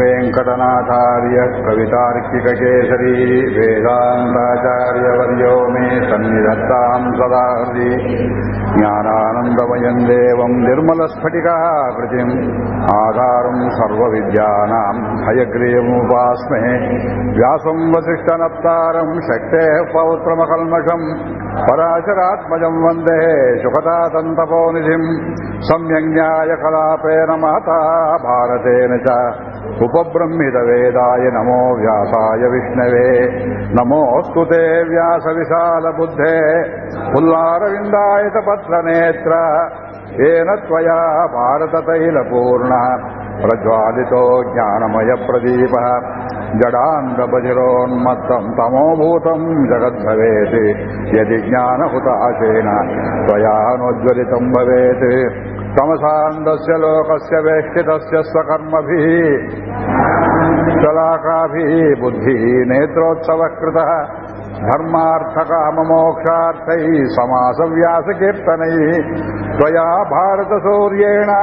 वेङ्कटनाथार्य कवितार्किककेसरी वेदान्ताचार्यवर्यो मे सन्निधत्ताम् सदा हृदि ज्ञानानन्दमयम् देवम् निर्मलस्फटिकः कृतिम् आधारम् सर्वविद्यानाम् हयग्रीयमुपास्मे व्यासम् वसिष्ठनप्तारम् शक्तेः पौत्रमकल्मषम् पराशरात्मजम् वन्दे सुखतातन्तपोनिधिम् सम्यङ् कलापेन महता भारतेन च ಉಪಬ್ರಹ್ಮಿದ ವೇದಾಯ ನಮೋ ವ್ಯಾಸಾಯ ವಿಷ್ಣವೇ ನಮೋಸ್ತು ತೇ ವ್ಯಾಸ ವಿಶಾಲ ಬುದ್ಧೆ ಪುಲ್ಲಾರವಿಂದಾಯತ ಪತ್ರ ನೇತ್ರ ಏನ ತ್ವಯಾ ಭಾರತತೈಲಪೂರ್ಣ ಪ್ರಜ್ವಾಲಿತೋ ಜ್ಞಾನಮಯ ಪ್ರದೀಪ ಜಡಾಂಗಬಜಿರೋನ್ಮತ್ತಂ ತಮೋಭೂತಂ ಜಗದ್ಭವೇತ್ ಯದಿ ಜ್ಞಾನಹುತಾಶೇನ ತ್ವಯಾನೋಜ್ವಲಿತಂ ಭವೇತ್ तमसान्दस्य लोकस्य वेष्टितस्य स्वकर्मभिः शलाकाभिः बुद्धिः नेत्रोत्सवः कृतः धर्मार्थकाममोक्षार्थैः समासव्यासकीर्तनैः त्वया भारतसूर्येण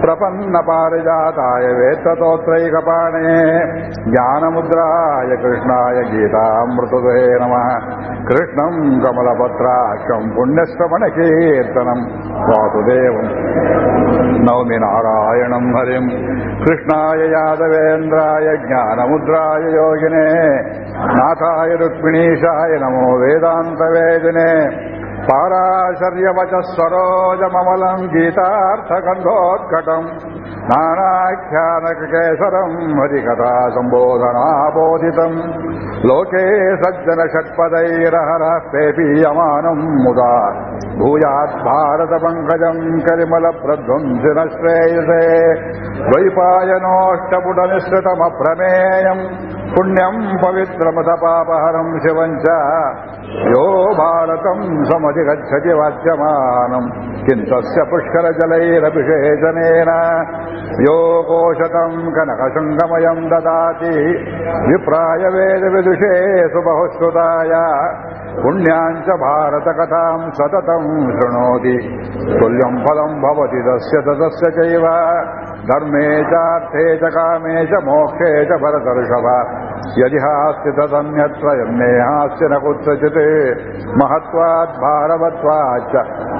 ಪ್ರಪನ್ನ ಪಾರಿಜಾತಾಯ ವೇತ್ತತೋತ್ರೈಕಪಾಣೇ ಜ್ಞಾನಮುದ್ರಾಯ ಕೃಷ್ಣಾಯ ಗೀತಾಮೃತದೇ ನಮಃ ಕೃಷ್ಣಂ ಕಮಲಪತ್ರಾಕ್ಷಂ ಪುಣ್ಯಶ್ರವಣ ಕೀರ್ತನಂ ವಾಸುದೇವಂ ನೌಮಿ ನಾರಾಯಣಂ ಹರಿಂ ಕೃಷ್ಣಾಯ ಯಾದವೇಂದ್ರಾಯ ಜ್ಞಾನಮುದ್ರಾಯ ಯೋಗಿನೇ ನಾಥಾಯ ರುಕ್ಮಿಣೀಶಾಯ ನಮೋ ವೇದಾಂತವೇದಿನೇ पाराशर्यवचः सरोजममलम् गीतार्थगन्धोत्कटम् नानाख्यानकेसरम् हरिकथा सम्बोधनाबोधितम् लोके सज्जन षट्पदैरहरः पेपीयमानम् मुदा भूयात् भारतपङ्कजम् करिमलप्रध्वंसिन श्रेयसे द्वैपायनोष्टपुटनिःसृतमप्रमेयम् पुण्यम् पवित्रमथपापहरम् शिवम् च यो भारतम् समधिगच्छति ಜಗಜ್ಜತಿ ವಾಚ್ಯಮಾನಂ ಚಿಂತಸ್ಯ ಪುಷ್ಕರ ಜಲೈರಭಿಷೇಚನೇನ ಯೋಗೋಷತಂ ಕನಕಶೃಂಗಮಯಂ ದದಾತಿ ವಿಪ್ರಾಯ ವೇದ ವಿದುಷೇ ಸುಬಹುಶ್ರುತಾಯ च भारतकथाम् सततम् शृणोति। तुल्यम् फलम् भवति, तस्य तदस्य चैव। धर्मे चार्थे च, कामे च, मोक्षे च, भरतर्षभ। यदि हास्ति तदन्यत्र यन्नेहास्य न कुत्रचित्। महत्वात् भारवत्वाच्च।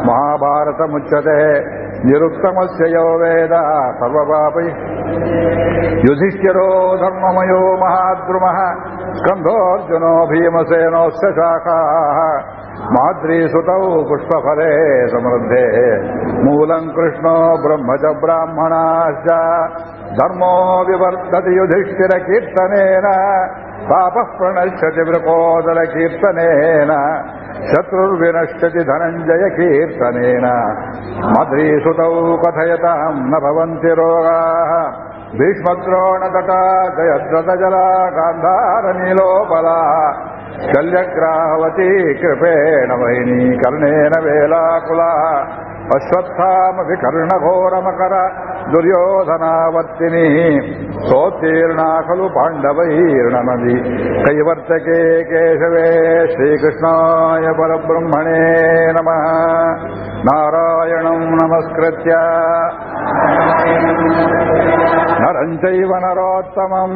महाभारतमुच्यते। निरुक्तमस्य यो वेद सर्वपापै युधिष्ठिरो धर्ममयो महाद्रुमः स्कन्धोऽर्जुनो भीमसेनोऽस्य शाखाः माद्रीसुतौ पुष्पफले समृद्धे मूलम् कृष्णो ब्रह्म च ब्राह्मणाश्च ಧರ್ಮೋ ವಿವರ್ತತಿ ಯುಧಿಷ್ಠಿರ ಕೀರ್ತನೇನ ಪಾಪ ಪ್ರಣಶ್ಯತಿ ವೃಕೋದರ ಕೀರ್ತನೇನ ಶತ್ರುರ್ವಿನಶ್ಯತಿ ಧನಂಜಯ ಕೀರ್ತನೇನ ಮದ್ರೀಸುತೌ ಕಥಯತಃ ನ ಭವಂತಿ ರೋಗಾ ಭೀಷ್ಮದ್ರೋಣತಟ ಜಯದ್ರತಜಲ ಗಾಂಧಾರ ನೀಲೋಪಲ ಶಲ್ಯಗ್ರಾಹವತಿ ಕೃಪೇಣ ವಹಿನಿ ಕರ್ಣೇನ ವೇಲಾಕುಲ ಅಶ್ವತ್ಥಾಮ ವಿಕರ್ಣಘೋರಮಕರ ದುರ್ಯೋಧನಾವರ್ತಿನಿ ಸೋತ್ತೀರ್ಣ ಖಲು ಪಾಂಡವೈರ್ಣನದಿ. ಕೈವರ್ತಕೆ ಕೇಶವೇ ಶ್ರೀಕೃಷ್ಣಾಯ ಪರಬ್ರಹ್ಮಣೇ ನಮಃ. ನಾರಾಯಣಂ ನಮಸ್ಕೃತ್ಯ. चैव नरोत्तमम्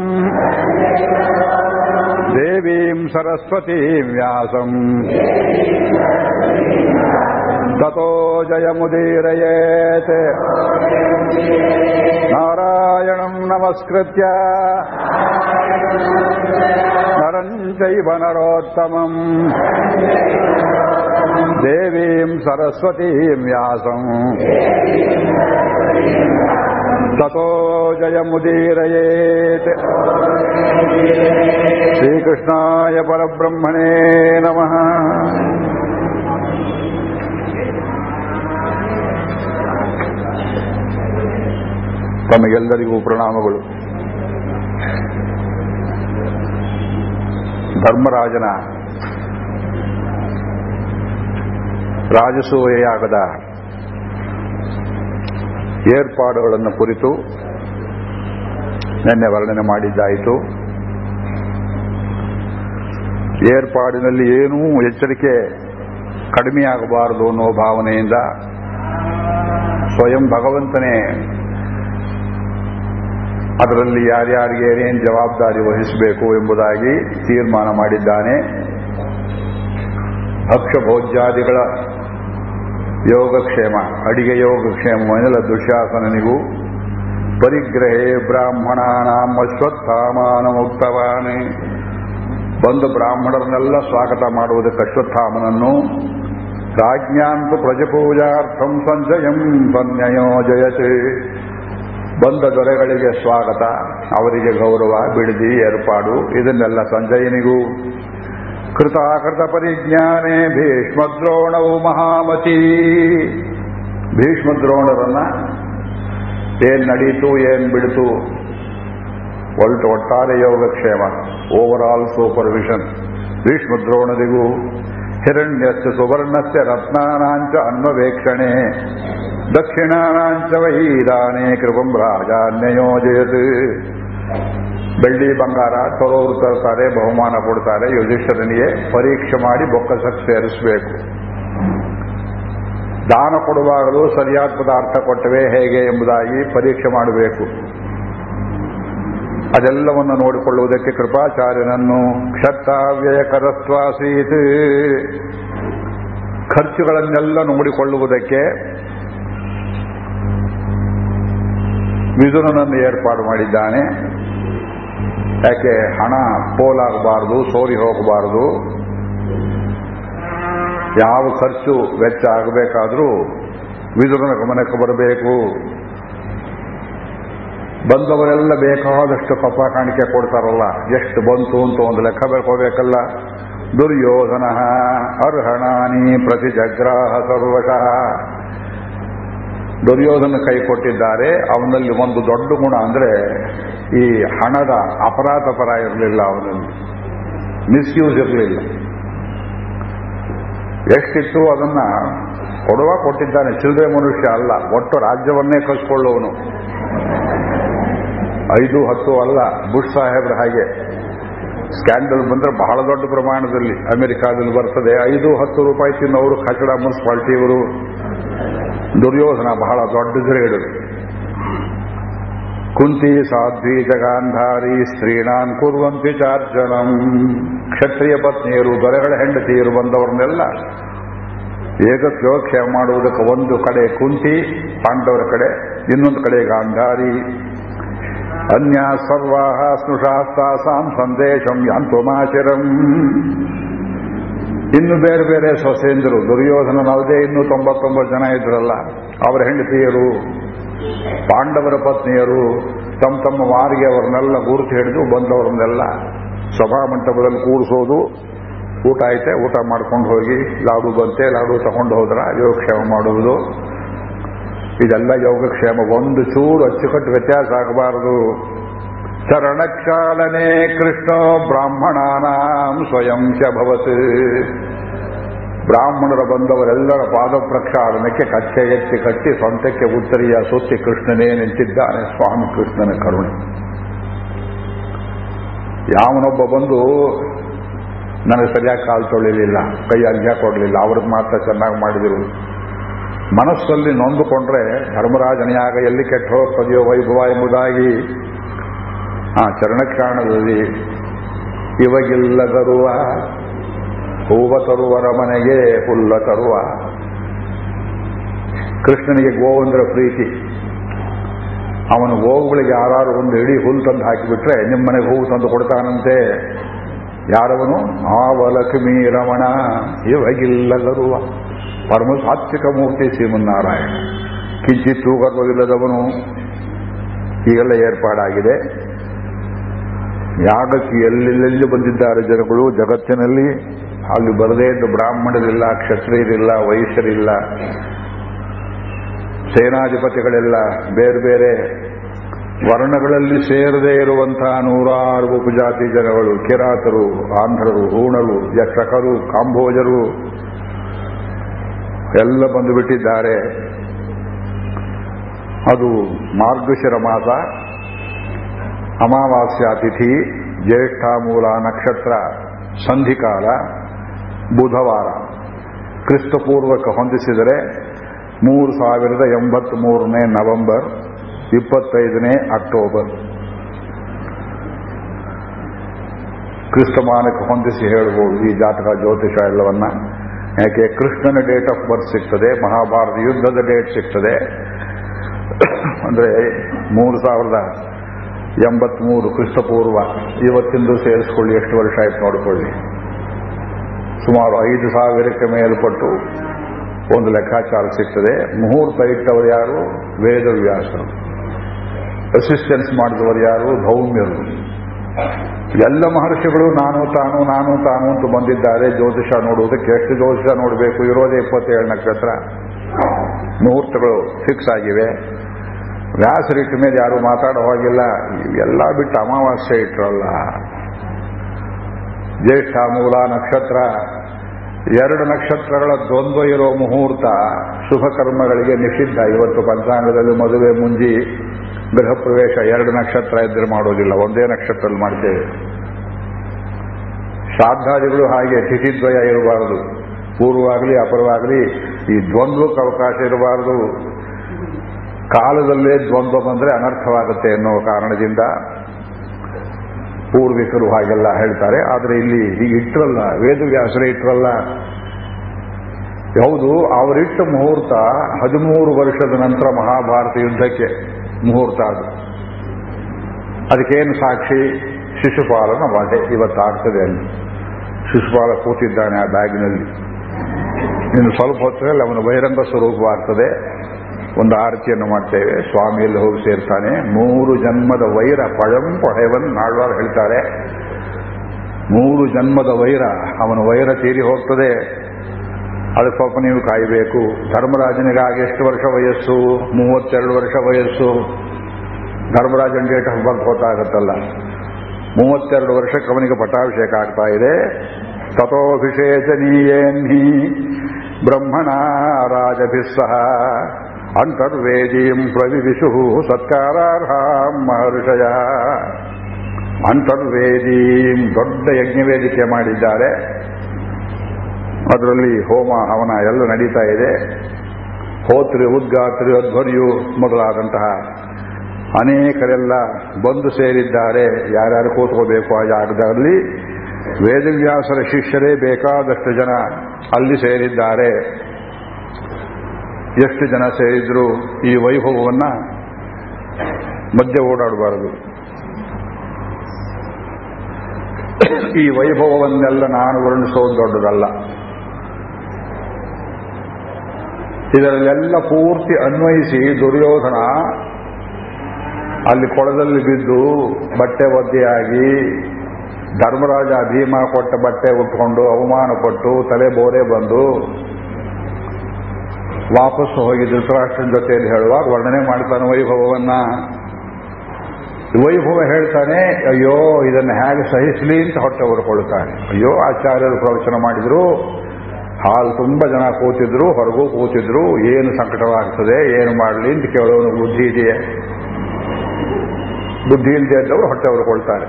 देवीम् सरस्वतीम् व्यासम् ततो जयमुदीरयेत् नारायणम् नमस्कृत्य नरम् चैव नरोत्तमम् దేవీం సరస్వతీం వ్యాసం. తతో శ్రీకృష్ణాయ పరబ్రహ్మణే నమ. ತಮಗೆಲ್ಲರಿಗೂ ಪ್ರಣಾಮಗಳು ధర్మరాజన ರಾಜಸೂಯೆಯಾಗದ ಏರ್ಪಾಡುಗಳನ್ನು ಕುರಿತು ನಿನ್ನೆ ವರ್ಣನೆ ಮಾಡಿದ್ದಾಯಿತು. ಏರ್ಪಾಡಿನಲ್ಲಿ ಏನೂ ಎಚ್ಚರಿಕೆ ಕಡಿಮೆಯಾಗಬಾರದು ಅನ್ನೋ ಭಾವನೆಯಿಂದ ಸ್ವಯಂ ಭಗವಂತನೇ ಅದರಲ್ಲಿ ಯಾರ್ಯಾರಿಗೆ ಏನೇನು ಜವಾಬ್ದಾರಿ ವಹಿಸಬೇಕು ಎಂಬುದಾಗಿ ತೀರ್ಮಾನ ಮಾಡಿದ್ದಾನೆ. ಭಕ್ಷ್ಯಭೋಜ್ಯಾದಿಗಳ ಯೋಗಕ್ಷೇಮ, ಅಡಿಗೆ ಯೋಗಕ್ಷೇಮವೆಲ್ಲ ದುಶಾಸನನಿಗೂ, ಪರಿಗ್ರಹೇ ಬ್ರಾಹ್ಮಣಾನಾಂ ಅಶ್ವತ್ಥಾಮಾನ ಮುಕ್ತವಾನೆ ಬಂದು ಬ್ರಾಹ್ಮಣರನ್ನೆಲ್ಲ ಸ್ವಾಗತ ಮಾಡುವುದಕ್ಕೆ ಅಶ್ವತ್ಥಾಮನನ್ನು, ರಾಜ್ಞಾಂತು ಪ್ರಜಪೂಜಾರ್ಥಂ ಸಂಜಯಂ ಸನ್ಯಯೋಜಯತೆ ಬಂದ ದೊರೆಗಳಿಗೆ ಸ್ವಾಗತ, ಅವರಿಗೆ ಗೌರವ, ಬಿಡದಿ, ಏರ್ಪಾಡು, ಇದನ್ನೆಲ್ಲ ಸಂಜಯನಿಗೂ ಕೃತಾಕೃತ ಪರಿಜ್ಞಾನೇ ಭೀಷ್ಮದ್ರೋಣವು ಮಹಾಮತಿ. ಭೀಷ್ಮದ್ರೋಣರನ್ನ ಏನ್ ನಡೀತು, ಏನ್ ಬಿಡಿತು? ಒಟ್ಟು ಒಟ್ಟಾರೆ ಯೋಗಕ್ಷೇಮ ಓವರ್ ಆಲ್ ಸೂಪರ್ವಿಷನ್ ಭೀಷ್ಮದ್ರೋಣರಿಗೂ ಹಿರಣ್ಯಸ್ಯ ಸುವರ್ಣಸ್ಯ ರತ್ನಾನಾಂಚ ಅನ್ವವೇಕ್ಷಣೆ. ದಕ್ಷಿಣಾನಾಂಚ ವೈದಾನೆ ಕೃಪಂ ರಾಜಾನ್ಯಯೋಜಯತ್. ಬೆಳ್ಳಿ ಬಂಗಾರ, ತರೋರು ತರ್ತಾರೆ, ಬಹುಮಾನ ಕೊಡ್ತಾರೆ ಯುಧಿಷ್ಠರನಿಗೆ ಪರೀಕ್ಷೆ ಮಾಡಿ ಬೊಕ್ಕಸಕ್ಕೆ ಸೇರಿಸಬೇಕು ದಾನ ಕೊಡುವಾಗಲೂ ಸರಿಯಾದ ಪದಾರ್ಥ ಕೊಟ್ಟವೆ ಹೇಗೆ ಎಂಬುದಾಗಿ ಪರೀಕ್ಷೆ ಮಾಡಬೇಕು. ಅದೆಲ್ಲವನ್ನು ನೋಡಿಕೊಳ್ಳುವುದಕ್ಕೆ ಕೃಪಾಚಾರ್ಯನನ್ನು ಕ್ಷತ್ತಾವ್ಯಯಕರತ್ವಾಸೀತ್ ಖರ್ಚುಗಳನ್ನೆಲ್ಲ ನೋಡಿಕೊಳ್ಳುವುದಕ್ಕೆ ಮಿಥುನನನ್ನು ಏರ್ಪಾಡು ಮಾಡಿದ್ದಾನೆ. ಯಾಕೆ ಹಣ ಪೋಲಾಗಬಾರದು, ಸೋರಿ ಹೋಗಬಾರದು? ಯಾವ ಖರ್ಚು ವೆಚ್ಚ ಆಗಬೇಕಾದ್ರೂ ವಿದುರನ ಗಮನಕ್ಕೆ ಬರಬೇಕು. ಬಂದವರೆಲ್ಲ ಬೇಕಾದಷ್ಟು ಕಪ್ಪ ಕಾಣಿಕೆ ಕೊಡ್ತಾರಲ್ಲ, ಎಷ್ಟು ಬಂತು ಅಂತ ಒಂದು ಲೆಕ್ಕ ಬೇಕೋಬೇಕಲ್ಲ ದುರ್ಯೋಧನ, ಅರ್ಹಣಾನಿ ಪ್ರತಿ ಜಗ್ರಾಹ ಸರ್ವಶಃ. ದುರ್ಯೋಧನ ಕೈ ಕೊಟ್ಟಿದ್ದಾರೆ, ಅವನಲ್ಲಿ ಒಂದು ದೊಡ್ಡ ಗುಣ ಅಂದ್ರೆ ಈ ಹಣದ ಅಪರಾಧ ಪರ ಇರಲಿಲ್ಲ ಅವನಲ್ಲಿ ಮಿಸ್ಯೂಸ್ ಇರಲಿಲ್ಲ. ಎಷ್ಟಿತ್ತು ಅದನ್ನ ಕೊಡುವ ಕೊಟ್ಟಿದ್ದಾನೆ. ಚಿಲ್ಲರೆ ಮನುಷ್ಯ ಅಲ್ಲ. ಒಟ್ಟು ರಾಜ್ಯವನ್ನೇ ಕಸ್ಕೊಳ್ಳೋನು ಐದು, ಹತ್ತು ಅಲ್ಲ. ಬುಷ್ ಸಾಹೇಬ್ರ ಹಾಗೆ. ಸ್ಕ್ಯಾಂಡಲ್ ಬಂದ್ರೆ ಬಹಳ ದೊಡ್ಡ ಪ್ರಮಾಣದಲ್ಲಿ ಅಮೆರಿಕಾದಲ್ಲಿ ಬರ್ತದೆ. ಐದು, ಹತ್ತು ರೂಪಾಯಿ ತಿನ್ನೋರು ಕಚಡ ಮುನ್ಸಿಪಾಲ್ಟಿಯವರು ದುರ್ಯೋಧನ ಬಹಳ ದೊಡ್ಡ ಗ್ರೇಡ್ ಕುಂತಿ ಸಾಧ್ವಿ ಜಗಾಂಧಾರಿ, ಸ್ತ್ರೀಣಾನ್ ಕುರುವಂತಿ ಚಾರ್ಜನಂ. ಕ್ಷತ್ರಿಯ ಪತ್ನಿಯರು, ದೊರೆಗಳ ಹೆಂಡತಿಯರು ಬಂದವರನ್ನೆಲ್ಲ ಏಕಸ್ಯೋಕ್ಷೇಮ ಮಾಡುವುದಕ್ಕೆ ಒಂದು ಕಡೆ ಕುಂತಿ, ಪಾಂಡವರ ಕಡೆ, ಇನ್ನೊಂದು ಕಡೆ ಗಾಂಧಾರಿ. ಅನ್ಯ ಸರ್ವಾಹ ಸ್ನುಷಾಸ್ತಾಸಾಂ ಸಂದೇಶಂ ಯಾಂತ್ವಮಾಚಿರಂ. ಇನ್ನು ಬೇರೆ ಬೇರೆ ಸೊಸೆಂದರು ದುರ್ಯೋಧನನಲ್ಲದೆ ಇನ್ನೂ ತೊಂಬತ್ತೊಂಬತ್ತು ಜನ ಇದ್ರಲ್ಲ, ಅವರ ಹೆಂಡತಿಯರು ಪಾಂಡವರ ಪತ್ನಿಯರು ತಮ್ಮ ತಮ್ಮ ವಾರಿಗೆ ಅವರನ್ನೆಲ್ಲ ಗುರುತು ಹಿಡಿದು ಬಂದವರನ್ನೆಲ್ಲ ಸಭಾ ಮಂಟಪದಲ್ಲಿ ಕೂಡಿಸೋದು. ಊಟ ಐತೆ, ಊಟ ಮಾಡ್ಕೊಂಡು ಹೋಗಿ, ಲಾಡು ಬಂತೆ, ಲಾಡು ತಗೊಂಡು ಹೋದ್ರ ಯೋಗಕ್ಷೇಮ ಮಾಡುವುದು. ಇದೆಲ್ಲ ಯೋಗಕ್ಷೇಮ. ಒಂದು ಚೂರು ಅಚ್ಚುಕಟ್ಟು ವ್ಯತ್ಯಾಸ ಆಗಬಾರದು. ಚರಣಕ್ಷಾಲನೆ ಕೃಷ್ಣ ಬ್ರಾಹ್ಮಣಾನಾಂ ಸ್ವಯಂ ಭವತ್ ಬ್ರಾಹ್ಮಣರ ಬಂದವರೆಲ್ಲರ ಪಾದ ಪ್ರಕ್ಷಾಳನಕ್ಕೆ ಕಚ್ಚೆ ಎತ್ತಿ ಕಟ್ಟಿ ಸ್ವಂತಕ್ಕೆ ಉತ್ತರಿಯ ಸುತ್ತಿ ಕೃಷ್ಣನೇ ನಿಂತಿದ್ದಾನೆ ಸ್ವಾಮಿ ಕೃಷ್ಣನ ಕರುಣೆ. ಯಾವನೊಬ್ಬ ಬಂದು ನನಗೆ ಸರಿಯಾಗಿ ಕಾಲು ತೊಳಿಲಿಲ್ಲ, ಕೈ ಅಲ್ಲಿ ಕೊಡಲಿಲ್ಲ ಅವ್ರಿಗೆ ಮಾತ್ರ ಚೆನ್ನಾಗಿ ಮಾಡಿದರು. ಮನಸ್ಸಲ್ಲಿ ನೊಂದುಕೊಂಡ್ರೆ ಧರ್ಮರಾಜನೆಯಾಗ ಎಲ್ಲಿ ಕೆಟ್ಟ ಹೋಗ್ತದೆಯೋ ವೈಭವ ಎಂಬುದಾಗಿ ಆ ಚರಣಕ್ಷಾಣದಲ್ಲಿ ಇವಾಗಿಲ್ಲ ತರುವ ಹೂವ ತರುವರ ಮನೆಗೆ ಹುಲ್ಲ ತರುವ. ಕೃಷ್ಣನಿಗೆ ಗೋವಂದ್ರ ಪ್ರೀತಿ. ಅವನು ಗೋವುಗಳಿಗೆ ಯಾರು ಒಂದು ಇಡೀ ಹುಲ್ಲು ತಂದು ಹಾಕಿಬಿಟ್ರೆ ನಿಮ್ಮನೆಗೆ ಹೂವು ತಂದು ಕೊಡ್ತಾನಂತೆ. ಯಾರವನು? ಆವಲಕ್ಷ್ಮೀ ರಮಣ. ಇವಾಗಿಲ್ಲ ತರುವ ಪರಮ ಸಾತ್ವಿಕ ಮೂರ್ತಿ ಶ್ರೀಮನ್ನಾರಾಯಣ. ಕಿಂಚಿತ್ತೂ ಗರ್ವವಿಲ್ಲದವನು. ಈಗೆಲ್ಲ ಏರ್ಪಾಡಾಗಿದೆ. ಯಾಗಕ್ಕೆ ಎಲ್ಲೆಲ್ಲೆಲ್ಲಿ ಬಂದಿದ್ದಾರೆ ಜನಗಳು? ಜಗತ್ತಿನಲ್ಲಿ ಅಲ್ಲಿ ಬರದೇ ಇದ್ದು ಬ್ರಾಹ್ಮಣರಿಲ್ಲ, ಕ್ಷತ್ರಿಯರಿಲ್ಲ ವಯಸ್ಸರಿಲ್ಲ ಸೇನಾಧಿಪತಿಗಳೆಲ್ಲ ಬೇರೆ ಬೇರೆ ವರ್ಣಗಳಲ್ಲಿ ಸೇರದೇ ಇರುವಂತಹ ನೂರಾರು ಉಪಜಾತಿ ಜನಗಳು, ಕಿರಾತರು, ಆಂಧ್ರರು, ಹೂಣರು, ಯಕ್ಷಕರು, ಕಾಂಬೋಜರು, ಎಲ್ಲ ಬಂದು ಬಿಟ್ಟಿದ್ದಾರೆ ಅದು ಮಾರ್ಗಶಿರ ಮಾಸ, ಅಮಾವಾಸ್ಯ ತಿಥಿ ಜ್ಯೇಷ್ಠ ನಕ್ಷತ್ರ, ಸಂಧಿಕಾಲ ಬುಧವಾರ. ಕ್ರಿಸ್ತಪೂರ್ವಕ ಹೊಂದಿಸಿದರೆ ಮೂರು ಸಾವಿರದ ಎಂಬತ್ಮೂರನೇ ನವೆಂಬರ್, ಇಪ್ಪತ್ತೈದನೇ ಅಕ್ಟೋಬರ್. ಕ್ರಿಸ್ತಮಾನಕ್ಕೆ ಹೊಂದಿಸಿ ಹೇಳ್ಬೋದು ಈ ಜಾತಕ ಜ್ಯೋತಿಷ ಎಲ್ಲವನ್ನ, ಯಾಕೆ ಕೃಷ್ಣನ ಡೇಟ್ ಆಫ್ ಬರ್ತ್ ಸಿಗ್ತದೆ, ಮಹಾಭಾರತ ಯುದ್ಧದ ಡೇಟ್ ಸಿಗ್ತದೆ. ಅಂದ್ರೆ ಮೂರು ಸಾವಿರದ ಎಂಬತ್ಮೂರು ಕ್ರಿಸ್ತಪೂರ್ವ, ಇವತ್ತಿಂದು ಸೇರಿಸ್ಕೊಳ್ಳಿ, ಎಷ್ಟು ವರ್ಷ ಆಯ್ತು ನೋಡಿಕೊಳ್ಳಿ. ಸುಮಾರು ಐದು ಸಾವಿರಕ್ಕೆ ಮೇಲ್ಪಟ್ಟು ಒಂದು ಲೆಕ್ಕಾಚಾರ ಸಿಗ್ತದೆ. ಮುಹೂರ್ತ ಇಟ್ಟವರು ಯಾರು? ವೇದವ್ಯಾಸರು. ಅಸಿಸ್ಟೆನ್ಸ್ ಮಾಡಿದವರು ಯಾರು? ಭೌಮ್ಯರು. ಎಲ್ಲ ಮಹರ್ಷಿಗಳು ನಾನು, ತಾನು ನಾನು, ತಾನು ಅಂತ ಬಂದಿದ್ದಾರೆ. ಜ್ಯೋತಿಷ ನೋಡುವುದಕ್ಕೆ ಎಷ್ಟು ಜ್ಯೋತಿಷ ನೋಡಬೇಕು. ಇರೋದೇ ಇಪ್ಪತ್ತೇಳು ನಕ್ಷತ್ರ. ಮುಹೂರ್ತಗಳು ಫಿಕ್ಸ್ ಆಗಿವೆ. ವ್ಯಾಸರಿಟ್ಟ ಮೇಲೆ ಯಾರು ಮಾತಾಡೋ ಹಾಗಿಲ್ಲ. ಎಲ್ಲ ಬಿಟ್ಟು ಅಮಾವಾಸ್ಯೆ ಇಟ್ಟರಲ್ಲ ಜ್ಯೇಷ್ಠ ಮೂಲ ನಕ್ಷತ್ರ ಎರಡು ನಕ್ಷತ್ರಗಳ ದ್ವಂದ್ವ ಇರೋ ಮುಹೂರ್ತ ಶುಭ ಕರ್ಮಗಳಿಗೆ ನಿಷಿದ್ಧ. ಇವತ್ತು ಪಂಚಾಂಗದಲ್ಲಿ ಮದುವೆ, ಮುಂಜಿ ಗೃಹ ಪ್ರವೇಶ ಎರಡು ನಕ್ಷತ್ರ ಇದ್ರೆ ಮಾಡೋದಿಲ್ಲ. ಒಂದೇ ನಕ್ಷತ್ರದಲ್ಲಿ ಮಾಡ್ತೇವೆ. ಶ್ರಾದ್ದಾದಿಗಳು ಹಾಗೆ ತಿಥಿದ್ವಯ ಇರಬಾರದು. ಪೂರ್ವವಾಗಲಿ ಅಪರವಾಗಲಿ ಈ ದ್ವಂದ್ವಕ್ಕೆ ಅವಕಾಶ ಇರಬಾರದು. ಕಾಲದಲ್ಲೇ ದ್ವಂದ್ವ ಬಂದ್ರೆ ಅನರ್ಥವಾಗುತ್ತೆ ಎನ್ನುವ ಕಾರಣದಿಂದ ಪೂರ್ವಿಕರು ಹಾಗೆಲ್ಲ ಹೇಳ್ತಾರೆ. ಆದರೆ ಇಲ್ಲಿ ಹೀಗೆ ಇಟ್ಟರಲ್ಲ ವೇದವ್ಯಾಸರೇ ಇಟ್ಟರಲ್ಲ ಹೌದು, ಅವರಿಟ್ಟ ಮುಹೂರ್ತ ಹದಿಮೂರು ವರ್ಷದ ನಂತರ ಮಹಾಭಾರತ ಯುದ್ಧಕ್ಕೆ ಮುಹೂರ್ತ ಅದು. ಅದಕ್ಕೇನು ಸಾಕ್ಷಿ? ಶಿಶುಪಾಲನ ವಧೆ. ಇವತ್ತಾಗ್ತದೆ ಅಲ್ಲಿ. ಶಿಶುಪಾಲ ಕೂತಿದ್ದಾನೆ ಆ ಬ್ಯಾಗ್ನಲ್ಲಿ. ಇನ್ನು ಸ್ವಲ್ಪ ಹೊತ್ತಿನಲ್ಲಿ ಅವನು ಬಹಿರಂಗ ಸ್ವರೂಪವಾಗ್ತದೆ ಒಂದು ಆರತಿಯನ್ನು ಮಾಡ್ತೇವೆ. ಸ್ವಾಮಿಯಲ್ಲಿ ಹೋಗಿ ಸೇರ್ತಾನೆ. ಮೂರು ಜನ್ಮದ ವೈರ ಪಳಂ ಪೊಳೆವನ್ ನಾಳ್ವಾರ ಹೇಳ್ತಾರೆ. ಮೂರು ಜನ್ಮದ ವೈರ, ಅವನ ವೈರ ತೀರಿ ಹೋಗ್ತದೆ. ಅದಕ್ಕೆ ಸ್ವಲ್ಪ ನೀವು ಕಾಯಬೇಕು. ಧರ್ಮರಾಜನಿಗಾಗಿ ಎಷ್ಟು ವರ್ಷ ವಯಸ್ಸು? ಮೂವತ್ತೆರಡು ವರ್ಷ ವಯಸ್ಸು. ಧರ್ಮರಾಜನ ಡೇಟ್ ಆಫ್ ಬರ್ತ್ ಗೊತ್ತಾಗುತ್ತಲ್ಲ. ಮೂವತ್ತೆರಡು ವರ್ಷಕ್ಕೆ ಅವನಿಗೆ ಪಟ್ಟಾಭಿಷೇಕ ಆಗ್ತಾ ಇದೆ. ತಥೋಭಿಷೇಚನೀಯೇನ್ಹಿ ಬ್ರಹ್ಮಣ ರಾಜಭಿಸ್ಸಹ ಅಂತರ್ವೇದೀಂ ಪ್ರವಿಶು ಸತ್ಕಾರಾರ್ಹಾಂ ಮಹರ್ಷಯ. ಅಂತರ್ವೇದೀಂ ದೊಡ್ಡ ಯಜ್ಞವೇದಿಕೆ ಮಾಡಿದ್ದಾರೆ. ಅದರಲ್ಲಿ ಹೋಮ, ಹವನ ಎಲ್ಲ ನಡೀತಾ ಇದೆ. ಹೋತ್ರಿ, ಉದ್ಗಾತ್ರಿ, ಅಧ್ವರ್ಯು ಮೊದಲಾದಂತಹ ಅನೇಕರೆಲ್ಲ ಬಂದು ಸೇರಿದ್ದಾರೆ. ಯಾರ್ಯಾರು ಕೂತ್ಕೋಬೇಕು ಆ ಜಾಗದಲ್ಲಿ ವೇದವ್ಯಾಸರ ಶಿಷ್ಯರೇ ಬೇಕಾದಷ್ಟು ಜನ ಅಲ್ಲಿ ಸೇರಿದ್ದಾರೆ. ಎಷ್ಟು ಜನ ಸೇರಿದ್ರು ಈ ವೈಭವವನ್ನ ಮಧ್ಯೆ ಓಡಾಡಬಾರದು. ಈ ವೈಭವವನ್ನೆಲ್ಲ ನಾನು ವರ್ಣಿಸೋದು ದೊಡ್ಡದಲ್ಲ. ಇದರಲ್ಲೆಲ್ಲ ಪೂರ್ತಿ ಅನ್ವಯಿಸಿ ದುರ್ಯೋಧನ ಅಲ್ಲಿ ಕೊಳದಲ್ಲಿ ಬಿದ್ದು ಬಟ್ಟೆ ಒದ್ದೆಯಾಗಿ ಧರ್ಮರಾಜ ಭೀಮ ಕೊಟ್ಟ ಬಟ್ಟೆ ಉಟ್ಕೊಂಡು ಅವಮಾನ ಕೊಟ್ಟು ತಲೆ ಬೋರೆ ಬಂದು ವಾಪಸ್ ಹೋಗಿ ಧೃತರಾಷ್ಟ್ರನ ಜೊತೆಯಲ್ಲಿ ಹೇಳುವಾಗ ವರ್ಣನೆ ಮಾಡ್ತಾನೆ ವೈಭವವನ್ನ. ವೈಭವ ಹೇಳ್ತಾನೆ, ಅಯ್ಯೋ, ಇದನ್ನು ಹೇಗೆ ಸಹಿಸಲಿ? ಅಂತ ಹೊಟ್ಟೆ ಹೊರಕೊಳ್ತಾನೆ ಅಯ್ಯೋ, ಆಚಾರ್ಯರು ಪ್ರವಚನ ಮಾಡಿದ್ರು, ಹಾಲು ತುಂಬ ಜನ ಕೂತಿದ್ರು, ಹೊರಗೂ ಕೂತಿದ್ರು, ಏನು ಸಂಕಟವಾಗ್ತದೆ, ಏನು ಮಾಡಲಿ ಅಂತ ಕೇಳೋನು ಬುದ್ಧಿ ಇದೆಯೇ? ಬುದ್ಧಿ ಇಲ್ಲದೆ ಇದ್ದವರು ಹೊಟ್ಟೆ ಹೊರಕೊಳ್ತಾರೆ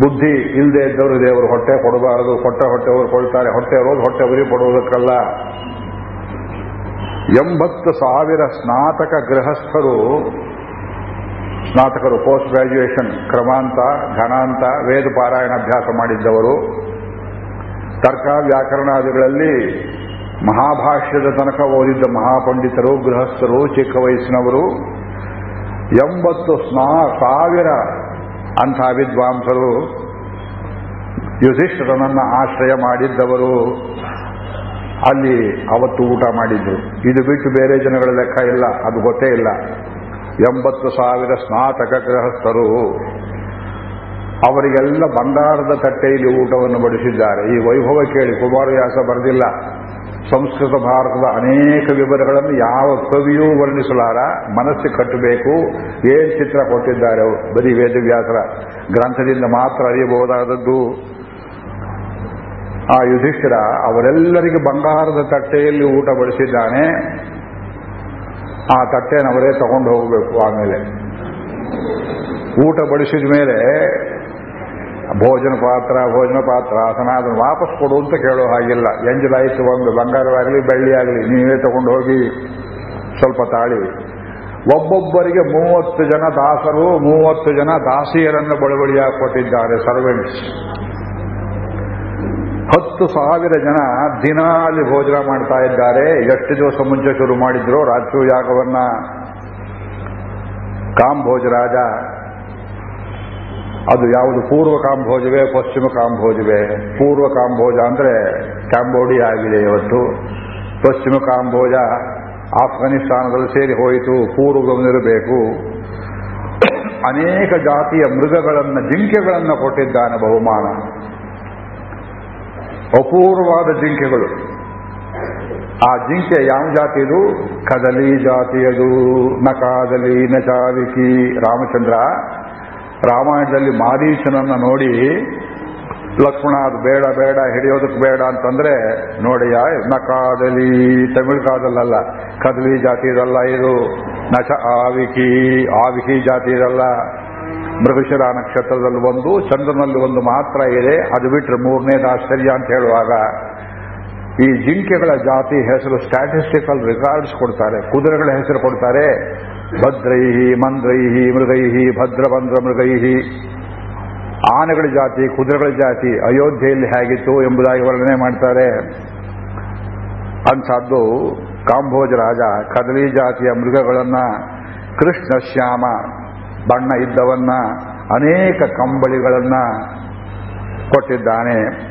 ಬುದ್ಧಿ ಇಲ್ಲದೆ ಇದ್ದವರು ದೇವರು ಹೊಟ್ಟೆ ಕೊಡಬಾರದು, ಕೊಟ್ಟ ಹೊಟ್ಟೆ ಹೊರಕೊಳ್ತಾರೆ ಹೊಟ್ಟೆ ಇರೋದು ಹೊಟ್ಟೆ ಉರಿ ಕೊಡುವುದಕ್ಕಲ್ಲ ಎಂಬತ್ತು ಸಾವಿರ ಸ್ನಾತಕ ಗೃಹಸ್ಥರು, ಸ್ನಾತಕರು ಪೋಸ್ಟ್ ಗ್ರಾಜ್ಯುಯೇಷನ್ ಕ್ರಮಾಂತ ಘನಾಂತ ವೇದ ಪಾರಾಯಣ ಅಭ್ಯಾಸ ಮಾಡಿದ್ದವರು. ತರ್ಕ ವ್ಯಾಕರಣಾದಿಗಳಲ್ಲಿ ಮಹಾಭಾಷ್ಯದ ತನಕ ಓದಿದ್ದ ಮಹಾಪಂಡಿತರು, ಗೃಹಸ್ಥರು, ಚಿಕ್ಕ ವಯಸ್ಸಿನವರು. ಎಂಬತ್ತು ಸ್ನಾ, ಸಾವಿರ ಅಂಥ ವಿದ್ವಾಂಸರು, ಯುಧಿಷ್ಠರನನ್ನ ಆಶ್ರಯ ಮಾಡಿದ್ದವರು. ಅಲ್ಲಿ ಅವತ್ತು ಊಟ ಮಾಡಿದ್ರು. ಇದು ಬಿಟ್ಟು ಬೇರೆ ಜನಗಳ ಲೆಕ್ಕ ಇಲ್ಲ, ಅದು ಗೊತ್ತೇ ಇಲ್ಲ. ಎಂಬತ್ತು ಸಾವಿರ ಸ್ನಾತಕ ಗೃಹಸ್ಥರು ಅವರಿಗೆಲ್ಲ ಬಂಗಾರದ ತಟ್ಟೆಯಲ್ಲಿ ಊಟವನ್ನು ಬಡಿಸಿದ್ದಾರೆ. ಈ ವೈಭವ ಕೇಳಿ ಕುಮಾರವ್ಯಾಸ ಬರೆದಿಲ್ಲ. ಸಂಸ್ಕೃತ, ಭಾರತದ ಅನೇಕ ವಿವರಗಳನ್ನು ಯಾವ ಕವಿಯೂ ವರ್ಣಿಸಲಾರ. ಮನಸ್ಸು ಕಟ್ಟಬೇಕು. ಏನ್ ಚಿತ್ರ ಕೊಟ್ಟಿದ್ದಾರೆ ಬರೀ ವೇದವ್ಯಾಸರ ಗ್ರಂಥದಿಂದ ಮಾತ್ರ ಅರಿಯಬಹುದಾದದ್ದು. ಆ ಯುಧಿಷ್ಠಿರ ಅವರೆಲ್ಲರಿಗೆ ಬಂಗಾರದ ತಟ್ಟೆಯಲ್ಲಿ ಊಟ ಬಡಿಸಿದ್ದಾನೆ. ಆ ತಟ್ಟೆನ ಅವರೇ ತಗೊಂಡು ಹೋಗಬೇಕು ಆಮೇಲೆ. ಊಟ ಬಡಿಸಿದ ಮೇಲೆ ಭೋಜನ ಪಾತ್ರ ಭೋಜನ ಪಾತ್ರ ಆಸನ ಅದನ್ನು ವಾಪಸ್ ಕೊಡು ಅಂತ ಕೇಳೋ ಹಾಗಿಲ್ಲ. ಎಂಜಲಾಯಿತು ಒಂದು ಬಂಗಾರವಾಗಲಿ ಬೆಳ್ಳಿಯಾಗಲಿ ನೀವೇ ತಗೊಂಡು ಹೋಗಿ ಸ್ವಲ್ಪ ತಾಳಿ. ಒಬ್ಬೊಬ್ಬರಿಗೆ ಮೂವತ್ತು ಜನ ದಾಸರು, ಮೂವತ್ತು ಜನ ದಾಸಿಯರನ್ನು ಬಳುವಳಿಯಾಗಿ ಕೊಟ್ಟಿದ್ದಾರೆ ಸರ್ವೆಂಟ್ಸ್. ಹತ್ತು ಸಾವಿರ ಜನ ದಿನಾಲಿ ಭೋಜನ ಮಾಡ್ತಾ ಇದ್ದಾರೆ. ಎಷ್ಟು ದಿವಸ ಮುಂಚೆ ಶುರು ಮಾಡಿದ್ರು? ರಾತ್ರಿ ಯಾಗವನ್ನ? ಕಾಂಭೋಜರಾಜ ಅದು ಯಾವುದು? ಪೂರ್ವ ಕಾಂಭೋಜವೇ ಪಶ್ಚಿಮ ಕಾಂಭೋಜವೇ ಪೂರ್ವ ಕಾಂಭೋಜ ಅಂದ್ರೆ ಕ್ಯಾಂಬೋಡಿಯಾ ಆಗಿದೆ ಇವತ್ತು. ಪಶ್ಚಿಮ ಕಾಂಬೋಜ ಆಫ್ಘಾನಿಸ್ತಾನದಲ್ಲಿ ಸೇರಿ ಹೋಯಿತು. ಪೂರ್ವಗಮನಿರಬೇಕು ಅನೇಕ ಜಾತಿಯ ಮೃಗಗಳನ್ನು, ಜಿಂಕೆಗಳನ್ನು ಕೊಟ್ಟಿದ್ದಾನೆ ಬಹುಮಾನ. ಅಪೂರ್ವವಾದ ಜಿಂಕೆಗಳು. ಆ ಜಿಂಕೆ ಯಾವ ಜಾತಿಯದು ಕದಲಿ ಜಾತಿಯದು ನಕಾದಲಿ ನಚಾವಿಕಿ ರಾಮಚಂದ್ರ. ರಾಮಾಯಣದಲ್ಲಿ ಮಾರೀಚನನ್ನ ನೋಡಿ, ಲಕ್ಷ್ಮಣ ಅದು ಬೇಡ ಬೇಡ, ಹಿಡಿಯೋದಕ್ಕೆ ಬೇಡ ಅಂತಂದ್ರೆ, ನೋಡಿಯ, ನಕಾದಲಿ, ತಮಿಳ್ ಕಾದಲ್ಲ ಕದಲಿ ಜಾತಿ ಇದಲ್ಲ ಇದು. ನಚ ಆವಿಕಿ ಆವಿಕಿ ಜಾತಿ ಇದಲ್ಲ. ಮೃಗಶಿರ ನಕ್ಷತ್ರದಲ್ಲಿ ಒಂದು, ಚಂದ್ರನಲ್ಲಿ ಒಂದು ಮಾತ್ರ ಇದೆ. ಅದು ಬಿಟ್ಟರೆ ಮೂರನೇದು ಆಶ್ಚರ್ಯ ಅಂತ ಹೇಳುವಾಗ, ಈ ಜಿಂಕೆಗಳ ಜಾತಿ ಹೆಸರು ಸ್ಟ್ಯಾಟಿಸ್ಟಿಕಲ್ ರಿಕಾರ್ಡ್ಸ್ ಕೊಡ್ತಾರೆ. ಕುದುರೆಗಳ ಹೆಸರು ಕೊಡ್ತಾರೆ. ಭದ್ರೈಹಿ, ಮಂದ್ರೈಹಿ, ಮೃಗೈಹಿ ಭದ್ರವಂದ್ರ ಮೃಗೈಹಿ. ಆನೆಗಳ ಜಾತಿ, ಕುದುರೆಗಳ ಜಾತಿ ಅಯೋಧ್ಯೆಯಲ್ಲಿ ಹೇಗಿತ್ತು ಎಂಬುದಾಗಿ ವರ್ಣನೆ ಮಾಡ್ತಾರೆ. ಅಂಥದ್ದು ಕಾಂಬೋಜ ರಾಜ ಕದಲಿ ಜಾತಿಯ ಮೃಗಗಳನ್ನ ಕೃಷ್ಣ ಶ್ಯಾಮ ಬಣ್ಣ ಇದ್ದವನ್ನ ಅನೇಕ ಕಂಬಳಿಗಳನ್ನ ಕೊಟ್ಟಿದ್ದಾನೆ.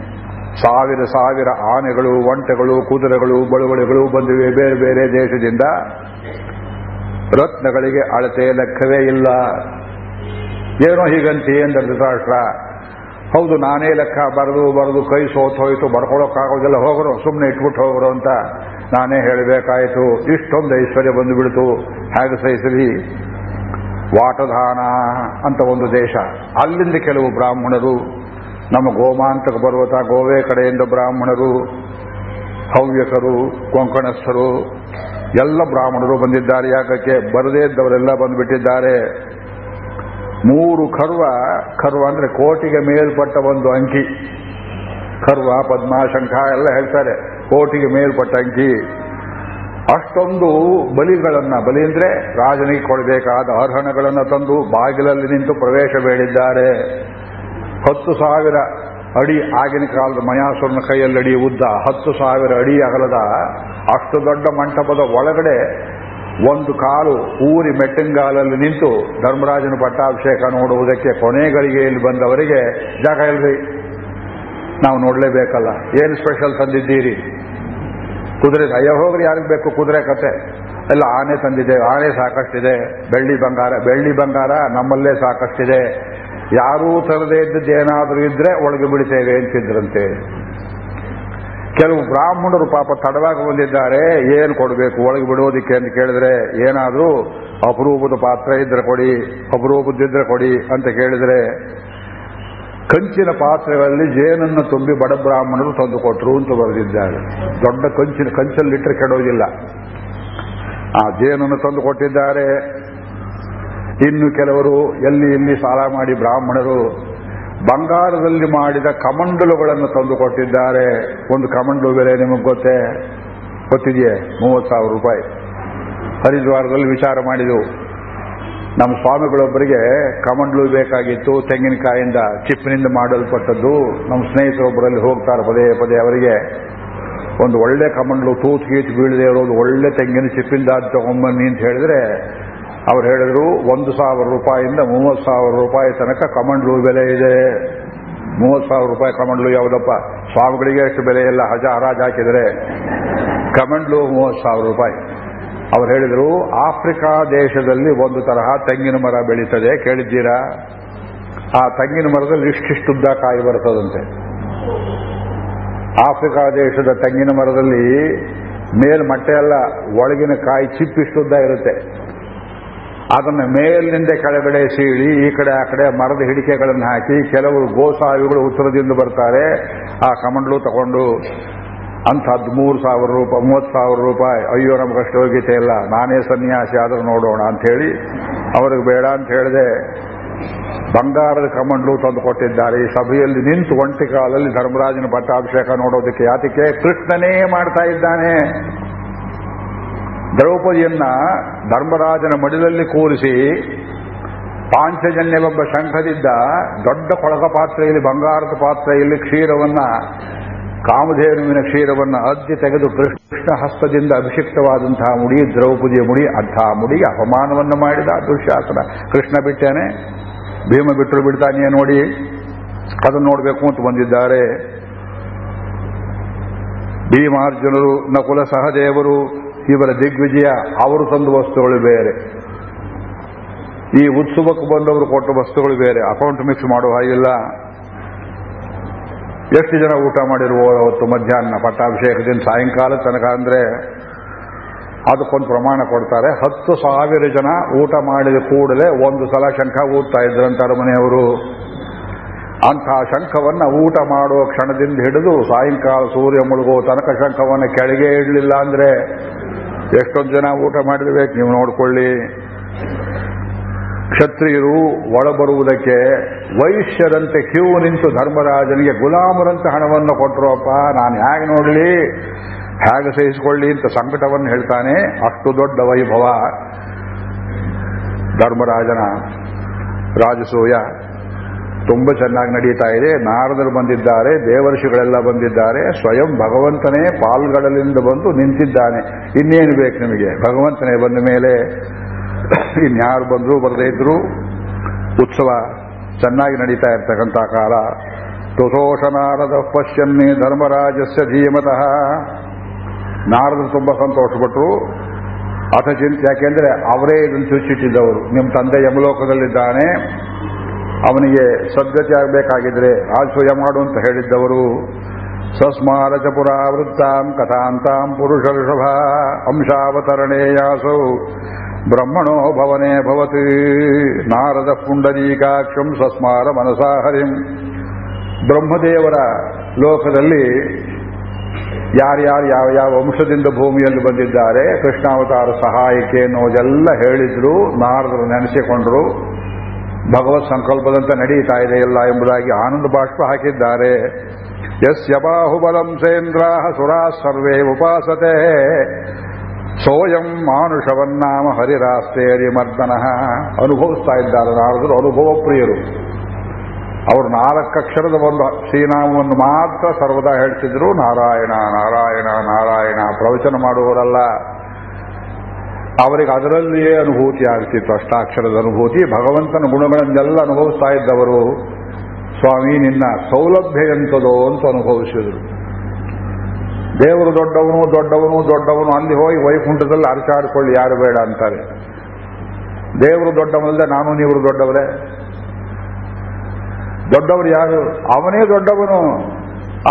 ಸಾವಿರ ಸಾವಿರ ಆನೆಗಳು, ಒಂಟೆಗಳು, ಕುದುರೆಗಳು, ಬಳುವಳಿಗಳು ಬಂದಿವೆ. ಬೇರೆ ಬೇರೆ ದೇಶದಿಂದ ರತ್ನಗಳಿಗೆ ಅಳತೆ ಲೆಕ್ಕವೇ ಇಲ್ಲ. ಏನೋ ಹೀಗಂತಿ ಎಂದ ಧೃತರಾಷ್ಟ್ರ ಹೌದು, ನಾನೇ ಲೆಕ್ಕ ಬರೆದು ಬರೆದು ಕೈ ಸೋತ್ ಹೋಯಿತು ಬರ್ಕೊಳ್ಳೋಕ್ಕಾಗೋದಿಲ್ಲ ಹೋಗರು ಸುಮ್ಮನೆ ಇಟ್ಬಿಟ್ಟು ಹೋಗರು ಅಂತ ನಾನೇ ಹೇಳಬೇಕಾಯಿತು. ಇಷ್ಟೊಂದು ಐಶ್ವರ್ಯ ಬಂದುಬಿಡ್ತು. ಹೇಗೆ ಸಹಿಸಲಿ? ವಾಟಧಾನ ಅಂತ ಒಂದು ದೇಶ. ಅಲ್ಲಿಂದ ಕೆಲವು ಬ್ರಾಹ್ಮಣರು, ನಮ್ಮ ಗೋಮಾಂತಕ ಪರ್ವತ ಗೋವೆ ಕಡೆಯಿಂದ ಬ್ರಾಹ್ಮಣರು, ಹವ್ಯಕರು, ಕೊಂಕಣಸ್ಥರು, ಎಲ್ಲ ಬ್ರಾಹ್ಮಣರು ಬಂದಿದ್ದಾರೆ. ಯಾಕಕ್ಕೆ? ಬರದೇ ಇದ್ದವರೆಲ್ಲ ಬಂದುಬಿಟ್ಟಿದ್ದಾರೆ. ಮೂರು ಕರ್ವ ಕರ್ವ ಅಂದ್ರೆ ಕೋಟಿಗೆ ಮೇಲ್ಪಟ್ಟ ಒಂದು ಅಂಕಿ. ಕರ್ವ ಪದ್ಮ, ಶಂಖ ಎಲ್ಲ ಹೇಳ್ತಾರೆ. ಕೋಟಿಗೆ ಮೇಲ್ಪಟ್ಟ ಅಂಕಿ. ಅಷ್ಟೊಂದು ಬಲಿಗಳನ್ನ, ಬಲಿ ಅಂದ್ರೆ ರಾಜನಿಗೆ ಕೊಡಬೇಕಾದ ಅರ್ಹಣಗಳನ್ನು ತಂದು ಬಾಗಿಲಲ್ಲಿ ನಿಂತು ಪ್ರವೇಶ ಬೇಡಿದ್ದಾರೆ. ಹತ್ತು ಸಾವಿರ ಅಡಿ ಆಗಿನ ಕಾಲದ ಮಯಾಸುರನ ಕೈಯಲ್ಲಿ ಅಡಿ ಉದ್ದ, ಹತ್ತು ಸಾವಿರ ಅಡಿ ಅಗಲದ, ಅಷ್ಟು ದೊಡ್ಡ ಮಂಟಪದ ಒಳಗಡೆ ಒಂದು ಕಾಲು ಊರಿ ಮೆಟ್ಟಿಂಗಾಲಲ್ಲಿ ನಿಂತು ಧರ್ಮರಾಜನ ಪಟ್ಟಾಭಿಷೇಕ ನೋಡುವುದಕ್ಕೆ ಕೊನೆ ಗಳಿಗೆಯಲ್ಲಿ ಬಂದವರಿಗೆ ಜಾಗ ಇಲ್ರಿ. ನಾವು ನೋಡಲೇಬೇಕಲ್ಲ. ಏನು ಸ್ಪೆಷಲ್ ತಂದಿದ್ದೀರಿ? ಕುದುರೆ ಅಯ್ಯ ಹೋಗ್ರಿ ಯಾರಿಗೆ ಬೇಕು? ಕುದುರೆ ಕತೆ. ಎಲ್ಲ ಆನೆ ತಂದಿದೆ, ಆನೆ ಸಾಕಷ್ಟಿದೆ. ಬೆಳ್ಳಿ ಬಂಗಾರ ಬೆಳ್ಳಿ ಬಂಗಾರ ನಮ್ಮಲ್ಲೇ ಸಾಕಷ್ಟಿದೆ. ಯಾರೂ ತರದೇ ಇದ್ದದ್ದು ಏನಾದರೂ ಇದ್ರೆ ಒಳಗೆ ಬಿಡ್ತೇವೆ ಅಂತಿದ್ರಂತೆ. ಕೆಲವು ಬ್ರಾಹ್ಮಣರು ಪಾಪ ತಡವಾಗಿ ಬಂದಿದ್ದಾರೆ, ಏನು ಕೊಡಬೇಕು? ಒಳಗೆ ಬಿಡೋದಿಕ್ಕೆ ಅಂತ ಕೇಳಿದ್ರೆ, ಏನಾದರೂ ಅಪರೂಪದ ಪಾತ್ರ ಇದ್ರೆ ಕೊಡಿ ಅಪರೂಪದಿದ್ರೆ ಕೊಡಿ ಅಂತ ಕೇಳಿದ್ರೆ ಕಂಚಿನ ಪಾತ್ರೆಗಳಲ್ಲಿ ಜೇನನ್ನು ತುಂಬಿ ಬಡ ಬ್ರಾಹ್ಮಣರು ತಂದು ಕೊಟ್ಟರು ಅಂತ ಬರೆದಿದ್ದಾರೆ. ದೊಡ್ಡ ಕಂಚಿನ ಕಂಚಲ್ಲಿಟ್ಟರೆ ಕೆಡೋದಿಲ್ಲ. ಆ ಜೇನನ್ನು ತಂದು ಕೊಟ್ಟಿದ್ದಾರೆ. ಇನ್ನು ಕೆಲವರು ಎಲ್ಲಿ ಇಲ್ಲಿ ಸಾಲ ಮಾಡಿ ಬ್ರಾಹ್ಮಣರು ಬಂಗಾರದಲ್ಲಿ ಮಾಡಿದ ಕಮಂಡಲುಗಳನ್ನು ತಂದು ಕೊಟ್ಟಿದ್ದಾರೆ. ಒಂದು ಕಮಂಡಲು ಬೆಲೆ ನಿಮಗೆ ಗೊತ್ತೇ? ಗೊತ್ತಿದೆಯೇ? ಮೂವತ್ತು ಸಾವಿರ ರೂಪಾಯಿ. ಹರಿದ್ವಾರದಲ್ಲಿ ವಿಚಾರ ಮಾಡಿದೆವು. ನಮ್ಮ ಸ್ವಾಮಿಗಳೊಬ್ಬರಿಗೆ ಕಮಂಡ್ಲು ಬೇಕಾಗಿತ್ತು, ತೆಂಗಿನಕಾಯಿಂದ ಚಿಪ್ಪಿನಿಂದ ಮಾಡಲ್ಪಟ್ಟದ್ದು. ನಮ್ಮ ಸ್ನೇಹಿತರೊಬ್ಬರಲ್ಲಿ ಹೋಗ್ತಾರೆ ಪದೇ ಪದೇ ಅವರಿಗೆ. ಒಂದು ಒಳ್ಳೆ ಕಮಂಡ್ಲು ತೂತು ಗೀತು ಬೀಳದೆ ಇರೋದು ಒಳ್ಳೆ ತೆಂಗಿನ ಚಿಪ್ಪಿಂದ ತಗೊಂಬನ್ನಿ ಅಂತ ಹೇಳಿದ್ರೆ, ಅವ್ರು ಹೇಳಿದ್ರು, ಒಂದು ಸಾವಿರ ರೂಪಾಯಿಂದ ಮೂವತ್ತು ಸಾವಿರ ರೂಪಾಯಿ ತನಕ ಕಮಂಡ್ಲು ಬೆಲೆ ಇದೆ. ಮೂವತ್ತು ಸಾವಿರ ರೂಪಾಯಿ ಕಮಂಡ್ಲು ಯಾವುದಪ್ಪ? ಸ್ವಾಮಿಗಳಿಗೆ ಎಷ್ಟು ಬೆಲೆ ಎಲ್ಲ ಹಜ ಹರಾಜ್ ಹಾಕಿದರೆ ಕಮಂಡ್ಲು ಮೂವತ್ತು ಸಾವಿರ ರೂಪಾಯಿ. ಅವ್ರು ಹೇಳಿದರು, ಆಫ್ರಿಕಾ ದೇಶದಲ್ಲಿ ಒಂದು ತರಹ ತೆಂಗಿನ ಮರ ಬೆಳೀತದೆ, ಕೇಳಿದ್ದೀರಾ? ಆ ತೆಂಗಿನ ಮರದಲ್ಲಿ ಇಷ್ಟಿಷ್ಟುದ್ದ ಕಾಯಿ ಬರ್ತದಂತೆ. ಆಫ್ರಿಕಾ ದೇಶದ ತೆಂಗಿನ ಮರದಲ್ಲಿ ಮೇಲ್ಮಟ್ಟೆ ಎಲ್ಲ ಒಳಗಿನ ಕಾಯಿ ಚಿಪ್ಪಿಷ್ಟುದ್ದ ಇರುತ್ತೆ. ಅದನ್ನು ಮೇಲಿನಿಂದ ಕೆಳಗಡೆ ಸೀಳಿ, ಈ ಕಡೆ ಆ ಕಡೆ ಮರದ ಹಿಡಿಕೆಗಳನ್ನು ಹಾಕಿ ಕೆಲವರು ಗೋಸಾವಿಗಳು ಉತ್ತರದಿಂದ ಬರ್ತಾರೆ, ಆ ಕಮಂಡ್ಲು ತಗೊಂಡು ಅಂತ ಹದಿಮೂರು ಸಾವಿರ ರೂಪಾಯಿ ಮೂವತ್ತು ಸಾವಿರ ರೂಪಾಯಿ. ಅಯ್ಯೋ, ನಮ್ಗೆ ಅಷ್ಟು ಯೋಗ್ಯತೆ ಇಲ್ಲ. ನಾನೇ ಸನ್ಯಾಸಿ, ಆದರೂ ನೋಡೋಣ ಅಂತ ಹೇಳಿ ಅವ್ರಿಗೆ ಬೇಡ ಅಂತ ಹೇಳಿದೆ. ಬಂಗಾರದ ಕಮಂಡ್ಲು ತಂದು ಕೊಟ್ಟಿದ್ದಾರೆ. ಈ ಸಭೆಯಲ್ಲಿ ನಿಂತು ಒಂಟಿ ಕಾಲದಲ್ಲಿ ಧರ್ಮರಾಜನ ಪಟ್ಟಾಭಿಷೇಕ ನೋಡೋದಕ್ಕೆ ಯಾತಕ್ಕೆ ಕೃಷ್ಣನೇ ಮಾಡ್ತಾ ಇದ್ದಾನೆ. ದ್ರೌಪದಿಯನ್ನ ಧರ್ಮರಾಜನ ಮಡಿಲಲ್ಲಿ ಕೂರಿಸಿ ಪಾಂಚಜನ್ಯವೆಂಬ ಶಂಖದಿದ್ದ ದೊಡ್ಡ ಕೊಳಕ ಪಾತ್ರೆಯಲ್ಲಿ ಬಂಗಾರದ ಪಾತ್ರೆಯಲ್ಲಿ ಕ್ಷೀರವನ್ನ ಕಾಮಧೇನುವಿನ ಕ್ಷೀರವನ್ನು ಅದ್ದಿ ತೆಗೆದು ಕೃಷ್ಣ ಹಸ್ತದಿಂದ ಅಭಿಷಿಕ್ತವಾದಂತಹ ಮುಡಿ, ದ್ರೌಪದಿಯ ಮುಡಿ ಅಂತಹ ಮುಡಿಗೆ ಅಪಮಾನವನ್ನು ಮಾಡಿದ ದುಶ್ಯಾಸನ ಕೃಷ್ಣ ಬಿಟ್ಟೇನೆ, ಭೀಮ ಬಿಟ್ಟರು ಬಿಡ್ತಾನೆಯೇ ನೋಡಿ. ಅದನ್ನು ನೋಡಬೇಕು ಅಂತ ಬಂದಿದ್ದಾರೆ. ಭೀಮಾರ್ಜುನರು, ನಕುಲ ಸಹದೇವರು, ಇವರ ದಿಗ್ವಿಜಯ, ಅವರು ತಂದು ವಸ್ತುಗಳು ಬೇರೆ. ಈ ಉತ್ಸವಕ್ಕೆ ಬಂದವರು ಕೊಟ್ಟ ವಸ್ತುಗಳು ಬೇರೆ. ಅಕೌಂಟ್ ಮಿಕ್ಸ್ ಮಾಡುವ ಹಾಗಿಲ್ಲ. ಎಷ್ಟು ಜನ ಊಟ ಮಾಡಿರುವ ಅವತ್ತು ಮಧ್ಯಾಹ್ನ ಪಟ್ಟಾಭಿಷೇಕದಿಂದ ಸಾಯಂಕಾಲ ತನಕ ಅಂದ್ರೆ ಅದಕ್ಕೊಂದು ಪ್ರಮಾಣ ಕೊಡ್ತಾರೆ. ಹತ್ತು ಸಾವಿರ ಜನ ಊಟ ಮಾಡಿದ ಕೂಡಲೇ ಒಂದು ಸಲ ಶಂಖ ಊದ್ತಾ ಇದ್ರಂತಾರೆ ಮನೆಯವರು. ಅಂತಹ ಶಂಖವನ್ನ ಊಟ ಮಾಡುವ ಕ್ಷಣದಿಂದ ಹಿಡಿದು ಸಾಯಂಕಾಲ ಸೂರ್ಯ ಮುಳುಗೋ ತನಕ ಶಂಖವನ್ನು ಕೆಳಗೆ ಇಡಲಿಲ್ಲ ಅಂದ್ರೆ ಎಷ್ಟೊಂದು ಜನ ಊಟ ಮಾಡಿರ್ಬೇಕು, ನೀವು ನೋಡ್ಕೊಳ್ಳಿ. ಕ್ಷತ್ರಿಯರು ಒಳಬರುವುದಕ್ಕೆ ವೈಶ್ಯರಂತೆ ಕ್ಯೂ ನಿಂತು ಧರ್ಮರಾಜನಿಗೆ ಗುಲಾಮರಂತೆ ಹಣವನ್ನು ಕೊಟ್ಟರೋಪ್ಪ ನಾನು ಹೇಗೆ ನೋಡಲಿ? ಹೇಗೆ ಸಹಿಸಿಕೊಳ್ಳಿ ಅಂತ ಸಂಕಟವನ್ನು ಹೇಳ್ತಾನೆ. ಅಷ್ಟು ದೊಡ್ಡ ವೈಭವ ಧರ್ಮರಾಜನ ರಾಜಸೂಯ. ತುಂಬ ಚೆನ್ನಾಗಿ ನಡೀತಾ ಇದೆ. ನಾರದರು ಬಂದಿದ್ದಾರೆ, ದೇವರ್ಷಿಗಳೆಲ್ಲ ಬಂದಿದ್ದಾರೆ. ಸ್ವಯಂ ಭಗವಂತನೇ ಪಾಲ್ಗಳಲ್ಲಿಂದ ಬಂದು ನಿಂತಿದ್ದಾನೆ. ಇನ್ನೇನು ಬೇಕು ನಿಮಗೆ? ಭಗವಂತನೇ ಬಂದ ಮೇಲೆ ಇನ್ಯಾರು ಬಂದರೂ ಬರದೇ ಇದ್ರು ಉತ್ಸವ ಚೆನ್ನಾಗಿ ನಡೀತಾ ಇರ್ತಕ್ಕಂಥ ಕಾಲ. ತುಸೋಷ ನಾರದ ಪಶ್ಯನ್ನಿ ಧರ್ಮರಾಜಸ್ಯ ಧೀಮತಃ. ನಾರದರು ತುಂಬ ಸಂತೋಷಪಟ್ಟರು ಅಥ ಚಿಂತೆ ಯಾಕೆಂದ್ರೆ ಅವರೇ ಇದನ್ನು ಚುಚ್ಚಿಟ್ಟಿದ್ದವರು ನಿಮ್ಮ ತಂದೆ ಯಮಲೋಕದಲ್ಲಿದ್ದಾನೆ. ಅವನಿಗೆ ಸದ್ಗತಿ ಆಗಬೇಕಾಗಿದ್ರೆ ರಾಜಸೂಯ ಮಾಡು ಅಂತ ಹೇಳಿದ್ದವರು. ಸಸ್ಮಾರಚ ಪುರಾವೃತ್ತಾಂ ಕಥಾಂತಾಂ ಪುರುಷ ಋಷಭ ಅಂಶಾವತರಣೇಯಾಸೌ ಬ್ರಹ್ಮಣೋ ಭವನೇ ಭವತಿ. ನಾರದ ಪುಂಡರೀಕಾಕ್ಷಂ ಸಸ್ಮಾರ ಮನಸಾ ಹರಿಂ. ಬ್ರಹ್ಮದೇವರ ಲೋಕದಲ್ಲಿ ಯಾರ್ಯಾರು ಯಾವ ಯಾವ ವಂಶದಿಂದ ಭೂಮಿಯಲ್ಲಿ ಬಂದಿದ್ದಾರೆ, ಕೃಷ್ಣಾವತಾರ ಸಹಾಯಕ್ಕೆ ಎಲ್ಲ ಹೇಳಿದ್ರು, ನಾರದರು ನೆನೆಸಿಕೊಂಡ್ರು. ಭಗವತ್ ಸಂಕಲ್ಪದಂತೆ ನಡೀತಾ ಇದೆ ಎಲ್ಲ ಎಂಬುದಾಗಿ ಆನಂದ ಬಾಷ್ಪ ಹಾಕಿದ್ದಾರೆ. ಯಸ್ಯ ಬಾಹುಬಲಂ ಸೇಂದ್ರಾಹ ಸುರಾ ಸರ್ವೇ ಉಪಾಸತೆ. ಸೋಯಂ ಮಾನುಷವನ್ನಾಮ ಹರಿರಾಸ್ತೇರಿ ಮರ್ದನಃ. ಅನುಭವಿಸ್ತಾ ಇದ್ದಾರೆ ನಾರದರು ಅನುಭವ ಪ್ರಿಯರು ಅವರು ನಾಲ್ಕಕ್ಷರದ ಒಂದು ಶ್ರೀನಾಮವನ್ನು ಮಾತ್ರ ಸರ್ವದಾ ಹೇಳ್ತಿದ್ರು. ನಾರಾಯಣ ನಾರಾಯಣ ನಾರಾಯಣ ಪ್ರವಚನ ಮಾಡುವವರಲ್ಲ. ಅವರಿಗೆ ಅದರಲ್ಲಿಯೇ ಅನುಭೂತಿ ಆಗ್ತಿತ್ತು, ಅಷ್ಟಾಕ್ಷರದ ಅನುಭೂತಿ. ಭಗವಂತನ ಗುಣಗಳನ್ನೆಲ್ಲ ಅನುಭವಿಸ್ತಾ ಇದ್ದವರು, ಸ್ವಾಮಿ ನಿನ್ನ ಸೌಲಭ್ಯ ಎಂತದೋ ಅಂತ ಅನುಭವಿಸಿದರು. ದೇವರು ದೊಡ್ಡವನು ದೊಡ್ಡವನು ದೊಡ್ಡವನು, ಅಲ್ಲಿ ಹೋಗಿ ವೈಕುಂಠದಲ್ಲಿ ಅರ್ಚಾಡ್ಕೊಳ್ಳಿ ಯಾರು ಬೇಡ ಅಂತಾರೆ. ದೇವರು ದೊಡ್ಡವನಲ್ಲದೆ ನಾನು ನೀವರು ದೊಡ್ಡವರೇ? ದೊಡ್ಡವರು ಯಾರು? ಅವನೇ ದೊಡ್ಡವನು.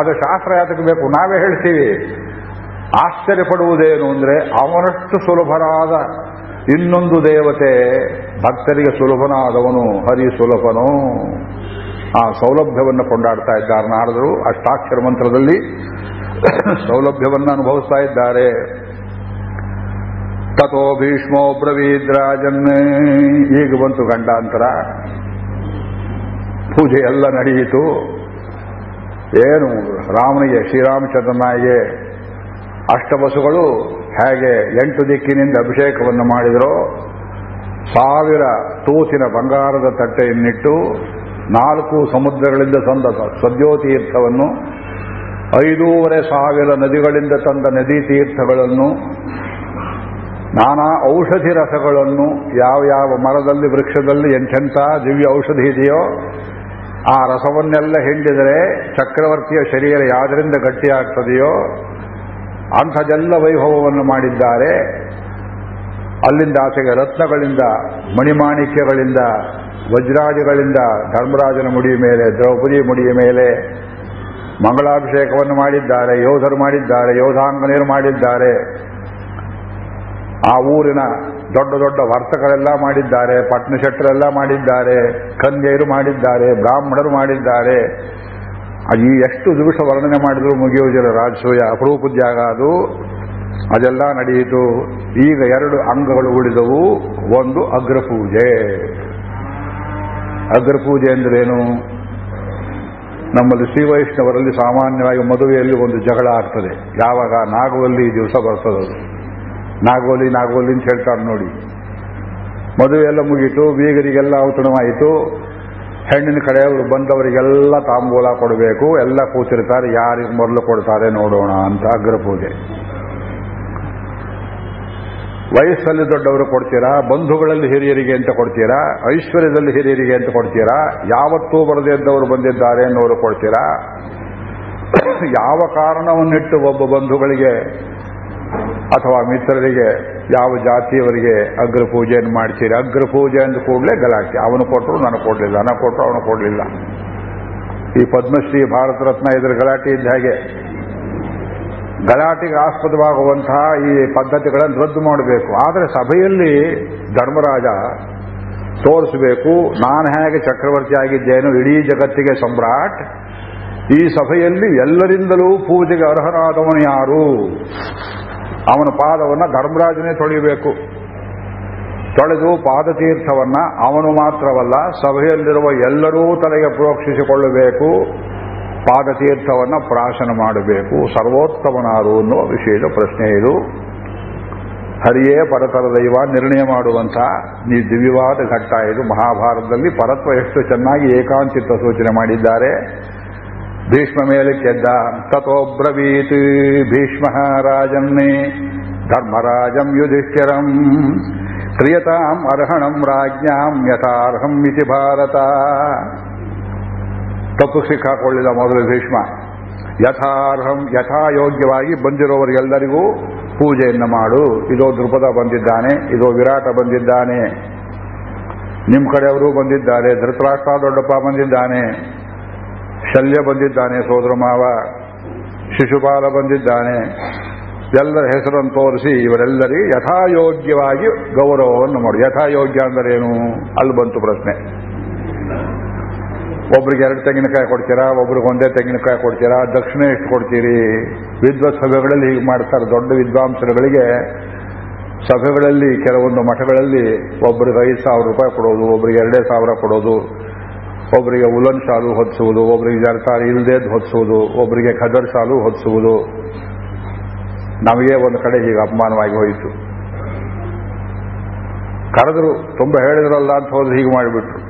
ಅದು ಶಾಸ್ತ್ರ ಯಾತಕ್ಕೆ ಬೇಕು? ನಾವೇ ಹೇಳ್ತೀವಿ, ಆಶ್ಚರ್ಯಪಡುವುದೇನು ಅಂದ್ರೆ, ಅವನಷ್ಟು ಸುಲಭನಾದ ಇನ್ನೊಂದು ದೇವತೆ, ಭಕ್ತರಿಗೆ ಸುಲಭನಾದವನು, ಹರಿ ಸುಲಭನು. ಆ ಸೌಲಭ್ಯವನ್ನು ಕೊಂಡಾಡ್ತಾ ಇದ್ದಾರೆ ನಾರದರು ಅಷ್ಟಾಕ್ಷರ ಮಂತ್ರದಲ್ಲಿ. ಸೌಲಭ್ಯವನ್ನು ಅನುಭವಿಸ್ತಾ ಇದ್ದಾರೆ. ತಥೋ ಭೀಷ್ಮೋ ಬ್ರವೀದ್ರಾಜನ್ ಈಗ ಬಂತು ಗಂಡಾಂತರ. ಪೂಜೆ ಎಲ್ಲ ನಡೆಯಿತು ಏನು ರಾಮನಿಗೆ ಶ್ರೀರಾಮಚಂದ್ರನಾಗೆ ಅಷ್ಟಬಸುಗಳು ಹೇಗೆ ಎಂಟು ದಿಕ್ಕಿನಿಂದ ಅಭಿಷೇಕವನ್ನು ಮಾಡಿದರೋ, ಸಾವಿರ ತೂತಿನ ಬಂಗಾರದ ತಟ್ಟೆಯನ್ನಿಟ್ಟು ನಾಲ್ಕು ಸಮುದ್ರಗಳಿಂದ ತಂದ ಸದ್ಯೋತೀರ್ಥವನ್ನು ಐದೂವರೆ ಸಾವಿರ ನದಿಗಳಿಂದ ತಂದ ನದಿ ತೀರ್ಥಗಳನ್ನು, ನಾನಾ ಔಷಧಿ ರಸಗಳನ್ನು, ಯಾವ ಯಾವ ಮರದಲ್ಲಿ, ವೃಕ್ಷದಲ್ಲಿ ಎಂಥೆಂಥ ದಿವ್ಯ ಔಷಧಿ ಇದೆಯೋ, ಆ ರಸವನ್ನೆಲ್ಲ ಹಿಂಡಿದರೆ ಚಕ್ರವರ್ತಿಯ ಶರೀರ ಯಾವುದರಿಂದ ಗಟ್ಟಿಯಾಗ್ತದೆಯೋ ಅಂಥದೆಲ್ಲ ವೈಭವವನ್ನು ಮಾಡಿದ್ದಾರೆ. ಅಲ್ಲಿಂದ ಆಚೆಗೆ ರತ್ನಗಳಿಂದ, ಮಣಿಮಾಣಿಕ್ಯಗಳಿಂದ ವಜ್ರಾಜಗಳಿಂದ ಧರ್ಮರಾಜನ ಮುಡಿಯ ಮೇಲೆ ದ್ರೌಪದಿ ಮುಡಿಯ ಮೇಲೆ ಮಂಗಳಾಭಿಷೇಕವನ್ನು ಮಾಡಿದ್ದಾರೆ, ಯೋಧರು ಮಾಡಿದ್ದಾರೆ, ಯೋಧಾಂಗನೆಯರು ಮಾಡಿದ್ದಾರೆ. ಆ ಊರಿನ ದೊಡ್ಡ ದೊಡ್ಡ ವರ್ತಕರೆಲ್ಲ ಮಾಡಿದ್ದಾರೆ, ಪಟ್ನಶೆಟ್ಟರೆಲ್ಲ ಮಾಡಿದ್ದಾರೆ, ಕಂದೆಯರು ಮಾಡಿದ್ದಾರೆ, ಬ್ರಾಹ್ಮಣರು ಮಾಡಿದ್ದಾರೆ. ಈ ಎಷ್ಟು ದಿವಸ ವರ್ಣನೆ ಮಾಡಿದ್ರು ಮುಗಿಯುವುದಿಲ್ಲ ರಾಜಸೂಯ, ಅಪರೂಪದ ಜಾಗ ಅದು. ಅದೆಲ್ಲ ನಡೆಯಿತು. ಈಗ ಎರಡು ಅಂಗಗಳು ಉಳಿದವು. ಒಂದು ಅಗ್ರಪೂಜೆ. ಅಗ್ರಪೂಜೆ ಅಂದ್ರೇನು ನಮ್ಮಲ್ಲಿ ಶ್ರೀ ವೈಷ್ಣವರಲ್ಲಿ ಸಾಮಾನ್ಯವಾಗಿ ಮದುವೆಯಲ್ಲಿ ಒಂದು ಜಗಳ ಆಗ್ತದೆ. ಯಾವಾಗ? ನಾಗವಲ್ಲಿ ದಿವಸ ಬರ್ತದದು ನಾಗೋಲಿ ನಾಗೋಲಿ ಅಂತ ಹೇಳ್ತಾರೆ ನೋಡಿ. ಮದುವೆ ಎಲ್ಲ ಮುಗೀತು, ಬೀಗರಿಗೆಲ್ಲ ಔತಣವಾಯಿತು. ಹೆಣ್ಣಿನ ಕಡೆಯವರು ಬಂದವರಿಗೆಲ್ಲ ತಾಂಬೂಲ ಕೊಡಬೇಕು. ಎಲ್ಲ ಕೂತಿರ್ತಾರೆ, ಯಾರಿಗೆ ಮೊದಲು ಕೊಡ್ತಾರೆ ನೋಡೋಣ ಅಂತ ಅಗ್ರ ಪೂಜೆ ವಯಸ್ಸಲ್ಲಿ ದೊಡ್ಡವರು ಕೊಡ್ತೀರಾ? ಬಂಧುಗಳಲ್ಲಿ ಹಿರಿಯರಿಗೆ ಅಂತ ಕೊಡ್ತೀರಾ? ಐಶ್ವರ್ಯದಲ್ಲಿ ಹಿರಿಯರಿಗೆ ಅಂತ ಕೊಡ್ತೀರಾ? ಯಾವತ್ತೂ ಬರದೇ ಇದ್ದವರು ಬಂದಿದ್ದಾರೆ ಅನ್ನೋರು ಕೊಡ್ತೀರಾ? ಯಾವ ಕಾರಣವನ್ನಿಟ್ಟು ಒಬ್ಬ ಬಂಧುಗಳಿಗೆ ಅಥವಾ ಮಿತ್ರರಿಗೆ ಯಾವ ಜಾತಿಯವರಿಗೆ ಅಗ್ರ ಪೂಜೆಯನ್ನು ಮಾಡ್ತೀರಿ? ಅಗ್ರ ಪೂಜೆ ಅಂದ ಕೂಡಲೇ ಗಲಾಟೆ. ಅವನು ಕೊಟ್ಟರು ನಾನು ಕೊಡಲಿಲ್ಲ, ನಾನು ಕೊಟ್ಟರು ಅವನು ಕೊಡಲಿಲ್ಲ. ಈ ಪದ್ಮಶ್ರೀ ಭಾರತ ರತ್ನ ಇದರ ಗಲಾಟೆ ಇದ್ದ ಹಾಗೆ ಗಲಾಟೆಗೆ ಆಸ್ಪದವಾಗುವಂತಹ ಈ ಪದ್ಧತಿಗಳನ್ನು ರದ್ದು ಮಾಡಬೇಕು. ಆದರೆ ಸಭೆಯಲ್ಲಿ ಧರ್ಮರಾಜ ತೋರಿಸಬೇಕು, ನಾನು ಹೇಗೆ ಚಕ್ರವರ್ತಿ ಆಗಿದ್ದೇನು, ಇಡೀ ಜಗತ್ತಿಗೆ ಸಮ್ರಾಟ್, ಈ ಸಭೆಯಲ್ಲಿ ಎಲ್ಲರಿಂದಲೂ ಪೂಜೆಗೆ ಅರ್ಹರಾದವನು ಯಾರು? ಅವನ ಪಾದವನ್ನು ಧರ್ಮರಾಜನೇ ತೊಳಿಬೇಕು ತೊಳೆದು ಪಾದತೀರ್ಥವನ್ನು ಅವನು ಮಾತ್ರವಲ್ಲ, ಸಭೆಯಲ್ಲಿರುವ ಎಲ್ಲರೂ ತಲೆಗೆ ಪ್ರೋಕ್ಷಿಸಿಕೊಳ್ಳಬೇಕು. ಪಾದತೀರ್ಥವನ್ನ ಪ್ರಾಶನ ಮಾಡಬೇಕು. ಸರ್ವೋತ್ತಮನಾರು ಅನ್ನುವ ವಿಷಯದ ಪ್ರಶ್ನೆ ಇದು. ಹರಿಯೇ ಪರತರ ದೈವ, ನಿರ್ಣಯ ಮಾಡುವಂಥ ಈ ದಿವ್ಯವಾದ ಘಟ್ಟ ಇದು. ಮಹಾಭಾರತದಲ್ಲಿ ಪರತ್ವ ಎಷ್ಟು ಚೆನ್ನಾಗಿ ಏಕಾಂತಿತ್ವ ಸೂಚನೆ ಮಾಡಿದ್ದಾರೆ. ಭೀಷ್ಮ ಮೇಲೆ ಕೆದ್ದ ತಥೋಬ್ರವೀತ್ ಭೀಷ್ಮ ರಾಜನ್ನೇ, ಧರ್ಮರಾಜಂ ಯುಧಿಷ್ಠಿರಂ ಕ್ರಿಯತಾಂ ಅರ್ಹಣಂ ರಾಜ್ಞಾಂ ಯಥಾರ್ಹಂ ಇತಿ ಭಾರತ. ತಪ್ಪು ಸಿಕ್ಕಾಕೊಳ್ಳಿಲ್ಲ ಮೊದಲು ಭೀಷ್ಮ. ಯಥಾರ್ಹಂ ಯಥಾಯೋಗ್ಯವಾಗಿ ಬಂದಿರೋವರಿಗೆಲ್ಲರಿಗೂ ಪೂಜೆಯನ್ನು ಮಾಡು. ಇದೋ ದೃಪದ ಬಂದಿದ್ದಾನೆ, ಇದೋ ವಿರಾಟ ಬಂದಿದ್ದಾನೆ. ನಿಮ್ಮ ಕಡೆಯವರು ಬಂದಿದ್ದಾರೆ, ಧೃತರಾಷ್ಟ್ರ ದೊಡ್ಡಪ್ಪ ಬಂದಿದ್ದಾನೆ, ಶಲ್ಯ ಬಂದಿದ್ದಾನೆ ಸೋದರ ಮಾವ, ಶಿಶುಪಾಲ ಬಂದಿದ್ದಾನೆ. ಎಲ್ಲರ ಹೆಸರನ್ನು ತೋರಿಸಿ ಇವರೆಲ್ಲರಿಗೆ ಯಥಾಯೋಗ್ಯವಾಗಿ ಗೌರವವನ್ನು ಮಾಡು. ಯಥಾಯೋಗ್ಯ ಅಂದರೇನು? ಅಲ್ಲಿ ಬಂತು ಪ್ರಶ್ನೆ. ಒಬ್ರಿಗೆ ಎರಡು ತೆಂಗಿನಕಾಯಿ ಕೊಡ್ತೀರಾ, ಒಬ್ರಿಗೆ ಒಂದೇ ತೆಂಗಿನಕಾಯಿ ಕೊಡ್ತೀರಾ, ದಕ್ಷಿಣ ಎಷ್ಟು ಕೊಡ್ತೀರಿ? ವಿದ್ವತ್ ಸಭೆಗಳಲ್ಲಿ ಹೀಗೆ ಮಾಡ್ತಾರೆ, ದೊಡ್ಡ ವಿದ್ವಾಂಸರುಗಳಿಗೆ ಸಭೆಗಳಲ್ಲಿ, ಕೆಲವೊಂದು ಮಠಗಳಲ್ಲಿ ಒಬ್ಬರಿಗೆ ಐದು ಸಾವಿರ ರೂಪಾಯಿ ಕೊಡೋದು ಒಬ್ಬರಿಗೆ ಎರಡೇ ಸಾವಿರ ಕೊಡೋದು ಒಬ್ಬರಿಗೆ ಉಲನ್ ಶಾಲು ಹೊದಿಸುವುದು ಒಬ್ಬರಿಗೆ ಜರ್ತಾರಿ ಇಲ್ದೇದ್ ಹೊದಿಸುವುದು ಒಬ್ಬರಿಗೆ ಖದರ್ ಶಾಲು ಹೊದಿಸುವುದು. ನಮಗೆ ಒಂದು ಕಡೆ ಹೀಗೆ ಅಪಮಾನವಾಗಿ ಹೋಯಿತು. ಕರೆದ್ರು, ತುಂಬ ಹೇಳಿದ್ರಲ್ಲ ಅಂತ ಹೋದ್ರೆ, ಹೀಗೆ ಮಾಡಿಬಿಟ್ರು.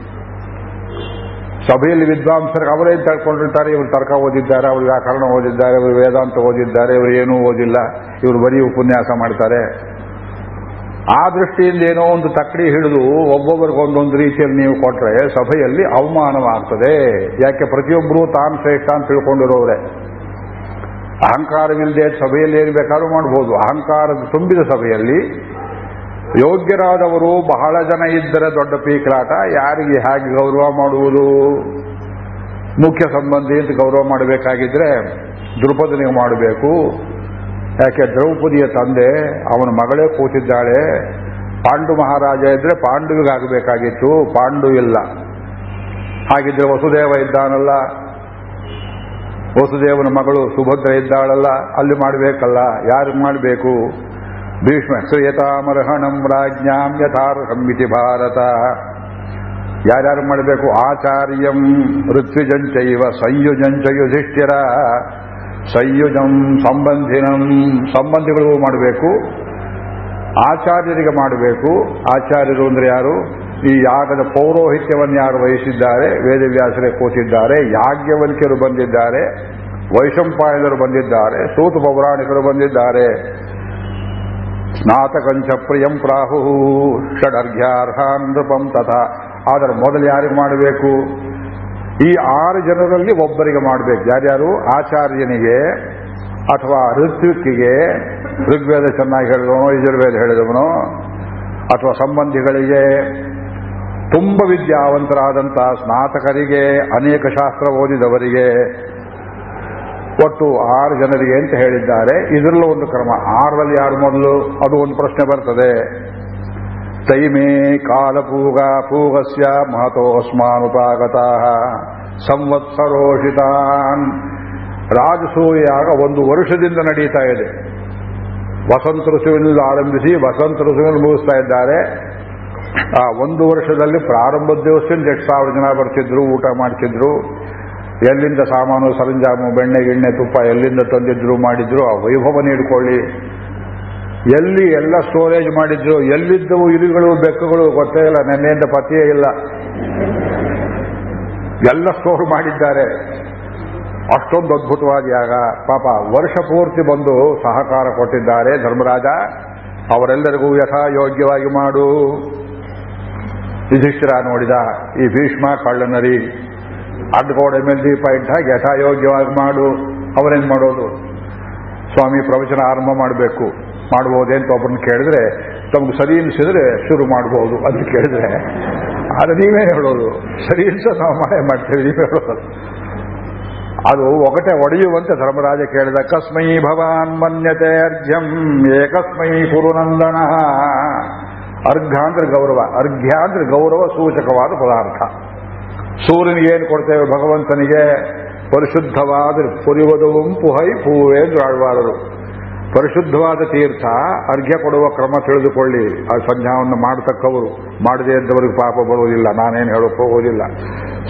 ಸಭೆಯಲ್ಲಿ ವಿದ್ವಾಂಸರಿಗೆ ಅವರೇ ತಳ್ಕೊಂಡಿರ್ತಾರೆ, ಇವರು ತರ್ಕ ಓದಿದ್ದಾರೆ, ಅವರು ವ್ಯಾಕರಣ ಓದಿದ್ದಾರೆ, ಇವರು ವೇದಾಂತ ಓದಿದ್ದಾರೆ, ಇವರು ಏನೂ ಓದಿಲ್ಲ, ಇವರು ಬರೀ ಉಪನ್ಯಾಸ ಮಾಡ್ತಾರೆ. ಆ ದೃಷ್ಟಿಯಿಂದ ಏನೋ ಒಂದು ತಕ್ಕಡಿ ಹಿಡಿದು ಒಬ್ಬೊಬ್ಬರಿಗೆ ಒಂದೊಂದು ರೀತಿಯಲ್ಲಿ ನೀವು ಕೊಟ್ಟರೆ ಸಭೆಯಲ್ಲಿ ಅವಮಾನವಾಗ್ತದೆ. ಯಾಕೆ? ಪ್ರತಿಯೊಬ್ಬರೂ ತಾನು ಶ್ರೇಷ್ಠ ಅಂತ ತಿಳ್ಕೊಂಡಿರೋರೆ ಅಹಂಕಾರವಿಲ್ಲದೆ ಸಭೆಯಲ್ಲಿ ಏನು ಬೇಕಾದ್ರೂ ಮಾಡಬಹುದು ಅಹಂಕಾರದ ತುಂಬಿದ ಸಭೆಯಲ್ಲಿ ಯೋಗ್ಯರಾದವರು ಬಹಳ ಜನ ಇದ್ದರೆ ದೊಡ್ಡ ಪೀಕಲಾಟ ಯಾರಿಗೆ ಹೇಗೆ ಗೌರವ ಮಾಡುವುದು? ಮುಖ್ಯ ಸಂಬಂಧಿ ಅಂತ ಗೌರವ ಮಾಡಬೇಕಾಗಿದ್ರೆ ದ್ರುಪದನಿಗೆ ಮಾಡಬೇಕು. ಯಾಕೆ, ದ್ರೌಪದಿಯ ತಂದೆ, ಅವನ ಮಗಳೇ ಕೂತಿದ್ದಾಳೆ. ಪಾಂಡು ಮಹಾರಾಜ ಇದ್ರೆ ಪಾಂಡುವಿಗಾಗಬೇಕಾಗಿತ್ತು, ಪಾಂಡು ಇಲ್ಲ. ಹಾಗಿದ್ರೆ ವಸುದೇವ ಇದ್ದಾನಲ್ಲ. ವಸುದೇವನ ಮಗಳು ಸುಭದ್ರ ಇದ್ದಾಳಲ್ಲ, ಅಲ್ಲಿ ಮಾಡಬೇಕಲ್ಲ, ಯಾರಿಗೆ ಮಾಡಬೇಕು? ಭೀಷ್ಮ ಶ್ರೇಯತಾಮರ್ಹಣಂ ರಾಜ್ಞಾಂ ಯಥಾರ್ಹಂ ಇತಿ ಭಾರತ. ಯಾರ್ಯಾರು ಮಾಡಬೇಕು? ಆಚಾರ್ಯಂ ಋತ್ವಿಜಂಚೈವ ಸಂಯುಜಂಚ ಯುಧಿಷ್ಠಿರ. ಸಂಯುಜಂ ಸಂಬಂಧಿನಂ ಸಂಬಂಧಿಗಳಿಗೂ ಮಾಡಬೇಕು. ಆಚಾರ್ಯರಿಗೆ ಮಾಡಬೇಕು. ಆಚಾರ್ಯರು ಅಂದ್ರೆ ಯಾರು? ಈ ಯಾಗದ ಪೌರೋಹಿತ್ಯವನ್ನು ಯಾರು ವಹಿಸಿದ್ದಾರೆ? ವೇದವ್ಯಾಸರೇ ಕೂತಿದ್ದಾರೆ. ಯಾಜ್ಞವಲ್ಕ್ಯರು ಬಂದಿದ್ದಾರೆ. ವೈಶಂಪಾಯನರು ಬಂದಿದ್ದಾರೆ. ಸೂತು ಪೌರಾಣಿಕರು ಬಂದಿದ್ದಾರೆ. ಸ್ನಾತಕಂಚ ಪ್ರಿಯಂ ಪ್ರಾಹು. ಷಡರ್ಘ್ಯಾರ್ಹ ನೃಪಂ ತಥಾ. ಆದರೆ ಮೊದಲು ಯಾರಿಗೆ ಮಾಡಬೇಕು? ಈ ಆರು ಜನರಲ್ಲಿ ಒಬ್ಬರಿಗೆ ಮಾಡಬೇಕು. ಯಾರ್ಯಾರು? ಆಚಾರ್ಯನಿಗೆ ಅಥವಾ ಋತ್ವಿಕ್ಕಿಗೆ. ಋಗ್ವೇದ ಚೆನ್ನಾಗಿ ಹೇಳಿದವನು, ಯಜುರ್ವೇದ ಹೇಳಿದವನೋ, ಅಥವಾ ಸಂಬಂಧಿಗಳಿಗೆ. ತುಂಬ ವಿದ್ಯಾವಂತರಾದಂತಹ ಸ್ನಾತಕರಿಗೆ, ಅನೇಕ ಶಾಸ್ತ್ರ ಓದಿದವರಿಗೆ ಒಟ್ಟು ಆರು ಜನರಿಗೆ ಅಂತ ಹೇಳಿದ್ದಾರೆ. ಇದರಲ್ಲೂ ಒಂದು ಕ್ರಮ. ಆರರಲ್ಲಿ ಯಾರು ಮೊದಲು? ಅದು ಒಂದು ಪ್ರಶ್ನೆ ಬರ್ತದೆ. ತೈಮೇ ಕಾಲಪೂಗ ಪೂಗಸ್ಯ ಮಹತೋ ಅಸ್ಮಾನುಪಾಗತಾ ಸಂವತ್ಸರೋಷಿತಾನ್. ರಾಜಸೂಯಾಗ ಒಂದು ವರ್ಷದಿಂದ ನಡೀತಾ ಇದೆ. ವಸಂತ ಋತುವಿನಿಂದ ಆರಂಭಿಸಿ ವಸಂತ ಋತುವಿನಲ್ಲಿ ಮುಗಿಸ್ತಾ ಇದ್ದಾರೆ. ಆ ಒಂದು ವರ್ಷದಲ್ಲಿ ಪ್ರಾರಂಭದ ದಿವಸದಿಂದ ಎಷ್ಟು ಸಾವಿರ ಜನ ಬರ್ತಿದ್ರು, ಊಟ ಮಾಡ್ತಿದ್ರು. ಎಲ್ಲಿಂದ ಸಾಮಾನು, ಸರಂಜಾಮು, ಬೆಣ್ಣೆ, ಗಿಣ್ಣೆ, ತುಪ್ಪ ಎಲ್ಲಿಂದ ತಂದಿದ್ರು, ಮಾಡಿದ್ರು, ಆ ವೈಭವ ನೀಡ್ಕೊಳ್ಳಿ. ಎಲ್ಲಿ ಎಲ್ಲ ಸ್ಟೋರೇಜ್ ಮಾಡಿದ್ರು, ಎಲ್ಲಿದ್ದವು ಇಲಿಗಳು, ಬೆಕ್ಕುಗಳು ಗೊತ್ತೇ ಇಲ್ಲ, ನೆನ್ನೆಯಿಂದ ಪತಿಯೇ ಇಲ್ಲ. ಎಲ್ಲ ಸ್ಟೋರ್ ಮಾಡಿದ್ದಾರೆ. ಅಷ್ಟೊಂದು ಅದ್ಭುತವಾದ ಯಾಗ ಪಾಪ, ವರ್ಷ ಪೂರ್ತಿ ಬಂದು ಸಹಕಾರ ಕೊಟ್ಟಿದ್ದಾರೆ ಧರ್ಮರಾಜ. ಅವರೆಲ್ಲರಿಗೂ ಯಥಾ ಯೋಗ್ಯವಾಗಿ ಮಾಡು. ಯುಧಿಷ್ಠಿರ ನೋಡಿದ, ಈ ಭೀಷ್ಮ ಕಳ್ಳನರಿ ಅಡ್ಗೋಡೆ ಮೇಲೆ ದೀಪ ಇಟ್ಟಾಗ ಯಥಾಯೋಗ್ಯವಾಗಿ ಮಾಡು. ಅವರೇನ್ ಮಾಡೋದು? ಸ್ವಾಮಿ ಪ್ರವಚನ ಆರಂಭ ಮಾಡಬೇಕು. ಮಾಡಬಹುದು ಅಂತ ಒಬ್ಬರನ್ನ ಕೇಳಿದ್ರೆ, ತಮ್ಗೆ ಸರಿ ಅನಿಸಿದ್ರೆ ಶುರು ಮಾಡ್ಬೋದು ಅಂತ ಕೇಳಿದ್ರೆ, ಆದರೆ ನೀವೇ ಹೇಳೋದು? ಸರಿ ಅನ್ಸ ನಾವು ಮಾಡೇ ಮಾಡ್ತೇವೆ, ನೀವೇ ಹೇಳೋದು. ಅದು ಒಗಟೆ ಒಡೆಯುವಂತೆ ಧರ್ಮರಾಜ ಕೇಳಿದ ಕಸ್ಮೈ ಭವಾನ್ ಮನ್ಯತೆ ಅರ್ಘ್ಯಂ, ಏಕಸ್ಮೈ ಕುರುನಂದನ. ಅರ್ಘ ಅಂದ್ರೆ ಗೌರವ, ಅರ್ಘ್ಯ ಅಂದ್ರೆ ಗೌರವ ಸೂಚಕವಾದ ಪದಾರ್ಥ. ಸೂರ್ಯನಿಗೆ ಏನು ಕೊಡ್ತೇವೆ ಭಗವಂತನಿಗೆ? ಪರಿಶುದ್ಧವಾದ ಪುರಿವದುவும் ಪುಹೈ ಪೂವೆ ಎಂದು ಆಳ್ವಾರರು ಪರಿಶುದ್ಧವಾದ ತೀರ್ಥ, ಅರ್ಘ್ಯ ಕೊಡುವ ಕ್ರಮ ತಿಳಿದುಕೊಳ್ಳಿ. ಆ ಸಂಧ್ಯಾವನ್ನು ಮಾಡತಕ್ಕವರು, ಮಾಡದೇ ಇದ್ದವರಿಗೆ ಪಾಪ ಬರುವುದಿಲ್ಲ. ನಾನೇನು ಹೇಳೋಕೆ ಹೋಗೋದಿಲ್ಲ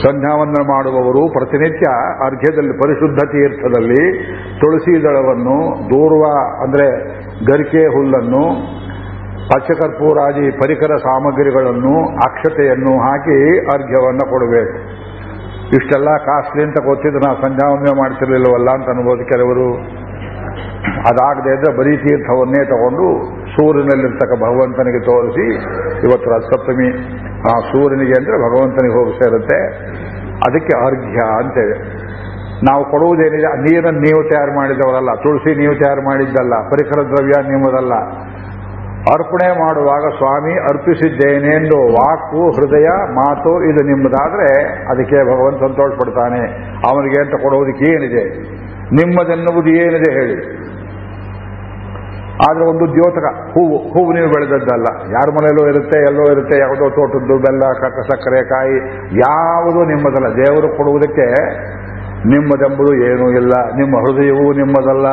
ಸಂಧ್ಯಾವನ್ನು ಮಾಡುವವರು ಪ್ರತಿನಿತ್ಯ ಅರ್ಘ್ಯದಲ್ಲಿ, ಪರಿಶುದ್ಧ ತೀರ್ಥದಲ್ಲಿ ತುಳಸಿ ದಳವನ್ನು, ದೂರ್ವ, ಅಂದರೆ ಗರಿಕೆ ಹುಲ್ಲನ್ನು ಪಚ್ಚಕರ್ಪೂರಾದಿ ಪರಿಕರ ಸಾಮಗ್ರಿಗಳನ್ನು, ಅಕ್ಷತೆಯನ್ನು ಹಾಕಿ ಅರ್ಘ್ಯವನ್ನು ಕೊಡಬೇಕು ಇಷ್ಟೆಲ್ಲ ಕಾಸ್ಟ್ಲಿ ಅಂತ ಗೊತ್ತಿದ್ದು ನಾವು ಸಂಧ್ಯಾವಂದನೆ ಮಾಡ್ತಿರ್ಲಿಲ್ಲವಲ್ಲ ಅಂತ ಅನ್ಬೋದು ಕೆಲವರು. ಅದಾಗದೇ ಇದ್ರೆ ಬರೀ ತೀರ್ಥವನ್ನೇ ತಗೊಂಡು ಸೂರ್ಯನಲ್ಲಿರ್ತಕ್ಕ ಭಗವಂತನಿಗೆ ತೋರಿಸಿ, ಇವತ್ತು ರಥಸಪ್ತಮಿ, ಆ ಸೂರ್ಯನಿಗೆ ಅಂದ್ರೆ ಭಗವಂತನಿಗೆ ಹೋಗಿ ಸೇರುತ್ತೆ. ಅದಕ್ಕೆ ಅರ್ಘ್ಯ ಅಂತೇವೆ. ನಾವು ಕೊಡುವುದೇನಿದೆ, ನೀರನ್ನು ನೀವು ತಯಾರು ಮಾಡಿದವರಲ್ಲ, ತುಳಸಿ ನೀವು ತಯಾರು ಮಾಡಿದ್ದಲ್ಲ ಪರಿಸರ ದ್ರವ್ಯ ನಿಮ್ಮದಲ್ಲ. ಅರ್ಪಣೆ ಮಾಡುವಾಗ ಸ್ವಾಮಿ ಅರ್ಪಿಸಿದ್ದೇನೆ ಎಂದು ವಾಕು, ಹೃದಯ, ಮಾತು, ಇದು ನಿಮ್ಮದಾದ್ರೆ ಅದಕ್ಕೆ ಭಗವಂತ ಸಂತೋಷ ಪಡ್ತಾನೆ. ಅವನಿಗೆ ಅಂತ ಕೊಡುವುದಕ್ಕೆ ಏನಿದೆ? ನಿಮ್ಮದೆನ್ನುವುದು ಏನಿದೆ ಹೇಳಿ. ಆದರೆ ಒಂದು ದ್ಯೋತಕ, ಹೂವು ಹೂವು ನೀವು ಬೆಳೆದದ್ದಲ್ಲ. ಯಾರ ಮನೆಯಲ್ಲೂ ಇರುತ್ತೆ, ಎಲ್ಲೋ ಇರುತ್ತೆ, ಯಾವುದೋ ತೋಟದ್ದು, ಬೆಲ್ಲ ಕಕ್ಕ ಸಕ್ಕರೆ, ಕಾಯಿ, ಯಾವುದು ನಿಮ್ಮದಲ್ಲ. ದೇವರು ಕೊಡುವುದಕ್ಕೆ ನಿಮ್ಮದೆಂಬುದು ಏನೂ ಇಲ್ಲ. ನಿಮ್ಮ ಹೃದಯವೂ ನಿಮ್ಮದಲ್ಲ.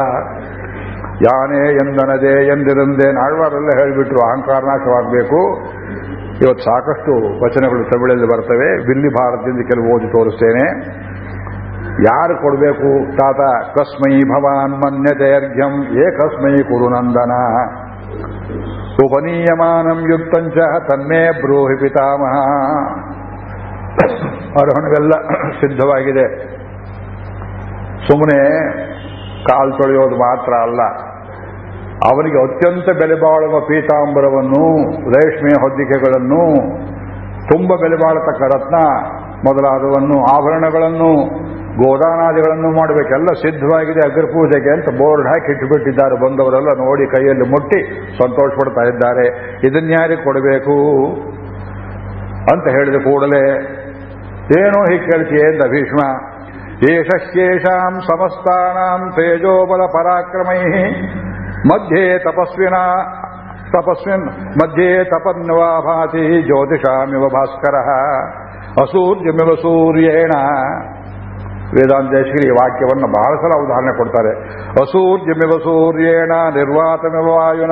ಯಾನೇ ಎಂದನದೇ ಎಂದಿರಂದೇ ನಾಳ್ವಾರೆಲ್ಲ ಹೇಳಿಬಿಟ್ರು, ಅಹಂಕಾರ ನಾಶವಾಗಬೇಕು. ಇವತ್ತು ಸಾಕಷ್ಟು ವಚನಗಳು ತಮಿಳಲ್ಲಿ ಬರ್ತವೆ. ಬಿಲ್ಲಿ ಭಾರತದಿಂದ ಕೆಲವು ಓದಿ ತೋರಿಸ್ತೇನೆ. ಯಾರು ಕೊಡಬೇಕು? ತಾತ, ಕಸ್ಮೈ ಭವಾನ್ ಮನ್ಯತೆ ಅರ್ಘ್ಯಂ ಕಸ್ಮೈ ಕುರುನಂದನ. ಉಪನೀಯಮಾನಂ ಯುಕ್ತಂಚ ತನ್ನೇ ಬ್ರೂಹಿ ಪಿತಾಮಹ. ಅರ್ಹಣವೆಲ್ಲ ಸಿದ್ಧವಾಗಿದೆ. ಸುಮ್ಮನೆ ಕಾಲು ತೊಳೆಯೋದು ಮಾತ್ರ ಅಲ್ಲ. ಅವನಿಗೆ ಅತ್ಯಂತ ಬೆಲೆ ಬಾಳುವ ಪೀತಾಂಬರವನ್ನು, ರೇಷ್ಮೆ ಹೊದ್ದಿಕೆಗಳನ್ನು ತುಂಬ ಬೆಲೆ ಬಾಳತಕ್ಕ ರತ್ನ ಮೊದಲಾದವನ್ನು, ಆಭರಣಗಳನ್ನು, ಗೋದಾನಾದಿಗಳನ್ನು ಮಾಡಬೇಕೆಲ್ಲ ಸಿದ್ಧವಾಗಿದೆ ಅಗ್ರಪೂಜೆಗೆ ಅಂತ ಬೋರ್ಡ್ ಹಾಕಿ ಇಟ್ಟುಬಿಟ್ಟಿದ್ದಾರೆ. ಬಂದವರೆಲ್ಲ ನೋಡಿ ಕೈಯಲ್ಲಿ ಮುಟ್ಟಿ ಸಂತೋಷ ಪಡ್ತಾ ಇದ್ದಾರೆ ಇದನ್ಯಾರಿಗೆ ಕೊಡಬೇಕು ಅಂತ ಹೇಳಿದ ಕೂಡಲೇ, ಏನೋ ಹೀಗೆ ಕೇಳ್ತೀಯ ಎಂದ ಭೀಷ್ಮ ಏಷಶ್ಯೇಷಾಂ ಸಮಸ್ತಾನಾಂ ತೇಜೋಬಲ ಪರಾಕ್ರಮೈ ಮಧ್ಯೆ ತಪಸ್ವಿನ, ತಪಸ್ವಿನ್ ಮಧ್ಯೆ ತಪನ್ವಾ ಭಾತಿ ಜ್ಯೋತಿಷಾಮಿವ ಭಾಸ್ಕರ. ಅಸೂರ್ಯಮಿವ ಸೂರ್ಯೇಣ. ವೇದಾಂತೇಶ್ವರಿ ಈ ವಾಕ್ಯವನ್ನು ಬಹಳ ಸಲ ಉದಾಹರಣೆ ಕೊಡ್ತಾರೆ. ಅಸೂರ್ಯಮಿವ ಸೂರ್ಯೇಣ, ನಿರ್ವಾತಮಿವ ವಾಯುನ.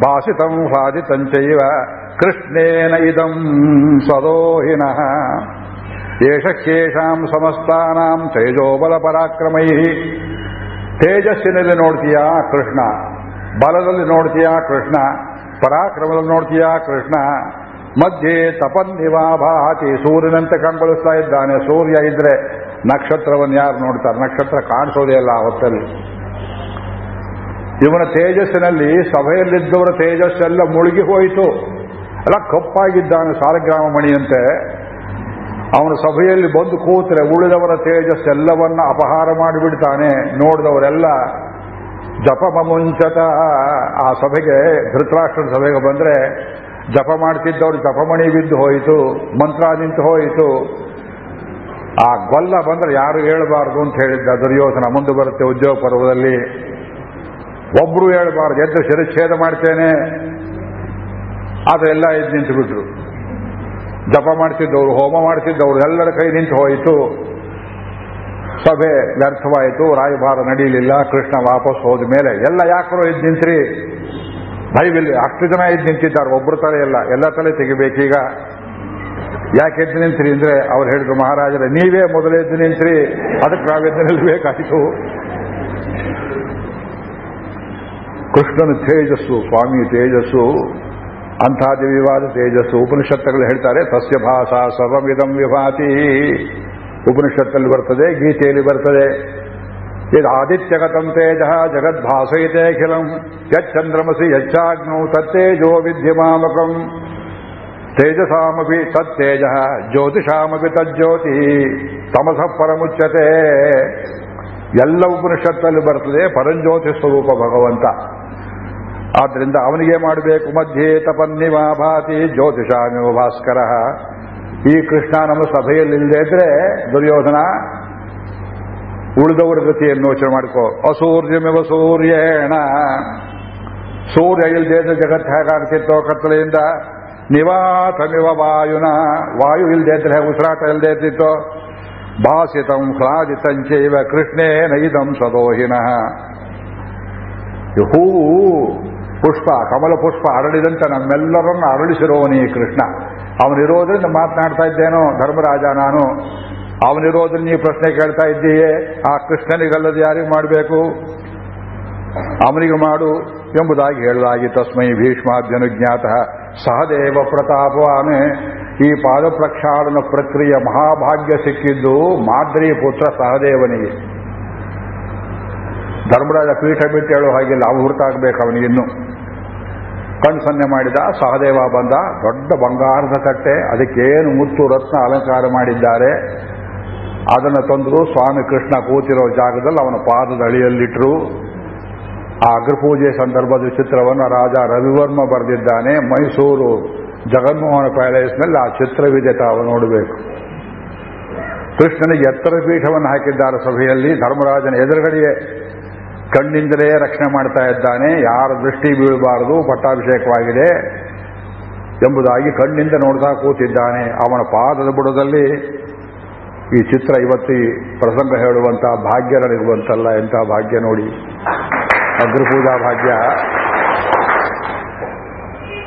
ಭಾಸಿತಂ ಸಾಧಿತಂಚೈವ ಕೃಷ್ಣೇನ ಇದಂ ಸದೋಹಿನಃ. ಏಷಕ್ಕೇಷಾಂ ಸಮಸ್ತಾನಾಂ ತೇಜೋಬಲ ಪರಾಕ್ರಮೈ ತೇಜಸ್ಸಿನಲ್ಲಿ ನೋಡ್ತೀಯಾ ಕೃಷ್ಣ? ಬಲದಲ್ಲಿ ನೋಡ್ತೀಯಾ ಕೃಷ್ಣ? ಪರಾಕ್ರಮದಲ್ಲಿ ನೋಡ್ತೀಯಾ ಕೃಷ್ಣ? ಮಧ್ಯೆ ತಪನ್ನಿವಾಭಾತಿ ಸೂರ್ಯನಂತೆ ಕಂಗೊಳಿಸ್ತಾ ಇದ್ದಾನೆ. ಸೂರ್ಯ ಇದ್ರೆ ನಕ್ಷತ್ರವನ್ನು ಯಾರು ನೋಡ್ತಾರೆ? ನಕ್ಷತ್ರ ಕಾಣಿಸೋದೇ ಇಲ್ಲ ಆ ಹೊತ್ತಲ್ಲಿ ಇವನ ತೇಜಸ್ಸಿನಲ್ಲಿ ಸಭೆಯಲ್ಲಿದ್ದವರ ತೇಜಸ್ಸೆಲ್ಲ ಮುಳುಗಿ ಹೋಯಿತು. ಎಲ್ಲ ಕಪ್ಪಾಗಿದ್ದಾನೆ ಸಾಲಗ್ರಾಮ ಮಣಿಯಂತೆ. ಅವನ ಸಭೆಯಲ್ಲಿ ಬಂದು ಕೂತರೆ ಉಳಿದವರ ತೇಜಸ್ಸೆಲ್ಲವನ್ನ ಅಪಹಾರ ಮಾಡಿಬಿಡ್ತಾನೆ. ನೋಡಿದವರೆಲ್ಲ, ಜಪ ಮುಂಚತ ಆ ಸಭೆಗೆ ಧೃತರಾಷ್ಟ್ರದ ಸಭೆಗೆ ಬಂದ್ರೆ, ಜಪ ಮಾಡ್ತಿದ್ದವ್ರು ಜಪಮಣಿ ಬಿದ್ದು ಹೋಯಿತು, ಮಂತ್ರ ನಿಂತು ಹೋಯಿತು. ಆ ಗೊಲ್ಲ ಬಂದ್ರೆ ಯಾರು ಹೇಳಬಾರ್ದು ಅಂತ ಹೇಳಿದ್ದ ದುರ್ಯೋಧನ. ಮುಂದೆ ಬರುತ್ತೆ ಉದ್ಯೋಗ ಪರ್ವದಲ್ಲಿ. ಒಬ್ರು ಹೇಳಬಾರ್ದು, ಎದ್ದು ಶಿರಚ್ಛೇದ ಮಾಡ್ತೇನೆ. ಆದ್ರೆ ಎಲ್ಲ ಎದ್ದು ನಿಂತು ಜಪ ಮಾಡ್ತಿದ್ದವರು ಹೋಮ ಮಾಡ್ತಿದ್ದವರು ಎಲ್ಲರ ಕೈ ನಿಂತು ಹೋಯಿತು. ಸಭೆ ವ್ಯರ್ಥವಾಯಿತು, ರಾಯಭಾರ ನಡೀಲಿಲ್ಲ ಕೃಷ್ಣ ವಾಪಸ್ ಹೋದ ಮೇಲೆ. ಎಲ್ಲ ಯಾಕರೋ ಇದ್ ನಿಂತ್ರಿ. ಭಯವಿಲ್ಲ ಅಷ್ಟು ಜನ ಇದ್ ನಿಂತಿದ್ದಾರೆ ಒಬ್ಬರು ತಲೆ ಇಲ್ಲ. ಎಲ್ಲ ತಲೆ ತೆಗಿಬೇಕೀಗ. ಯಾಕೆ ಎದ್ದು ನಿಂತ್ರಿ ಅಂದ್ರೆ ಅವ್ರು ಹೇಳಿದ್ರು, ಮಹಾರಾಜರೇ, ನೀವೇ ಮೊದಲೇ ಎದ್ದು ನಿಂತ್ರಿ, ಅದಕ್ಕೆ ನಾವೆದ್ದು ನಿಲ್ಬೇಕಾಯಿತು. ಕೃಷ್ಣನ ತೇಜಸ್ಸು, ಸ್ವಾಮಿ ತೇಜಸ್ಸು ಅಂಥ ದಿವ್ಯವಾದ ತೇಜಸ್ಸು. ಉಪನಿಷತ್ತುಗಳು ಹೇಳ್ತಾರೆ ಸಸ್ಯ ಭಾಷಾ ಸರ್ವವಿಧಂ ವಿಭಾತಿ. ಉಪನಿಷತ್ತಲ್ಲಿ ಬರ್ತದೆ, ಗೀತೆಯಲ್ಲಿ ಬರ್ತದೆ. ಇದು ಆದಿತ್ಯಗತಂ ತೇಜ, ಜಗದ್ಭಾಸಯಿತೆ ಅಖಿಲಂ ಯಚ್ಚಂದ್ರಮಸಿ ಯಚ್ಚಾಗ್ನೌ ತತ್ತೇಜೋ ವಿದ್ಯಮಾಮಕಂ ತೇಜಸಾಮಪಿ ತತ್ತೇಜ ಜ್ಯೋತಿಷಾಮಪಿ ತಜ್ಜ್ಯೋತಿ ತಮಸ ಪರಮುಚ್ಯತೆ. ಎಲ್ಲ ಉಪನಿಷತ್ತಲ್ಲಿ ಬರ್ತದೆ, ಪರಂಜ್ಯೋತಿ ಸ್ವರೂಪ ಭಗವಂತ. ಆದ್ರಿಂದ ಅವನಿಗೆ ಮಾಡಬೇಕು ಮಧ್ಯೆ ತಪನ್ನಿವಾ ಭಾತಿ ಜ್ಯೋತಿಷಾಮಿವ ಭಾಸ್ಕರ. ಈ ಕೃಷ್ಣ ನಮ್ಮ ಸಭೆಯಲ್ಲಿಲ್ಲದೆ ಇದ್ರೆ ದುರ್ಯೋಧನ ಉಳಿದವರ ಗತಿಯನ್ನು ಯೋಚನೆ ಮಾಡಿಕೋ. ಅಸೂರ್ಯಮಿವ ಸೂರ್ಯೇಣ. ಸೂರ್ಯ ಇಲ್ಲದೆ ಇದ್ರೆ ಜಗತ್ತು ಹೇಗಾಗ್ತಿತ್ತೋ ಕತ್ತಲೆಯಿಂದ. ನಿವಾತಮಿವ ವಾಯುನ. ವಾಯು ಇಲ್ಲದೆ ಇದ್ರೆ ಉಸಿರಾಟ ಇಲ್ಲದೆ ಇರ್ತಿತ್ತೋ. ಭಾಸಿತಂ ಹ್ಲಾದಿತಂಚೈವ ಕೃಷ್ಣೇನ ಇದಂ ಸದೋಹಿನಃ. ಹೂವು ಪುಷ್ಪ, ಕಮಲ ಪುಷ್ಪ ಅರಳಿದಂತೆ ನಮ್ಮೆಲ್ಲರನ್ನು ಅರಳಿಸಿರೋವನಿ ಕೃಷ್ಣ. ಅವನಿರೋದ್ರಿಂದ ಮಾತನಾಡ್ತಾ ಇದ್ದೇನೋ ಧರ್ಮರಾಜ ನಾನು. ಅವನಿರೋದ್ರಿಂದ ನೀವು ಪ್ರಶ್ನೆ ಕೇಳ್ತಾ ಇದ್ದೀಯೇ, ಆ ಕೃಷ್ಣನಿಗಲ್ಲದೆ ಯಾರಿಗೆ ಮಾಡಬೇಕು? ಅವನಿಗೆ ಮಾಡು ಎಂಬುದಾಗಿ ಹೇಳಲಾಗಿ ತಸ್ಮೈ ಭೀಷ್ಮಾದ್ಯನುಜ್ಞಾತ ಸಹದೇವ ಪ್ರತಾಪವಾನೆ ಈ ಪಾದ ಪ್ರಕ್ಷಾಳನ ಪ್ರಕ್ರಿಯೆ ಮಹಾಭಾಗ್ಯ ಸಿಕ್ಕಿದ್ದು ಮಾದ್ರಿ ಪುತ್ರ ಸಹದೇವನಿಗೆ. ಧರ್ಮರಾಜ ಪೀಠ ಬಿಟ್ಟು ಹೇಳೋ ಹಾಗೆ ಲಾಭ ಹುರ್ತಾಗಬೇಕು ಅವನಿಗಿನ್ನು ಕಣ್ಣು ಸನ್ನೆ ಮಾಡಿದ, ಸಹದೇವ ಬಂದ, ದೊಡ್ಡ ಬಂಗಾರದ ತಟ್ಟೆ ಅದಕ್ಕೇನು ಮುತ್ತು ರತ್ನ ಅಲಂಕಾರ ಮಾಡಿದ್ದಾರೆ. ಅದನ್ನು ತಂದರು ಸ್ವಾಮಿ ಕೃಷ್ಣ ಕೂತಿರೋ ಜಾಗದಲ್ಲಿ ಅವನ ಪಾದದ ಅಳಿಯಲ್ಲಿಟ್ಟರು ಆ ಅಗ್ರಪೂಜೆ ಸಂದರ್ಭದ ಚಿತ್ರವನ್ನು ರಾಜ ರವಿವರ್ಮ ಬರೆದಿದ್ದಾನೆ. ಮೈಸೂರು ಜಗನ್ಮೋಹನ ಪ್ಯಾಲೇಸ್ನಲ್ಲಿ ಆ ಚಿತ್ರವಿದೆ ತಾವು ನೋಡಬೇಕು. ಕೃಷ್ಣನಿಗೆ ಎತ್ತರ ಪೀಠವನ್ನು ಹಾಕಿದ್ದಾರೆ ಸಭೆಯಲ್ಲಿ. ಧರ್ಮರಾಜನ ಎದುರುಗಡೆಯೇ ಕಣ್ಣಿಂದಲೇ ರಕ್ಷಣೆ ಮಾಡ್ತಾ ಇದ್ದಾನೆ, ಯಾರ ದೃಷ್ಟಿ ಬೀಳಬಾರದು, ಪಟ್ಟಾಭಿಷೇಕವಾಗಿದೆ ಎಂಬುದಾಗಿ ಕಣ್ಣಿಂದ ನೋಡ್ತಾ ಕೂತಿದ್ದಾನೆ. ಅವನ ಪಾದದ ಬುಡದಲ್ಲಿ ಈ ಚಿತ್ರ ಇವತ್ತಿ ಪ್ರಸಂಗ ಹೇಳುವಂತಹ ಭಾಗ್ಯ ನಡೆಯುವಂತಲ್ಲ, ಎಂಥ ಭಾಗ್ಯ ನೋಡಿ. ಅಗ್ರಪೂಜಾ ಭಾಗ್ಯ.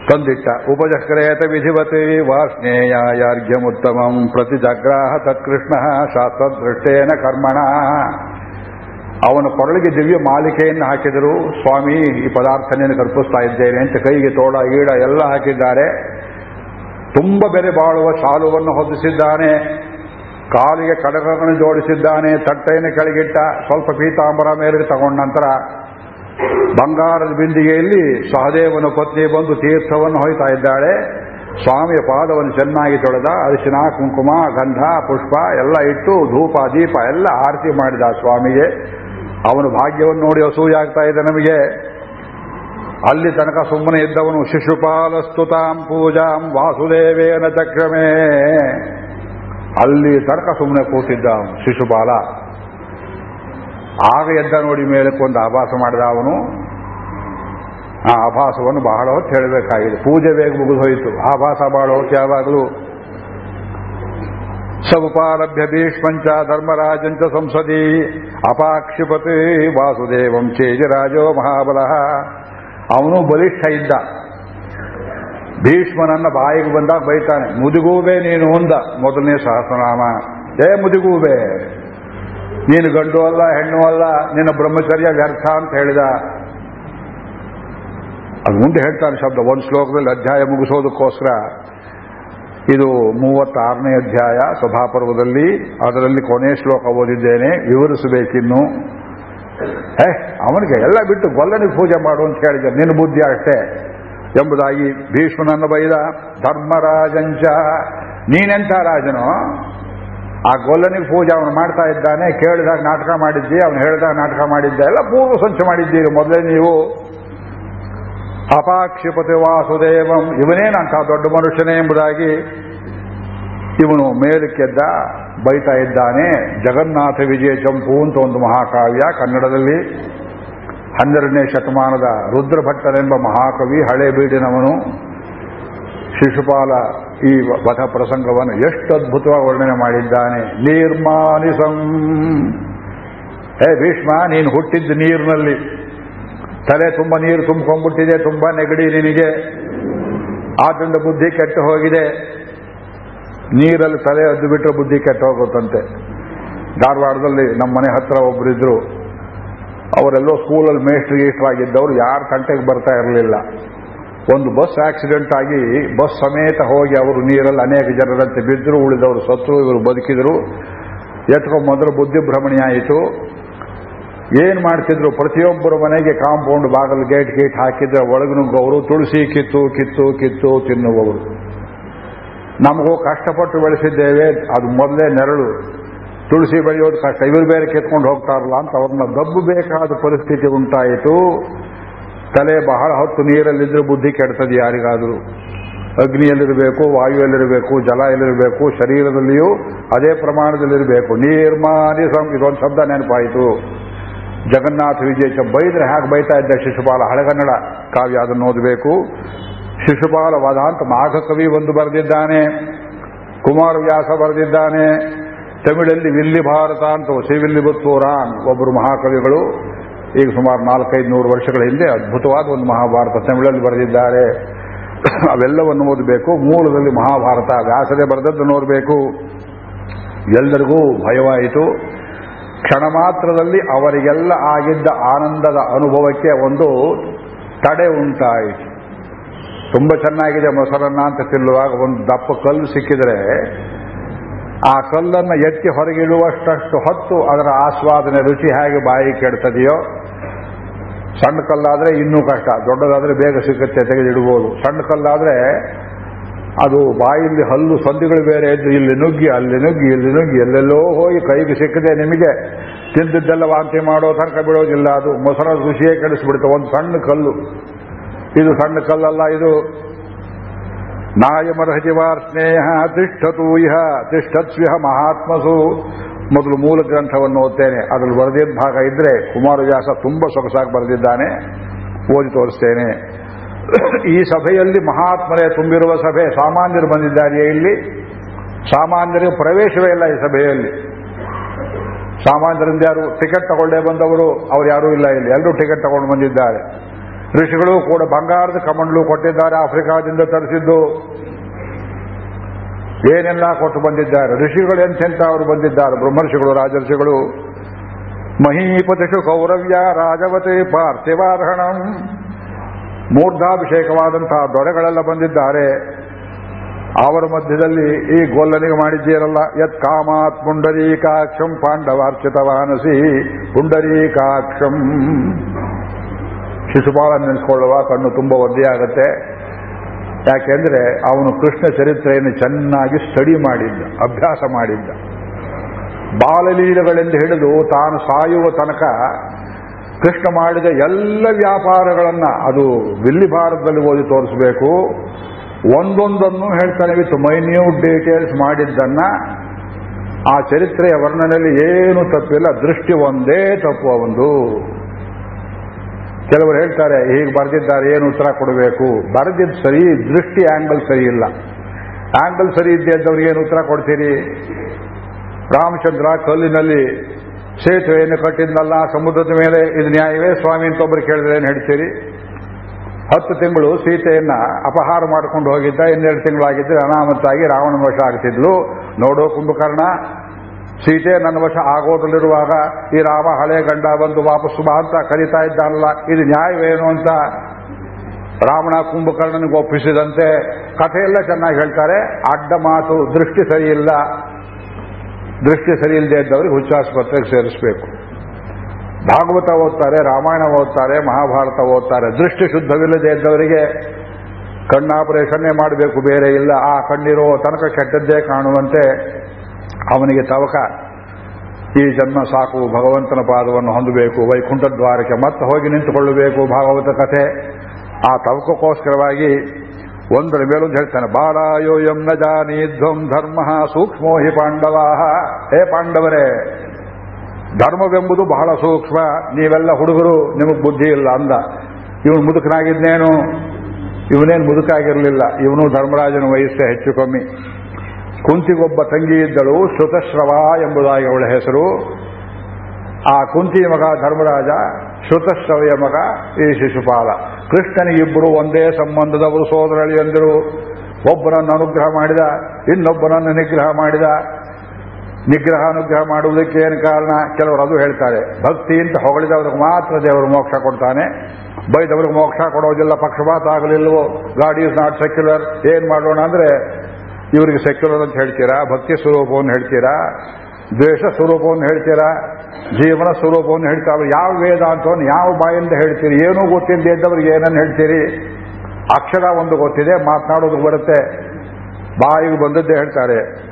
ತಂದಿಟ್ಟ, ಉಪಜಕ್ರೇತ ವಿಧಿವತಿ ಪ್ರತಿ ಜಗ್ರಾಹ ತತ್ಕೃಷ್ಣ ಶಾಸ್ತ್ರದೃಷ್ಟೇನ ಕರ್ಮಣ. ಅವನ ಕೊರಳಿಗೆ ದಿವ್ಯ ಮಾಲಿಕೆಯನ್ನು ಹಾಕಿದರು, ಸ್ವಾಮಿ, ಈ ಪದಾರ್ಥನೆಯನ್ನು ಕಲ್ಪಿಸ್ತಾ ಇದ್ದೇನೆ ಅಂತ ಕೈಗೆ ತೋಡ ಈಡ ಎಲ್ಲ ಹಾಕಿದ್ದಾರೆ. ತುಂಬ ಬೆಲೆ ಬಾಳುವ ಸಾಲುವನ್ನು ಹೊದಿಸಿದ್ದಾನೆ. ಕಾಲಿಗೆ ಕಡಗಗಳನ್ನು ಜೋಡಿಸಿದ್ದಾನೆ. ತಟ್ಟೆಯನ್ನು ಕೆಳಗಿಟ್ಟ ಸ್ವಲ್ಪ ಪೀತಾಂಬರ ಮೇಲೆ ತಗೊಂಡ ನಂತರ ಬಂಗಾರದ ಬಿಂದಿಗೆಯಲ್ಲಿ ಸಹದೇವನ ಪತ್ನಿ ಬಂದು ತೀರ್ಥವನ್ನು ಹೊಯ್ತಾ ಇದ್ದಾಳೆ. ಸ್ವಾಮಿಯ ಪಾದವನ್ನು ಚೆನ್ನಾಗಿ ತೊಳೆದ. ಅರಿಶಿನ, ಕುಂಕುಮ, ಗಂಧ, ಪುಷ್ಪ ಎಲ್ಲ ಇಟ್ಟು ಧೂಪ, ದೀಪ ಎಲ್ಲ ಆರತಿ ಮಾಡಿದ ಸ್ವಾಮಿಗೆ. ಅವನ ಭಾಗ್ಯವನ್ನು ನೋಡಿ ಅಸೂಯಾಗ್ತಾ ಇದೆ ನಮಗೆ. ಅಲ್ಲಿ ತನಕ ಸುಮ್ಮನೆ ಇದ್ದವನು ಶಿಶುಪಾಲ ಸ್ತುತಾಂ ಪೂಜಾಂ ವಾಸುದೇವೇನ ಚಕ್ರಮೇ. ಅಲ್ಲಿ ತನಕ ಸುಮ್ಮನೆ ಕೂತಿದ್ದ ಶಿಶುಪಾಲ. ಆಗ ಎದ್ದ ನೋಡಿ ಮೇಲಕ್ಕೊಂದು ಆಭಾಸ ಮಾಡಿದ ಅವನು. ಆ ಆಭಾಸವನ್ನು ಬಹಳ ಹೊತ್ತು ಹೇಳಬೇಕಾಗಿದೆ. ಪೂಜೆ ಬೇಗ ಮುಗಿದು ಹೋಯಿತು ಆಭಾಸ ಬಹಳ ಹೊತ್ತು ಯಾವಾಗಲೂ. ಸವುಪಾಲಭ್ಯ ಭೀಷ್ಮಂಚ ಧರ್ಮರಾಜಂಚ ಸಂಸದಿ. ಅಪಾಕ್ಷಿಪತಿ ವಾಸುದೇವಂ ಚೇಜರಾಜೋ ಮಹಾಬಲ. ಅವನು ಬಲಿಷ್ಠ ಇದ್ದ. ಭೀಷ್ಮನನ್ನ ಬಾಯಿಗೆ ಬಂದಾಗ ಬೈತಾನೆ ಮುದುಗೂಬೆ ನೀನು ಹೊಂದ ಮೊದಲನೇ ಸಹಸ್ರನಾಮ. ಏ ಮುದುಗೂಬೆ ನೀನು ಗಂಡು ಅಲ್ಲ, ಹೆಣ್ಣು ಅಲ್ಲ, ನಿನ್ನ ಬ್ರಹ್ಮಚರ್ಯ ವ್ಯರ್ಥ ಅಂತ ಹೇಳಿದ. ಅದು ಮುಂದೆ ಹೇಳ್ತಾನೆ ಶಬ್ದ, ಒಂದು ಶ್ಲೋಕದಲ್ಲಿ ಅಧ್ಯಾಯ ಮುಗಿಸೋದಕ್ಕೋಸ್ಕರ ಇದು ಮೂವತ್ತಾರನೇ ಅಧ್ಯಾಯ ಸಭಾಪರ್ವದಲ್ಲಿ, ಅದರಲ್ಲಿ ಕೊನೆ ಶ್ಲೋಕ ಓದಿದ್ದೇನೆ, ವಿವರಿಸಬೇಕಿನ್ನು. ಹೇ, ಅವನಿಗೆ ಎಲ್ಲ ಬಿಟ್ಟು ಗೊಲ್ಲನಿಗೆ ಪೂಜೆ ಮಾಡು ಅಂತ ಹೇಳಿದ ನಿನ್ನ ಬುದ್ಧಿ ಅಷ್ಟೇ ಎಂಬುದಾಗಿ ಭೀಷ್ಮನನ್ನು ಬೈದ, ಧರ್ಮರಾಜಂಚ ನೀನೆಂಥ ರಾಜನು? ಆ ಗೊಲ್ಲನಿಗೆ ಪೂಜೆ ಅವನು ಮಾಡ್ತಾ ಇದ್ದಾನೆ, ಕೇಳಿದಾಗ ನಾಟಕ ಮಾಡಿದ್ದಿ ಅವನು ಹೇಳಿದಾಗ ನಾಟಕ ಮಾಡಿದ್ದೆ ಎಲ್ಲ ಪೂರ್ವ ಸಂಚು ಮಾಡಿದ್ದೀರಿ. ಮೊದಲೇ ನೀವು ಅಪಾಕ್ಷಿಪತಿ ವಾಸುದೇವಂ ಇವನೇನಂತ ದೊಡ್ಡ ಮನುಷ್ಯನೇ ಎಂಬುದಾಗಿ ಇವನು ಮೇಲಕ್ಕೆದ್ದ, ಬೈತಾ ಇದ್ದಾನೆ, ಜಗನ್ನಾಥ ವಿಜಯ ಚಂಪು ಅಂತ ಒಂದು ಮಹಾಕಾವ್ಯ. ಕನ್ನಡದಲ್ಲಿ ಹನ್ನೆರಡನೇ ಶತಮಾನದ ರುದ್ರಭಟ್ಟನೆಂಬ ಮಹಾಕವಿ ಹಳೆ ಬೀಡಿನವನು. ಶಿಶುಪಾಲ ಈ ವಧ ಪ್ರಸಂಗವನ್ನು ಎಷ್ಟು ಅದ್ಭುತವಾಗಿ ವರ್ಣನೆ ಮಾಡಿದ್ದಾನೆ. ನೀರ್ಮಾನಿಸಂ. ಹೇ ಭೀಷ್ಮ, ನೀನು ಹುಟ್ಟಿದ್ದು ನೀರಿನಲ್ಲಿ ತಲೆ ತುಂಬ ನೀರು ತುಂಬಿಕೊಂಡ್ಬಿಟ್ಟಿದೆ, ತುಂಬ ನೆಗಡಿ ನಿನಗೆ. ಆದ್ರಿಂದ ಬುದ್ಧಿ ಕೆಟ್ಟು ಹೋಗಿದೆ. ನೀರಲ್ಲಿ ತಲೆ ಅದ್ದು ಬಿಟ್ಟರೆ ಬುದ್ಧಿ ಕೆಟ್ಟು ಹೋಗುತ್ತಂತೆ. ಧಾರವಾಡದಲ್ಲಿ ನಮ್ಮ ಮನೆ ಹತ್ರ ಒಬ್ಬರಿದ್ರು ಅವರೆಲ್ಲೋ ಸ್ಕೂಲಲ್ಲಿ ಮೇಸ್ಟ್ರಿ ಆಗಿದ್ದವರು ಯಾರ ಕಂಟೆಗೆ ಬರ್ತಾ ಇರಲಿಲ್ಲ. ಒಂದು ಬಸ್ ಆಕ್ಸಿಡೆಂಟ್ ಆಗಿ ಬಸ್ ಸಮೇತ ಹೋಗಿ ಅವರು ನೀರಲ್ಲಿ ಅನೇಕ ಜನರಂತೆ ಬಿದ್ದರು, ಉಳಿದವರು ಸತ್ತು ಇವರು ಬದುಕಿದರು. ಎತ್ಕೊಂಡು ಮೊದಲು ಬುದ್ಧಿಭ್ರಮಣಿ ಆಯಿತು. ಏನ್ ಮಾಡ್ತಿದ್ರು? ಪ್ರತಿಯೊಬ್ಬರ ಮನೆಗೆ ಕಾಂಪೌಂಡ್ ಬಾಗಲು ಗೇಟ್ ಗೇಟ್ ಹಾಕಿದ್ರೆ ಒಳಗೆ ನುಗ್ಗವರು ತುಳಸಿ ಕಿತ್ತು ಕಿತ್ತು ಕಿತ್ತು ತಿನ್ನುವವರು. ನಮಗೂ ಕಷ್ಟಪಟ್ಟು ಬೆಳೆಸಿದ್ದೇವೆ. ಅದು ಮೊದಲೇ ನೆರಳು. ತುಳಸಿ ಬೆಳೆಯೋದು ಕಷ್ಟ. ಇವರು ಬೇರೆ ಕಿತ್ಕೊಂಡು ಹೋಗ್ತಾರಲ್ಲ ಅಂತ ಅವ್ರನ್ನ ದಬ್ಬು ಬೇಕಾದ ಪರಿಸ್ಥಿತಿ ಉಂಟಾಯಿತು. ತಲೆ ಬಹಳ ಹೊತ್ತು ನೀರಲ್ಲಿದ್ರೆ ಬುದ್ಧಿ ಕೆಡ್ತದೆ ಯಾರಿಗಾದರೂ. ಅಗ್ನಿಯಲ್ಲಿರಬೇಕು ವಾಯುವಲ್ಲಿರಬೇಕು ಜಲ ಎಲ್ಲಿರಬೇಕು, ಶರೀರದಲ್ಲಿಯೂ ಅದೇ ಪ್ರಮಾಣದಲ್ಲಿರಬೇಕು. ನೀರ್ಮಾನಿ ಇದೊಂದು ಶಬ್ದ ನೆನಪಾಯಿತು. ಜಗನ್ನಾಥ ವಿಜಯ ಬೈದ್ರೆ ಹಾಗೆ ಬೈತಾ ಇದ್ದ ಶಿಶುಪಾಲ ಹಳೆಗನ್ನಡ ಕಾವ್ಯ ಅದನ್ನು ಓದಬೇಕು. ಶಿಶುಪಾಲ ವಾದಾಂತ ಮಾಘಕವಿ ಒಂದು ಬರೆದಿದ್ದಾನೆ, ಕುಮಾರವ್ಯಾಸ ಬರೆದಿದ್ದಾನೆ, ತಮಿಳಲ್ಲಿ ವಿಲ್ಲಿ ಭಾರತ ಅಂತ ಸಿವಿಲ್ಲಿ ರಾನ್ ಒಬ್ಬರು ಮಹಾಕವಿಗಳು. ಈಗ ಸುಮಾರು ನಾಲ್ಕೈದು ನೂರು ವರ್ಷಗಳ ಹಿಂದೆ ಅದ್ಭುತವಾದ ಒಂದು ಮಹಾಭಾರತ ತಮಿಳಲ್ಲಿ ಬರೆದಿದ್ದಾರೆ. ಅವೆಲ್ಲವನ್ನು ಓದಬೇಕು. ಮೂಲದಲ್ಲಿ ಮಹಾಭಾರತ ವ್ಯಾಸದೇ ಬರೆದದ್ದು ನೋಡಬೇಕು ಎಲ್ಲರಿಗೂ ಭಯವಾಯಿತು. ಕ್ಷಣ ಮಾತ್ರದಲ್ಲಿ ಅವರಿಗೆಲ್ಲ ಆಗಿದ್ದ ಆನಂದದ ಅನುಭವಕ್ಕೆ ಒಂದು ತಡೆ ಉಂಟಾಯಿತು. ತುಂಬ ಚೆನ್ನಾಗಿದೆ ಮೊಸರನ್ನ ಅಂತ ತಿನ್ನುವಾಗ ಒಂದು ದಪ್ಪ ಕಲ್ಲು ಸಿಕ್ಕಿದ್ರೆ ಆ ಕಲ್ಲನ್ನು ಎತ್ತಿ ಹೊರಗಿಡುವಷ್ಟಷ್ಟು ಹೊತ್ತು ಅದರ ಆಸ್ವಾದನೆ ರುಚಿ ಹೇಗೆ ಬಾಯಿ ಕೆಡ್ತದೆಯೋ, ಸಣ್ಣ ಕಲ್ಲಾದ್ರೆ ಇನ್ನೂ ಕಷ್ಟ, ದೊಡ್ಡದಾದ್ರೆ ಬೇಗ ಸಿಗುತ್ತೆ ತೆಗೆದಿಡ್ಬೋದು. ಸಣ್ಣ ಕಲ್ಲಾದ್ರೆ ಅದು ಬಾಯಲ್ಲಿ ಹಲ್ಲು ಸಂದಿಗಳು ಬೇರೆ ಇದ್ದು, ಇಲ್ಲಿ ನುಗ್ಗಿ, ಅಲ್ಲಿ ನುಗ್ಗಿ, ಇಲ್ಲಿ ನುಗ್ಗಿ, ಎಲ್ಲೆಲ್ಲೋ ಹೋಗಿ ಕೈಗೆ ಸಿಕ್ಕದೆ ನಿಮಗೆ. ತಿಂದಿದ್ದೆಲ್ಲ ವಾಂತಿ ಮಾಡೋ ತನಕ ಬಿಡೋದಿಲ್ಲ ಅದು. ಮೊಸರ ರುಚಿಯೇ ಕೆಡಿಸ್ಬಿಡುತ್ತೆ. ಒಂದು ಸಣ್ಣ ಕಲ್ಲು. ಇದು ಸಣ್ಣ ಕಲ್ಲಲ್ಲ, ಇದು ನಾಯಮರ್ಹಜಿವಾರ್ ಸ್ನೇಹ ತಿಷ್ಠತು ಇಹ ತಿಷ್ಠತ್ಸ್ವಿಹ ಮಹಾತ್ಮಸು. ಮೊದಲು ಮೂಲ ಗ್ರಂಥವನ್ನು ಓದ್ತೇನೆ. ಅದರಲ್ಲಿ ಬರೆದಿದ್ದ ಭಾಗ ಇದ್ರೆ ಕುಮಾರವ್ಯಾಸ ತುಂಬಾ ಸೊಗಸಾಗಿ ಬರೆದಿದ್ದಾನೆ. ಓದಿ ತೋರಿಸ್ತೇನೆ. ಈ ಸಭೆಯಲ್ಲಿ ಮಹಾತ್ಮರೇ ತುಂಬಿರುವ ಸಭೆ ಸಾಮಾನ್ಯರು ಬಂದಿದ್ದಾರೆಯೇ ಇಲ್ಲಿ? ಸಾಮಾನ್ಯರಿಗೆ ಪ್ರವೇಶವೇ ಇಲ್ಲ ಈ ಸಭೆಯಲ್ಲಿ. ಸಾಮಾನ್ಯರಿಂದ ಯಾರು ಟಿಕೆಟ್ ತಗೊಳ್ಳೇ ಬಂದವರು ಅವ್ರು ಯಾರೂ ಇಲ್ಲ ಇಲ್ಲಿ. ಎಲ್ಲರೂ ಟಿಕೆಟ್ ತಗೊಂಡು ಬಂದಿದ್ದಾರೆ. ಋಷಿಗಳು ಕೂಡ ಬಂಗಾರದ ಕಮಂಡ್ಲು ಕೊಟ್ಟಿದ್ದಾರೆ, ಆಫ್ರಿಕಾದಿಂದ ತರಿಸಿದ್ದು. ಏನೆಲ್ಲ ಕೊಟ್ಟು ಬಂದಿದ್ದಾರೆ? ಋಷಿಗಳು ಎಂತೆಂತ ಅವರು ಬಂದಿದ್ದಾರೆ? ಬ್ರಹ್ಮರ್ಷಿಗಳು, ರಾಜರ್ಷಿಗಳು. ಮಹೀಪತಿಷು ಕೌರವ್ಯ, ರಾಜವತೆ ಪಾರ್ಥಿವಾರ್ಹಣಂ. ಮೂರ್ಧಾಭಿಷೇಕವಾದಂತಹ ದೊರೆಗಳೆಲ್ಲ ಬಂದಿದ್ದಾರೆ. ಅವರ ಮಧ್ಯದಲ್ಲಿ ಈ ಗೊಲ್ಲನಿಗೆ ಮಾಡಿದ್ದೀರಲ್ಲ, ಯತ್ ಕಾಮಾತ್ ಪುಂಡರೀಕಾಕ್ಷಂ ಪಾಂಡವಾರ್ಚಿತವಾನಸಿ, ಪುಂಡರೀಕಾಕ್ಷಂ. ಶಿಶುಪಾಲ ನೆನೆಸ್ಕೊಳ್ಳುವ ಕಣ್ಣು ತುಂಬ ಒದ್ದೆಯಾಗತ್ತೆ. ಯಾಕೆಂದ್ರೆ ಅವನು ಕೃಷ್ಣ ಚರಿತ್ರೆಯನ್ನು ಚೆನ್ನಾಗಿ ಸ್ಟಡಿ ಮಾಡಿದ್ದ, ಅಭ್ಯಾಸ ಮಾಡಿದ್ದ. ಬಾಲಲೀಲಗಳೆಂದು ಹಿಡಿದು ತಾನು ಸಾಯುವ ತನಕ ಕೃಷ್ಣ ಮಾಡಿದ ಎಲ್ಲ ವ್ಯಾಪಾರಗಳನ್ನ ಅದು ವಿಲ್ಲಿ ಭಾರತದಲ್ಲಿ ಓದಿ ತೋರಿಸಬೇಕು. ಒಂದೊಂದನ್ನು ಹೇಳ್ತಾನೆ, ವಿತ್ ಮೈನ್ಯೂಟ್ ಡೀಟೇಲ್ಸ್ ಮಾಡಿದ್ದನ್ನ ಆ ಚರಿತ್ರೆಯ ವರ್ಣನೆಯಲ್ಲಿ ಏನು ತಪ್ಪಿಲ್ಲ ದೃಷ್ಟಿ ಒಂದೇ ತಪ್ಪು ಒಂದು ಕೆಲವರು ಹೇಳ್ತಾರೆ, ಹೀಗೆ ಬರೆದಿದ್ದಾರೆ, ಏನು ಉತ್ತರ ಕೊಡಬೇಕು? ಬರೆದಿದ್ದು ಸರಿ, ದೃಷ್ಟಿ ಆಂಗಲ್ ಸರಿ ಇಲ್ಲ. ಆಂಗಲ್ ಸರಿ ಇದ್ದೇ ಅಂತವ್ರಿಗೆ ಏನು ಉತ್ತರ ಕೊಡ್ತೀರಿ? ರಾಮಚಂದ್ರ ಕಲ್ಲಿನಲ್ಲಿ ಸೇತುವೆಯನ್ನು ಕಟ್ಟಿದ್ನಲ್ಲ ಸಮುದ್ರದ ಮೇಲೆ ಇದು ನ್ಯಾಯವೇ? ಸ್ವಾಮಿ ಅಂತ ಒಬ್ಬರು ಕೇಳಿದ್ರೆ ಏನು ಹೇಳ್ತೀರಿ? ಹತ್ತು ತಿಂಗಳು ಸೀತೆಯನ್ನ ಅಪಹಾರ ಮಾಡ್ಕೊಂಡು ಹೋಗಿದ್ದ, ಇನ್ನೆರಡು ತಿಂಗಳಾಗಿದ್ದರೆ ಅನಾಮತ್ತಾಗಿ ರಾವಣ ವಶ ಆಗ್ತಿದ್ಲು. ನೋಡೋ ಕುಂಭಕರ್ಣ, ಸೀತೆ ನನ್ನ ವಶ ಆಗೋದಲ್ಲಿರುವಾಗ ಈ ರಾಮ ಹಳೆ ಗಂಡ ಬಂದು ವಾಪಸ್ಸು ಬಾ ಅಂತ ಕರೀತಾ ಇದ್ದಾನಲ್ಲ, ಇದು ನ್ಯಾಯವೇನು ಅಂತ ರಾವಣ ಕುಂಭಕರ್ಣನಿಗೆ ಒಪ್ಪಿಸಿದಂತೆ ಕಥೆಯೆಲ್ಲ ಚೆನ್ನಾಗಿ ಹೇಳ್ತಾರೆ. ಅಡ್ಡ ಮಾತು, ದೃಷ್ಟಿ ಸರಿಯಿಲ್ಲ. ದೃಷ್ಟಿ ಸರಿಯಿಲ್ಲದೆ ಇದ್ದವರಿಗೆ ಹುಚ್ಚಾಸ್ಪತ್ರೆಗೆ ಸೇರಿಸಬೇಕು. ಭಾಗವತ ಓದ್ತಾರೆ, ರಾಮಾಯಣ ಓದ್ತಾರೆ, ಮಹಾಭಾರತ ಓದ್ತಾರೆ. ದೃಷ್ಟಿ ಶುದ್ಧವಿಲ್ಲದೆ ಇದ್ದವರಿಗೆ ಕಣ್ಣಾಪರೇಷನ್ನೇ ಮಾಡಬೇಕು, ಬೇರೆ ಇಲ್ಲ. ಆ ಕಣ್ಣಿರೋ ತನಕ ಕೆಟ್ಟದ್ದೇ ಕಾಣುವಂತೆ ಅವನಿಗೆ ತವಕ. ಈ ಜನ್ಮ ಸಾಕು, ಭಗವಂತನ ಪಾದವನ್ನು ಹೊಂದಬೇಕು ವೈಕುಂಠ ದ್ವಾರಕ್ಕೆ ಮತ್ತೆ ಹೋಗಿ ನಿಂತುಕೊಳ್ಳಬೇಕು, ಭಾಗವತ ಕಥೆ. ಆ ತವಕಕ್ಕೋಸ್ಕರವಾಗಿ ಒಂದರ ಮೇಲೊಂದು ಹೇಳ್ತಾನೆ ಬಾಳಾಯೋ ಯಂ ನ ಜಾನೀಧ್ವಂ ಧರ್ಮ ಸೂಕ್ಷ್ಮೋ ಹಿ ಪಾಂಡವಾ. ಹೇ ಪಾಂಡವರೇ, ಧರ್ಮವೆಂಬುದು ಬಹಳ ಸೂಕ್ಷ್ಮ, ನೀವೆಲ್ಲ ಹುಡುಗರು, ನಿಮಗೆ ಬುದ್ಧಿ ಇಲ್ಲ ಅಂದ. ಇವನು ಮುದುಕನಾಗಿದ್ನೇನು? ಇವನೇನು ಮುದುಕಾಗಿರಲಿಲ್ಲ. ಇವನು ಧರ್ಮರಾಜನ ವಯಸ್ಸೇ ಹೆಚ್ಚು ಕಮ್ಮಿ. ಕುಂತಿಗೊಬ್ಬ ತಂಗಿ ಇದ್ದಳು, ಶ್ರುತಶ್ರವ ಎಂಬುದಾಗಿ ಅವಳ ಹೆಸರು. ಆ ಕುಂತಿ ಮಗ ಧರ್ಮರಾಜ, ಶ್ರುತಶ್ರವೆಯ ಮಗ ಈ ಶಿಶುಪಾಲ. ಕೃಷ್ಣನಿಗಿಬ್ಬರು ಒಂದೇ ಸಂಬಂಧದವರು ಸೋದರಳಿಯಂದರು ಒಬ್ಬನನ್ನು ಅನುಗ್ರಹ ಮಾಡಿದ, ಇನ್ನೊಬ್ಬನನ್ನು ನಿಗ್ರಹ ಮಾಡಿದ. ನಿಗ್ರಹ ಅನುಗ್ರಹ ಮಾಡುವುದಕ್ಕೆ ಏನು ಕಾರಣ? ಕೆಲವರು ಅದು ಹೇಳ್ತಾರೆ, ಭಕ್ತಿ ಅಂತ ಹೊಗಳಿದವ್ರಿಗೆ ಮಾತ್ರ ದೇವರು ಮೋಕ್ಷ ಕೊಡ್ತಾನೆ. ಬೈದವ್ರಿಗೆ ಮೋಕ್ಷ ಕೊಡೋದಿಲ್ಲ, ಪಕ್ಷಪಾತ ಆಗಲಿಲ್ಲವೋ? ಗಾಡ್ ಇಸ್ ನಾಟ್ ಸೆಕ್ಯುಲರ್, ಏನ್ ಮಾಡೋಣ ಅಂದ್ರೆ? ಇವರಿಗೆ ಸೆಕ್ಯುಲರ್ ಅಂತ ಹೇಳ್ತೀರಾ? ಭಕ್ತಿ ಸ್ವರೂಪವನ್ನು ಹೇಳ್ತೀರಾ? ದ್ವೇಷ ಸ್ವರೂಪವನ್ನು ಹೇಳ್ತೀರಾ? ಜೀವನ ಸ್ವರೂಪವನ್ನು ಹೇಳ್ತಾರೆ ಯಾವ ವೇದಾಂತವನ್ನು ಯಾವ ಬಾಯಿಂದ ಹೇಳ್ತೀರಿ? ಏನೂ ಗೊತ್ತಿಲ್ಲದೆ ಇದ್ದವರಿಗೆ ಏನನ್ನು ಹೇಳ್ತೀರಿ? ಅಕ್ಷರ ಒಂದು ಗೊತ್ತಿದೆ ಮಾತನಾಡೋದು ಬರುತ್ತೆ. ಬಾಯಿಗೆ ಬಂದದ್ದೇ ಹೇಳ್ತಾರೆ.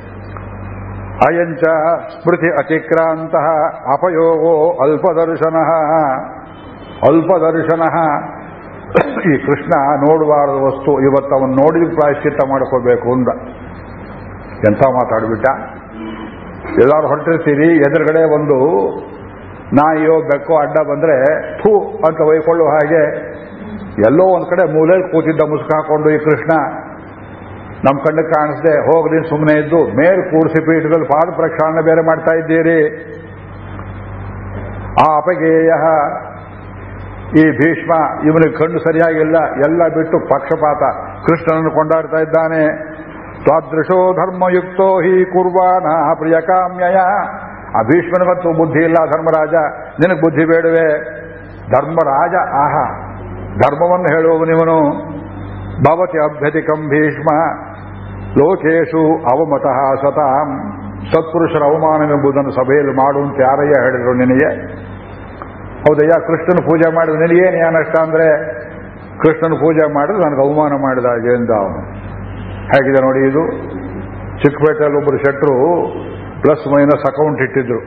ಅಯಂಚ ಸ್ಮೃತಿ ಅತಿಕ್ರಾಂತ ಅಪಯೋಗೋ ಅಲ್ಪದರ್ಶನ. ಅಲ್ಪದರ್ಶನ. ಈ ಕೃಷ್ಣ ನೋಡಬಾರದ ವಸ್ತು ಇವತ್ತು ಅವನು ನೋಡಿದ ಪ್ರಾಯಶ್ಚಿತ್ತ ಮಾಡ್ಕೋಬೇಕು ಅಂದ. ಎಂತ ಮಾತಾಡ್ಬಿಟ್ಟ? ಎಲ್ಲಾರು ಹೊರಟಿರ್ತೀರಿ ಎದುರುಗಡೆ ಒಂದು ನಾಯಿಯೋ, ಬೆಕ್ಕೋ, ಅಡ್ಡ ಬಂದ್ರೆ ಥೂ ಅಂತ ಒಯ್ಕೊಳ್ಳುವ ಹಾಗೆ ಎಲ್ಲೋ ಒಂದ್ ಕಡೆ ಮೂಲೆಯಲ್ಲಿ ಕೂತಿದ್ದ ಮುಸುಕು ಹಾಕೊಂಡು ಈ ಕೃಷ್ಣ ನಮ್ಮ ಕಣ್ಣಿಗೆ ಕಾಣಿಸ್ದೆ ಹೋಗ್ಲಿ ಸುಮ್ಮನೆ ಇದ್ದು, ಮೇಲ್ ಕೂಡಿಸಿ ಪೀಠದಲ್ಲಿ ಪಾದ ಪ್ರಕ್ಷಾಳನೆ ಬೇರೆ ಮಾಡ್ತಾ ಇದ್ದೀರಿ. ಆ ಅಪಗೇಯ ಈ ಭೀಷ್ಮ, ಇವನಿಗೆ ಕಣ್ಣು ಸರಿಯಾಗಿಲ್ಲ, ಎಲ್ಲ ಬಿಟ್ಟು ಪಕ್ಷಪಾತ. ಕೃಷ್ಣನನ್ನು ಕೊಂಡಾಡ್ತಾ ಇದ್ದಾನೆ. ತಾದೃಶೋ ಧರ್ಮಯುಕ್ತೋ ಹಿ ಕುರ್ವಾನ ಪ್ರಿಯಕಾಮ್ಯಯ. ಆ ಭೀಷ್ಮನಿಗಂತೂ ಬುದ್ಧಿ ಇಲ್ಲ, ಧರ್ಮರಾಜ. ನಿನಗೆ ಬುದ್ಧಿ ಬೇಡವೆ? ಧರ್ಮರಾಜ, ಆಹಾ. ಧರ್ಮವನ್ನು ಹೇಳುವವನಿವನು ಭವತಿ ಅಭ್ಯತಿಕಂ ಭೀಷ್ಮ. ಲೋಕೇಶು ಅವಮತಃ ಸತಾಂ. ಸತ್ಪುರುಷರ ಅವಮಾನವೆಂಬುದನ್ನು ಸಭೆಯಲ್ಲಿ ಮಾಡುವಂತೆ ಯಾರಯ್ಯ ಹೇಳಿದ್ರು ನಿನಗೆ? ಹೌದಯ್ಯ, ಕೃಷ್ಣನ ಪೂಜೆ ಮಾಡಿದ ನಿನಗೇನು ಏನಷ್ಟ ಅಂದ್ರೆ? ಕೃಷ್ಣನ ಪೂಜೆ ಮಾಡಿದ್ರೆ ನನಗೆ ಅವಮಾನ ಮಾಡಿದ ಅವನು. ಹೇಗಿದೆ ನೋಡಿ ಇದು? ಚಿಕ್ಕಪೇಟೆಯಲ್ಲಿ ಒಬ್ಬರು ಶೆಟ್ರು ಪ್ಲಸ್ ಮೈನಸ್ ಅಕೌಂಟ್ ಇಟ್ಟಿದ್ರು.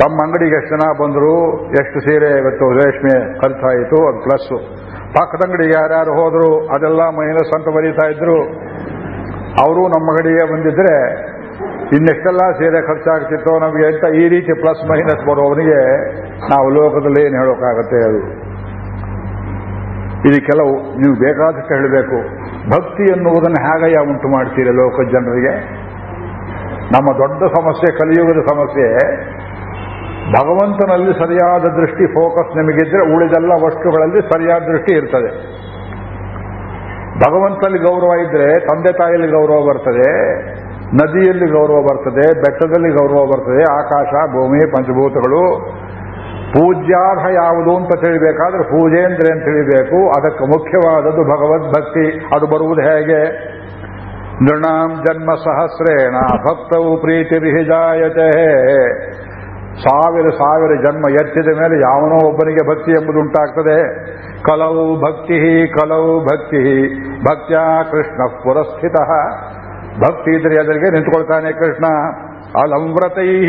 ತಮ್ಮ ಅಂಗಡಿಗೆ ಎಷ್ಟು ಜನ ಬಂದರು, ಎಷ್ಟು ಸೀರೆ, ಇವತ್ತು ರೇಷ್ಮೆ ಖರ್ಚಾಯಿತು ಅದು ಪ್ಲಸ್ ಪಕ್ಕದ ಅಂಗಡಿಗೆ ಯಾರ್ಯಾರು ಹೋದರು, ಅದೆಲ್ಲ ಮೈನಸ್ ಅಂತ ಬರೀತಾ ಇದ್ರು. ಅವರು ನಮ್ಮ ಅಂಗಡಿಗೆ ಬಂದಿದ್ರೆ, ಇನ್ನೆಷ್ಟೆಲ್ಲ ಸೀರೆ ಖರ್ಚಾಗ್ತಿತ್ತೋ, ನಮಗೆ ಅಂತ ಈ ರೀತಿ ಪ್ಲಸ್ ಮೈನಸ್ ಬರೋವನಿಗೆ ನಾವು ಲೋಕದಲ್ಲಿ ಏನು ಹೇಳೋಕ್ಕಾಗತ್ತೆ ಅದು? ಇದು ಕೆಲವು ನೀವು ಬೇಕಾದಷ್ಟು ಹೇಳಬೇಕು. ಭಕ್ತಿ ಎನ್ನುವುದನ್ನು ಹೇಗಯ್ಯ ಉಂಟು ಮಾಡ್ತೀರಿ ಲೋಕ ಜನರಿಗೆ? ನಮ್ಮ ದೊಡ್ಡ ಸಮಸ್ಯೆ, ಕಲಿಯುಗದ ಸಮಸ್ಯೆ, ಭಗವಂತನಲ್ಲಿ ಸರಿಯಾದ ದೃಷ್ಟಿ ಫೋಕಸ್ ನಿಮಗಿದ್ರೆ ಉಳಿದೆಲ್ಲ ವಸ್ತುಗಳಲ್ಲಿ ಸರಿಯಾದ ದೃಷ್ಟಿ ಇರ್ತದೆ. ಭಗವಂತನಲ್ಲಿ ಗೌರವ ಇದ್ರೆ ತಂದೆ ತಾಯಿಯಲ್ಲಿ ಗೌರವ ಬರ್ತದೆ, ನದಿಯಲ್ಲಿ ಗೌರವ ಬರ್ತದೆ, ಬೆಟ್ಟದಲ್ಲಿ ಗೌರವ ಬರ್ತದೆ, ಆಕಾಶ, ಭೂಮಿ, ಪಂಚಭೂತಗಳು ಪೂಜ್ಯಾರ್ಹ ಯಾವುದು ಅಂತ ತಿಳಿಬೇಕಾದ್ರೆ ಪೂಜೆ ಅಂದ್ರೆ ಅಂತ ತಿಳಿಬೇಕು. ಅದಕ್ಕೆ ಮುಖ್ಯವಾದದ್ದು ಭಗವದ್ಭಕ್ತಿ. ಅದು ಬರುವುದು ಹೇಗೆ? ನೃಣಾಂ ಜನ್ಮ ಸಹಸ್ರೇಣ ಭಕ್ತವು ಪ್ರೀತಿ ವಿಹಿಜಾಯತೆ. ಸಾವಿರ ಸಾವಿರ ಜನ್ಮ ಎತ್ತಿದ ಮೇಲೆ ಯಾವನೋ ಒಬ್ಬನಿಗೆ ಭಕ್ತಿ ಎಂಬುದು ಉಂಟಾಗ್ತದೆ. ಕಲವು ಭಕ್ತಿ ಕಲವು ಭಕ್ತಿ. ಭಕ್ತ್ಯಾ ಕೃಷ್ಣ ಪುರಸ್ಥಿತ. ಭಕ್ತಿ ಇದ್ರೆ ಎದುರಿಗೆ ನಿಂತ್ಕೊಳ್ತಾನೆ ಕೃಷ್ಣ. ಅಲಂವ್ರತೈ.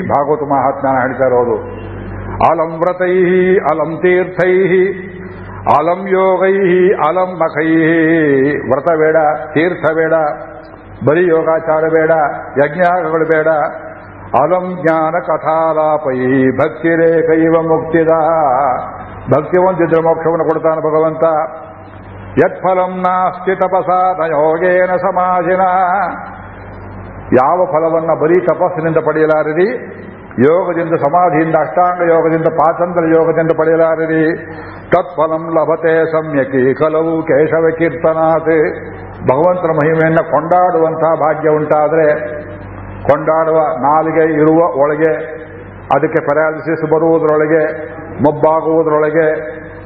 ಭಾಗವತ ಮಹಾತ್ಮ ಹೇಳ್ತಾ ಇರೋದು. ಅಲಂವ್ರತೈ, ಅಲಂ ತೀರ್ಥೈ, ಅಲಂ ಯೋಗೈ, ಅಲಂ ಮಖೈ. ವ್ರತ ಬೇಡ, ತೀರ್ಥ ಬೇಡ, ಬರೀ ಯೋಗಾಚಾರ ಬೇಡ ಯಜ್ಞಾಗಗಳು ಬೇಡ. ಅಲಂ ಜ್ಞಾನ ಕಥಾಲಾಪೈ ಭಕ್ತಿರೇಕೈವ ಮುಕ್ತಿದ. ಭಕ್ತಿ ಒಂದಿದ್ರೆ ಮೋಕ್ಷವನ್ನು ಕೊಡ್ತಾನೆ ಭಗವಂತ. ಯತ್ಫಲಂ ನಾಸ್ತಿ ತಪಸಾದ ಯೋಗೇನ ಸಮಾಧಿನ. ಯಾವ ಫಲವನ್ನ ಬರೀ ತಪಸ್ಸಿನಿಂದ ಪಡೆಯಲಾರಿರಿ? ಯೋಗದಿಂದ ಸಮಾಧಿಯಿಂದ ಅಷ್ಟಾಂಗ ಯೋಗದಿಂದ ಪಾಚಂದ್ರ ಯೋಗದಿಂದ ಪಡೆಯಲಾರಿರಿ. ತತ್ಫಲಂ ಲಭತೆ ಸಮ್ಯಕಿ, ಕಲವು ಕೇಶವ ಕೀರ್ತನಾಥ್ ಭಗವಂತನ ಮಹಿಮೆಯನ್ನು ಕೊಂಡಾಡುವಂತಹ ಭಾಗ್ಯ ಉಂಟಾದರೆ, ಕೊಂಡಾಡುವ ನಾಲಿಗೆ ಇರುವ ಒಳಗೆ, ಅದಕ್ಕೆ ಪ್ಯಾರಾಲಿಸಿಸ್ ಬರುವುದರೊಳಗೆ, ಮೊಬ್ಬಾಗುವುದರೊಳಗೆ,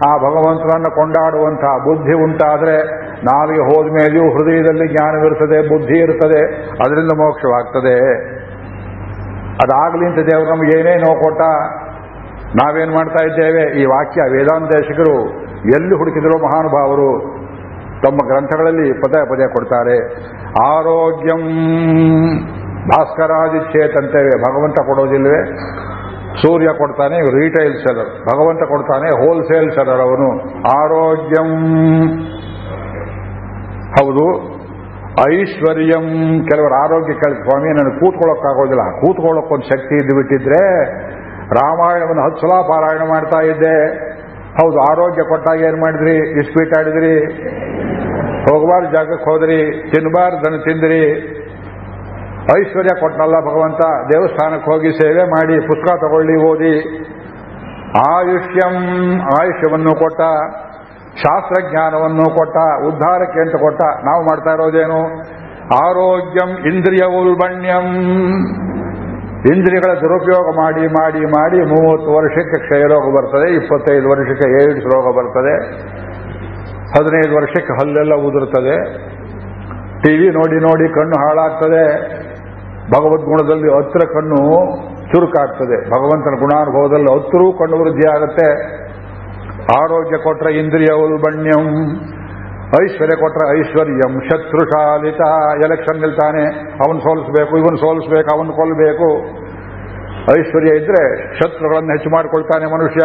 ಆ ಭಗವಂತನನ್ನು ಕೊಂಡಾಡುವಂತಹ ಬುದ್ಧಿ ಉಂಟಾದರೆ, ನಾಲಿಗೆ ಹೋದ ಮೇಲೆಯೂ ಹೃದಯದಲ್ಲಿ ಜ್ಞಾನವಿರುತ್ತದೆ ಬುದ್ಧಿ ಇರುತ್ತದೆ ಅದರಿಂದ ಮೋಕ್ಷವಾಗ್ತದೆ. ಅದಾಗಲಿ ಅಂತ ದೇವರು ನಮಗೆ ನೋವು ಕೊಟ್ಟ, ನಾವೇನು ಮಾಡ್ತಾ ಇದ್ದೇವೆ? ಈ ವಾಕ್ಯ ವೇದಾಂತೇಶಕರು ಎಲ್ಲಿ ಹುಡುಕಿದ್ರು ಮಹಾನುಭಾವರು ತಮ್ಮ ಗ್ರಂಥಗಳಲ್ಲಿ ಪದೇ ಪದೇ ಕೊಡ್ತಾರೆ. ಆರೋಗ್ಯಂ ಭಾಸ್ಕರಾದಿಚ್ಛೇತ್ ಅಂತೇವೆ ಭಗವಂತ ಕೊಡೋದಿಲ್ವೇ? ಸೂರ್ಯ ಕೊಡ್ತಾನೆ ರೀಟೈಲ್ ಸೆಲರ್ ಭಗವಂತ ಕೊಡ್ತಾನೆ ಹೋಲ್ಸೇಲ್ ಸೆಲರ್ ಅವನು. ಆರೋಗ್ಯಂ. ಹೌದು. ಐಶ್ವರ್ಯಂ. ಕೆಲವರು ಆರೋಗ್ಯ ಕೇಳಿ, ಸ್ವಾಮಿ ನನಗೆ ಕೂತ್ಕೊಳ್ಳೋಕ್ಕಾಗೋದಿಲ್ಲ. ಕೂತ್ಕೊಳ್ಳೋಕ್ಕೊಂದು ಶಕ್ತಿ ಇದ್ದು ಬಿಟ್ಟಿದ್ರೆ ರಾಮಾಯಣವನ್ನು ಹತ್ತು ಸಲ ಪಾರಾಯಣ ಮಾಡ್ತಾ ಇದ್ದೆ. ಹೌದು, ಆರೋಗ್ಯ ಕೊಟ್ಟಾಗ ಏನು ಮಾಡಿದ್ರಿ? ಇಸ್ಪೀಟ್ ಆಡಿದ್ರಿ? ಹೋಗಬಾರ್ದು ಜಾಗಕ್ಕೆ ಹೋದ್ರಿ? ತಿನ್ನಬಾರ್ದನ್ನು ತಿಂದ್ರಿ? ಐಶ್ವರ್ಯ ಕೊಟ್ಟನಲ್ಲ ಭಗವಂತ, ದೇವಸ್ಥಾನಕ್ಕೆ ಹೋಗಿ ಸೇವೆ ಮಾಡಿ, ಪುಸ್ತಕ ತಗೊಳ್ಳಿ, ಓದಿ. ಆಯುಷ್ಯಂ, ಆಯುಷ್ಯವನ್ನು ಕೊಟ್ಟ. ಶಾಸ್ತ್ರಜ್ಞಾನವನ್ನು ಕೊಟ್ಟ, ಉದ್ಧಾರಕ್ಕೆ ಅಂತ ಕೊಟ್ಟ, ನಾವು ಮಾಡ್ತಾ ಇರೋದೇನು? ಆರೋಗ್ಯಂ ಇಂದ್ರಿಯ ಉಲ್ಬಣ್ಯಂ ಇಂದ್ರಿಯಗಳ ದುರುಪಯೋಗ ಮಾಡಿ ಮಾಡಿ ಮಾಡಿ ಮೂವತ್ತು ವರ್ಷಕ್ಕೆ ಕ್ಷಯರೋಗ ಬರ್ತದೆ, ಇಪ್ಪತ್ತೈದು ವರ್ಷಕ್ಕೆ ಏಡ್ಸ್ ರೋಗ ಬರ್ತದೆ, ಹದಿನೈದು ವರ್ಷಕ್ಕೆ ಹಲ್ಲೆಲ್ಲ ಉದುರುತ್ತದೆ ಟಿವಿ ನೋಡಿ ನೋಡಿ ಕಣ್ಣು ಹಾಳಾಗ್ತದೆ. ಭಗವದ್ಗುಣದಲ್ಲಿ ಹತ್ತಿರ ಕಣ್ಣು ಚುರುಕಾಗ್ತದೆ. ಭಗವಂತನ ಗುಣಾನುಭವದಲ್ಲಿ ಹತ್ತಿರೂ ಕಣ್ಣು ವೃದ್ಧಿ ಆಗುತ್ತೆ ಆರೋಗ್ಯ ಕೊಟ್ರೆ ಇಂದ್ರಿಯ ಉಲ್ಬಣ್ಯಂ, ಐಶ್ವರ್ಯ ಕೊಟ್ರೆ ಐಶ್ವರ್ಯಂ, ಶತ್ರುಶಾಲಿತ ಎಲೆಕ್ಷನ್ ನಿಲ್ತಾನೆ. ಅವನು ಸೋಲಿಸ್ಬೇಕು, ಇವನು ಸೋಲಿಸ್ಬೇಕು, ಅವನು ಕೊಲ್ಲಬೇಕು ಐಶ್ವರ್ಯ ಇದ್ರೆ ಶತ್ರುಗಳನ್ನು ಹೆಚ್ಚು ಮಾಡಿಕೊಳ್ತಾನೆ ಮನುಷ್ಯ.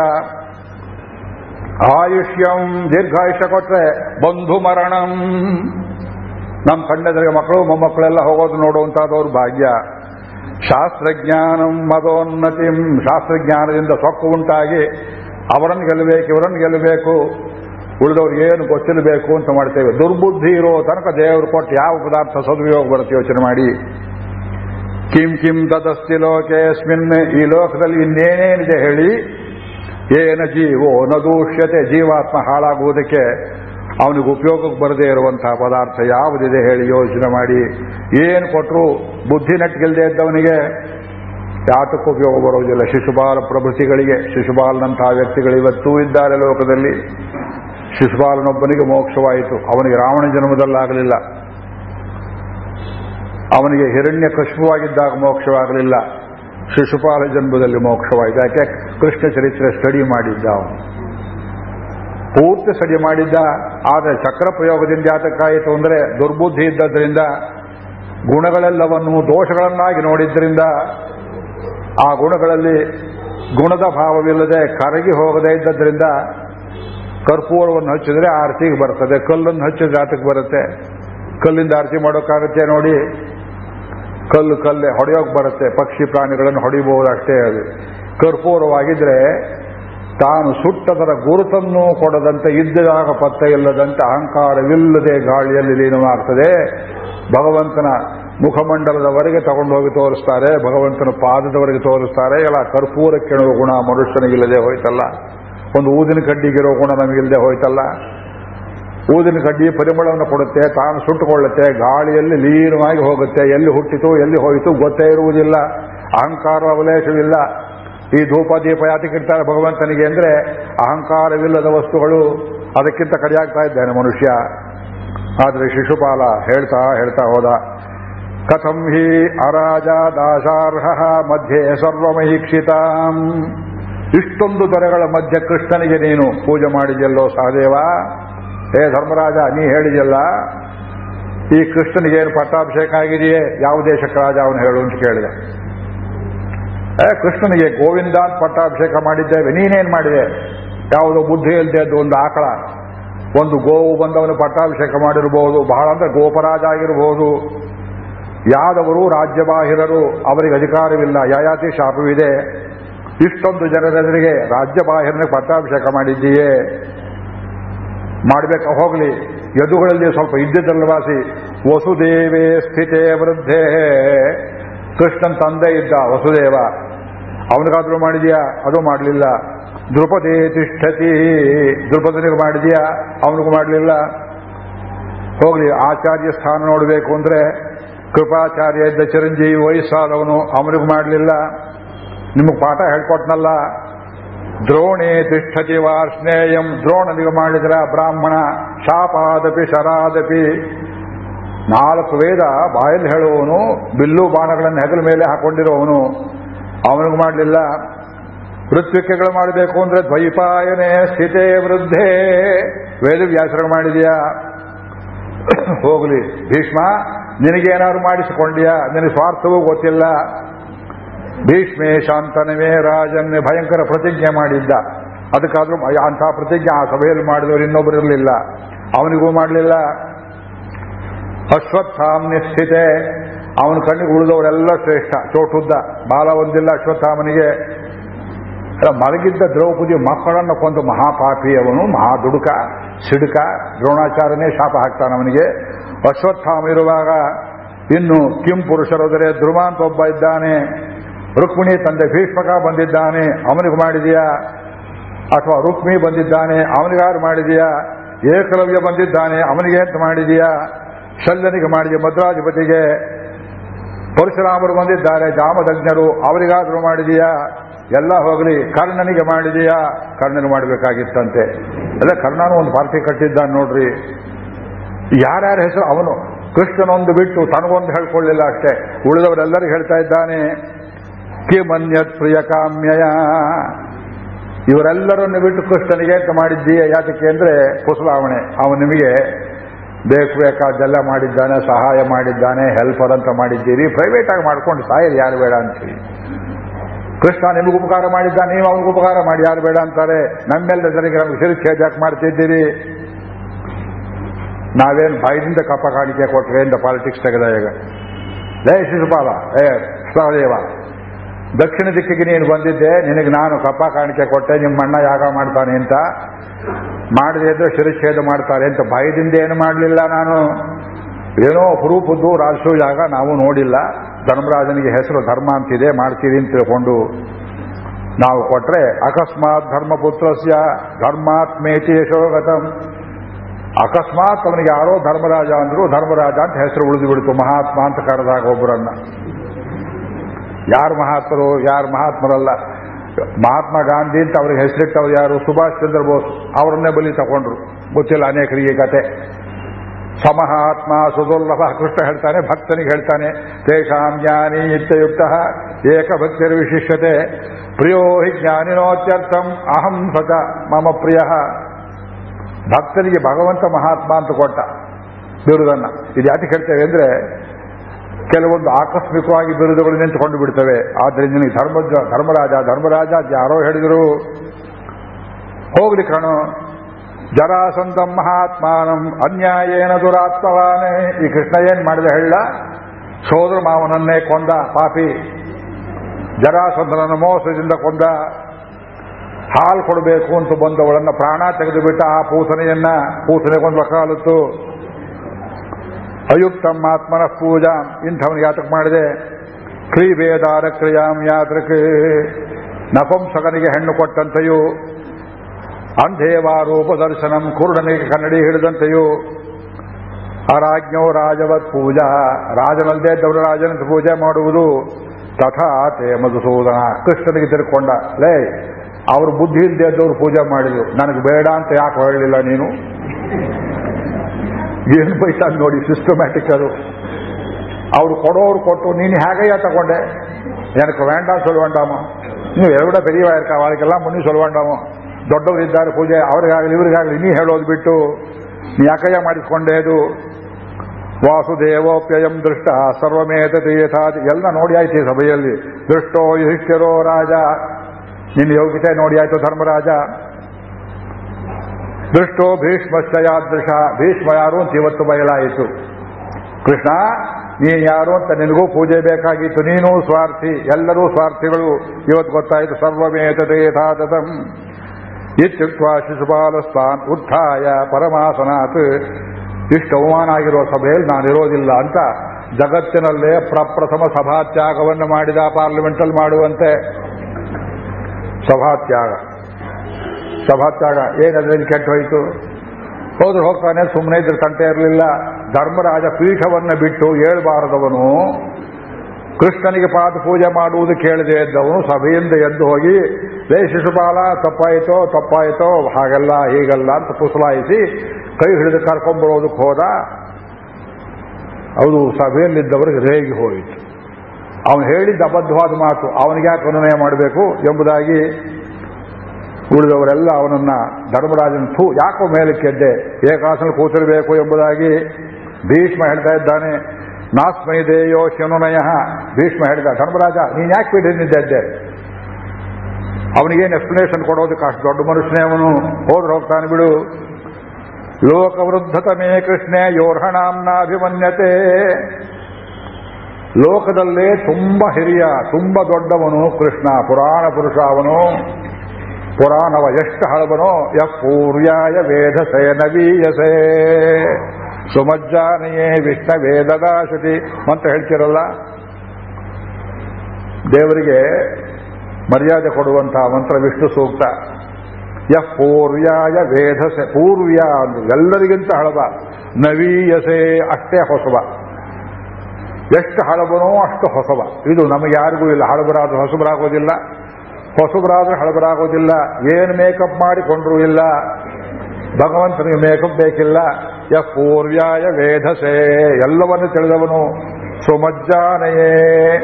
ಆಯುಷ್ಯಂ ದೀರ್ಘಾಯುಷ್ಯ ಕೊಟ್ರೆ ಬಂಧು ಮರಣಂ. ನಮ್ಮ ಕಣ್ಣೆದುರಿಗೆ ಮಕ್ಕಳು, ಮೊಮ್ಮಕ್ಕಳೆಲ್ಲ ಹೋಗೋದು ನೋಡುವಂತಾದವ್ರ ಭಾಗ್ಯ. ಶಾಸ್ತ್ರಜ್ಞಾನಂ ಮದೋನ್ನತಿಂ. ಶಾಸ್ತ್ರಜ್ಞಾನದಿಂದ ಸೊಕ್ಕು ಉಂಟಾಗಿ ಅವರನ್ನು ಗೆಲ್ಲಬೇಕು, ಇವರನ್ನು ಗೆಲ್ಲಬೇಕು. ಉಳಿದವ್ರಿಗೆ ಏನು ಗೊತ್ತಿರಬೇಕು ಅಂತ ಮಾಡ್ತೇವೆ. ದುರ್ಬುದ್ಧಿ ಇರೋ ತನಕ ದೇವರು ಕೊಟ್ಟು ಯಾವ ಪದಾರ್ಥ ಸದುಪಯೋಗ ಬರುತ್ತೆ ಯೋಚನೆ ಮಾಡಿ. ಕಿಂ ಕಿಂ ತದಸ್ತಿ ಲೋಕೇಸ್ಮಿನ್ ಈ ಲೋಕದಲ್ಲಿ ಇನ್ನೇನೇನಿದೆ ಹೇಳಿ? ಏನ ಜೀವೋ, ನ ದೂಷ್ಯತೆ, ಜೀವಾತ್ಮ ಹಾಳಾಗುವುದಕ್ಕೆ ಅವನಿಗೆ ಉಪಯೋಗಕ್ಕೆ ಬರದೇ ಇರುವಂತಹ ಪದಾರ್ಥ ಯಾವುದಿದೆ ಹೇಳಿ ಯೋಚನೆ ಮಾಡಿ. ಏನು ಕೊಟ್ಟರು ಬುದ್ಧಿ ನಟ್ಟಿಗೆಲ್ಲದೆ ಇದ್ದವನಿಗೆ ಯಾತಕ್ಕೂ ಉಪಯೋಗ ಬರುವುದಿಲ್ಲ. ಶಿಶುಪಾಲ ಪ್ರಭೃತಿಗಳಿಗೆ ಶಿಶುಪಾಲನಂತಹ ವ್ಯಕ್ತಿಗಳು ಇವತ್ತೂ ಇದ್ದಾರೆ ಲೋಕದಲ್ಲಿ. ಶಿಶುಪಾಲನೊಬ್ಬನಿಗೆ ಮೋಕ್ಷವಾಯಿತು. ಅವನಿಗೆ ರಾವಣ ಜನ್ಮದಲ್ಲಾಗಲಿಲ್ಲ. ಅವನಿಗೆ ಹಿರಣ್ಯ ಕಶುವಾಗಿದ್ದಾಗ ಮೋಕ್ಷವಾಗಲಿಲ್ಲ. ಶಿಶುಪಾಲ ಜನ್ಮದಲ್ಲಿ ಮೋಕ್ಷವಾಯಿತು. ಯಾಕೆ? ಕೃಷ್ಣ ಚರಿತ್ರೆ ಸ್ಟಡಿ ಮಾಡಿದ್ದ ಅವನು. ಪೂರ್ತಿ ಸ್ಟಡಿ ಮಾಡಿದ್ದ, ಆದರೆ ಚಕ್ರ ಪ್ರಯೋಗದಿಂದ ಯಾತಕ್ಕಾಯಿತು ಅಂದರೆ ದುರ್ಬುದ್ಧಿ ಇದ್ದದ್ರಿಂದ, ಗುಣಗಳೆಲ್ಲವನ್ನು ದೋಷಗಳನ್ನಾಗಿ ನೋಡಿದ್ರಿಂದ ಆ ಗುಣಗಳಲ್ಲಿ ಗುಣದ ಭಾವವಿಲ್ಲದೆ ಕರಗಿ ಹೋಗದೇ ಇದ್ದದ್ರಿಂದ ಕರ್ಪೂರವನ್ನು ಹಚ್ಚಿದ್ರೆ ಆರತಿಗೆ ಬರ್ತದೆ, ಕಲ್ಲನ್ನು ಹಚ್ಚಿದ್ರೆ ಆಟಕ್ಕೆ ಬರುತ್ತೆ. ಕಲ್ಲಿಂದ ಆರತಿ ಮಾಡೋಕ್ಕಾಗತ್ತೆ ನೋಡಿ. ಕಲ್ಲು ಕಲ್ಲೆ ಹೊಡೆಯೋಕೆ ಬರುತ್ತೆ, ಪಕ್ಷಿ ಪ್ರಾಣಿಗಳನ್ನು ಹೊಡಿಬಹುದು ಅಷ್ಟೇ ಅದು. ಕರ್ಪೂರವಾಗಿದ್ರೆ ತಾನು ಸುಟ್ಟದರ ಗುರುತನ್ನು ಕೊಡದಂತೆ ಇದ್ದಾಗ ಪತ್ತೆ ಇಲ್ಲದಂತೆ, ಅಹಂಕಾರವಿಲ್ಲದೆ ಗಾಳಿಯಲ್ಲಿ ಲೀನವಾಗ್ತದೆ. ಭಗವಂತನ ಮುಖಮಂಡಲದವರೆಗೆ ತಗೊಂಡು ಹೋಗಿ ತೋರಿಸ್ತಾರೆ, ಭಗವಂತನ ಪಾದದವರೆಗೆ ತೋರಿಸ್ತಾರೆ, ಎಲ್ಲ ಕರ್ಪೂರ ಕೆಣುವ ಗುಣ ಮನುಷ್ಯನಿಗಿಲ್ಲದೆ ಹೋಯ್ತಲ್ಲ. ಒಂದು ಊದಿನ ಕಡ್ಡಿಗಿರೋ ಗುಣ ನಮಗಿಲ್ಲದೆ ಹೋಯ್ತಲ್ಲ. ಊದಿನ ಕಡ್ಡಿ ಪರಿಮಳವನ್ನು ಕೊಡುತ್ತೆ, ತಾನು ಸುಟ್ಟುಕೊಳ್ಳುತ್ತೆ, ಗಾಳಿಯಲ್ಲಿ ಲೀನವಾಗಿ ಹೋಗುತ್ತೆ, ಎಲ್ಲಿ ಹುಟ್ಟಿತು, ಎಲ್ಲಿ ಹೋಯಿತು ಗೊತ್ತೇ ಇರುವುದಿಲ್ಲ, ಅಹಂಕಾರ ಅವಲೇಶವಿಲ್ಲ. ಈ ಧೂಪ ದೀಪ ಯಾತಕ್ಕಿರ್ತಾರೆ ಭಗವಂತನಿಗೆ ಅಂದ್ರೆ, ಅಹಂಕಾರವಿಲ್ಲದ ವಸ್ತುಗಳು ಅದಕ್ಕಿಂತ ಕಡೆಯಾಗ್ತಾ ಇದ್ದಾನೆ ಮನುಷ್ಯ. ಆದರೆ ಶಿಶುಪಾಲ ಹೇಳ್ತಾ ಹೇಳ್ತಾ ಹೋದ ಕಥಂ ಹಿ ಅರಾಜ ದಾಸಾರ್ಹ ಮಧ್ಯೆ ಸರ್ವಮಹೀಕ್ಷಿತಾಂ ಇಷ್ಟೊಂದು ದೊರೆಗಳ ಮಧ್ಯೆ ಕೃಷ್ಣನಿಗೆ ನೀನು ಪೂಜೆ ಮಾಡಿದೆಲ್ಲೋ ಸಹದೇವ? ಹೇ ಧರ್ಮರಾಜ, ನೀ ಹೇಳಿದೆಯಲ್ಲ? ಈ ಕೃಷ್ಣನಿಗೆ ಏನು ಪಟ್ಟಾಭಿಷೇಕ ಆಗಿದೆಯೇ? ಯಾವ ದೇಶಕ್ಕೆ ರಾಜ ಅವನು ಹೇಳು ಅಂತ ಕೇಳಿದೆ. ಏ ಕೃಷ್ಣನಿಗೆ ಗೋವಿಂದ ಪಟ್ಟಾಭಿಷೇಕ ಮಾಡಿದ್ದೇವೆ, ನೀನೇನ್ ಮಾಡಿದೆ? ಯಾವುದೋ ಬುದ್ಧಿ ಇಲ್ಲದೆ ಒಂದು ಆಕಳ. ಒಂದು ಗೋವು ಬಂದವನು ಪಟ್ಟಾಭಿಷೇಕ ಮಾಡಿರಬಹುದು ಬಹಳ ಅಂದ್ರೆ ಗೋಪರಾಜ ಆಗಿರಬಹುದು ಯಾದವರು ರಾಜ್ಯಬಾಹಿರರು, ಅವರಿಗೆ ಅಧಿಕಾರವಿಲ್ಲ. ಯಾಯಾತಿ ಶಾಪವಿದೆ ಇಷ್ಟೊಂದು ಜನರೆದುರಿಗೆ ರಾಜ್ಯಬಾಹಿರನ ಪಟ್ಟಾಭಿಷೇಕ ಮಾಡಿದ್ದೀಯೇ? ಮಾಡಬೇಕಾ? ಹೋಗಲಿ. ಯದುಗಳಲ್ಲಿ ಸ್ವಲ್ಪ ಇದ್ದಿದ್ದಲ್ವಾಸಿ ವಸುದೇವೇ ಸ್ಥಿತೇ ವೃದ್ಧೇ. ಕೃಷ್ಣನ್ ತಂದೆ ಇದ್ದ ವಸುದೇವ. ಅವನಿಗಾದ್ರೂ ಮಾಡಿದ್ಯಾ? ಅದು ಮಾಡಲಿಲ್ಲ. ದ್ರುಪದೇ ತಿಷ್ಠತಿ. ದ್ರುಪದನಿಗೆ ಮಾಡಿದ್ಯಾ? ಅವನಿಗೂ ಮಾಡಲಿಲ್ಲ. ಹೋಗಲಿ. ಆಚಾರ್ಯ ಸ್ಥಾನ ನೋಡಬೇಕು ಅಂದ್ರೆ ಕೃಪಾಚಾರ್ಯ ಇದ್ದ ಚಿರಂಜೀವಿ ವಯಸ್ಸಾದವನು ಅವನಿಗೂ ಮಾಡಲಿಲ್ಲ. ನಿಮಗೆ ಪಾಠ ಹೇಳ್ಕೊಟ್ನಲ್ಲ. ದ್ರೋಣಿ ತಿಷ್ಠತಿ ವಾರ್ಷ್ಣೇಯಂ, ದ್ರೋಣನಿಗೆ ಮಾಡಿದ್ರ ಬ್ರಾಹ್ಮಣ, ಶಾಪಾದಪಿ ಶರಾದಪಿ. ನಾಲ್ಕು ವೇದ ಬಾಯಲ್ಲಿ ಹೇಳುವವನು, ಬಿಲ್ಲು ಬಾಣಗಳನ್ನು ಹೆಗಲ ಮೇಲೆ ಹಾಕೊಂಡಿರುವವನು ಅವನಿಗೂ ಮಾಡಲಿಲ್ಲ. ಋತ್ವಿಕೆಗಳು ಮಾಡಬೇಕು ಅಂದ್ರೆ ದ್ವೈಪಾಯನೇ ಸ್ಥಿತೇ ವೃದ್ಧೇ. ವೇದವ್ಯಾಸರು ಮಾಡಿದೆಯಾ? ಹೋಗಲಿ ಭೀಷ್ಮ ನಿನಗೇನಾದ್ರು ಮಾಡಿಸಿಕೊಂಡ್ಯಾ? ನಿನಗೆ ಸ್ವಾರ್ಥವೂ ಗೊತ್ತಿಲ್ಲ. ಭೀಷ್ಮೇ ಶಾಂತನವೇ, ರಾಜನ್ನೇ ಭಯಂಕರ ಪ್ರತಿಜ್ಞೆ ಮಾಡಿದ್ದ. ಅದಕ್ಕಾದ್ರೂ ಅಂತಹ ಪ್ರತಿಜ್ಞೆ ಆ ಸಭೆಯಲ್ಲಿ ಮಾಡಿದವರು ಇನ್ನೊಬ್ಬರು ಇರಲಿಲ್ಲ. ಅವನಿಗೂ ಮಾಡಲಿಲ್ಲ. ಅಶ್ವತ್ಥಾಮ್ ಸ್ಥಿತೆ ಅವನ ಕಣ್ಣಿಗೆ ಉಳಿದವರೆಲ್ಲ ಶ್ರೇಷ್ಠ, ಚೋಟುದ್ದ. ಬಾಲ ಒಂದಿಲ್ಲ ಅಶ್ವತ್ಥಾಮನಿಗೆ. ಮಲಗಿದ್ದ ದ್ರೌಪದಿ ಮಕ್ಕಳನ್ನು ಕೊಂದು ಮಹಾಪಾಪಿ ಅವನು ಮಹಾ ದುಡುಕ ಸಿಡುಕ, ದ್ರೋಣಾಚಾರ್ಯನೇ ಶಾಪ ಹಾಕ್ತಾನೆ ಅವನಿಗೆ ಅಶ್ವತ್ಥಾಮ ಇರುವಾಗ ಇನ್ನು ಕಿಂ ಪುರುಷರೋದರೆ ಧ್ರುವಾಂತ ಒಬ್ಬ ಇದ್ದಾನೆ, ರುಕ್ಮಿಣಿ ತಂದೆ ಭೀಷ್ಮಕ ಬಂದಿದ್ದಾನೆ, ಅವನಿಗೆ ಮಾಡಿದೆಯಾ? ಅಥವಾ ರುಕ್ಮಿ ಬಂದಿದ್ದಾನೆ ಅವನಿಗಾರು ಮಾಡಿದೆಯಾ? ಏಕಲವ್ಯ ಬಂದಿದ್ದಾನೆ, ಅವನಿಗೆ ಅಂತ ಮಾಡಿದೆಯಾ? ಶಲ್ಯನಿಗೆ ಮಾಡಿದೆ ಮದ್ರಾಧಿಪತಿಗೆ ಪರಶುರಾಮರು ಬಂದಿದ್ದಾರೆ ಜಾಮದಜ್ಞರು ಅವರಿಗಾದರೂ ಮಾಡಿದೆಯಾ? ಎಲ್ಲ ಹೋಗಲಿ, ಕರ್ಣನಿಗೆ ಮಾಡಿದೆಯಾ? ಕರ್ಣನ ಮಾಡಬೇಕಾಗಿತ್ತಂತೆ. ಅಲ್ಲ, ಕರ್ಣನು ಒಂದು ಪಾರ್ಟಿ ಕಟ್ಟಿದ್ದಾನೆ ನೋಡ್ರಿ. ಯಾರ್ಯಾರ ಹೆಸರು? ಅವನು. ಕೃಷ್ಣನೊಂದು ಬಿಟ್ಟು ತನಗೊಂದು ಹೇಳ್ಕೊಳ್ಳಿಲ್ಲ ಅಷ್ಟೇ. ಉಳಿದವರೆಲ್ಲರೂ ಹೇಳ್ತಾ ಇದ್ದಾನೆ, ಕಿಮನ್ಯತ್ ಪ್ರಿಯ ಕಾಮ್ಯಯ. ಇವರೆಲ್ಲರನ್ನು ಬಿಟ್ಟು ಕೃಷ್ಣನಿಗೆ ಅಂತ ಮಾಡಿದ್ದೀಯ? ಯಾತಕ್ಕೆ ಅಂದ್ರೆ ಕುಸಲಾವಣೆ ಅವನು ನಿಮಗೆ, ಬೇಕು ಬೇಕಾದ್ದೆಲ್ಲ ಮಾಡಿದ್ದಾನೆ, ಸಹಾಯ ಮಾಡಿದ್ದಾನೆ ಹೆಲ್ಪರ್ ಅಂತ ಮಾಡಿದ್ದೀರಿ ಪ್ರೈವೇಟ್ ಆಗಿ ಮಾಡ್ಕೊಂಡು ಸಾಯಿರಿ, ಯಾರು ಬೇಡ ಅಂತೀರಿ. ಕೃಷ್ಣ ನಿಮಗೆ ಉಪಕಾರ ಮಾಡಿದ್ದಾನೆ, ನೀವು ಅವನಿಗೆ ಉಪಕಾರ ಮಾಡಿ, ಯಾರು ಬೇಡ ಅಂತಾರೆ. ನಮ್ಮೆಲ್ಲದರಿಗೆ ನಮ್ಗೆ ಶಿರಚ್ಛೇದ ಯಾಕೆ ಮಾಡ್ತಿದ್ದೀರಿ. ನಾವೇನು ಬಾಯಿದಿಂದ ಕಪ್ಪ ಕಾಣಿಕೆ ಕೊಟ್ಟರೆ ಅಂತ ಪಾಲಿಟಿಕ್ಸ್ ತೆಗೆದ ಈಗ? ಲೇ ಶಿಶುಪಾಲ, ಏ ಸಹದೇವ ದಕ್ಷಿಣ ದಿಕ್ಕಿಗೆ ನೀನು ಬಂದಿದ್ದೆ, ನಿನಗೆ ನಾನು ಕಪ್ಪ ಕಾಣಿಕೆ ಕೊಟ್ಟೆ ನಿಮ್ಮ ಅಣ್ಣ ಯಾಗ ಮಾಡ್ತಾನೆ ಅಂತ? ಮಾಡದೆ ಇದ್ರೆ ಶಿರಚ್ಛೇದ ಮಾಡ್ತಾರೆ ಅಂತ ಭಯದಿಂದ ಏನು ಮಾಡಲಿಲ್ಲ ನಾನು? ಏನೋ ಅಪರೂಪದ್ದು ರಾಜಸೂ ಯಾಗ ನಾವು ನೋಡಿಲ್ಲ. ಧರ್ಮರಾಜನಿಗೆ ಹೆಸರು ಧರ್ಮ ಅಂತಿದೆ ಮಾಡ್ತೀರಿ ಅಂತ ತಿಳ್ಕೊಂಡು ನಾವು ಕೊಟ್ರೆ ಅಕಸ್ಮಾತ್ ಧರ್ಮಪುತ್ರಸ್ಯ ಧರ್ಮಾತ್ಮೇತಿ ಯಶೋಗತಂ. ಅಕಸ್ಮಾತ್ ಅವನಿಗೆ ಯಾರೋ ಧರ್ಮರಾಜ ಅಂದ್ರು, ಧರ್ಮರಾಜ ಅಂತ ಹೆಸರು ಉಳಿದು ಬಿಡ್ತು ಮಹಾತ್ಮ ಅಂತ ಕರೆದಾಗ ಒಬ್ಬರನ್ನ. ಯಾರು ಮಹಾತ್ಮರು, ಯಾರು ಮಹಾತ್ಮರಲ್ಲ. ಮಹಾತ್ಮ ಗಾಂಧಿ ಅಂತ ಅವ್ರಿಗೆ ಹೆಸರಿಟ್ಟವ್ರು ಯಾರು? ಸುಭಾಷ್ ಚಂದ್ರ ಬೋಸ್. ಅವರನ್ನೇ ಬಲಿ ತಗೊಂಡ್ರು. ಗೊತ್ತಿಲ್ಲ, ಅನೇಕರಿಗೆ ಕತೆ. ಸಮಹಾತ್ಮ ಸುದುರ್ಲಭ ಕೃಷ್ಣ ಹೇಳ್ತಾನೆ, ಭಕ್ತನಿಗೆ ಹೇಳ್ತಾನೆ, ತೇಷಾಂ ಜ್ಞಾನಿ ನಿತ್ಯಯುಕ್ತ ಏಕಭಕ್ತಿಯ ವಿಶಿಷ್ಟತೆ ಪ್ರಿಯೋ ಹಿ ಜ್ಞಾನಿನೋತ್ಯರ್ಥಂ, ಅಹಂ ಸತ ಮಮ ಪ್ರಿಯ. ಭಕ್ತನಿಗೆ ಭಗವಂತ ಮಹಾತ್ಮ ಅಂತ ಕೊಟ್ಟ ಬಿರುದನ್ನ. ಇದು ಯಾಕೆ ಹೇಳ್ತೇವೆ ಅಂದ್ರೆ, ಕೆಲವೊಂದು ಆಕಸ್ಮಿಕವಾಗಿ ಬಿರುದುಗಳು ನಿಂತುಕೊಂಡು ಬಿಡ್ತವೆ. ಆದ್ರಿಂದ ನಿನಗೆ ಧರ್ಮ, ಧರ್ಮರಾಜ ಧರ್ಮರಾಜ, ಯಾರೋ ಹೇಳಿದರು. ಹೋಗ್ಲಿ ಕಣು. ಜರಾಸಂಧಂ ಮಹಾತ್ಮಾನಂ, ಅನ್ಯಾಯೇನ ದುರಾತ್ಮವಾನೇ. ಈ ಕೃಷ್ಣ ಏನ್ ಮಾಡಿದ ಹೇಳ? ಸೋದರ ಮಾವನನ್ನೇ ಕೊಂದ, ಪಾಪಿ. ಜರಾಸಂಧನನ್ನು ಮೋಸದಿಂದ ಕೊಂದ. ಹಾಲು ಕೊಡಬೇಕು ಅಂತ ಬಂದವಳನ್ನ ಪ್ರಾಣ ತೆಗೆದು ಬಿಟ್ಟ ಆ ಪೂಸನೆಯನ್ನ ಪೂಸನೆಗೊಂದು ವಕಾಲತ್ತು. ಅಯುಕ್ತಂ ಆತ್ಮನ ಪೂಜಾ. ಇಂಥವನಿಗೆ ಯಾತಕ್ ಮಾಡಿದೆ? ಕ್ರೀಬೇದಾರ ಕ್ರಿಯಾಂ ಯಾತ್ರಕ್ ನಪಂಸಕನಿಗೆ ಹೆಣ್ಣು ಕೊಟ್ಟಂತೆಯೂ ಅಂಧೇವಾರೂಪ ದರ್ಶನಂ ಕುರುಡನಿಗೆ ಕನ್ನಡಿ ಹಿಡಿದಂತೆಯೂ, ಅರಾಜ್ಞೋ ರಾಜವತ್ ಪೂಜಾ. ರಾಜನಲ್ಲದೆ ದೌಡರಾಜನಂತ ರಾಜನ ಪೂಜೆ ಮಾಡುವುದು ತಥಾ ತೇ ಮಧುಸೂದನ. ಕೃಷ್ಣನಿಗೆ ತಿರುಕೊಂಡ, ಲೇ ಅವರು ಬುದ್ಧಿ ಇಲ್ಲದೆ ಇದ್ದವ್ರು ಪೂಜೆ ಮಾಡಿದ್ರು ನನಗೆ ಬೇಡ ಅಂತ ಯಾಕೆ ಹೇಳಲಿಲ್ಲ ನೀನು ಏನು ಬೈತಾಗ ನೋಡಿ ಸಿಸ್ಟಮ್ಯಾಟಿಕ್ ಅದು ಅವರು ಕೊಡೋರು ಕೊಟ್ಟು ನೀನು ಹೇಗಯ್ಯ ತಗೊಂಡೆ எனக்கு வேண்டாம் சொல்ல வேண்டாமோ ನೀವು ಎರಡ பெரியவா இருக்கா அவளுக்கெல்லாம் முன்னி சொல்ல வேண்டாமோ ದೊಡ್ಡವರು ಇದ್ದಾರೆ ಪೂಜೆ ಅವ್ರಿಗಾಗಲಿ ಇವ್ರಿಗಾಗಲಿ ನೀ ಹೇಳೋದು ಬಿಟ್ಟು ನೀ ಯಾಕಯ್ಯ ಮಾಡಿಸ್ಕೊಂಡೆ ಅದು ವಾಸುದೇವೋಪ್ಯಯಂ ದೃಷ್ಟ ಸರ್ವಮೇತ ಯಥಾದಿ ಎಲ್ಲ ನೋಡಿ ಆಯ್ತು ಈ ಸಭೆಯಲ್ಲಿ ದೃಷ್ಟೋ ಯುಧಿಷ್ಠಿರೋ ರಾಜ ನಿನ್ನ ಯೋಗ್ಯತೆ ನೋಡಿ ಆಯ್ತು ಧರ್ಮರಾಜ. ದೃಷ್ಟೋ ಭೀಷ್ಮಶ್ಚ ಯಾದೃಶ, ಭೀಷ್ಮ ಯಾರು ಅಂತ ಇವತ್ತು ಬಯಲಾಯಿತು. ಕೃಷ್ಣ ನೀನು ಯಾರು ಅಂತ ನಿನಗೂ ಪೂಜೆ ಬೇಕಾಗಿತ್ತು, ನೀನು ಸ್ವಾರ್ಥಿ, ಎಲ್ಲರೂ ಸ್ವಾರ್ಥಿಗಳು. ಇವತ್ತು ಗೊತ್ತಾಯಿತು ಸರ್ವಮೇತದೆ ಯಥಾತಥಂ ಇತ್ಯುಕ್ತ ಶಿಶುಪಾಲಸ್ತಾನ್ ಉತ್ಥಾಯ ಪರಮಾಸನಾತ್. ಇಷ್ಟು ಅವಮಾನ ಆಗಿರುವ ಸಭೆಯಲ್ಲಿ ನಾನಿರೋದಿಲ್ಲ ಅಂತ ಜಗತ್ತಿನಲ್ಲೇ ಪ್ರಪ್ರಥಮ ಸಭಾತ್ಯಾಗವನ್ನು ಮಾಡಿದ ಪಾರ್ಲಿಮೆಂಟಲ್ಲಿ ಮಾಡುವಂತೆ ಸಭಾತ್ಯಾಗ. ಸಭಾತ್ಯಾಗ ಏನದ್ರಲ್ಲಿ ಕೆಟ್ಟ ಹೋಯಿತು ಹೋದ್ರೆ ಹೋಗ್ತಾನೆ ಸುಮ್ಮನೆ ಇದ್ರೆ ತಂಟೆ ಇರಲಿಲ್ಲ. ಧರ್ಮರಾಜ ಪೀಠವನ್ನು ಬಿಟ್ಟು ಏಳಬಾರದವನು ಕೃಷ್ಣನಿಗೆ ಪಾದ ಪೂಜೆ ಮಾಡುವುದು ಕೇಳದೆ ಇದ್ದವನು, ಸಭೆಯಿಂದ ಎದ್ದು ಹೋಗಿ, ಲೇ ಶಿಶುಪಾಲ, ತಪ್ಪಾಯಿತೋ ತಪ್ಪಾಯಿತೋ, ಹಾಗಲ್ಲ, ಹೀಗಲ್ಲ ಅಂತ ಪುಸಲಾಯಿಸಿ ಕೈ ಹಿಡಿದು ಕರ್ಕೊಂಡ್ಬರೋದಕ್ಕೆ ಹೋದ. ಅದು ಸಭೆಯಲ್ಲಿದ್ದವರಿಗೆ ರೇಗಿ ಹೋಯಿತು. ಅವನು ಹೇಳಿದ್ದ ಅಬದ್ಧವಾದ ಮಾತು, ಅವನಿಗೆ ಯಾಕೆ ಅನುನಯ ಮಾಡಬೇಕು ಎಂಬುದಾಗಿ ಉಳಿದವರೆಲ್ಲ ಅವನನ್ನ ಧರ್ಮರಾಜನ ಥೂ, ಯಾಕೋ ಮೇಲಕ್ಕೆದ್ದೆ ಏಕಾಸನ ಕೂತಿರಬೇಕು ಎಂಬುದಾಗಿ ಭೀಷ್ಮ ಹೇಳ್ತಾ ಇದ್ದಾನೆ. ನಾಸ್ಮೈದೇಯೋ ಶನುನಯ, ಭೀಷ್ಮ ಹೇಳಿದ, ಧರ್ಮರಾಜ, ನೀನ್ ಯಾಕೆ ಬಿಡಿದ್ದೆ ಅವನಿಗೇನು ಎಕ್ಸ್ಪ್ಲನೇಷನ್ ಕೊಡೋದಕ್ಕೆ ಅಷ್ಟು ದೊಡ್ಡ ಮನುಷ್ಯನೇ ಅವನು, ಹೋದ್ರೆ ಹೋಗ್ತಾನೆ ಬಿಡು. ಲೋಕವೃದ್ಧತಮೇ ಕೃಷ್ಣೇ, ಯೋರ್ಹಣಾಂನಾಭಿಮನ್ಯತೆ. ಲೋಕದಲ್ಲೇ ತುಂಬ ಹಿರಿಯ, ತುಂಬ ದೊಡ್ಡವನು ಕೃಷ್ಣ, ಪುರಾಣ ಪುರುಷ ಅವನು. ಪುರಾಣವ ಎಷ್ಟು ಹಳವನೋ ಯ ಪೂರ್ಯಾಯ ವೇದಸೇ ನವೀಯಸೆ ಸುಮಜ್ಜಾನೆಯೇ ವಿಷ್ಣ ವೇದದಾಶತಿ ಅಂತ ಹೇಳ್ತಿರಲ್ಲ? ದೇವರಿಗೆ ಮರ್ಯಾದೆ ಕೊಡುವಂತಹ ಮಂತ್ರ ವಿಷ್ಣು ಸೂಕ್ತ. ಯ ಪೂರ್ಯಾಯ ವೇಧಸೆ ಪೂರ್ವ್ಯ ಎಲ್ಲರಿಗಿಂತ ಹಳವ ನವೀಯಸೆ ಅಷ್ಟೇ ಹೊಸಬ. ಎಷ್ಟು ಹಳಬನೋ ಅಷ್ಟು ಹೊಸಬ. ಇದು ನಮಗೆ ಯಾರಿಗೂ ಇಲ್ಲ. ಹಳಬರಾದ್ರೂ ಹೊಸಬರಾಗೋದಿಲ್ಲ. ಹೊಸಬರಾದ್ರೂ ಹಳಬರಾಗೋದಿಲ್ಲ. ಏನು ಮೇಕಪ್ ಮಾಡಿಕೊಂಡ್ರೂ ಇಲ್ಲ. ಭಗವಂತನಿಗೆ ಮೇಕಪ್ ಬೇಕಿಲ್ಲ. ಯ ಪೂರ್ವ್ಯಾಯ ವೇಧಸೆ ಎಲ್ಲವನ್ನು ತಿಳಿದವನು ಸುಮಜ್ಜಾನೆಯೇ.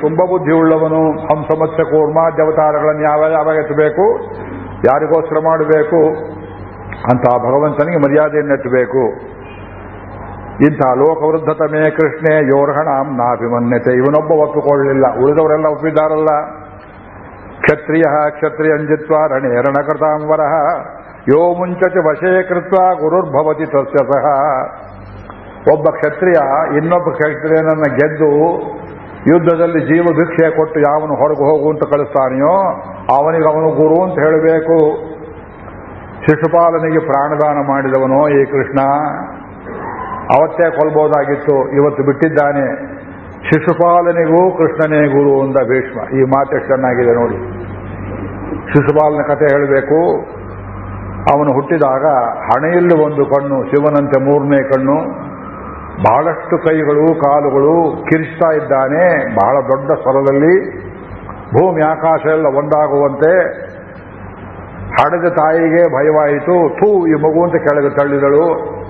ತುಂಬ ಬುದ್ಧಿಯುಳ್ಳವನು. ಹಂಸ ಮತ್ಸ್ಯ ಕೂರ್ಮ ದೇವತಾರಗಳನ್ನು ಯಾವ ಯಾವಾಗ ಎತ್ತಬೇಕು? ಯಾರಿಗೋಸ್ಕರ ಮಾಡಬೇಕು? ಅಂತ ಭಗವಂತನಿಗೆ ಮರ್ಯಾದೆಯನ್ನು ಎತ್ತಬೇಕು ಇಂಥ ಲೋಕವೃದ್ಧತಮೇ ಕೃಷ್ಣೇ ಯೋರ್ಹಣಾಂ ನಾಭಿಮನ್ಯತೆ. ಇವನೊಬ್ಬ ಒಪ್ಪಿಕೊಳ್ಳಲಿಲ್ಲ. ಉಳಿದವರೆಲ್ಲ ಒಪ್ಪಿದ್ದಾರಲ್ಲ? ಕ್ಷತ್ರಿಯ ಕ್ಷತ್ರಿಯಂಜಿತ್ವ ರಣೇ ರಣಕೃತಾಂವರ ಯೋ ಮುಂಚತಿ ವಶೇ ಕೃತ್ವ ಗುರುರ್ಭವತಿ ತಸ್ಯ ಸಹ ಒಬ್ಬ ಕ್ಷತ್ರಿಯ, ಇನ್ನೊಬ್ಬ ಕ್ಷತ್ರಿಯನನ್ನು ಗೆದ್ದು ಯುದ್ಧದಲ್ಲಿ ಜೀವ ಭಿಕ್ಷೆ ಕೊಟ್ಟು ಯಾವನು ಹೊರಗೆ ಹೋಗು ಅಂತ ಕಳಿಸ್ತಾನೆಯೋ, ಅವನಿಗೆ ಅವನು ಗುರು ಅಂತ ಹೇಳಬೇಕು. ಶಿಶುಪಾಲನಿಗೆ ಪ್ರಾಣದಾನ ಮಾಡಿದವನೋ ಈ ಕೃಷ್ಣ? ಅವತ್ತೇ ಕೊಲ್ಬೋದಾಗಿತ್ತು, ಇವತ್ತು ಬಿಟ್ಟಿದ್ದಾನೆ. ಶಿಶುಪಾಲನಿಗೂ ಕೃಷ್ಣನೇ ಗುರು ಅಂದ ಭೀಷ್ಮ. ಈ ಮಾತು ಎಷ್ಟು ಚೆನ್ನಾಗಿದೆ ನೋಡಿ. ಶಿಶುಪಾಲನ ಕಥೆ ಹೇಳಬೇಕು. ಅವನು ಹುಟ್ಟಿದಾಗ ಹಣೆಯಲ್ಲಿ ಒಂದು ಕಣ್ಣು, ಶಿವನಂತೆ ಮೂರನೇ ಕಣ್ಣು. ಬಹಳಷ್ಟು ಕೈಗಳು, ಕಾಲುಗಳು ಕಿರಿಸ್ತಾ ಇದ್ದಾನೆ, ಬಹಳ ದೊಡ್ಡ ಸ್ವರದಲ್ಲಿ. ಭೂಮಿ, ಆಕಾಶ ಎಲ್ಲ ಒಂದಾಗುವಂತೆ. ಹಡೆದ ತಾಯಿಗೆ ಭಯವಾಯಿತು. ಥೂ, ಈ ಮಗು ಅಂತ ಕೆಳಗೆ ತಳ್ಳಿದಳು.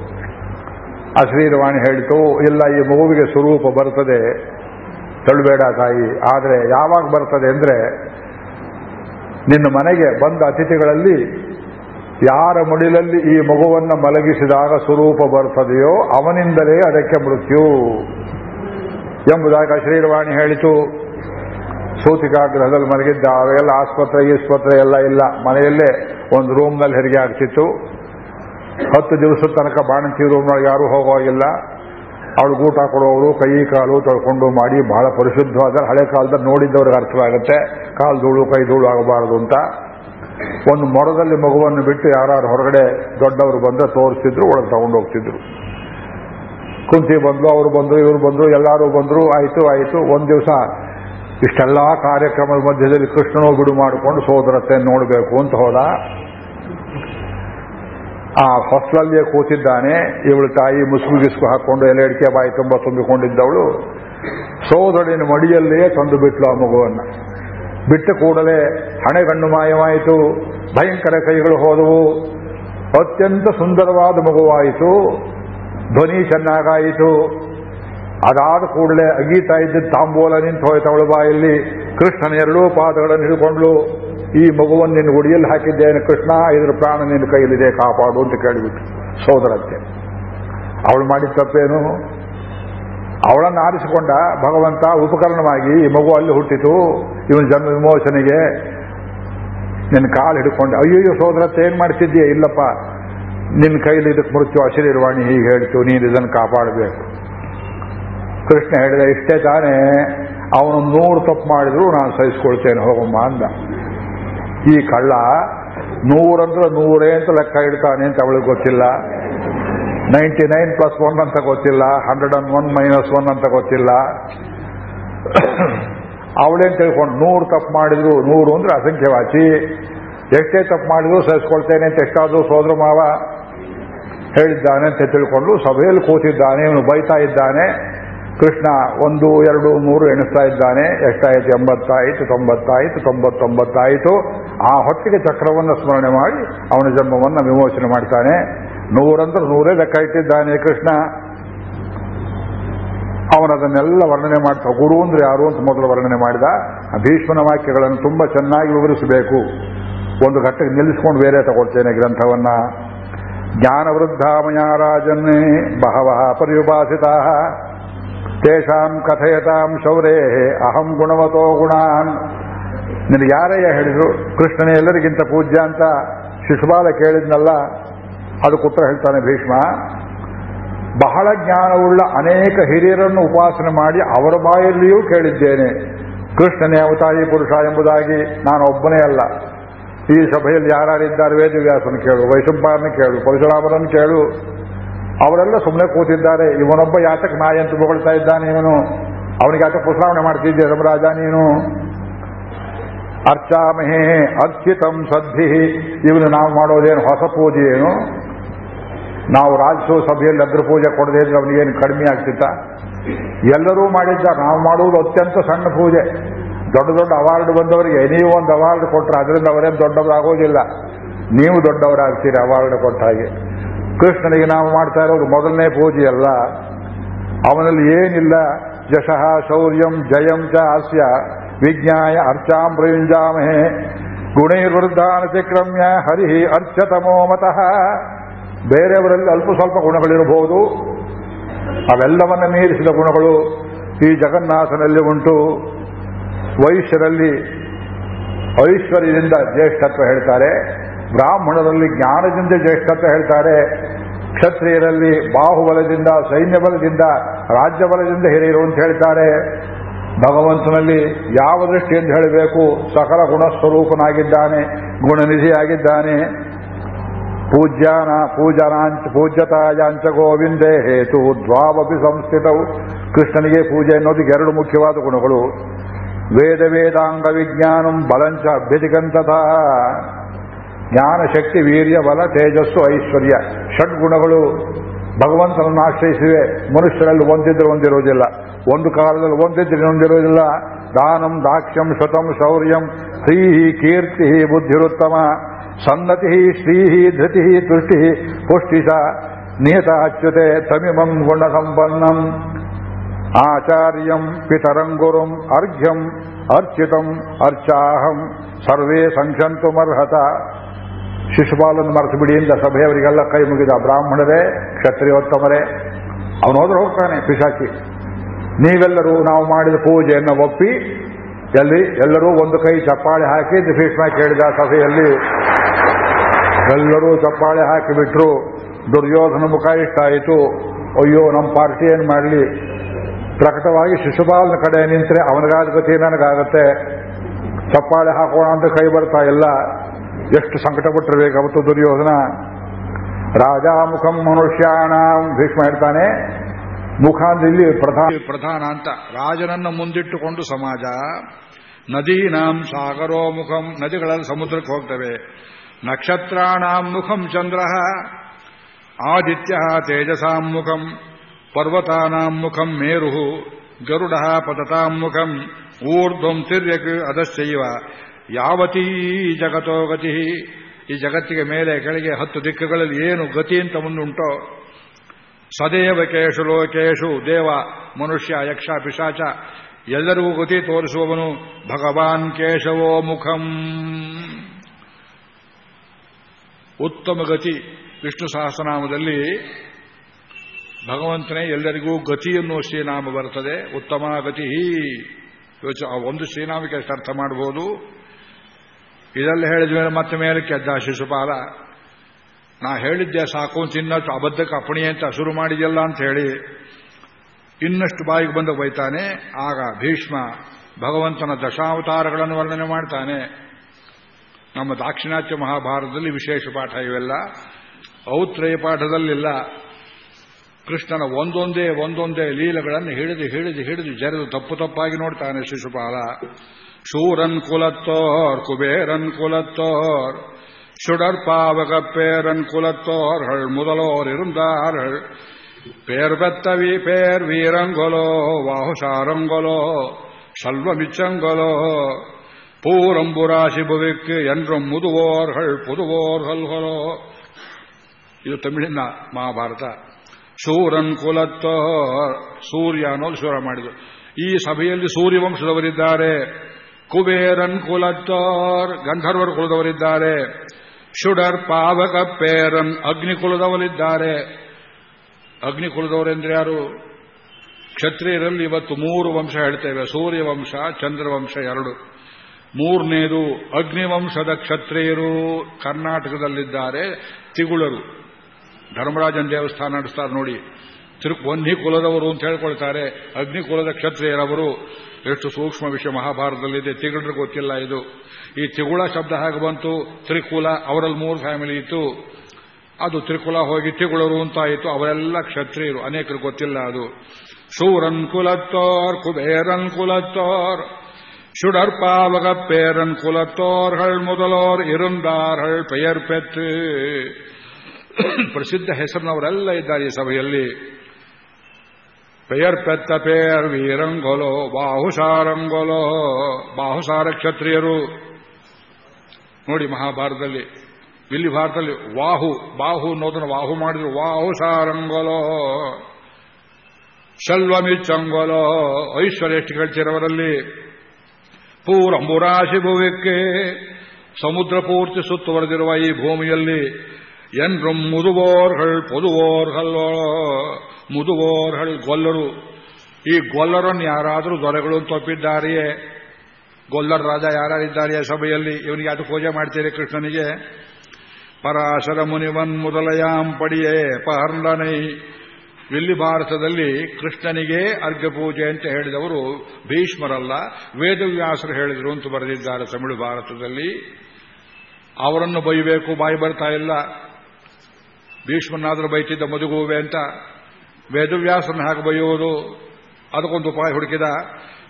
ಅಶ್ರೀರವಾಣಿ ಹೇಳಿತು, ಇಲ್ಲ, ಈ ಮಗುವಿಗೆ ಸ್ವರೂಪ ಬರ್ತದೆ ತಳ್ಳಬೇಡ ತಾಯಿ, ಆದರೆ ಯಾವಾಗ ಬರ್ತದೆ ಅಂದರೆ ನಿನ್ನ ಮನೆಗೆ ಬಂದ ಅತಿಥಿಗಳಲ್ಲಿ ಯಾರ ಮುಡಿಲಲ್ಲಿ ಈ ಮಗುವನ್ನು ಮಲಗಿಸಿದಾಗ ಸ್ವರೂಪ ಬರ್ತದೆಯೋ ಅವನಿಂದಲೇ ಅದಕ್ಕೆ ಮೃತ್ಯು ಎಂಬುದಾಗಿ ಶ್ರೀರವಾಣಿ ಹೇಳಿತು. ಸೂತಿಕಾಗ್ರಹದಲ್ಲಿ ಮಲಗಿದ್ದ, ಅವೆಲ್ಲ ಆಸ್ಪತ್ರೆ, ಈಸ್ಪತ್ರೆ ಎಲ್ಲ ಇಲ್ಲ. ಮನೆಯಲ್ಲೇ ಒಂದು ರೂಮ್ನಲ್ಲಿ ಹೆರಿಗೆ ಆಗ್ತಿತ್ತು ಹತ್ತು ದಿವಸದ ತನಕ ಬಾಣಂತಿ ರೂಮ್ನೊಳಗೆ ಯಾರೂ ಹೋಗೋಗಿಲ್ಲ ಅವಳು ಊಟ ಕೊಡುವವರು, ಕೈ ಕಾಲು ತೊಳ್ಕೊಂಡು ಮಾಡಿ ಬಹಳ ಪರಿಶುದ್ಧವಾದ ಹಳೆ ಕಾಲದಲ್ಲಿ ನೋಡಿದ್ದವ್ರಿಗೆ ಅರ್ಥವಾಗುತ್ತೆ. ಕಾಲು ಧೂಳು, ಕೈ ಧೂಳು ಆಗಬಾರದು ಅಂತ. ಒಂದು ಮೊರದಲ್ಲಿ ಮಗುವನ್ನು ಬಿಟ್ಟು ಯಾರು ಹೊರಗಡೆ ದೊಡ್ಡವರು ಬಂದ್ರೆ ತೋರಿಸ್ತಿದ್ರು ಒಳಗೆ ತಗೊಂಡು ಹೋಗ್ತಿದ್ರು. ಕುಂತಿ ಬಂದ್ರು, ಅವರು ಬಂದ್ರು, ಇವರು ಬಂದ್ರು, ಎಲ್ಲರೂ ಬಂದ್ರು, ಆಯಿತು ಆಯಿತು. ಒಂದು ದಿವಸ ಇಷ್ಟೆಲ್ಲಾ ಕಾರ್ಯಕ್ರಮದ ಮಧ್ಯದಲ್ಲಿ ಕೃಷ್ಣನೋ ಬಿಡು ಮಾಡಿಕೊಂಡು ಸೋದರತೆ ನೋಡಬೇಕು ಅಂತ ಹೋದ. ಆ ಫಸ್ಲಲ್ಲಿಯೇ ಕೂತಿದ್ದಾನೆ. ಇವಳು ತಾಯಿ ಮುಸುಗು ಗಿಸ್ಕು ಹಾಕೊಂಡು ಎಲೆ ಅಡಿಕೆ ಬಾಯಿ ತುಂಬ ತುಂಬಿಕೊಂಡಿದ್ದವಳು. ಸೋದರಿನ ಮಡಿಯಲ್ಲಿಯೇ ತಂದು ಬಿಟ್ಲು ಆ ಮಗುವನ್ನು. ಬಿಟ್ಟ ಕೂಡಲೇ ಹಣೆಗಣ್ಣು ಮಾಯವಾಯಿತು. ಭಯಂಕರ ಕೈಗಳು ಹೋದವು. ಅತ್ಯಂತ ಸುಂದರವಾದ ಮಗುವಾಯಿತು. ಧ್ವನಿ ಚೆನ್ನಾಗಾಯಿತು. ಅದಾದ ಕೂಡಲೇ ಅಗೀತಾ ಇದ್ದ ತಾಂಬೂಲ ನಿಂತು ಹೋಯ್ತವಳು ಬಾಯಲ್ಲಿ. ಕೃಷ್ಣನ ಎರಡೂ ಪಾದಗಳನ್ನು ಹಿಡ್ಕೊಂಡ್ಲು ಈ ಮಗುವನ್ನು ನಿನ್ನ ಗುಡಿಯಲ್ಲಿ ಹಾಕಿದ್ದೇನೆ, ಕೃಷ್ಣ, ಇದ್ರ ಪ್ರಾಣ ನಿನ್ನ ಕೈಯಲ್ಲಿದೆ, ಕಾಪಾಡು ಅಂತ ಕೇಳಿಬಿಟ್ಟು ಸೋದರತ್ತೆ. ಅವಳು ಮಾಡಿದ ತಪ್ಪೇನು? ಅವಳನ್ನು ಆರಿಸಿಕೊಂಡ ಭಗವಂತ ಉಪಕರಣವಾಗಿ ಈ ಮಗು ಅಲ್ಲಿ ಹುಟ್ಟಿತು. ಇವನ ಜನ್ಮ ವಿಮೋಚನೆಗೆ ನಿನ್ನ ಕಾಲು ಹಿಡ್ಕೊಂಡು ಅಯ್ಯೋ ಸೋದರತ್ತೆ, ಏನು ಮಾಡ್ತಿದ್ದೀಯ? ಇಲ್ಲಪ್ಪ, ನಿನ್ನ ಕೈಲಿ ಇದಕ್ಕೆ ಮೃತ್ಯು ಅಶರೀರವಾಣಿ ಹೀಗೆ ಹೇಳ್ತು. ನೀನು ಇದನ್ನು ಕಾಪಾಡಬೇಕು. ಕೃಷ್ಣ ಹೇಳಿದ, ಇಷ್ಟೇ ತಾನೇ, ಅವನು ನೂರು ತಪ್ಪು ಮಾಡಿದ್ರು ನಾನು ಸಹಿಸ್ಕೊಳ್ತೇನೆ ಹೋಗಮ್ಮ, ಅಂದ. ಈ ಕಳ್ಳ ನೂರಂದ್ರೆ ನೂರೇ ಅಂತ ಲೆಕ್ಕ ಇಡ್ತಾನೆ ಅಂತ ಅವಳಿಗೆ ಗೊತ್ತಿಲ್ಲ. ನೈಂಟಿ ನೈನ್ ಪ್ಲಸ್ ಒನ್ ಅಂತ ಗೊತ್ತಿಲ್ಲ, hundred and one minus one ಅಂತ ಗೊತ್ತಿಲ್ಲ. ಅವಳೇನ್ ತಿಳ್ಕೊಂಡು, ನೂರು ತಪ್ಪು ಮಾಡಿದ್ರು ನೂರು ಅಂದ್ರೆ ಅಸಂಖ್ಯವಾಚಿ. ಎಷ್ಟೇ ತಪ್ಪು ಮಾಡಿದ್ರು ಸಹಿಸ್ಕೊಳ್ತೇನೆ ಅಂತ ಎಷ್ಟಾದರೂ ಸೋದರ ಮಾವ ಹೇಳಿದ್ದಾನೆ ಅಂತ ತಿಳ್ಕೊಂಡು ಸಭೆಯಲ್ಲಿ ಕೂತಿದ್ದಾನೆ, ಇವನು ಬೈತಾ ಇದ್ದಾನೆ. ಕೃಷ್ಣ ಒಂದು, ಎರಡು, ಮೂರು ಎಣಿಸ್ತಾ ಇದ್ದಾನೆ. ಎಷ್ಟಾಯಿತು? ಎಂಬತ್ತಾಯಿತು, ತೊಂಬತ್ತಾಯಿತು, ತೊಂಬತ್ತೊಂಬತ್ತಾಯಿತು. ಆ ಹೊತ್ತಿಗೆ ಚಕ್ರವನ್ನು ಸ್ಮರಣೆ ಮಾಡಿ ಅವನ ಜನ್ಮವನ್ನು ವಿಮೋಚನೆ ಮಾಡ್ತಾನೆ. ನೂರಂದ್ರೆ ನೂರೇ ಲೆಕ್ಕ ಇಟ್ಟಿದ್ದಾನೆ ಕೃಷ್ಣ. ಅವನದನ್ನೆಲ್ಲ ವರ್ಣನೆ ಮಾಡ್ತಾ, ಗುರು ಅಂದ್ರೆ ಯಾರು ಅಂತ ಮೊದಲು ವರ್ಣನೆ ಮಾಡಿದ. ಭೀಷ್ಮನ ವಾಕ್ಯಗಳನ್ನು ತುಂಬಾ ಚೆನ್ನಾಗಿ ವಿವರಿಸಬೇಕು. ಒಂದು ಘಟ್ಟಕ್ಕೆ ನಿಲ್ಲಿಸ್ಕೊಂಡು ಬೇರೆ ತಗೊಳ್ತೇನೆ ಗ್ರಂಥವನ್ನ. ಜ್ಞಾನವೃದ್ಧಾಮಯ ರಾಜನ್ನೇ ಬಹವಹ ಪರ್ಯುಪಾಸಿತಾ. ತೇಷಾಂ ಕಥಯತಾಂ ಶೌರೇ ಅಹಂ ಗುಣವತೋ ಗುಣಾನ್ ನಿನಗೆ ಯಾರಯ್ಯ ಹೇಳಿದ್ರು, ಕೃಷ್ಣನೇ, ಎಲ್ಲರಿಗಿಂತ ಪೂಜ್ಯ ಅಂತ ಶಿಶುಪಾಲ ಕೇಳಿದ್ನಲ್ಲ, ಅದು ಉತ್ತರ ಹೇಳ್ತಾನೆ ಭೀಷ್ಮ. ಬಹಳ ಜ್ಞಾನವುಳ್ಳ ಅನೇಕ ಹಿರಿಯರನ್ನು ಉಪಾಸನೆ ಮಾಡಿ ಅವರ ಬಾಯಲ್ಲಿಯೂ ಕೇಳಿದ್ದೇನೆ. ಕೃಷ್ಣನೇ, ಅವತಾರಿ ಪುರುಷ ಎಂಬುದಾಗಿ ನಾನು ಒಬ್ಬನೇ ಅಲ್ಲ. ಈ ಸಭೆಯಲ್ಲಿ ಯಾರ್ಯಾರಿದ್ದಾರೆ ವೇದವ್ಯಾಸನ ಕೇಳು, ವೈಶಂಪಾರನ ಕೇಳು, ಪರಶುರಾಮರನ್ನು ಕೇಳು. ಅವರೆಲ್ಲ ಸುಮ್ಮನೆ ಕೂತಿದ್ದಾರೆ. ಇವನೊಬ್ಬ ಯಾತಕ್ಕೆ ನಾಯಿ ಅಂತ ಬೊಗಳ್ತಾ ಇದ್ದಾನೆ ಇವನು. ಅವನಿಗೆ ಯಾಕೆ ಪ್ರಸ್ತಾವನೆ ಮಾಡ್ತಿದ್ದೆ, ಧರ್ಮರಾಜ ನೀನು. ಅರ್ಚಾಮಹೇ ಅರ್ಚಿತಂ ಸದ್ಧಿ. ಇವನು ನಾವು ಮಾಡೋದೇನು ಹೊಸ ಪೂಜೆ ಏನು? ನಾವು ರಾಜಸೋ ಸಭೆಯಲ್ಲಿ ಅಗ್ರ ಪೂಜೆ ಕೊಡದೇ ಇದ್ರೆ ಅವನಿಗೇನು ಕಡಿಮೆ ಆಗ್ತಿತ್ತ? ಎಲ್ಲರೂ ಮಾಡಿದ್ದ ನಾವು ಮಾಡುವುದು ಅತ್ಯಂತ ಸಣ್ಣ ಪೂಜೆ. ದೊಡ್ಡ ದೊಡ್ಡ ಅವಾರ್ಡ್ ಬಂದವರಿಗೆ ನೀವು ಒಂದು ಅವಾರ್ಡ್ ಕೊಟ್ಟರೆ ಅದರಿಂದ ಅವರೇನು ದೊಡ್ಡವರಾಗೋದಿಲ್ಲ. ನೀವು ದೊಡ್ಡವರಾಗ್ತೀರಿ ಅವಾರ್ಡ್ ಕೊಟ್ಟ ಹಾಗೆ. ಕೃಷ್ಣನಿಗೆ ನಾವು ಮಾಡ್ತಾ ಇರೋದು ಮೊದಲನೇ ಪೂಜೆಯಲ್ಲ ಅವನಲ್ಲಿ ಏನಿಲ್ಲ. ಯಶಃ ಶೌರ್ಯಂ ಜಯಂ ಚ ಹಾಸ್ಯ ವಿಜ್ಞಾಯ ಅರ್ಚಾಂ ಪ್ರಯುಂಜಾಮಹೇ ಗುಣೈರ್ವೃದ್ಧಾನತಿಕ್ರಮ್ಯ ಹರಿ ಅರ್ಚತಮೋ ಮತಃ. ಬೇರೆಯವರಲ್ಲಿ ಅಲ್ಪ ಸ್ವಲ್ಪ ಗುಣಗಳಿರಬಹುದು. ಅವೆಲ್ಲವನ್ನ ಮೀರಿಸಿದ ಗುಣಗಳು ಈ ಜಗನ್ನಾಥನಲ್ಲಿ ಉಂಟು. ವೈಶ್ಯರಲ್ಲಿ ಐಶ್ವರ್ಯದಿಂದ ಜ್ಯೇಷ್ಠತ್ವ ಹೇಳ್ತಾರೆ. ಬ್ರಾಹ್ಮಣರಲ್ಲಿ ಜ್ಞಾನದಿಂದ ಜ್ಯೇಷ್ಠತೆ ಹೇಳ್ತಾರೆ. ಕ್ಷತ್ರಿಯರಲ್ಲಿ ಬಾಹುಬಲದಿಂದ ಸೈನ್ಯ ಬಲದಿಂದ ರಾಜ್ಯ ಹಿರಿಯರು ಅಂತ ಹೇಳ್ತಾರೆ. ಭಗವಂತನಲ್ಲಿ ಯಾವ ದೃಷ್ಟಿಯಿಂದ ಹೇಳಬೇಕು? ಸಕಲ ಗುಣಸ್ವರೂಪನಾಗಿದ್ದಾನೆ, ಗುಣನಿಧಿಯಾಗಿದ್ದಾನೆ. ಪೂಜ್ಯಾನ, ಪೂಜನಾಂಚ, ಪೂಜ್ಯತಾಯಾಂಚ ಗೋವಿಂದೇ ಹೇತು, ದ್ವಾವಪಿ ಸಂಸ್ಥಿತವು ಕೃಷ್ಣನಿಗೆ ಪೂಜೆ ಅನ್ನೋದಕ್ಕೆ ಎರಡು ಮುಖ್ಯವಾದ ಗುಣಗಳು. ವೇದ ವೇದಾಂಗ ವಿಜ್ಞಾನಂ ಬಲಂಚ ಅಭ್ಯಧಿಕಂತಥ ಜ್ಞಾನ, ಶಕ್ತಿ, ವೀರ್ಯ, ಬಲ, ತೇಜಸ್ಸು, ಐಶ್ವರ್ಯ. ಷಡ್ಗುಣಗಳು ಭಗವಂತನನ್ನು ಆಶ್ರಯಿಸಿವೆ. ಮನುಷ್ಯರಲ್ಲಿ ಒಂದಿದ್ರೆ ಒಂದಿರುವುದಿಲ್ಲ. ಒಂದು ಕಾಲದಲ್ಲಿ ಒಂದಿದ್ರೆ ಒಂದಿರುವುದಿಲ್ಲ. ದಾನಂ, ದಾಕ್ಷ್ಯಂ, ಶತಂ, ಶೌರ್ಯಂ. ಶ್ರೀಹಿ ಕೀರ್ತಿ ಬುದ್ಧಿರುತ್ತಮ ಸನ್ನತಿ ಶ್ರೀಹಿ ಧೃತಿ ತುಷ್ಟಿ ಪುಷ್ಟಿಸ ನಿಯತ, ಅಚ್ಯುತೆ, ತಮಿಮಂ, ಗುಣಸಂಪನ್ನಂ. ಆಚಾರ್ಯಂ ಪಿತರಂಗುರುಂ ಅರ್ಘ್ಯಂ, ಅರ್ಚಿತಂ, ಅರ್ಚಾಹಂ. ಸರ್ವೇ ಸಂಕ್ಷಂತು ಮರ್ಹತ ಶಿಶುಪಾಲನ್ನು ಮರೆತು ಬಿಡಿ ಸಭೆಯವರಿಗೆಲ್ಲ ಕೈ ಮುಗಿದ ಬ್ರಾಹ್ಮಣರೇ, ಕ್ಷತ್ರಿಯೋತ್ತಮರೇ, ಅವನು ಹೋದ್ರೆ ಹೋಗ್ತಾನೆ ಪಿಶಾಚಿ. ನೀವೆಲ್ಲರೂ ನಾವು ಮಾಡಿದ ಪೂಜೆಯನ್ನು ಒಪ್ಪಿ, ಎಲ್ಲಿ ಎಲ್ಲರೂ ಒಂದು ಕೈ ಚಪ್ಪಾಳೆ ಹಾಕಿ ಭೀಷ್ಮ ಕೇಳಿದ ಸಭೆಯಲ್ಲಿ ಎಲ್ಲರೂ ಚಪ್ಪಾಳೆ ಹಾಕಿಬಿಟ್ರು ದುರ್ಯೋಧನ ಮುಖ ಇಷ್ಟ ಆಯಿತು. ಅಯ್ಯೋ, ನಮ್ಮ ಪಾರ್ಟಿ ಏನು ಮಾಡಲಿ? ಪ್ರಕಟವಾಗಿ ಶಿಶುಪಾಲನ ಕಡೆ ನಿಂತರೆ ಅವನಿಗಾದ ಗತಿ ನನಗಾಗತ್ತೆ. ಚಪ್ಪಾಳೆ ಹಾಕೋಣ ಅಂತ ಕೈ ಬರ್ತಾ ಇಲ್ಲ. ಎಷ್ಟು ಸಂಕಟ ಪಟ್ಟಿರ್ಬೇಕು ಅವತ್ತು ದುರ್ಯೋಧನ? ರಾಜಾಮುಖಂ ಮನುಷ್ಯಾಣ ಭೀಷ್ಮ ಹೇಳ್ತಾನೆ. ಮುಖ ಇಲ್ಲಿ ಪ್ರಧಾನ ಪ್ರಧಾನ ಅಂತ ರಾಜನನ್ನು ಮುಂದಿಟ್ಟುಕೊಂಡು ಸಮಾಜ. ನದೀನಾಂ ಸಾಗರೋ ಮುಖಂ ನದಿಗಳಲ್ಲಿ ಸಮುದ್ರಕ್ಕೆ ಹೋಗ್ತವೆ. ನಕ್ಷತ್ರಾಣಾಂ ಮುಖಂ ಚಂದ್ರ. ಆದಿತ್ಯ ತೇಜಸಾಂ ಮುಖಂ, ಪರ್ವತಾನಾಂ ಮುಖಂ ಮೇರು ಗರುಡ ಪತತಾಂ ಮುಖಂ, ಊರ್ಧ್ವಂ ತಿರ್ಯಕ್ ಅದಶ್ಚೈವ. ಯಾವತೀ ಜಗತೋ ಗತಿ. ಈ ಜಗತ್ತಿಗೆ ಮೇಲೆ ಕೆಳಗೆ ಹತ್ತು ದಿಕ್ಕುಗಳಲ್ಲಿ ಏನು ಗತಿ ಅಂತ ಮುಂದುಂಟೋ? ಸದೇವ ಕೇಶು ಲೋಕೇಶು, ದೇವ, ಮನುಷ್ಯ, ಯಕ್ಷ, ಪಿಶಾಚ. ಎಲ್ಲರಿಗೂ ಗತಿ ತೋರಿಸುವವನು ಭಗವಾನ್ ಕೇಶವೋ ಮುಖಂ. ಉತ್ತಮ ಗತಿ. ವಿಷ್ಣು ಸಹಸ್ರನಾಮದಲ್ಲಿ ಭಗವಂತನೇ ಎಲ್ಲರಿಗೂ ಗತಿ ಎನ್ನುವ ಶ್ರೀನಾಮ ಬರ್ತದೆ. ಉತ್ತಮ ಗತಿ. ಯೋಚ ಒಂದು ಶ್ರೀನಾಮಕ್ಕೆ ಅರ್ಥ ಮಾಡಬಹುದು ಇದೆಲ್ಲ ಹೇಳಿದ ಮೇಲೆ ಮತ್ತೆ ಮೇಲೆ ಕೆದ್ದ ಶಿಶುಪಾಲ, ನಾ ಹೇಳಿದ್ದೆ ಸಾಕು ಅಂತ ಇನ್ನಷ್ಟು ಅಬದ್ಧಕ್ಕೆ ಅಪ್ಪಣಿ ಅಂತ ಶುರು ಮಾಡಿದೆಯಲ್ಲ ಅಂತ ಹೇಳಿ ಇನ್ನಷ್ಟು ಬಾಯಿಗೆ ಬಂದು ಬೈತಾನೆ. ಆಗ ಭೀಷ್ಮ ಭಗವಂತನ ದಶಾವತಾರಗಳನ್ನು ವರ್ಣನೆ ಮಾಡ್ತಾನೆ. ನಮ್ಮ ದಾಕ್ಷಿಣಾತ್ಯ ಮಹಾಭಾರತದಲ್ಲಿ ವಿಶೇಷ ಪಾಠ ಇವೆಲ್ಲ. ಔತ್ರಯ ಪಾಠದಲ್ಲಿಲ್ಲ. ಕೃಷ್ಣನ ಒಂದೊಂದೇ ಒಂದೊಂದೇ ಲೀಲೆಗಳನ್ನು ಹಿಡಿದು ಹಿಡಿದು ಹಿಡಿದು ಜರಿದು ತಪ್ಪು ತಪ್ಪಾಗಿ ನೋಡ್ತಾನೆ ಶಿಶುಪಾಲ. சூரன் குலத்தோர் குபேரன் குலத்தோர் சுடற்பாவகப் பேரன் குலத்தோர்கள் முதலோர் இருந்தார்கள். பேர் பெத்தவி பேர் வீரங்கொலோ வாகுசாரங்கொலோ சல்வமிச்சங்கொலோ பூரம்புராசி புவிக்கு என்றும் முதுவோர்கள் புதுவோர்களோ இது தமிழிನ ಮಹಾಭಾರತ ಸೂರನ್ ಕುಲತ್ತೋ ಸೂರ್ಯ ಅನ್ನೋದು ಶುರು ಈ ಸಭೆಯಲ್ಲಿ ಸೂರ್ಯವಂಶದವರಿದ್ದಾರೆ ಕುಬೇರನ್ ಕುಲತ್ತೋರ್ ಗಂಧರ್ವರ ಕುಲದವರಿದ್ದಾರೆ. ಶುಡರ್ ಪಾವಕ ಪೇರನ್ ಅಗ್ನಿಕುಲದವರಿದ್ದಾರೆ ಅಗ್ನಿಕುಲದವರೆಂದ್ರೆ ಯಾರು? ಕ್ಷತ್ರಿಯರಲ್ಲಿ ಇವತ್ತು ಮೂರು ವಂಶ ಹೇಳ್ತೇವೆ. ಸೂರ್ಯವಂಶ, ಚಂದ್ರವಂಶ ಎರಡು. ಮೂರನೇದು ಅಗ್ನಿವಂಶದ ಕ್ಷತ್ರಿಯರು ಕರ್ನಾಟಕದಲ್ಲಿದ್ದಾರೆ. ತಿಗುಳರು. ಧರ್ಮರಾಜನ್ ದೇವಸ್ಥಾನ ನಡೆಸ್ತಾರೆ ನೋಡಿ. ತಿರು ವನ್ನಿ ಕುಲದವರು ಅಂತ ಹೇಳ್ಕೊಳ್ತಾರೆ ಅಗ್ನಿ ಕುಲದ ಕ್ಷತ್ರಿಯರವರು ಎಷ್ಟು ಸೂಕ್ಷ್ಮ ವಿಷಯ ಮಹಾಭಾರತದಲ್ಲಿದೆ ತಿಗುಳರು ಗೊತ್ತಿಲ್ಲ ಇದು ಈ ತಿಗುಳ ಶಬ್ದ ಹೇಗೆ ಬಂತು ತ್ರಿಕುಲ ಅವರಲ್ಲಿ ಮೂರು ಫ್ಯಾಮಿಲಿ ಇತ್ತು ಅದು ತ್ರಿಕುಲ ಹೋಗಿ ತಿಗುಳರು ಅಂತ ಆಯಿತು ಅವರೆಲ್ಲ ಕ್ಷತ್ರಿಯರು ಅನೇಕರು ಗೊತ್ತಿಲ್ಲ ಅದು ಶೂರನ್ ಕುಲತ್ತೋರ್ ಕುಬೇರನ್ ಕುಲತ್ತೋರ್ சுடற்பாவகப்பேரன் குலத்தோர்கள் முதலோர் இருந்தார்கள் பெயர் பெற்று ಪ್ರಸಿದ್ಧ ಹೆಸರಿನವರೆಲ್ಲ ಇದ್ದಾರೆ ಈ ಸಭೆಯಲ್ಲಿ ಪೆಯರ್ ಪೆತ್ತ ಪೇರ್ ವೀರಂಗೊಲೋ, ಬಾಹುಸಾರಂಗೊಲೋ ಬಾಹುಸಾರ ಕ್ಷತ್ರಿಯರು ನೋಡಿ ಮಹಾಭಾರತದಲ್ಲಿ, ಇಲ್ಲಿ ಭಾರತದಲ್ಲಿ ವಾಹು, ಬಾಹು ಅನ್ನೋದನ್ನು ವಾಹು ಮಾಡಿದ್ರು. ವಾಹು ಸಾರಂಗೊಲೋ ಶಲ್ವಮಿಚ್ಚಂಗೊಲೋ, ಐಶ್ವರ್ಯ ಎಷ್ಟು ಗಳಿಸಿರವರಲ್ಲಿ ಪೂರ ಮುರಾಶಿ ಭುವಿಕ್ಕೆ ಸಮುದ್ರ ಪೂರ್ತಿ ಸುತ್ತುವರೆದಿರುವ ಈ ಭೂಮಿಯಲ್ಲಿ ಎನ್rum ಮುದುವೋರ್ಗಳು ಪೊದುವೋರ್ಗಳೋ ಹೇಳಿ ಗೊಲ್ಲರು. ಈ ಗೊಲ್ಲರನ್ನು ಯಾರಾದರೂ ದೊರೆಗಳು ತಪ್ಪಿದ್ದಾರೆಯೇ ಗೊಲ್ಲರ ರಾಜ ಯಾರಿದ್ದಾರೆಯೇ ಸಭೆಯಲ್ಲಿ? ಇವನಿಗೆ ಅದು ಪೂಜೆ ಮಾಡ್ತೀರಿ ಕೃಷ್ಣನಿಗೆ? ಪರಾಶರ ಮುನಿವನ್ ಮೊದಲಯಾಂ ಪಡಿಯೇ ಪಹರ್ಲನೈ ಇಲ್ಲಿ ಭಾರತದಲ್ಲಿ ಕೃಷ್ಣನಿಗೆ ಅರ್ಘ್ಯ ಪೂಜೆ ಅಂತ ಹೇಳಿದವರು ಭೀಷ್ಮರಲ್ಲ, ವೇದವ್ಯಾಸರು ಹೇಳಿದರು ಅಂತ ಬರೆದಿದ್ದಾರೆ ತಮಿಳು ಭಾರತದಲ್ಲಿ. ಅವರನ್ನು ಬೈಬೇಕು, ಬಾಯಿ ಬರ್ತಾ ಇಲ್ಲ. ಭೀಷ್ಮನಾದರೂ ಬೈತಿದ್ದ ಮದುಗುವೆ ಅಂತ. ವೇದವ್ಯಾಸರನ್ನು ಹಾಗೆ ಬೈಯುವುದು ಅದಕ್ಕೊಂದು ಉಪಾಯ ಹುಡುಕಿದ.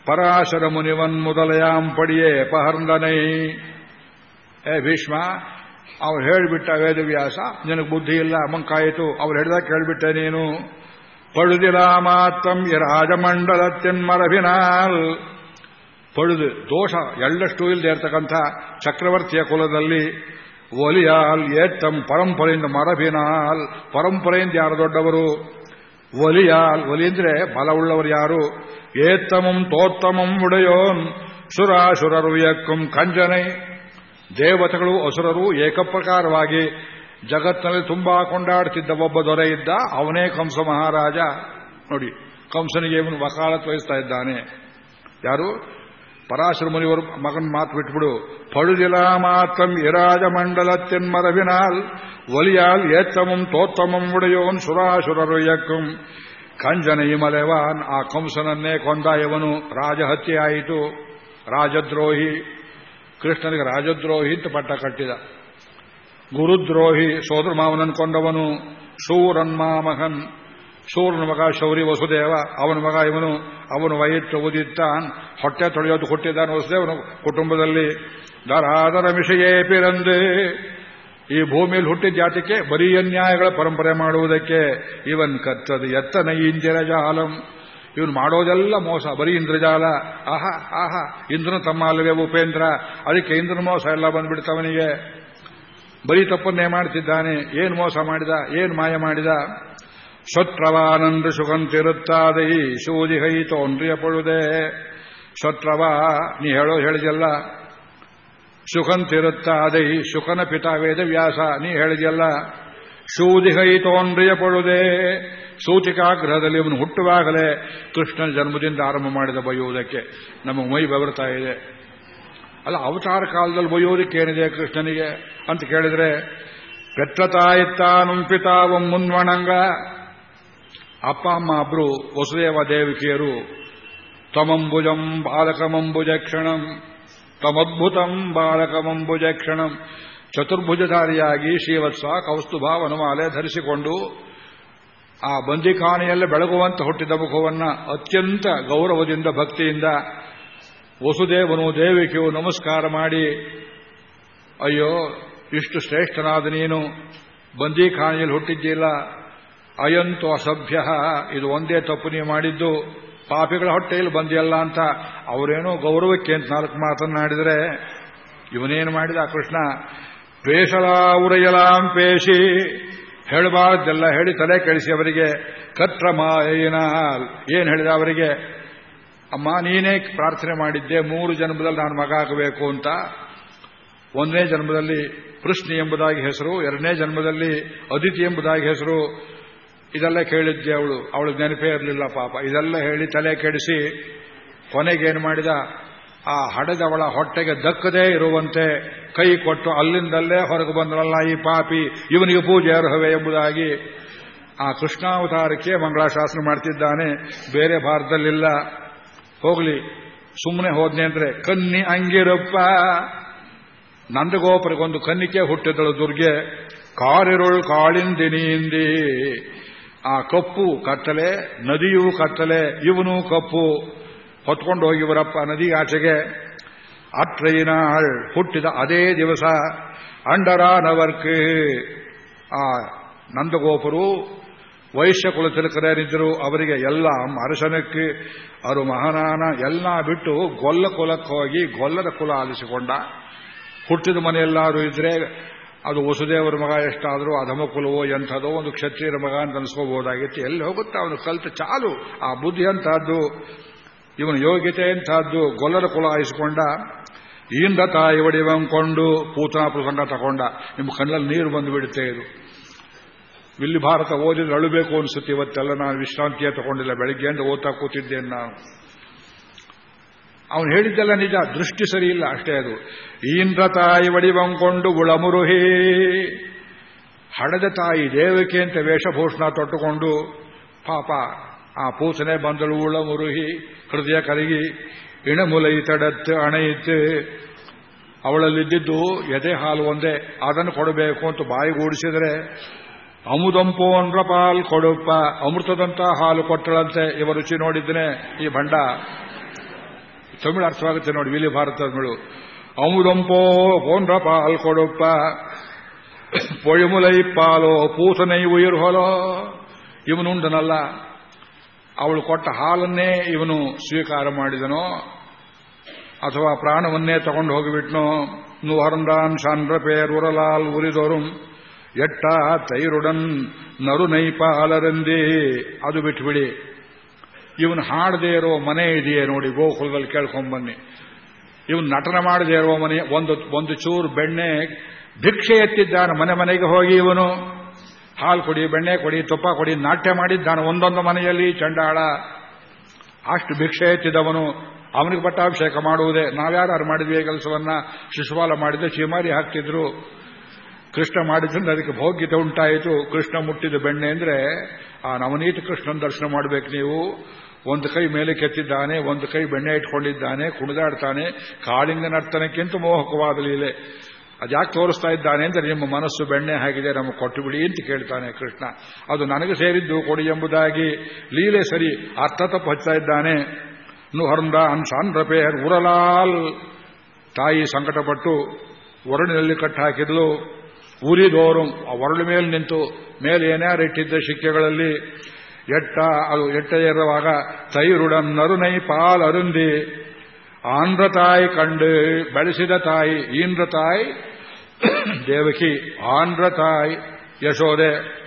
ಪರಾಶರ ಮುನಿವನ್ ಮೊದಲಯಾಂ ಪಡಿಯೇ ಪಹರ್ಲನೈ ಏ ಭೀಷ್ಮ, ಅವ್ರು ಹೇಳಿಬಿಟ್ಟ ವೇದವ್ಯಾಸ, ನಿನಗೆ ಬುದ್ಧಿ ಇಲ್ಲ, ಮಂಕಾಯಿತು. ಅವ್ರು ಹೇಳಿದಾಗ ಕೇಳಿಬಿಟ್ಟೆ ನೀನು. ಪಳುದಿಲ ಮಾತ್ತಂ ಈ ರಾಜಮಂಡಲತ್ತೆನ್ಮರಭಿನಾಲ್ ಪಳುದು, ದೋಷ ಎಳ್ಳಷ್ಟು ಇಲ್ಲದೆ ಇರ್ತಕ್ಕಂಥ ಚಕ್ರವರ್ತಿಯ ಕುಲದಲ್ಲಿ ಒಲಿಯಾಲ್ ಏತ್ತಂ ಪರಂಪರೆಯಿಂದ ಮರಭಿನಾಲ್. ಪರಂಪರೆಯಿಂದ ಯಾರು ದೊಡ್ಡವರು? ಒಲಿಯಾಲ್ ಒಲಿ ಅಂದ್ರೆ ಬಲವುಳ್ಳವರು ಯಾರು? ಏತ್ತಮಂ, ತೋತ್ತಮಂ ಉಡೆಯೋನ್ ಸುರಾಸುರರು ಯಕ್ಕಂ ಕಂಜನೆ. ದೇವತೆಗಳು, ಅಸುರರು ಏಕಪ್ರಕಾರವಾಗಿ ಜಗತ್ತಿನಲ್ಲಿ ತುಂಬಾ ಕೊಂಡಾಡ್ತಿದ್ದ ಒಬ್ಬ ದೊರೆ ಇದ್ದ, ಅವನೇ ಕಂಸ ಮಹಾರಾಜ. ನೋಡಿ, ಕಂಸನಿಗೆ ಇವನು ವಕಾಲತ್ ವಹಿಸ್ತಾ ಇದ್ದಾನೆ. ಯಾರು? ಪರಾಶರ ಮುನಿವರು ಮಗನ್ ಮಾತು ಬಿಟ್ಬಿಡು. ಪಳುದಿಲ ಮಾತಂ ಇರಾಜ ಮಂಡಲತ್ತೆನ್ಮರವಿನಾಲ್ ಒಲಿಯಾಲ್ ಏತ್ತಮಂ ತೋತ್ತಮಂ ಉಡೆಯೋನ್ ಸುರಾಸುರರು ಯಕ್ಕಂ ಕಂಜನ ಇಮಲೆವಾನ್ ಆ ಕಂಸನನ್ನೇ ಕೊಂದ ಇವನು ರಾಜಹತ್ಯೆಯಾಯಿತು ರಾಜದ್ರೋಹಿ. ಕೃಷ್ಣನಿಗೆ ರಾಜದ್ರೋಹಿ ಅಂತ ಪಟ್ಟ ಕಟ್ಟಿದ. ಗುರುದ್ರೋಹಿ ಸೋದರ ಮಾವನನ್ನು ಕೊಂಡವನು ಶೂರನ್ಮಾಮಹನ್. ಶೂರನ ಮಗ ಶೌರಿ ವಸುದೇವ, ಅವನ ಮಗ ಇವನು, ಅವನು ವೈತ್ತು ಉದಿತ್ತಾನ್ ಹೊಟ್ಟೆ ತೊಳೆಯೋದು ಕೊಟ್ಟಿದ್ದಾನೆ ವಸುದೇವನ ಕುಟುಂಬದಲ್ಲಿ. ದರಾದರ ಮಿಷಯೇ ಪಿರಂದೆ. ಈ ಭೂಮಿಯಲ್ಲಿ ಹುಟ್ಟಿದ ಜಾತಿಗೆ ಬರೀ ಅನ್ಯಾಯಗಳ ಪರಂಪರೆ ಮಾಡುವುದಕ್ಕೆ ಇವನ್ ಕತ್ತದು. ಎತ್ತನ ಇಂದಿರಜಾಲಂ. ಇವನು ಮಾಡೋದೆಲ್ಲ ಮೋಸ, ಬರೀ ಇಂದ್ರಜಾಲ. ಆಹಾ ಆಹಾ, ಇಂದ್ರನ ತಮ್ಮ ಅಲ್ಲವೇ ಉಪೇಂದ್ರ. ಅದಕ್ಕೆ ಇಂದ್ರನ ಮೋಸ ಎಲ್ಲ ಬಂದ್ಬಿಡ್ತವನಿಗೆ. ಬರೀ ತಪ್ಪನ್ನೇ ಮಾಡ್ತಿದ್ದಾನೆ. ಏನು ಮೋಸ ಮಾಡಿದ? ಏನು ಮಾಯ ಮಾಡಿದ? ಸುಗಂತಿರುತ್ತಾದೈ ಶೂದಿಹೈ ತೋನ್ರಿಯ ಪಡುದೆ ಶತ್ರವ ನೀ ಹೇಳೋ ಹೇಳಿದೆಲ್ಲ ಸುಖಂತಿರುತ್ತಾದೈ ಸುಖನ ಪಿತಾವೇದ ವೇದವ್ಯಾಸ ನೀ ಹೇಳಿದೆಲ್ಲ ಶೂದಿಹೈ ತೋನ್ರಿಯ ಪಡುದೆ ಸೂಚಿಕಾಗ್ರಹದಲ್ಲಿ ಅವನು ಹುಟ್ಟುವಾಗಲೇ ಕೃಷ್ಣನ ಜನ್ಮದಿಂದ ಆರಂಭ ಮಾಡಿದ ಬಯ್ಯುವುದಕ್ಕೆ ನಮ್ಮ ಮೈ ಬರ್ತಾ ಇದೆ. ಅಲ್ಲ, ಅವತಾರ ಕಾಲದಲ್ಲಿ ಬಯ್ಯೋದಕ್ಕೇನಿದೆ ಕೃಷ್ಣನಿಗೆ ಅಂತ ಕೇಳಿದ್ರೆ ಪೆತ್ರತಾಯಿತ್ತಾನಂ ಪಿತಾವಂ ಮುನ್ವಣಂಗ. ಅಪ್ಪ, ಅಮ್ಮ ಅಬ್ರು ವಸುದೇವ ದೇವಿಕೆಯರು, ತಮಂಬುಜಂ ಬಾಲಕಮಂಬುಜ ಕ್ಷಣಂ, ತಮದ್ಭುತಂ ಬಾಲಕಮಂಬುಜ ಕ್ಷಣಂ. ಚತುರ್ಭುಜಧಾರಿಯಾಗಿ ಶ್ರೀವತ್ಸ ಕೌಸ್ತುಭ ವನಮಾಲೆ ಧರಿಸಿಕೊಂಡು ಆ ಬಂದಿಖಾನೆಯಲ್ಲೇ ಬೆಳಗುವಂತ ಹುಟ್ಟಿದ ಮುಖವನ್ನು ಅತ್ಯಂತ ಗೌರವದಿಂದ, ಭಕ್ತಿಯಿಂದ ವಸುದೇವನು ದೇವಿಕೆಯು ನಮಸ್ಕಾರ ಮಾಡಿ, ಅಯ್ಯೋ, ಇಷ್ಟು ಶ್ರೇಷ್ಠನಾದ ನೀನು, ಬಂದಿಖಾನೆಯಲ್ಲಿ ಹುಟ್ಟಿದ್ದಿಲ್ಲ ಅಯಂತು ಅಸಭ್ಯ. ಇದು ಒಂದೇ ತಪ್ಪು ನೀವು ಮಾಡಿದ್ದು. ಪಾಪಿಗಳ ಹೊಟ್ಟೆಯಲ್ಲಿ ಬಂದಿಯಲ್ಲ ಅಂತ ಅವರೇನೋ ಗೌರವಕ್ಕೆ ಅಂತ ನಾಲ್ಕು ಮಾತನ್ನಾಡಿದರೆ ಇವನೇನು ಮಾಡಿದ ಕೃಷ್ಣ? ಪೇಷಲಾ ಉರಯಲಾಂ ಪೇಶಿ ಹೇಳಬಾರ್ದೆಲ್ಲ ಹೇಳಿ ತಲೆ ಕೆಡಿಸಿ ಅವರಿಗೆ, ಕತ್ರ ಮಾಯಿನ ಏನು ಹೇಳಿದ ಅವರಿಗೆ? ಅಮ್ಮ, ನೀನೇ ಪ್ರಾರ್ಥನೆ ಮಾಡಿದ್ದೆ, ಮೂರು ಜನ್ಮದಲ್ಲಿ ನಾನು ಮಗ ಆಗಬೇಕು ಅಂತ. ಒಂದನೇ ಜನ್ಮದಲ್ಲಿ ಕೃಷ್ಣ ಎಂಬುದಾಗಿ ಹೆಸರು, ಎರಡನೇ ಜನ್ಮದಲ್ಲಿ ಅದಿತಿ ಎಂಬುದಾಗಿ ಹೆಸರು ಇದೆಲ್ಲ ಕೇಳಿದ್ದೆ ಅವಳು. ಅವಳು ನೆನಪೇ ಇರಲಿಲ್ಲ ಪಾಪ. ಇದೆಲ್ಲ ಹೇಳಿ ತಲೆ ಕೆಡಿಸಿ ಕೊನೆಗೇನು ಮಾಡಿದ? ಆ ಹಡದವಳ ಹೊಟ್ಟೆಗೆ ದಕ್ಕದೇ ಇರುವಂತೆ ಕೈ ಕೊಟ್ಟು ಅಲ್ಲಿಂದಲ್ಲೇ ಹೊರಗೆ ಬಂದ್ರಲ್ಲ ಈ ಪಾಪಿ. ಇವನಿಗೆ ಪೂಜೆ ಅರ್ಹವೆ ಎಂಬುದಾಗಿ ಆ ಕೃಷ್ಣಾವತಾರಕ್ಕೆ ಮಂಗಳಾಶಾಸನ ಮಾಡ್ತಿದ್ದಾನೆ. ಬೇರೆ ಭಾರತದಲ್ಲಿಲ್ಲ. ಹೋಗ್ಲಿ. ಸುಮ್ಮನೆ ಹೋದ್ನೆ ಅಂದ್ರೆ, ಕನ್ನಿ ಅಂಗಿರಪ್ಪ. ನಂದಗೋಪರಿಗೊಂದು ಕನ್ನಿಕೆ ಹುಟ್ಟಿದಳು ದುರ್ಗೆ. ಕಾರಿರುಳು ಕಾಳಿಂದಿನಿಂದಿ. ಆ ಕಪ್ಪು ಕತ್ತಲೆ, ನದಿಯೂ ಕತ್ತಲೆ, ಇವನು ಕಪ್ಪು. ಹೊತ್ಕೊಂಡು ಹೋಗಿವರಪ್ಪ ನದಿ ಆಚೆಗೆ. ಅತ್ರೈನಾಳ್ ಹುಟ್ಟಿದ ಅದೇ ದಿವಸ ಅಂಡರಾನವರ್ಕ್. ಆ ನಂದಗೋಪರು ವೈಶ್ಯ ಕುಲ ತಿಲಕರೇನಿದ್ದರು ಅವರಿಗೆ ಎಲ್ಲ ಅರಸನಕ್ಕೆ ಅವರು ಮಹಾನಾನ ಎಲ್ಲ ಬಿಟ್ಟು ಗೊಲ್ಲ ಕುಲಕ್ಕೆ ಹೋಗಿ ಗೊಲ್ಲದ ಕುಲ ಆಲಿಸಿಕೊಂಡ. ಹುಟ್ಟಿದ ಮನೆಯೆಲ್ಲಾರು ಇದ್ರೆ ಅದು ವಸುದೇವರ ಮಗ ಎಷ್ಟಾದರೂ ಅಧಮ ಕುಲವೋ ಎಂಥದೋ ಒಂದು ಕ್ಷತ್ರಿಯರ ಮಗ ಅಂತ ಅನ್ಸ್ಕೋಬಹುದಾಗಿತ್ತು ಎಲ್ಲಿ ಹೋಗುತ್ತೆ ಅವನು ಕಲ್ತ ಚಾಲು. ಆ ಬುದ್ಧಿ ಅಂತಹದ್ದು ಇವನು ಯೋಗ್ಯತೆ ಅಂತಹದ್ದು ಗೊಲ್ಲರ ಕುಲ ಆಯಿಸಿಕೊಂಡ ಈಂದ ತಾಯಿ ಒಡಿವಂಕೊಂಡು ಪೂತನ ಪ್ರಸಂಗ ತಗೊಂಡ. ನಿಮ್ಮ ಕಣ್ಣಲ್ಲಿ ನೀರು ಬಂದು ಬಿಡುತ್ತೆ ಇದು. ಇಲ್ಲಿ ಭಾರತ ಓದಿದ್ರೆ ಅಳಬೇಕು ಅನ್ಸುತ್ತೆ ಇವತ್ತೆಲ್ಲ. ನಾನು ವಿಶ್ರಾಂತಿಯೇ ತಗೊಂಡಿಲ್ಲ. ಬೆಳಿಗ್ಗೆಯಿಂದ ಓದ್ತಾ ಕೂತಿದ್ದೇನೆ ನಾನು. ಅವನು ಹೇಳಿದ್ದೆಲ್ಲ ನಿಜ. ದೃಷ್ಟಿ ಸರಿ ಇಲ್ಲ ಅಷ್ಟೇ ಅದು. ಈಂದ್ರ ತಾಯಿ ಒಡಿವಂಕೊಂಡು ಉಳಮುರುಹಿ. ಹಡದ ತಾಯಿ ದೇವಕ್ಕೆ ಅಂತ ವೇಷಭೂಷಣ ತೊಟ್ಟುಕೊಂಡು, ಪಾಪ, ಆ ಪೂಸನೆ ಬಂದಳು ಉಳಮುರುಹಿ, ಹೃದಯ ಕರಗಿ, ಇಣಮುಲೈ ತಡತ್ತು ಅಣೆಯಿತು ಅವಳಲ್ಲಿದ್ದಿದ್ದು ಎದೆ ಹಾಲು ಒಂದೇ. ಅದನ್ನು ಕೊಡಬೇಕು ಅಂತ ಬಾಯಿಗೂಡಿಸಿದರೆ ಅಂದ್ರ ಪಾಲ್ ಕೊಡುಪ್ಪ, ಅಮೃತದಂತ ಹಾಲು ಕೊಟ್ಟಳಂತೆ, ಇವ ರುಚಿ ಈ ಭಂಡ. ತಮಿಳು ಅರ್ಥವಾಗುತ್ತೆ ನೋಡಿ, ವಿಲಿ ಭಾರತ ತಮಿಳು ಅಮುದಂಪೋ ಪೋನ್ರಪ ಪಾಲ್ ಕೊಡುಪ್ಪ. ಪೊಳಿಮುಲೈ ಪಾಲೋ ಪೂತನೈ ಉಯಿರ್ ಹೊಲೋ. ಇವನುಂಡನಲ್ಲ ಅವಳು ಕೊಟ್ಟ ಹಾಲನ್ನೇ ಇವನು ಸ್ವೀಕಾರ ಮಾಡಿದನೋ? ಅಥವಾ ಪ್ರಾಣವನ್ನೇ ತಗೊಂಡು ಹೋಗಿಬಿಟ್ನೋ? ನೂಹರಂದಾನ್ ಶಾಂದ್ರ ಪೇರ್ ಉರಲಾಲ್ ಉರಿದೋರುಂ. ಎಟ್ಟ ತೈರುಡನ್ ನರು ನೈಪಾಲರಂದಿ ಅದು ಬಿಟ್ಬಿಡಿ. ಇವನು ಹಾಡದೇ ಇರೋ ಮನೆ ಇದೆಯೇ ನೋಡಿ ಗೋಕುಲದಲ್ಲಿ ಕೇಳ್ಕೊಂಬನ್ನಿ ಇವನು ನಟನ ಮಾಡದೇ ಇರೋ ಮನೆ, ಒಂದು ಒಂದು ಚೂರು ಬೆಣ್ಣೆ ಭಿಕ್ಷೆ ಎತ್ತಿದ್ದಾನೆ, ಮನೆ ಮನೆಗೆ ಹೋಗಿ ಇವನು. ಹಾಲು ಕೊಡಿ, ಬೆಣ್ಣೆ ಕೊಡಿ, ತುಪ್ಪ ಕೊಡಿ, ನಾಟ್ಯ ಮಾಡಿದ್ದಾನೆ ಒಂದೊಂದು ಮನೆಯಲ್ಲಿ, ಚಂಡಾಳ. ಅಷ್ಟು ಭಿಕ್ಷೆ ಎತ್ತಿದವನು. ಅವನಿಗೆ ಪಟ್ಟಾಭಿಷೇಕ ಮಾಡುವುದೇ. ನಾವ್ಯಾರು ಮಾಡಿದ್ವಿ ಕೆಲಸವನ್ನ? ಶಿಶುಪಾಲ ಮಾಡಿದ್ರೆ ಚೀಮಾರಿ ಹಾಕ್ತಿದ್ರು. ಕೃಷ್ಣ ಮಾಡಿದ್ರಿಂದ ಅದಕ್ಕೆ ಭೋಗ್ಯತೆ ಉಂಟಾಯಿತು. ಕೃಷ್ಣ ಮುಟ್ಟಿದ ಬೆಣ್ಣೆ ಅಂದ್ರೆ, ಆ ನವನೀತ ಕೃಷ್ಣನ ದರ್ಶನ ಮಾಡಬೇಕು ನೀವು. ಒಂದು ಕೈ ಮೇಲೆ ಕೆತ್ತಿದ್ದಾನೆ, ಒಂದು ಕೈ ಬೆಣ್ಣೆ ಇಟ್ಕೊಂಡಿದ್ದಾನೆ, ಕುಣಿದಾಡ್ತಾನೆ ಕಾಳಿಂಗ ನರ್ತನಕ್ಕಿಂತ ಮೋಹಕವಾದ ಲೀಲೆ. ಅದ್ಯಾಕೆ ತೋರಿಸ್ತಾ ಇದ್ದಾನೆ ಅಂದ್ರೆ ನಿಮ್ಮ ಮನಸ್ಸು ಬೆಣ್ಣೆ ಆಗಿದೆ, ನಮಗೆ ಕೊಟ್ಟು ಬಿಡಿ ಅಂತ ಕೇಳ್ತಾನೆ ಕೃಷ್ಣ. ಅದು ನನಗೆ ಸೇರಿದ್ದು ಕೊಡಿ ಎಂಬುದಾಗಿ ಲೀಲೆ ಸರಿ ಅರ್ಥ ತಪ್ಪು ಹಚ್ತಾ ಇದ್ದಾನೆ. ನುಹರ್ಂದ ಅನ್ಸಾನ್ರಪೇರ್ ಉರಲಾಲ್. ತಾಯಿ ಸಂಕಟಪಟ್ಟು ಒರಳಿನಲ್ಲಿ ಕಟ್ಟಾಕಿದ್ಲು ಉರಿದೋರು, ಆ ಒರಳು ಮೇಲೆ ನಿಂತು, ಮೇಲೆ ಏನಾರು ಇಟ್ಟಿದ್ದ ಶಿಕ್ಕೆಗಳಲ್ಲಿ எட்ட ಅದು எட்டையேறுவாக தயிருடன் நறுனை பால் ಪಾಲರುಂದಿ. ಆಂಧ್ರ ತಾಯಿ ಕಂಡು ಬೆಳೆಸಿದ ತಾಯಿ, ಈಂದ್ರ ತಾಯಿ, ದೇವಕಿ, ಆಂಧ್ರ ತಾಯಿ ಯಶೋದೆ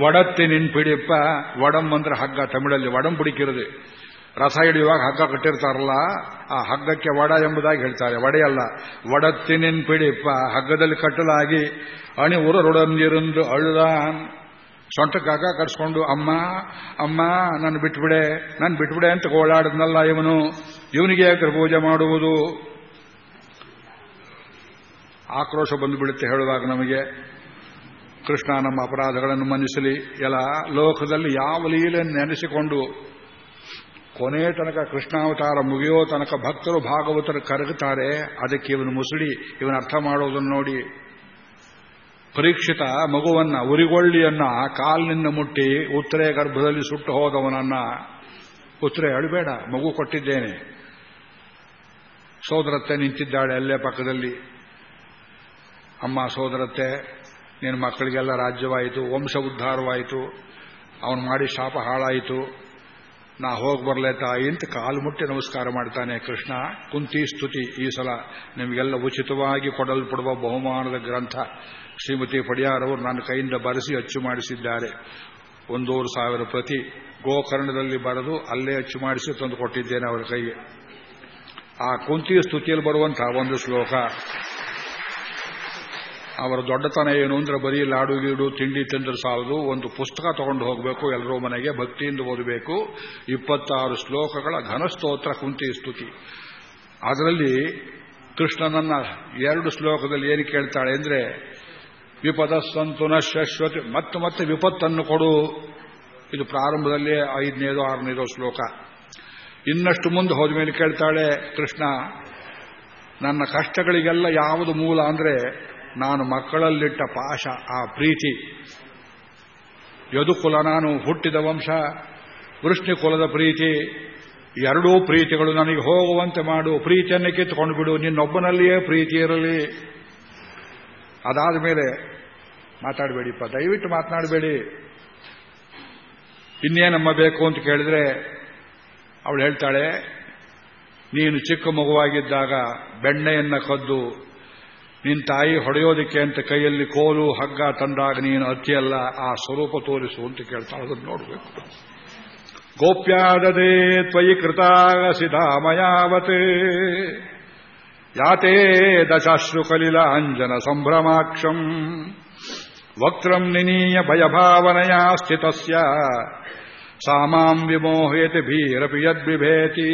ವಡತ್ತಿನಿನ್ ಪಿಡಿಪ್ಪ, ವಡಂ ಅಂದ್ರೆ ಹಗ್ಗ, ತಮಿಳಲ್ಲಿ ವಡಂ ಪಿಡಿಕ್ಕಿರದು ರಸ ಹಿಡಿಯುವಾಗ ಹಗ್ಗ ಕಟ್ಟಿರ್ತಾರಲ್ಲ, ಆ ಹಗ್ಗಕ್ಕೆ ವಡ ಎಂಬುದಾಗಿ ಹೇಳ್ತಾರೆ. ವಡೆಯಲ್ಲ ವಡತ್ತಿನಿನ್ ಪಿಡಿಪ್ಪ, ಹಗ್ಗದಲ್ಲಿ ಕಟ್ಟಲಾಗಿ, ಅಣಿ ಉರರುಡಂದಿರಂದು ಅಳುದಾನ್. ಸೊಂಟಕ್ಕೆ ಗಗ ಕಟ್ಸ್ಕೊಂಡು ಅಮ್ಮ ಅಮ್ಮ ನನ್ನ ಬಿಟ್ಬಿಡೆ, ನಾನು ಬಿಟ್ಬಿಡೆ ಅಂತ ಓಡಾಡಿದ್ನಲ್ಲ ಇವನು. ಇವನಿಗೆ ಅಗ್ರ ಪೂಜೆ ಮಾಡುವುದು? ಆಕ್ರೋಶ ಬಂದು ಬಿಡುತ್ತೆ ಹೇಳುವಾಗ ನಮಗೆ. ಕೃಷ್ಣ, ನಮ್ಮ ಅಪರಾಧಗಳನ್ನು ಮನ್ನಿಸಲಿ. ಎಲ್ಲ ಲೋಕದಲ್ಲಿ ಯಾವ ಲೀಲೆಯನ್ನು ನೆನೆಸಿಕೊಂಡು ಕೊನೆ ತನಕ ಕೃಷ್ಣಾವತಾರ ಮುಗಿಯೋ ತನಕ ಭಕ್ತರು ಭಾಗವತರು ಕರಗುತ್ತಾರೆ. ಅದಕ್ಕೆ ಇವನು ಮುಸುಳಿ. ಇವನು ಅರ್ಥ ಮಾಡೋದನ್ನು ನೋಡಿ. ಪರೀಕ್ಷಿತ ಮಗುವನ್ನ, ಉರಿಗೊಳ್ಳಿಯನ್ನ ಕಾಲಿನಿಂದ ಮುಟ್ಟಿ ಉತ್ತರೆ ಗರ್ಭದಲ್ಲಿ ಸುಟ್ಟು ಹೋದವನನ್ನ ಉತ್ತರೆ ಅಳಬೇಡ, ಮಗು ಕೊಟ್ಟಿದ್ದೇನೆ. ಸೋದರತ್ತೆ ನಿಂತಿದ್ದಾಳೆ ಅಲ್ಲೇ ಪಕ್ಕದಲ್ಲಿ. ಅಮ್ಮ ಸೋದರತ್ತೆ, ನಿನ್ನ ಮಕ್ಕಳಿಗೆಲ್ಲ ರಾಜ್ಯವಾಯಿತು, ವಂಶ ಉದ್ಧಾರವಾಯಿತು, ಅವನು ಮಾಡಿ ಶಾಪ ಹಾಳಾಯಿತು. ನಾ ಹೋಗಿ ಬರಲೇ ತಾಯಿ ಅಂತ ಕಾಲು ಮುಟ್ಟಿ ನಮಸ್ಕಾರ ಮಾಡ್ತಾನೆ ಕೃಷ್ಣ. ಕುಂತಿ ಸ್ತುತಿ ಈ ಸಲ ನಿಮಗೆಲ್ಲ ಉಚಿತವಾಗಿ ಕೊಡಲ್ಪಡುವ ಬಹುಮಾನದ ಗ್ರಂಥ. ಶ್ರೀಮತಿ ಪಡಿಯಾರವರು ನನ್ನ ಕೈಯಿಂದ ಬರೆಸಿ ಅಚ್ಚು ಮಾಡಿಸಿದ್ದಾರೆ. ಒಂದೂವರೆ ಸಾವಿರ ಪ್ರತಿ ಗೋಕರ್ಣದಲ್ಲಿ ಬರೆದು ಅಲ್ಲೇ ಅಚ್ಚು ಮಾಡಿಸಿ ತಂದು ಕೊಟ್ಟಿದ್ದೇನೆ ಅವರ ಕೈಗೆ. ಆ ಕುಂತಿಯ ಸ್ತುತಿಯಲ್ಲಿ ಬರುವಂತಹ ಒಂದು ಶ್ಲೋಕ. ಅವರ ದೊಡ್ಡತನ ಏನು ಅಂದ್ರೆ ಬರೀ ಲಾಡು ಗೀಡು ತಿಂಡಿ ತಿಂದ್ರೆ ಸಾಲದು, ಒಂದು ಪುಸ್ತಕ ತಗೊಂಡು ಹೋಗಬೇಕು, ಎಲ್ಲರೂ ಮನೆಗೆ ಭಕ್ತಿಯಿಂದ ಓದಬೇಕು. ಇಪ್ಪತ್ತಾರು ಶ್ಲೋಕಗಳ ಘನಸ್ತೋತ್ರ ಕುಂತಿ ಸ್ತುತಿ. ಅದರಲ್ಲಿ ಕೃಷ್ಣನನ್ನ ಎರಡು ಶ್ಲೋಕದಲ್ಲಿ ಏನು ಕೇಳ್ತಾಳೆ ಅಂದ್ರೆ ವಿಪದ ಸಂತುನ ಶಶ್ವತಿ ಮತ್ತೆ ಮತ್ತೆ ವಿಪತ್ತನ್ನು ಕೊಡು. ಇದು ಪ್ರಾರಂಭದಲ್ಲಿ ಐದನೇದು, ಆರನೇದೋ ಶ್ಲೋಕ. ಇನ್ನಷ್ಟು ಮುಂದೆ ಹೋದ ಮೇಲೆ ಕೇಳ್ತಾಳೆ, ಕೃಷ್ಣ, ನನ್ನ ಕಷ್ಟಗಳಿಗೆಲ್ಲ ಯಾವುದು ಮೂಲ ಅಂದ್ರೆ ನಾನು ಮಕ್ಕಳಲ್ಲಿಟ್ಟ ಪಾಶ, ಆ ಪ್ರೀತಿ. ಯದುಕುಲ ನಾನು ಹುಟ್ಟಿದ ವಂಶ ವೃಷ್ಣಿ ಕುಲದ ಪ್ರೀತಿ. ಎರಡೂ ಪ್ರೀತಿಗಳು ನನಗೆ ಹೋಗುವಂತೆ ಮಾಡು. ಪ್ರೀತಿಯನ್ನು ಕಿತ್ತುಕೊಂಡು ಬಿಡು. ನಿನ್ನೊಬ್ಬನಲ್ಲಿಯೇ ಪ್ರೀತಿ ಇರಲಿ. ಅದಾದ ಮೇಲೆ ಮಾತಾಡಬೇಡಿಪ್ಪ. ದಯವಿಟ್ಟು ಮಾತನಾಡಬೇಡಿ. ಇನ್ನೇನಮ್ಮ ಬೇಕು ಅಂತ ಕೇಳಿದ್ರೆ ಅವಳು ಹೇಳ್ತಾಳೆ, ನೀನು ಚಿಕ್ಕ ಮಗುವಾಗಿದ್ದಾಗ ಬೆಣ್ಣೆಯನ್ನ ಕದ್ದು ನಿನ್ನ ತಾಯಿ ಹೊಡೆಯೋದಿಕ್ಕೆ ಅಂತ ಕೈಯಲ್ಲಿ ಕೋಲು, ಹಗ್ಗ ತಂದಾಗ ನೀನು ಅತಿಯಲ್ಲ, ಆ ಸ್ವರೂಪ ತೋರಿಸು ಅಂತ ಕೇಳ್ತಾಳೆ. ಅದನ್ನು ನೋಡಬೇಕು. ಗೋಪ್ಯಾದದೇ ತ್ವಯಿ ಕೃತಾಗಸಿಧಾಮಯಾವತೆ ಯಾತೇ ದಶಾಶ್ರು ಕಲಿಲ ಅಂಜನ ಸಂಭ್ರಮಾಕ್ಷಂ. ವಕ್ರಂ ನಿನೀಯ ಭಯಭಾವನಯಾ ಸ್ಥಿತಸ್ಯ. ಸಾಮಾಂ ವಿಮೋಹಯತಿ भीरपि यद्बिभेति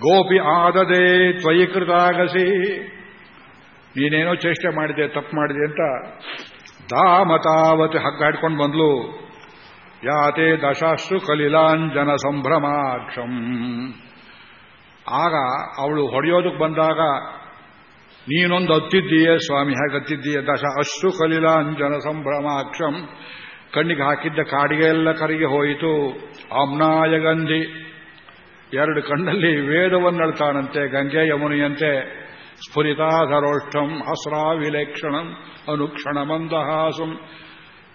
ಗೋಪಿ ಆದದೆ ತ್ವಯಿ ನೀನೇನೋ ಚೇಷ್ಟೆ ಮಾಡಿದೆ, ತಪ್ಪು ಮಾಡಿದೆ ಅಂತ ದಾಮತಾವತಿ ಹಗ್ಗ ಹಿಡ್ಕೊಂಡು ಬಂದ್ಲು. ಯಾತೆ ದಶಾಶ್ರು ಕಲಿಲಾಂಜನ ಸಂಭ್ರಮಾಕ್ಷಂ. ಆಗ ಅವಳು ಹೊಡೆಯೋದಕ್ಕೆ ಬಂದಾಗ ನೀನೊಂದು ಹತ್ತಿದ್ದೀಯೇ, ಸ್ವಾಮಿ, ಹೇಗೆ ದಶ ಅಶ್ರು ಕಲಿಲಾಂಜನ ಸಂಭ್ರಮಾಕ್ಷಂ. ಕಣ್ಣಿಗೆ ಹಾಕಿದ್ದ ಕಾಡಿಗೆ ಎಲ್ಲ ಕರಿಗೆ ಹೋಯಿತು. ಆಮ್ನಾಯ ಗಂಧಿ. ಎರಡು ಕಣ್ಣಲ್ಲಿ ವೇದವನ್ನಳ್ತಾನಂತೆ, ಗಂಗೆ ಯಮುನಿಯಂತೆ. ಸ್ಫುರಿತಾಧರೋಷ್ಟಂ ಹಸ್ರಾವಿಲೇಕ್ಷಣಂ ಅನುಕ್ಷಣ ಮಂದಹಾಸಂ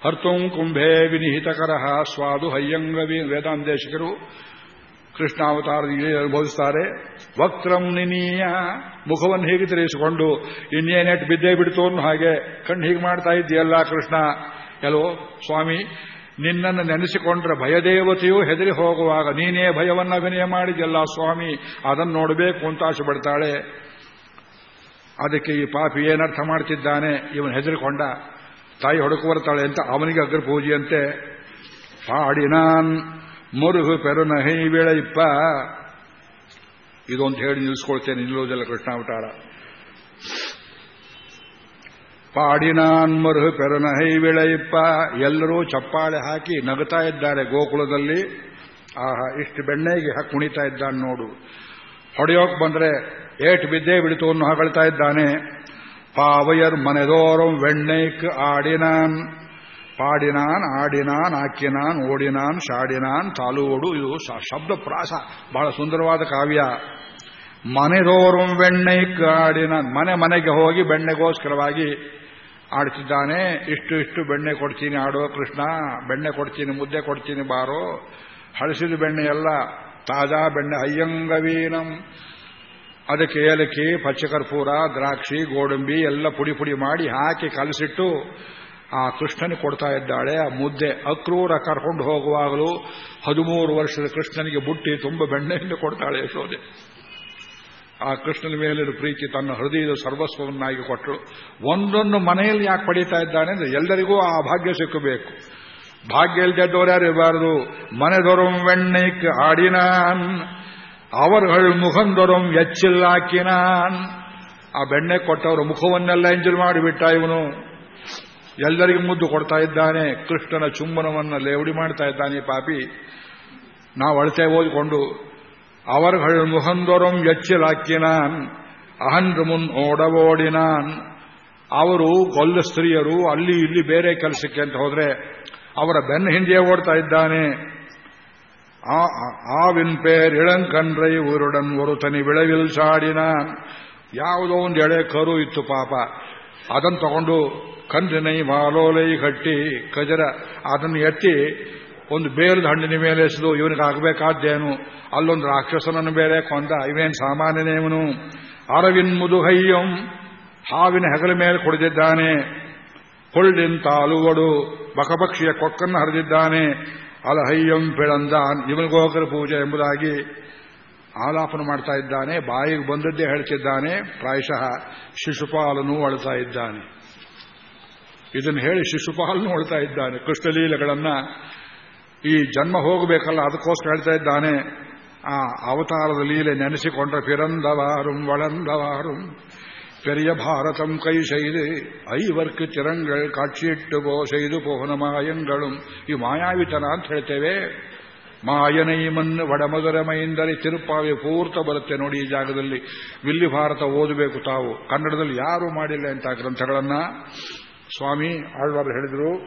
ಹರ್ತುಂ ಕುಂಭೇ ವಿನಿಹಿತಕರ. ಸ್ವಾದು ಹಯ್ಯಂಗವಿ ವೇದಾಂತೇಶಕರು ಕೃಷ್ಣಾವತಾರದಲ್ಲಿ ಅನುಭವಿಸ್ತಾರೆ ವಕ್ರಂ ನಿನೀಯ. ಮುಖವನ್ನು ಹೀಗೆ ತಿರುಗಿಸಿಕೊಂಡು? ಇನ್ನೇನೆಟ್ ಬಿದ್ದೇ ಬಿಡ್ತು ಅನ್ನೋ ಹಾಗೆ. ಕಣ್ಣು ಹೀಗೆ ಮಾಡ್ತಾ ಇದ್ದೀಯಲ್ಲ ಕೃಷ್ಣ. ಎಲ್ಲೋ ಸ್ವಾಮಿ, ನಿನ್ನನ್ನು ನೆನೆಸಿಕೊಂಡ್ರೆ ಭಯದೇವತೆಯೂ ಹೆದರಿ ಹೋಗುವಾಗ ನೀನೇ ಭಯವನ್ನು ಅಭಿನಯ ಮಾಡಿದ್ಯಲ್ಲ ಸ್ವಾಮಿ. ಅದನ್ನು ನೋಡಬೇಕು ಅಂತ ಆಸೆ ಪಡ್ತಾಳೆ. ಅದಕ್ಕೆ ಈ ಪಾಪಿ ಏನರ್ಥ ಮಾಡ್ತಿದ್ದಾನೆ? ಇವನು ಹೆದರಿಕೊಂಡ. ತಾಯಿ ಹೊಡಕು ಬರ್ತಾಳೆ ಅಂತ ಅವನಿಗೆ ಅಗ್ರಪೂಜೆಯಂತೆ. ಪಾಡಿನಾನ್. ಮುರುಗು ಪೆರುನಹೈ ವಿಳಯಿಪ್ಪ ಇದೊಂದು ಹೇಳಿ ನಿಲ್ಲಿಸ್ಕೊಳ್ತೇನೆ, ನಿಲ್ಲೋದಿಲ್ಲ ಕೃಷ್ಣಾವತಾರ ಪಾಡಿನಾನ್ ಮರುಹು ಪೆರುನಹೈ ವಿಳಯಿಪ್ಪ ಎಲ್ಲರೂ ಚಪ್ಪಾಳೆ ಹಾಕಿ ನಗುತ್ತಾ ಇದ್ದಾರೆ ಗೋಕುಲದಲ್ಲಿ. ಆಹಾ, ಇಷ್ಟು ಬೆಣ್ಣೆಗೆ ಹಾಕಿ ಕುಣಿತಾ ಇದ್ದಾನೆ ನೋಡು. ಹೊಡೆಯೋಕ್ ಬಂದ್ರೆ ಏಟ್ ಬಿದ್ದೇ ಬಿಡಿತು ಅನ್ನು ಹೊಗಳ್ತಾ ಇದ್ದಾನೆ. ಪಾವಯರ್ ಮನೆದೋರಂ ವೆಣ್ಣೈಕ್ ಆಡಿನಾನ್. ಪಾಡಿನಾನ್, ಆಡಿನಾನ್ ಆಕಿನಾನ್ ಓಡಿನಾನ್, ಶಾಡಿನಾನ್, ತಾಲೂಡು, ಇದು ಶಬ್ದ ಪ್ರಾಸ, ಬಹಳ ಸುಂದರವಾದ ಕಾವ್ಯ. ಮನೆದೋರಂ ಬೆಣ್ಣೆ ಆಡಿನಾನ್ ಮನೆ ಮನೆಗೆ ಹೋಗಿ ಬೆಣ್ಣೆಗೋಸ್ಕರವಾಗಿ ಆಡ್ತಿದ್ದಾನೆ. ಇಷ್ಟು ಇಷ್ಟು ಬೆಣ್ಣೆ ಕೊಡ್ತೀನಿ, ಆಡೋ ಕೃಷ್ಣ, ಬೆಣ್ಣೆ ಕೊಡ್ತೀನಿ, ಮುದ್ದೆ ಕೊಡ್ತೀನಿ, ಬಾರೋ. ಹಳಸಿದ ಬೆಣ್ಣೆ ಎಲ್ಲ ತಾಜಾ ಬೆಣ್ಣೆ ಅಯ್ಯಂಗವೀನಂ ಅದಕ್ಕೆ ಏಲಕ್ಕಿ, ಪಚ್ಚಕರ್ಪೂರ, ದ್ರಾಕ್ಷಿ, ಗೋಡಂಬಿ, ಎಲ್ಲ ಪುಡಿ ಪುಡಿ ಮಾಡಿ ಹಾಕಿ ಕಲಸಿಟ್ಟು ಆ ಕೃಷ್ಣನಿಗೆ ಕೊಡ್ತಾ ಇದ್ದಾಳೆ, ಆ ಮುದ್ದೆ ಅಕ್ರೂರ ಕರ್ಕೊಂಡು ಹೋಗುವಾಗಲೂ ಹದಿಮೂರು ವರ್ಷದ ಕೃಷ್ಣನಿಗೆ ಬುಟ್ಟಿ ತುಂಬ ಬೆಣ್ಣೆಯನ್ನು ಕೊಡ್ತಾಳೆ ಯಶೋದೆ ಆ ಕೃಷ್ಣನ ಮೇಲಿನ ಪ್ರೀತಿ ತನ್ನ ಹೃದಯದ ಸರ್ವಸ್ವವನ್ನಾಗಿ ಕೊಟ್ಟಳು. ಒಂದೊಂದು ಮನೆಯಲ್ಲಿ ಯಾಕೆ ಪಡೀತಾ ಇದ್ದಾನೆ ಅಂದ್ರೆ ಎಲ್ಲರಿಗೂ ಆ ಭಾಗ್ಯ ಸಿಕ್ಕಬೇಕು. ಭಾಗ್ಯ ಇಲ್ದದ್ದವ್ರು ಯಾರು ಇರಬಾರದು? ಮನೆದೊರಂ ವೆಣ್ಣೈಕ್ ಆಡಿನಾನ್, ಅವರುಗಳು ಮುಖಂದೊರಂ ಎಚ್ಚಿಲ್ಲಾಕಿನಾನ್. ಆ ಬೆಣ್ಣೆ ಕೊಟ್ಟವರು ಮುಖವನ್ನೆಲ್ಲ ಎಂಜಲ್ ಮಾಡಿಬಿಟ್ಟ ಇವನು. ಎಲ್ಲರಿಗೂ ಮುದ್ದು ಕೊಡ್ತಾ ಇದ್ದಾನೆ. ಕೃಷ್ಣನ ಚುಂಬನವನ್ನು ಲೇವಡಿ ಮಾಡ್ತಾ ಇದ್ದಾನೆ ಪಾಪಿ. ನಾವು ಅಳತೆ ಓದಿಕೊಂಡು ಅವರುಗಳು ಮುಹಂದೊರಂ ಎಚ್ಚಿಲಾಕಿನಾನ್ ಅಹಂಡ್ರ ಮುನ್ ಓಡವೋಡಿನಾನ್ ಅವರು ಗೊಲ್ಲ ಸ್ತ್ರೀಯರು, ಅಲ್ಲಿ ಇಲ್ಲಿ ಬೇರೆ ಕೆಲಸಕ್ಕೆ ಅಂತ ಹೋದ್ರೆ, ಅವರ ಬೆನ್ನ ಹಿಂದೆ ಓಡ್ತಾ ಇದ್ದಾನೆ. ಆವಿನ್ ಪೇರ್ ಇಳಂಕನ್ರೈ ಉರುಡನ್ ಒರುತನಿ ವಿಳವಿಲ್ ಸಾಡಿನಾನ್. ಯಾವುದೋ ಒಂದು ಎಳೆ ಕರು ಇತ್ತು ಪಾಪ. ಅದನ್ನು ತಗೊಂಡು ಕಂದಿನೈ ಮಾಲೋಲೈ ಕಟ್ಟಿ ಕಜರ ಅದನ್ನು ಎತ್ತಿ ಒಂದು ಬೇಲದ ಹಣ್ಣಿನ ಮೇಲೆ ಎಸೆದು ಇವನಿಗೆ ಆಗಬೇಕಾದ್ದೇನು ಅಲ್ಲೊಂದು ರಾಕ್ಷಸನನ್ನು ಬೇರೆ ಕೊಂದ. ಇವೇನು ಸಾಮಾನ್ಯನೇವನು ಅರವಿನ್ ಮುದುಹಯ್ಯಂ ಹಾವಿನ ಹೆಗಲ ಮೇಲೆ ಕುಡಿದಿದ್ದಾನೆ. ತಾಲುವಡು ಬಕಪಕ್ಷಿಯ ಕೊಕ್ಕನ್ನು ಹರಿದಿದ್ದಾನೆ. ಅಲಹಯ್ಯಂ ಪಿಳಂದ ಇವನಿಗೋಗರ ಪೂಜೆ ಎಂಬುದಾಗಿ ಆಲಾಪನ ಮಾಡ್ತಾ ಇದ್ದಾನೆ. ಬಾಯಿಗೆ ಬಂದದ್ದೇ ಹೇಳ್ತಿದ್ದಾನೆ. ಪ್ರಾಯಶಃ ಶಿಶುಪಾಲನೂ ಅಳ್ತಾ ಇದ್ದಾನೆ. ಇದನ್ನು ಹೇಳಿ ಶಿಶುಪಾಲ್ ನೋಡ್ತಾ ಇದ್ದಾನೆ. ಕೃಷ್ಣಲೀಲೆಗಳನ್ನ ಈ ಜನ್ಮ ಹೋಗಬೇಕಲ್ಲ, ಅದಕ್ಕೋಸ್ಕರ ಹೇಳ್ತಾ ಇದ್ದಾನೆ. ಆ ಅವತಾರದ ಲೀಲೆ ನೆನೆಸಿಕೊಂಡ್ರೆ ಪಿರಂದವಾರುಂ, ವಳಂದವಾರುಂ. பெரிய பாரதம் கை செய்து ஐவர்க்கு ಬೋ காட்சியிட்டு போ செய்து ಈ ಮಾಯಾವಿತನ ಅಂತ ಹೇಳ್ತೇವೆ. ಮಾಯನೈ ಮಣ್ಣು ವಡಮಧುರ ಮೈಂದರೆ ತಿರುಪಾವೆ ಪೂರ್ತ ಬರುತ್ತೆ ನೋಡಿ ಈ ಜಾಗದಲ್ಲಿ. ವಿಲ್ಲಿ ಭಾರತ ಓದಬೇಕು ತಾವು. ಕನ್ನಡದಲ್ಲಿ ಯಾರು ಮಾಡಿಲ್ಲ ಅಂತ ಗ್ರಂಥಗಳನ್ನ. ಸ್ವಾಮಿ ಆಳ್ವಾರ ಹೇಳಿದರು,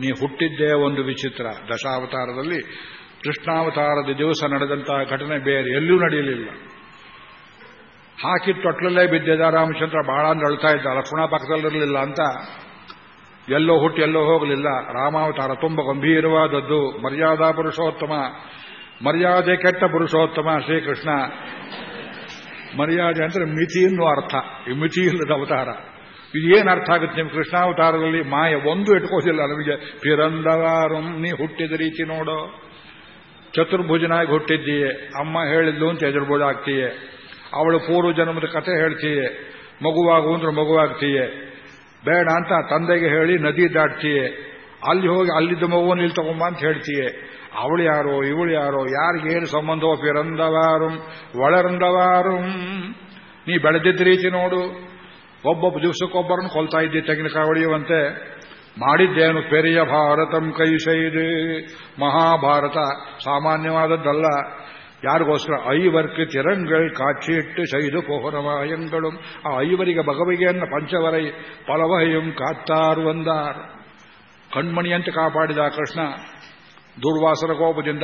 ನೀ ಹುಟ್ಟಿದ್ದೇ ಒಂದು ವಿಚಿತ್ರ. ದಶಾವತಾರದಲ್ಲಿ ಕೃಷ್ಣಾವತಾರದ ದಿವಸ ನಡೆದಂತಹ ಘಟನೆ ಬೇರೆ ಎಲ್ಲೂ ನಡೆಯಲಿಲ್ಲ. ಹಾಕಿ ತೊಟ್ಲಲ್ಲೇ ಬಿದ್ದಿದ್ದ ರಾಮಚಂದ್ರ ಬಹಳ ಅಂದ್ರೆ ಅಳ್ತಾ ಇದ್ದ ಲಕ್ಷ್ಮಣ ಪಕ್ಕದಲ್ಲಿರಲಿಲ್ಲ ಅಂತ. ಎಲ್ಲೋ ಹುಟ್ಟಿ, ಎಲ್ಲೋ ಹೋಗಲಿಲ್ಲ. ರಾಮಾವತಾರ ತುಂಬ ಗಂಭೀರವಾದದ್ದು. ಮರ್ಯಾದಾ ಪುರುಷೋತ್ತಮ. ಮರ್ಯಾದೆ ಕೆಟ್ಟ ಪುರುಷೋತ್ತಮ, ಶ್ರೀಕೃಷ್ಣ. ಮರ್ಯಾದೆ ಅಂದ್ರೆ ಮಿತಿ ಅರ್ಥ. ಈ ಮಿತಿ ಇಲ್ಲದ ಅವತಾರ. ಇದು ಏನು ಅರ್ಥ ಆಗುತ್ತೆ ನಿಮ್ಮ ಕೃಷ್ಣಾವತಾರದಲ್ಲಿ? ಮಾಯ ಒಂದು ಇಟ್ಕೋದಿಲ್ಲ ನಮಗೆ. ಪಿರಂದವಾರು ನೀ ಹುಟ್ಟಿದ ರೀತಿ ನೋಡೋ. ಚತುರ್ಭುಜನಾಗಿ ಹುಟ್ಟಿದ್ದೀಯೆ. ಅಮ್ಮ ಹೇಳಿದ್ಲು ಅಂತ ಆಗ್ತೀಯೆ. ಅವಳು ಪೂರ್ವ ಜನ್ಮದ ಕಥೆ ಹೇಳ್ತೀಯೆ. ಮಗುವಾಗು ಅಂದ್ರೆ ಮಗುವಾಗ್ತೀಯೆ. ಬೇಡ ಅಂತ ತಂದೆಗೆ ಹೇಳಿ ನದಿ ದಾಟ್ತೀಯೆ. ಅಲ್ಲಿ ಹೋಗಿ ಅಲ್ಲಿದ್ದ ಮಗುವನ್ನು ಇಲ್ಲಿ ತಗೊಂಬ ಅಂತ ಹೇಳ್ತೀಯೆ. ಅವಳು ಯಾರೋ, ಇವಳು ಯಾರೋ, ಯಾರಿಗೇನು ಸಂಬಂಧವೋ? ಪಿರಂದವಾರು ಒಳರಂದವಾರು ನೀ ಬೆಳೆದಿದ್ದ ರೀತಿ ನೋಡು. ಒಬ್ಬೊಬ್ಬ ದಿವಸಕ್ಕೊಬ್ಬರನ್ನು ಕೊಲ್ತಾ ಇದ್ದೆ ತೆಂಗಿನಕಾಯಿ ಹೊಡೆಯುವಂತೆ ಮಾಡಿದ್ದೇನು ಪೆರಿಯ ಭಾರತಂ ಕೈ ಸೈದು. ಮಹಾಭಾರತ ಸಾಮಾನ್ಯವಾದದ್ದಲ್ಲ. ಯಾರಿಗೋಸ್ಕರ ಐವರ್ಕ್ ತಿರಂಗಳ್ ಕಾಚಿಟ್ಟು ಸೈದು ಪೋಹರವಾಯಂಗಳು. ಆ ಐವರಿಗೆ ಬಗವಿಗೆಯನ್ನ ಪಂಚವರೈ ಪಲವಹೆಯಂ ಕಾತ್ತಾರು ಒಂದಾರ್ ಕಣ್ಮಣಿಯಂತೆ ಕಾಪಾಡಿದ ಕೃಷ್ಣ ದುರ್ವಾಸರ ಕೋಪದಿಂದ,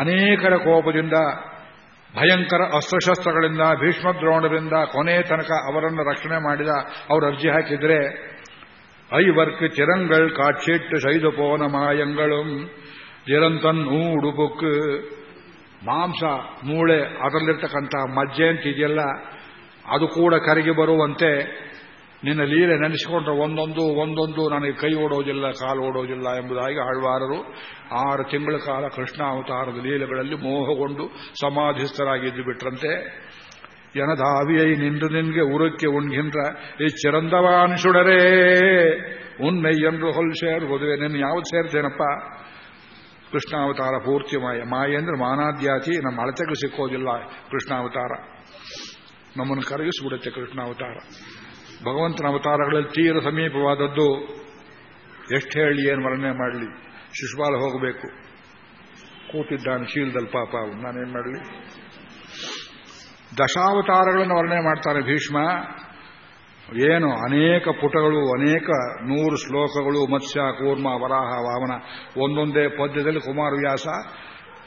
ಅನೇಕರ ಕೋಪದಿಂದ ಭಯಂಕರ ಅಸ್ತ್ರಶಸ್ತ್ರಗಳಿಂದ ಭೀಷ್ಮದ್ರೋಣರಿಂದ ಕೊನೆಯ ತನಕ ಅವರನ್ನು ರಕ್ಷಣೆ ಮಾಡಿದ ಅವರು ಅರ್ಜಿ ಹಾಕಿದ್ರೆ, ಐವರ್ಕ್ ಚಿರಂಗಳ್ ಕಾಚಿಟ್ಟು ಸೈದು ಪೋನ ಮಾಯಂಗಳು ನೂಡು ಉಡುಬುಕ್ ಮಾಂಸ ಮೂಳೆ ಅದರಲ್ಲಿರ್ತಕ್ಕಂಥ ಮಜ್ಜೆ ಅಂತಿದೆಯಲ್ಲ, ಅದು ಕೂಡ ಕರಗಿ ಬರುವಂತೆ ನಿನ್ನ ಲೀಲೆ ನೆನೆಸಿಕೊಂಡ್ರೆ ಒಂದೊಂದು ಒಂದೊಂದು ನನಗೆ ಕೈ ಓಡೋದಿಲ್ಲ ಕಾಲು ಓಡೋದಿಲ್ಲ ಎಂಬುದಾಗಿ ಆಳ್ವಾರರು ಆರು ತಿಂಗಳ ಕಾಲ ಕೃಷ್ಣ ಅವತಾರದ ಲೀಲೆಗಳಲ್ಲಿ ಮೋಹಗೊಂಡು ಸಮಾಧಿಸ್ಥರಾಗಿದ್ದು ಬಿಟ್ರಂತೆ எனதாவியை நின்று நின்க உருக்கி உண்கின்ற இச்சிறந்தவான் சுடரೇ ಉನ್ನೈ ಎಂದು ಹೊಲ್ ಸೇರುವುದು ನಿನ್ನ ಯಾವ್ದು ಸೇರ್ತೇನಪ್ಪ ಕೃಷ್ಣಾವತಾರ ಪೂರ್ತಿ ಮಾಯ ಮಾಯ ಅಂದ್ರೆ ಮಾನಾದ್ಯಾತಿ ನಮ್ಮ ಅಳತೆಗೆ ಸಿಕ್ಕೋದಿಲ್ಲ ಕೃಷ್ಣಾವತಾರ ನಮ್ಮನ್ನು ಕರಗಿಸಿಬಿಡುತ್ತೆ ಕೃಷ್ಣಾವತಾರ ಭಗವಂತನ ಅವತಾರಗಳಲ್ಲಿ ತೀರ ಸಮೀಪವಾದದ್ದು ಎಷ್ಟು ಹೇಳಿ ಏನು ವರ್ಣನೆ ಮಾಡಲಿ? ಶಿಶುಪಾಲ ಹೋಗಬೇಕು. ಕೂತಿದ್ದಾನೆ ಶೀಲದಲ್ಲಿ ಪಾಪ ನಾನೇನು ಮಾಡಲಿ? ದಶಾವತಾರಗಳನ್ನು ವರ್ಣನೆ ಮಾಡ್ತಾನೆ ಭೀಷ್ಮ. ಏನು? ಅನೇಕ ಪುಟಗಳು, ಅನೇಕ ನೂರು ಶ್ಲೋಕಗಳು, ಮತ್ಸ್ಯ, ಕೂರ್ಮ, ವರಾಹ, ವಾಮನ, ಒಂದೊಂದೇ ಪದ್ಯದಲ್ಲಿ ಕುಮಾರವ್ಯಾಸ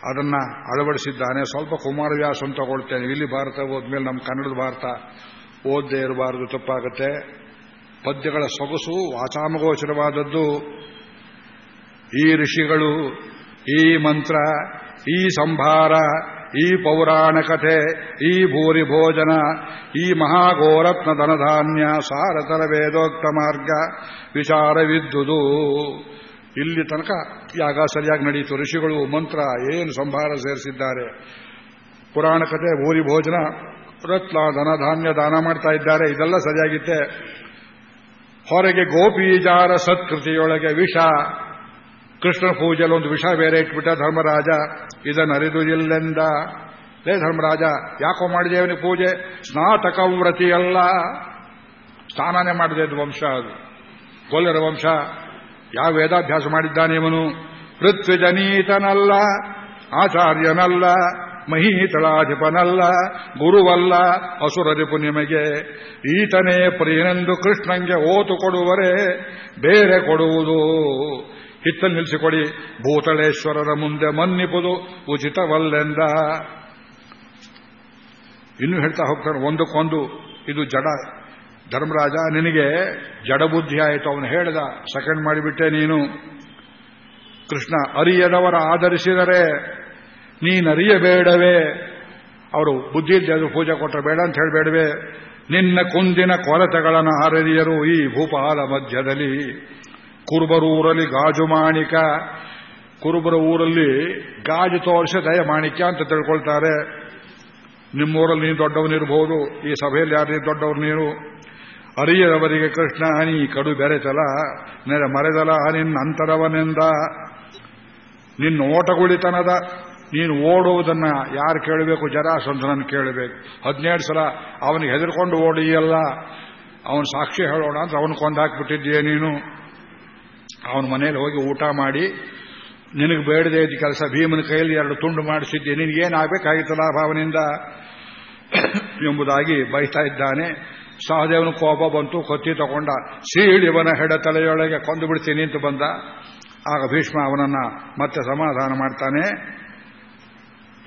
ಅದನ್ನ ಅಳವಡಿಸಿದ್ದಾನೆ. ಸ್ವಲ್ಪ ಕುಮಾರವ್ಯಾಸ ಅಂತ ತಗೊಳ್ತೇನೆ. ಇಲ್ಲಿ ಭಾರತ ಹೋದ್ಮೇಲೆ ನಮ್ಮ ಕನ್ನಡದ ಭಾರತ ಓದ್ದೇ ಇರಬಾರದು ತಪ್ಪಾಗುತ್ತೆ. ಪದ್ಯಗಳ ಸೊಗಸು ವಾಚಾಮಗೋಚರವಾದದ್ದು. ಈ ಋಷಿಗಳು, ಈ ಮಂತ್ರ, ಈ ಸಂಭಾರ, ಈ ಪೌರಾಣ ಕಥೆ, ಈ ಭೂರಿ ಭೋಜನ, ಈ ಮಹಾಘೋರತ್ನ ಧನಧಾನ್ಯ ಸಾರತರ ವೇದೋಕ್ತ ಮಾರ್ಗ, ವಿಚಾರವಿದ್ದುದು. ಇಲ್ಲಿ ತನಕ ಯಾಗ ಸರಿಯಾಗಿ ನಡೆಯಿತು ಋಷಿಗಳು ಮಂತ್ರ, ಏನು ಸಂಭಾರ ಸೇರಿಸಿದ್ದಾರೆ. ಪುರಾಣ ಕಥೆ, ಭೂರಿ ಭೋಜನ ರತ್ನ ಧನಧಾನ್ಯ ದಾನ ಮಾಡ್ತಾ ಇದ್ದಾರೆ. ಇದೆಲ್ಲ ಸರಿಯಾಗಿತ್ತೆ. ಹೊರಗೆ ಗೋಪೀಜಾರ ಸತ್ಕೃತಿಯೊಳಗೆ ವಿಷ. ಕೃಷ್ಣ ಪೂಜೆಯಲ್ಲಿ ಒಂದು ವಿಷ ಬೇರೆ ಇಟ್ಬಿಟ್ಟ ಧರ್ಮರಾಜ. ಇದನ್ನು ಅರಿದು ಲೇ ಧರ್ಮರಾಜ, ಯಾಕೋ ಮಾಡಿದೆ ಅವನಿಗೆ ಪೂಜೆ? ಸ್ನಾತಕ ವ್ರತಿಯಲ್ಲ ಸ್ನಾನೇ ಮಾಡಿದೆ ಇದು ವಂಶ ಅದು. ಕೊಲ್ಲರ ವಂಶ. ಯಾವ ವೇದಾಭ್ಯಾಸ ಮಾಡಿದ್ದಾನೆ ಇವನು? ಪೃಥ್ವಿಜನೀತನಲ್ಲ. ಆಚಾರ್ಯನಲ್ಲ. ಮಹೀತಳಾಧಿಪನಲ್ಲ, ಗುರುವಲ್ಲ ಅಸುರರಿಪು ನಿಮಗೆ ಈತನೇ ಪ್ರಿಯನೆಂದು ಕೃಷ್ಣಂಗೆ ಓತು ಕೊಡುವರೆ, ಬೇರೆ ಕೊಡುವುದು. ಹಿತ್ತಲ್ಲಿ ನಿಲ್ಲಿಸಿಕೊಡಿ, ಭೂತಳೇಶ್ವರರ ಮುಂದೆ ಮನ್ನಿಪುದು, ಉಚಿತವಲ್ಲೆಂದ. ಇನ್ನು ಹೇಳ್ತಾ ಹೋಗ್ತಾನೆ, ಒಂದಕ್ಕೊಂದು, ಇದು ಜಡ. ಧರ್ಮರಾಜ, ನಿನಗೆ ಜಡಬುದ್ಧಿ ಆಯಿತು, ಅವನು ಹೇಳ್ದ, ಸೆಕೆಂಡ್ ಮಾಡಿಬಿಟ್ಟೆ ನೀನು. ಕೃಷ್ಣ, ಅರಿಯದವರ ಆಧರಿಸಿದರೆ ನೀನರಿಯಬೇಡವೇ. ಅವರು ಬುದ್ಧಿ ಇಲ್ಲದೆ ಪೂಜೆ ಕೊಟ್ಟರೆ ಬೇಡ ಅಂತ ಹೇಳಬೇಡವೆ. ನಿನ್ನ ಕುಂದಿನ ಕೊರತೆಗಳನ್ನು ಆರರಿಯರು ಈ ಭೂಪಾಲ ಮಧ್ಯದಲ್ಲಿ. ಕುರುಬರೂರಲ್ಲಿ ಗಾಜು ಮಾಣಿಕ, ಕುರುಬರ ಊರಲ್ಲಿ ಗಾಜು ತೋರಿಸ ದಯ ಮಾಣಿಕ್ಯ ಅಂತ ತಿಳ್ಕೊಳ್ತಾರೆ. ನಿಮ್ಮೂರಲ್ಲಿ ನೀನು ದೊಡ್ಡವನಿರಬಹುದು ಈ ಸಭೆಯಲ್ಲಿ ಯಾರು ನೀನು ದೊಡ್ಡವರು ನೀನು? ಅರಿಯದವರಿಗೆ ಕೃಷ್ಣ ನೀ ಕಡು ಬೆರೆತಲ, ನೆರೆ ಮರೆದಲ ನಿನ್ನ ಅಂತರವನೆಂದ. ನಿನ್ನ ಓಟಗುಳಿತನದ ನೀನು ಓಡುವುದನ್ನ ಯಾರು ಕೇಳಬೇಕು? ಜರಾಸಂಧನನ್ನು ಕೇಳಬೇಕು. ಹದಿನೇಳು ಸಲ ಅವನಿಗೆ ಹೆದರ್ಕೊಂಡು ಓಡಿಯಲ್ಲ. ಅವನು ಸಾಕ್ಷಿ ಹೇಳೋಣ ಅಂತ ಅವನು ಕೊಂದಾಕ್ಬಿಟ್ಟಿದ್ದೀಯ ನೀನು? ಅವನ ಮನೆಯಲ್ಲಿ ಹೋಗಿ ಊಟ ಮಾಡಿ, ನಿನಗೆ ಬೇಡದೇ ಇದ್ದ ಕೆಲಸ ಭೀಮನ ಕೈಯಲ್ಲಿ ಎರಡು ತುಂಡು ಮಾಡಿಸಿದ್ದೆ. ನಿನಗೇನಾಗಬೇಕಾಗಿತ್ತಲ್ಲ ಭಾವನಿಂದ ಎಂಬುದಾಗಿ ಬೈತಾ ಇದ್ದಾನೆ. ಸಹದೇವನ ಕೋಪ ಬಂತು, ಕೊತ್ತಿ ತಗೊಂಡ. ಸೀಳಿವನ ಹೆಡ ತಲೆಯೊಳಗೆ ಕೊಂದು ಬಿಡ್ತೀನಿ ಅಂತ ಬಂದ. ಆಗ ಭೀಷ್ಮ ಅವನನ್ನ ಮತ್ತೆ ಸಮಾಧಾನ ಮಾಡ್ತಾನೆ.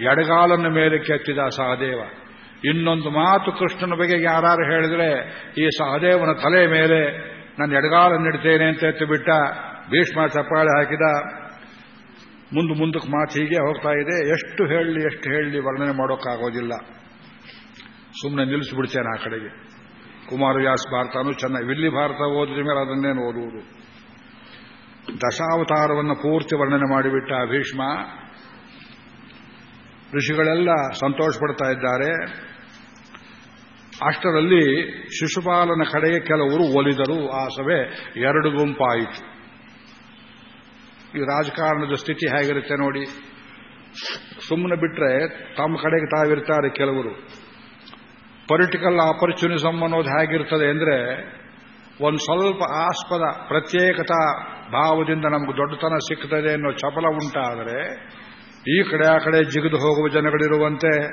ಎಡಗಾಲನ್ನು ಮೇಲೆ ಕೆತ್ತಿದ ಸಹದೇವ. ಇನ್ನೊಂದು ಮಾತು ಕೃಷ್ಣನ ಬಗ್ಗೆ ಯಾರು ಹೇಳಿದ್ರೆ, ಈ ಸಹದೇವನ ತಲೆ ಮೇಲೆ ನಾನು ಎಡಗಾಲನ್ನಿಡ್ತೇನೆ ಅಂತ ಎತ್ತು ಬಿಟ್ಟ, ಭೀಷ್ಮ ಚಪ್ಪಾಳೆ ಹಾಕಿದ. ಮುಂದೆ ಮುಂದಕ್ಕೆ ಮಾತು ಹೀಗೆ ಹೋಗ್ತಾ ಇದೆ. ಎಷ್ಟು ಹೇಳಲಿ ಎಷ್ಟು ಹೇಳಲಿ ವರ್ಣನೆ ಮಾಡೋಕ್ಕಾಗೋದಿಲ್ಲ. ಸುಮ್ಮನೆ ನಿಲ್ಲಿಸಿಬಿಡ್ತೇನೆ ಆ ಕಡೆಗೆ. ಕುಮಾರವ್ಯಾಸ ಭಾರತನೂ ಚೆನ್ನಾಗಿ, ವಿಲ್ಲಿ ಭಾರತ ಓದಿದ ಮೇಲೆ ಅದನ್ನೇನು ಓದುವುದು. ದಶಾವತಾರವನ್ನು ಪೂರ್ತಿ ವರ್ಣನೆ ಮಾಡಿಬಿಟ್ಟ ಭೀಷ್ಮ ಋಷಿಗಳೆಲ್ಲ ಸಂತೋಷ ಪಡ್ತಾ ಇದ್ದಾರೆ. ಅಷ್ಟರಲ್ಲಿ ಶಿಶುಪಾಲನ ಕಡೆಗೆ ಕೆಲವರು ಒಲಿದರು. ಆ ಸಭೆ ಎರಡು ಗುಂಪಾಯಿತು. ಈ ರಾಜಕಾರಣದ ಸ್ಥಿತಿ ಹೇಗಿರುತ್ತೆ ನೋಡಿ. ಸುಮ್ಮನೆ ಬಿಟ್ರೆ ತಮ್ಮ ಕಡೆಗೆ ತಾವಿರ್ತಾರೆ ಕೆಲವರು. ಪೊಲಿಟಿಕಲ್ ಆಪರ್ಚುನಿಸಮ್ ಅನ್ನೋದು ಹೇಗಿರ್ತದೆ ಅಂದ್ರೆ ಒಂದು ಸ್ವಲ್ಪ ಆಸ್ಪದ ಪ್ರತ್ಯೇಕತಾ ಭಾವದಿಂದ ನಮ್ಗೆ ದೊಡ್ಡತನ ಸಿಗ್ತದೆ ಅನ್ನೋ ಚಪಲ ಉಂಟಾದರೆ ಈ ಕಡೆ ಆ ಕಡೆ ಜಿಗಿದು ಹೋಗುವ ಜನಗಳಿರುವಂತೆ,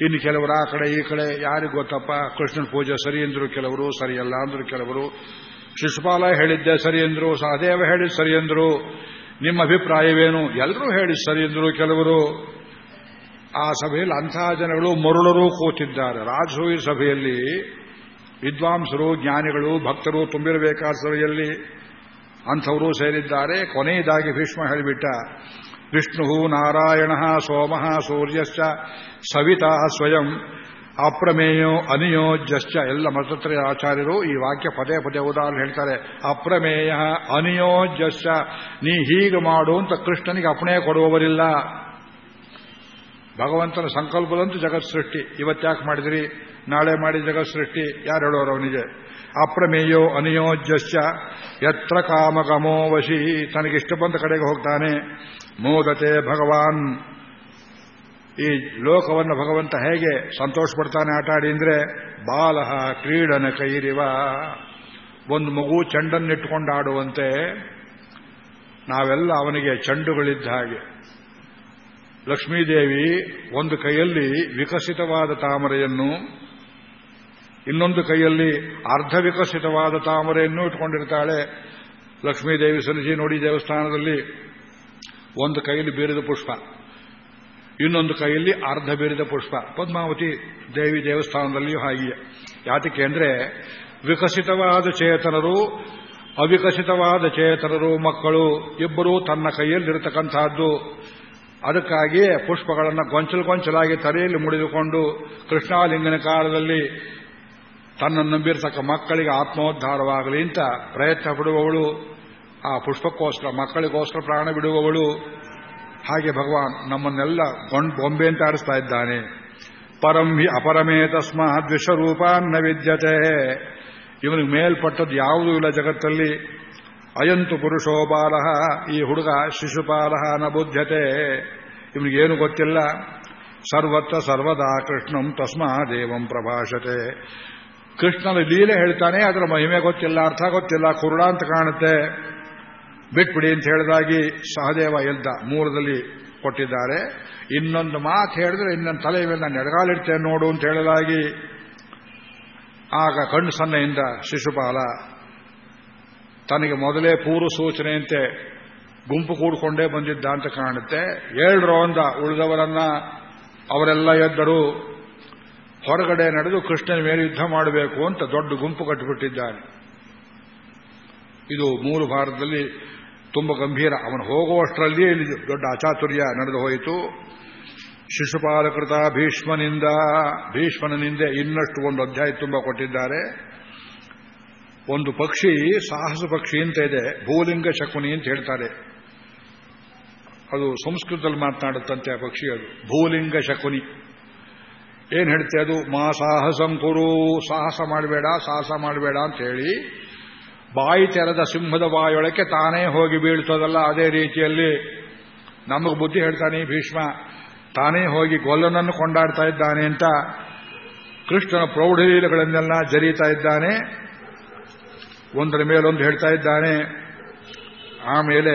ಇನ್ನು ಕೆಲವರು ಆ ಕಡೆ ಈ ಕಡೆ, ಯಾರಿಗೂ ಗೊತ್ತಪ್ಪ? ಕೃಷ್ಣನ ಪೂಜೆ ಸರಿ ಎಂದರು ಕೆಲವರು ಸರಿಯಲ್ಲ ಅಂದರು ಕೆಲವರು. ಶಿಶುಪಾಲ ಹೇಳಿದ್ದೆ ಸರಿ ಎಂದರು ಸಹದೇವ ಹೇಳಿದ್ ಸರಿ ಎಂದರು ನಿಮ್ಮ ಅಭಿಪ್ರಾಯವೇನು? ಎಲ್ಲರೂ ಹೇಳಿ ಸರಿ ಎಂದರು ಕೆಲವರು. ಆ ಸಭೆಯಲ್ಲಿ ಅಂತಹ ಜನಗಳು ಮರುಳರೂ ಕೂತಿದ್ದಾರೆ. ರಾಜಸೂಯ ಸಭೆಯಲ್ಲಿ ವಿದ್ವಾಂಸರು, ಜ್ಞಾನಿಗಳು, ಭಕ್ತರು ತುಂಬಿರಬೇಕಾದ ಸಭೆಯಲ್ಲಿ ಅಂಥವರು ಸೇರಿದ್ದಾರೆ. ಕೊನೆಯದಾಗಿ ಭೀಷ್ಮ ಹೇಳಿಬಿಟ್ಟ ವಿಷ್ಣು ನಾರಾಯಣ ಸೋಮ ಸೂರ್ಯಶ್ಚ, ಸವಿತಾ ಸ್ವಯಂ, ಅಪ್ರಮೇಯೋ ಅನಿಯೋಜ್ಯಶ್ಚ ಎಲ್ಲ ಮತತ್ರ ಆಚಾರ್ಯರು ಈ ವಾಕ್ಯ ಪದೇ ಪದೇ ಉದಾಹರಣೆ ಹೇಳ್ತಾರೆ. ಅಪ್ರಮೇಯ ಅನಿಯೋಜ್ಯಶ್ಚ ನೀ ಹೀಗೆ ಮಾಡು ಅಂತ ಕೃಷ್ಣನಿಗೆ ಅಪಣೆ ಕೊಡುವವರಿಲ್ಲ. ಭಗವಂತನ ಸಂಕಲ್ಪದಂತೂ ಜಗತ್ ಸೃಷ್ಟಿ ಇವತ್ತ್ಯಾಕೆ ಮಾಡಿದ್ರಿ? ನಾಳೆ ಮಾಡಿ ಜಗತ್ ಸೃಷ್ಟಿ ಯಾರು ಹೇಳೋರು ಅವನಿಗೆ? ಅಪ್ರಮೇಯೋ ಅನಿಯೋಜ್ಯಶ್ಚ ಯತ್ರ ಕಾಮಗಮೋ ವಶಿ. ತನಗಿಷ್ಟ ಬಂದ ಕಡೆಗೆ ಹೋಗ್ತಾನೆ. ಮೋದತೆ ಭಗವಾನ್. ಈ ಲೋಕವನ್ನು ಭಗವಂತ ಹೇಗೆ ಸಂತೋಷ ಪಡ್ತಾನೆ ಆಟ ಆಡಿ ಅಂದ್ರೆ, ಬಾಲಹ ಕ್ರೀಡನ ಕೈರಿವ. ಒಂದು ಮಗು ಚೆಂಡನ್ನಿಟ್ಟುಕೊಂಡು ಆಡುವಂತೆ ನಾವೆಲ್ಲ ಅವನಿಗೆ ಚೆಂಡುಗಳಿದ್ದ ಹಾಗೆ. ಲಕ್ಷ್ಮೀದೇವಿ ಒಂದು ಕೈಯಲ್ಲಿ ವಿಕಸಿತವಾದ ತಾಮರೆಯನ್ನು, ಇನ್ನೊಂದು ಕೈಯಲ್ಲಿ ಅರ್ಧ ವಿಕಸಿತವಾದ ತಾಮರೆಯನ್ನು ಇಟ್ಕೊಂಡಿರ್ತಾಳೆ ಲಕ್ಷ್ಮೀದೇವಿ ಸಲ್ಲಿಸಿ ನೋಡಿ ದೇವಸ್ಥಾನದಲ್ಲಿ ಒಂದು ಕೈಯಲ್ಲಿ ಬೀರಿದ ಪುಷ್ಪ, ಇನ್ನೊಂದು ಕೈಯಲ್ಲಿ ಅರ್ಧ ಬೀರಿದ ಪುಷ್ಪ. ಪದ್ಮಾವತಿ ದೇವಿ ದೇವಸ್ಥಾನದಲ್ಲಿಯೂ ಹಾಗೆಯೇ. ಯಾತಕ್ಕೆ ಅಂದ್ರೆ, ವಿಕಸಿತವಾದ ಚೇತನರು, ಅವಿಕಸಿತವಾದ ಚೇತನರು ಮಕ್ಕಳು ಇಬ್ಬರೂ ತನ್ನ ಕೈಯಲ್ಲಿರತಕ್ಕಂತಹದ್ದು ಅದಕ್ಕಾಗಿಯೇ ಪುಷ್ಪಗಳನ್ನು ಗೊಂಚಲು ಗೊಂಚಲಾಗಿ ತಲೆಯಲ್ಲಿ ಮುಡಿದುಕೊಂಡು ಕೃಷ್ಣಾಲಿಂಗನ ಕಾಲದಲ್ಲಿ ತನ್ನನ್ನು ನಂಬಿರತಕ್ಕ ಮಕ್ಕಳಿಗೆ ಆತ್ಮೋದ್ಧಾರವಾಗಲಿ ಅಂತ ಪ್ರಯತ್ನ ಪಡುವವಳು. ಆ ಪುಷ್ಪಕ್ಕೋಸ್ಕರ ಮಕ್ಕಳಿಗೋಸ್ಕರ ಪ್ರಾಣ ಬಿಡುವವಳು. ಹಾಗೆ ಭಗವಾನ್ ನಮ್ಮನ್ನೆಲ್ಲ ಬೊಂಬೆ ಅಂತ ಆಡಿಸ್ತಾ ಇದ್ದಾನೆ. ಪರಂ ಹಿ ಅಪರಮೇ ತಸ್ಮಾತ್ ವಿಶ್ವರೂಪಾನ್ನ ವಿದ್ಯತೆ. ಇವನಿಗೆ ಮೇಲ್ಪಟ್ಟದ್ದು ಯಾವುದೂ ಇಲ್ಲ ಜಗತ್ತಲ್ಲಿ. ಅಯಂತು ಪುರುಷೋ ಬಾಲಃ, ಈ ಹುಡುಗ ಶಿಶುಪಾಲಃ ನ ಬುದ್ಧತೆ. ಇವನಿಗೇನು ಗೊತ್ತಿಲ್ಲ. ಸರ್ವತ್ರ ಸರ್ವದಾ ಕೃಷ್ಣಂ ತಸ್ಮಾ ದೇವಂ ಪ್ರಭಾಷತೆ. ಕೃಷ್ಣನ ಲೀಲೆ ಹೇಳ್ತಾನೆ ಅದರ ಮಹಿಮೆ ಗೊತ್ತಿಲ್ಲ, ಅರ್ಥ ಗೊತ್ತಿಲ್ಲ, ಕುರುಡ ಅಂತ ಕಾಣುತ್ತೆ. ಬಿಟ್ಬಿಡಿ ಅಂತ ಹೇಳಿದಾಗಿ ಸಹದೇವ ಎಲ್ದ ಮೂಲದಲ್ಲಿ ಕೊಟ್ಟಿದ್ದಾರೆ. ಇನ್ನೊಂದು ಮಾತು ಹೇಳಿದ್ರೆ ಇನ್ನೊಂದು ತಲೆ ಮೇಲೆ ನಾನು ಎಡಗಾಲಿಡ್ತೇನೆ ನೋಡು ಅಂತ ಹೇಳಿದಾಗಿ ಆಗ ಕಣ್ಣು ಸನ್ನೆಯಿಂದ ಶಿಶುಪಾಲ ತನಗೆ ಮೊದಲೇ ಪೂರ್ವ ಸೂಚನೆಯಂತೆ ಗುಂಪು ಕೂಡಿಕೊಂಡೇ ಬಂದಿದ್ದ ಅಂತ ಕಾಣುತ್ತೆ. ಏಳ್ರೋ ಅಂದ ಉಳಿದವರನ್ನ ಅವರೆಲ್ಲ ಎದ್ದರು ಹೊರಗಡೆ ನಡೆದು ಕೃಷ್ಣನ ಮೇಲೆ ಯುದ್ಧ ಮಾಡಬೇಕು ಅಂತ ದೊಡ್ಡ ಗುಂಪು ಕಟ್ಟಿಬಿಟ್ಟಿದ್ದಾನೆ. ಇದು ಮೂರು ಭಾರತದಲ್ಲಿ ತುಂಬ ಗಂಭೀರ. ಅವನು ಹೋಗುವಷ್ಟರಲ್ಲಿಯೇ ಇಲ್ಲಿ ದೊಡ್ಡ ಅಚಾತುರ್ಯ ನಡೆದು ಹೋಯಿತು. ಶಿಶುಪಾಲಕೃತ ಭೀಷ್ಮನಿಂದ ಭೀಷ್ಮನಿಂದ ಇನ್ನಷ್ಟು ಒಂದು ಅಧ್ಯಾಯ ತುಂಬ ಕೊಟ್ಟಿದ್ದಾರೆ. ಒಂದು ಪಕ್ಷಿ, ಸಾಹಸ ಪಕ್ಷಿ ಅಂತ ಇದೆ, ಭೂಲಿಂಗ ಶಕುನಿ ಅಂತ ಹೇಳ್ತಾರೆ. ಅದು ಸಂಸ್ಕೃತದಲ್ಲಿ ಮಾತನಾಡುತ್ತಂತೆ ಆ ಪಕ್ಷಿ ಅದು, ಭೂಲಿಂಗ ಶಕುನಿ. ಏನ್ ಹೇಳ್ತೆ ಅದು? ಮಾ ಸಾಹಸಂ ಕುರು, ಸಾಹಸ ಮಾಡಬೇಡ ಸಾಹಸ ಮಾಡಬೇಡ ಅಂತ ಹೇಳಿ ಬಾಯಿ ತೆರೆದ ಸಿಂಹದ ಬಾಯೊಳಕ್ಕೆ ತಾನೇ ಹೋಗಿ ಬೀಳ್ತದಲ್ಲ ಅದೇ ರೀತಿಯಲ್ಲಿ ನಮಗೆ ಬುದ್ಧಿ ಹೇಳ್ತಾನೆ ಭೀಷ್ಮ, ತಾನೇ ಹೋಗಿ ಗೊಲ್ಲನನ್ನು ಕೊಂಡಾಡ್ತಾ ಇದ್ದಾನೆ ಅಂತ ಕೃಷ್ಣನ ಪ್ರೌಢಲೀಲೆಗಳನ್ನೆಲ್ಲ ಜರೀತಾ ಇದ್ದಾನೆ. ಒಂದರ ಮೇಲೊಂದು ಹೇಳ್ತಾ ಇದ್ದಾನೆ. ಆಮೇಲೆ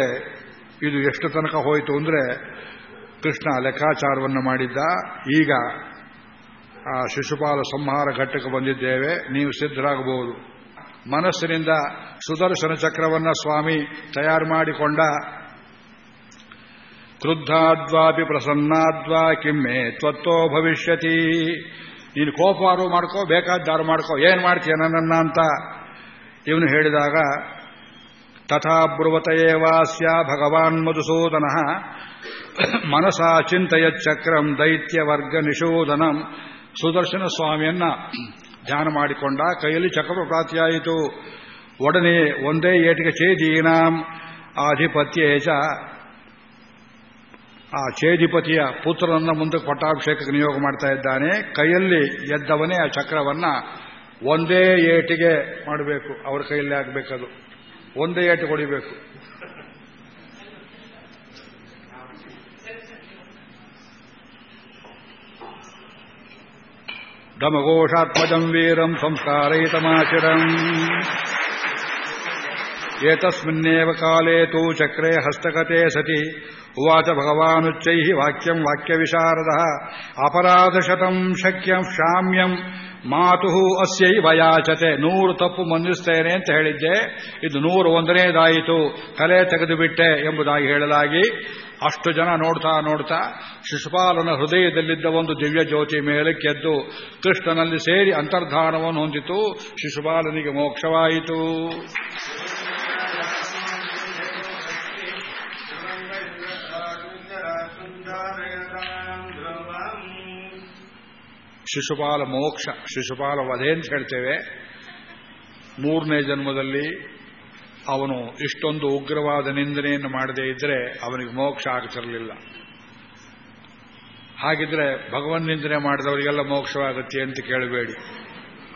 ಇದು ಎಷ್ಟು ತನಕ ಹೋಯಿತು ಅಂದರೆ ಕೃಷ್ಣ ಲೆಕ್ಕಾಚಾರವನ್ನು ಮಾಡಿದ್ದ. ಈಗ ಆ ಶಿಶುಪಾಲ ಸಂಹಾರ ಘಟ್ಟಕ್ಕೆ ಬಂದಿದ್ದೇವೆ, ನೀವು ಸಿದ್ಧರಾಗಬಹುದು. ಮನಸ್ಸಿನಿಂದ ಸುದರ್ಶನ ಚಕ್ರವನ್ನ ಸ್ವಾಮಿ ತಯಾರು ಮಾಡಿಕೊಂಡ ಕ್ರುದ್ಧಾದ್ವಾಪಿ ಪ್ರಸನ್ನಾದ್ವಾ ಕಿಮ್ಮೆ ತ್ವತ್ತೋ ಭವಿಷ್ಯತಿ. ನೀನು ಕೋಪಾರು ಮಾಡ್ಕೋ ಬೇಕಾದ್ದಾರು ಮಾಡ್ಕೋ, ಏನ್ ಮಾಡ್ತೀಯ ನನ್ನನ್ನ ಅಂತ ಇವನು ಹೇಳಿದಾಗ, ತಥಾ ಬ್ರುವತಯೇವಾಸ್ಯ ಭಗವಾನ್ ಮಧುಸೂದನ ಮನಸಾ ಚಿಂತೆಯಚ್ಚಕ್ರಂ ದೈತ್ಯವರ್ಗ ನಿಷೂದನಂ. ಸುದರ್ಶನ ಸ್ವಾಮಿಯನ್ನ ಧ್ಯಾನ ಮಾಡಿಕೊಂಡ ಕೈಯಲ್ಲಿ ಚಕ್ರ ಪ್ರಾಪ್ತಿಯಾಯಿತು ಒಡನೆ ಒಂದೇ ಏಟಿಗೆ ಚೇದೀನಾಂ ಆಧಿಪತ್ಯೇಚ ಆ ಚೇಧಿಪತಿಯ ಪುತ್ರನನ್ನ ಮುಂದೆ ಪಟ್ಟಾಭಿಷೇಕಕ್ಕೆ ನಿಯೋಗ ಮಾಡ್ತಾ ಇದ್ದಾನೆ. ಕೈಯಲ್ಲಿ ಎದ್ದವನೇ ಆ ಚಕ್ರವನ್ನ ಒಂದೇ ಏಟಿಗೆ ಮಾಡಬೇಕು. ಅವ್ರ ಕೈಯಲ್ಲಿ ಆಗಬೇಕದು. ಒಂದೇ ಏಟು ಹೊಡಿಬೇಕು. ಧಮಘೋಷಾತ್ಮಜಂ ವೀರಂ ಸಂಸ್ಕಾರಯಿತಮಾಚಿರಂ ಏತಸ್ಮಿನ್ನೇವ ಕಾಲೇ ತೂ ಚಕ್ರೆ ಹಸ್ತಕತೆ ಸತಿ ಉವಾಚ ಭಗವಾನುಚ್ಚೈ ವಾಕ್ಯಂ ವಾಕ್ಯವಿಶಾರದ ಅಪರಾಧಶತಂ ಶಕ್ಯಂ ಶಾಮ್ಯಂ ಮಾತು ಅಸ್ಯೈ ವಯಾಚತೆ ನೂರು ತಪ್ಪು ಮಂದಿಸ್ತೇನೆ ಅಂತ ಹೇಳಿದ್ದೆ। ಇದು ನೂರು ಒಂದನೇದಾಯಿತು। ತಲೆ ತೆಗೆದು ಬಿಟ್ಟೆ ಎಂಬುದಾಗಿ ಹೇಳಲಾಗಿ ಅಷ್ಟು ಜನ ನೋಡ್ತಾ ನೋಡ್ತಾ ಶಿಶುಪಾಲನ ಹೃದಯದಲ್ಲಿದ್ದ ಒಂದು ದಿವ್ಯ ಜ್ಯೋತಿ ಮೇಲಕ್ಕೆದ್ದು ಕೃಷ್ಣನಲ್ಲಿ ಸೇರಿ ಅಂತರ್ಧಾನವನ್ನು ಹೊಂದಿತು. ಶಿಶುಪಾಲನಿಗೆ ಮೋಕ್ಷವಾಯಿತು. ಶಿಶುಪಾಲ ಮೋಕ್ಷ ಶಿಶುಪಾಲ ವಧೆ ಅಂತ ಹೇಳ್ತೇವೆ. ಮೂರನೇ ಜನ್ಮದಲ್ಲಿ ಅವನು ಇಷ್ಟೊಂದು ಉಗ್ರವಾದ ನಿಂದನೆಯನ್ನು ಮಾಡದೇ ಇದ್ರೆ ಅವನಿಗೆ ಮೋಕ್ಷ ಆಗ್ತಿರಲಿಲ್ಲ. ಹಾಗಿದ್ರೆ ಭಗವನ್ ನಿಂದನೆ ಮಾಡಿದವರಿಗೆಲ್ಲ ಮೋಕ್ಷವಾಗುತ್ತೆ ಅಂತ ಕೇಳಬೇಡಿ.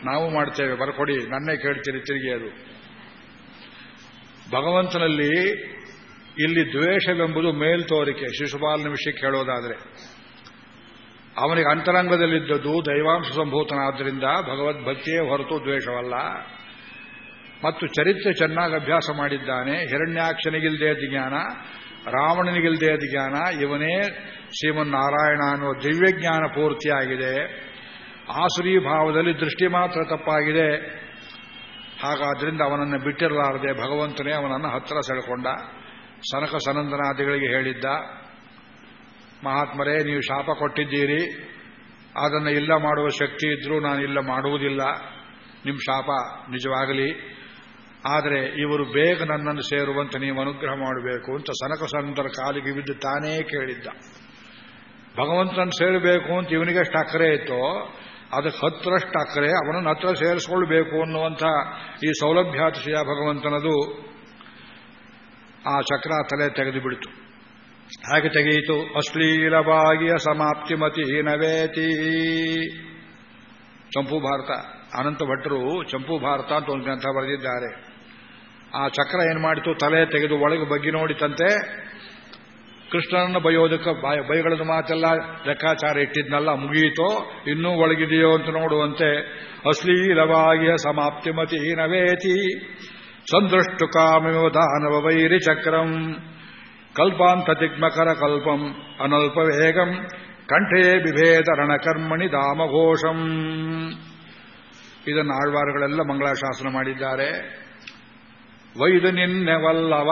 ನಾವು ಮಾಡ್ತೇವೆ, ಬರಕೊಡಿ, ನನ್ನೇ ಕೇಳ್ತೀರಿ, ತಿರುಗಿ ಅದು. ಭಗವಂತನಲ್ಲಿ ಇಲ್ಲಿ ದ್ವೇಷವೆಂಬುದು ಮೇಲ್ತೋರಿಕೆ ಶಿಶುಪಾಲನ ವಿಷಯಕ್ಕೆ ಹೇಳೋದಾದ್ರೆ ಅವನಿಗೆ ಅಂತರಂಗದಲ್ಲಿದ್ದದ್ದು ದೈವಾಂಶ ಸಂಭೂತನಾದ್ದರಿಂದ ಭಗವದ್ಭಕ್ತಿಯೇ ಹೊರತು ದ್ವೇಷವಲ್ಲ. ಮತ್ತು ಚರಿತ್ರೆ ಚೆನ್ನಾಗಿ ಅಭ್ಯಾಸ ಮಾಡಿದ್ದಾನೆ. ಹಿರಣ್ಯಾಕ್ಷನಿಗಿಲ್ದೇ ಜ್ಞಾನ, ರಾವಣನಿಗಿಲ್ದೇ ಜ್ಞಾನ, ಇವನೇ ಶ್ರೀಮನ್ನಾರಾಯಣ ಅನ್ನುವ ದಿವ್ಯಜ್ಞಾನ ಪೂರ್ತಿಯಾಗಿದೆ. ಆಸುರಿ ಭಾವದಲ್ಲಿ ದೃಷ್ಟಿ ಮಾತ್ರ ತಪ್ಪಾಗಿದೆ. ಹಾಗಾದ್ರಿಂದ ಅವನನ್ನು ಬಿಟ್ಟಿರಲಾರದೆ ಭಗವಂತನೇ ಅವನನ್ನು ಹತ್ತಿರ ಸೆಳೆಕೊಂಡ ಸನಕ ಸನಂದನಾದಿಗಳಿಗೆ ಹೇಳಿದ್ದ. ಮಹಾತ್ಮರೇ, ನೀವು ಶಾಪ ಕೊಟ್ಟಿದ್ದೀರಿ. ಅದನ್ನು ಇಲ್ಲ ಮಾಡುವ ಶಕ್ತಿ ಇದ್ರೂ ನಾನು ಇಲ್ಲ ಮಾಡುವುದಿಲ್ಲ. ನಿಮ್ಮ ಶಾಪ ನಿಜವಾಗಲಿ. ಆದರೆ ಇವರು ಬೇಗ ನನ್ನನ್ನು ಸೇರುವಂತೆ ನೀವು ಅನುಗ್ರಹ ಮಾಡಬೇಕು ಅಂತ ಸನಕ ಸಂತರ ಕಾಲಿಗೆ ಬಿದ್ದು ತಾನೇ ಕೇಳಿದ್ದ. ಭಗವಂತನ ಸೇರಬೇಕು ಅಂತ ಇವನಿಗೆಷ್ಟು ಅಕ್ಕರೆ ಇತ್ತೋ, ಅದಕ್ಕೆ ಹತ್ತರಷ್ಟು ಅಕ್ಕರೆ, ಅವನನ್ನು ಹತ್ರ ಸೇರಿಸ್ಕೊಳ್ಬೇಕು ಅನ್ನುವಂಥ ಈ ಸೌಲಭ್ಯಾತಿಶಯ ಭಗವಂತನದು ಆ ಚಕ್ರ ತಲೆ ತೆಗೆದು ಬಿಡಿತು ಹಾಗೆ ತೆಗೆಯಿತು. ಅಶ್ಲೀಲವಾಗಿಯ ಸಮಾಪ್ತಿ ಮತಿ ಹೀನವೇತಿ ಚಂಪು ಭಾರತ. ಅನಂತ ಭಟ್ರು ಚಂಪು ಭಾರತ ಅಂತ ಒಂದು ಗ್ರಂಥ ಬರೆದಿದ್ದಾರೆ. ಆ ಚಕ್ರ ಏನ್ ಮಾಡಿತು? ತಲೆ ತೆಗೆದು ಒಳಗೆ ಬಗ್ಗಿ ನೋಡಿತಂತೆ. ಕೃಷ್ಣನನ್ನು ಬಯೋದಕ್ಕ ಬೈಗಳದ ಮಾತೆಲ್ಲ ಲೆಕ್ಕಾಚಾರ ಇಟ್ಟಿದ್ನಲ್ಲ ಮುಗಿಯಿತೋ ಇನ್ನೂ ಒಳಗಿದೆಯೋ ಅಂತ ನೋಡುವಂತೆ. ಅಶ್ಲೀಲವಾಗಿಯ ಸಮಾಪ್ತಿ ಮತಿ ನವೇತಿ. ಸಂದೃಷ್ಟು ಕಾಮಿವ ದಾನವ ವೈರಿ ಚಕ್ರಂ. ಕಲ್ಪಾಂತತಿಗ್ಮಕರ ಕಲ್ಪಂ ಅನಲ್ಪವೇಗಂ ಕಂಠೇ ಬಿಭೇದರಣ ಕರ್ಮಣಿ ದಾಮಘೋಷಂ. ಇದನ್ನು ಆಳ್ವಾರುಗಳೆಲ್ಲ ಮಂಗಳಾಶಾಸನ ಮಾಡಿದ್ದಾರೆ. ವೈದು ಪಳಿತವರ್ ವಲ್ಲವ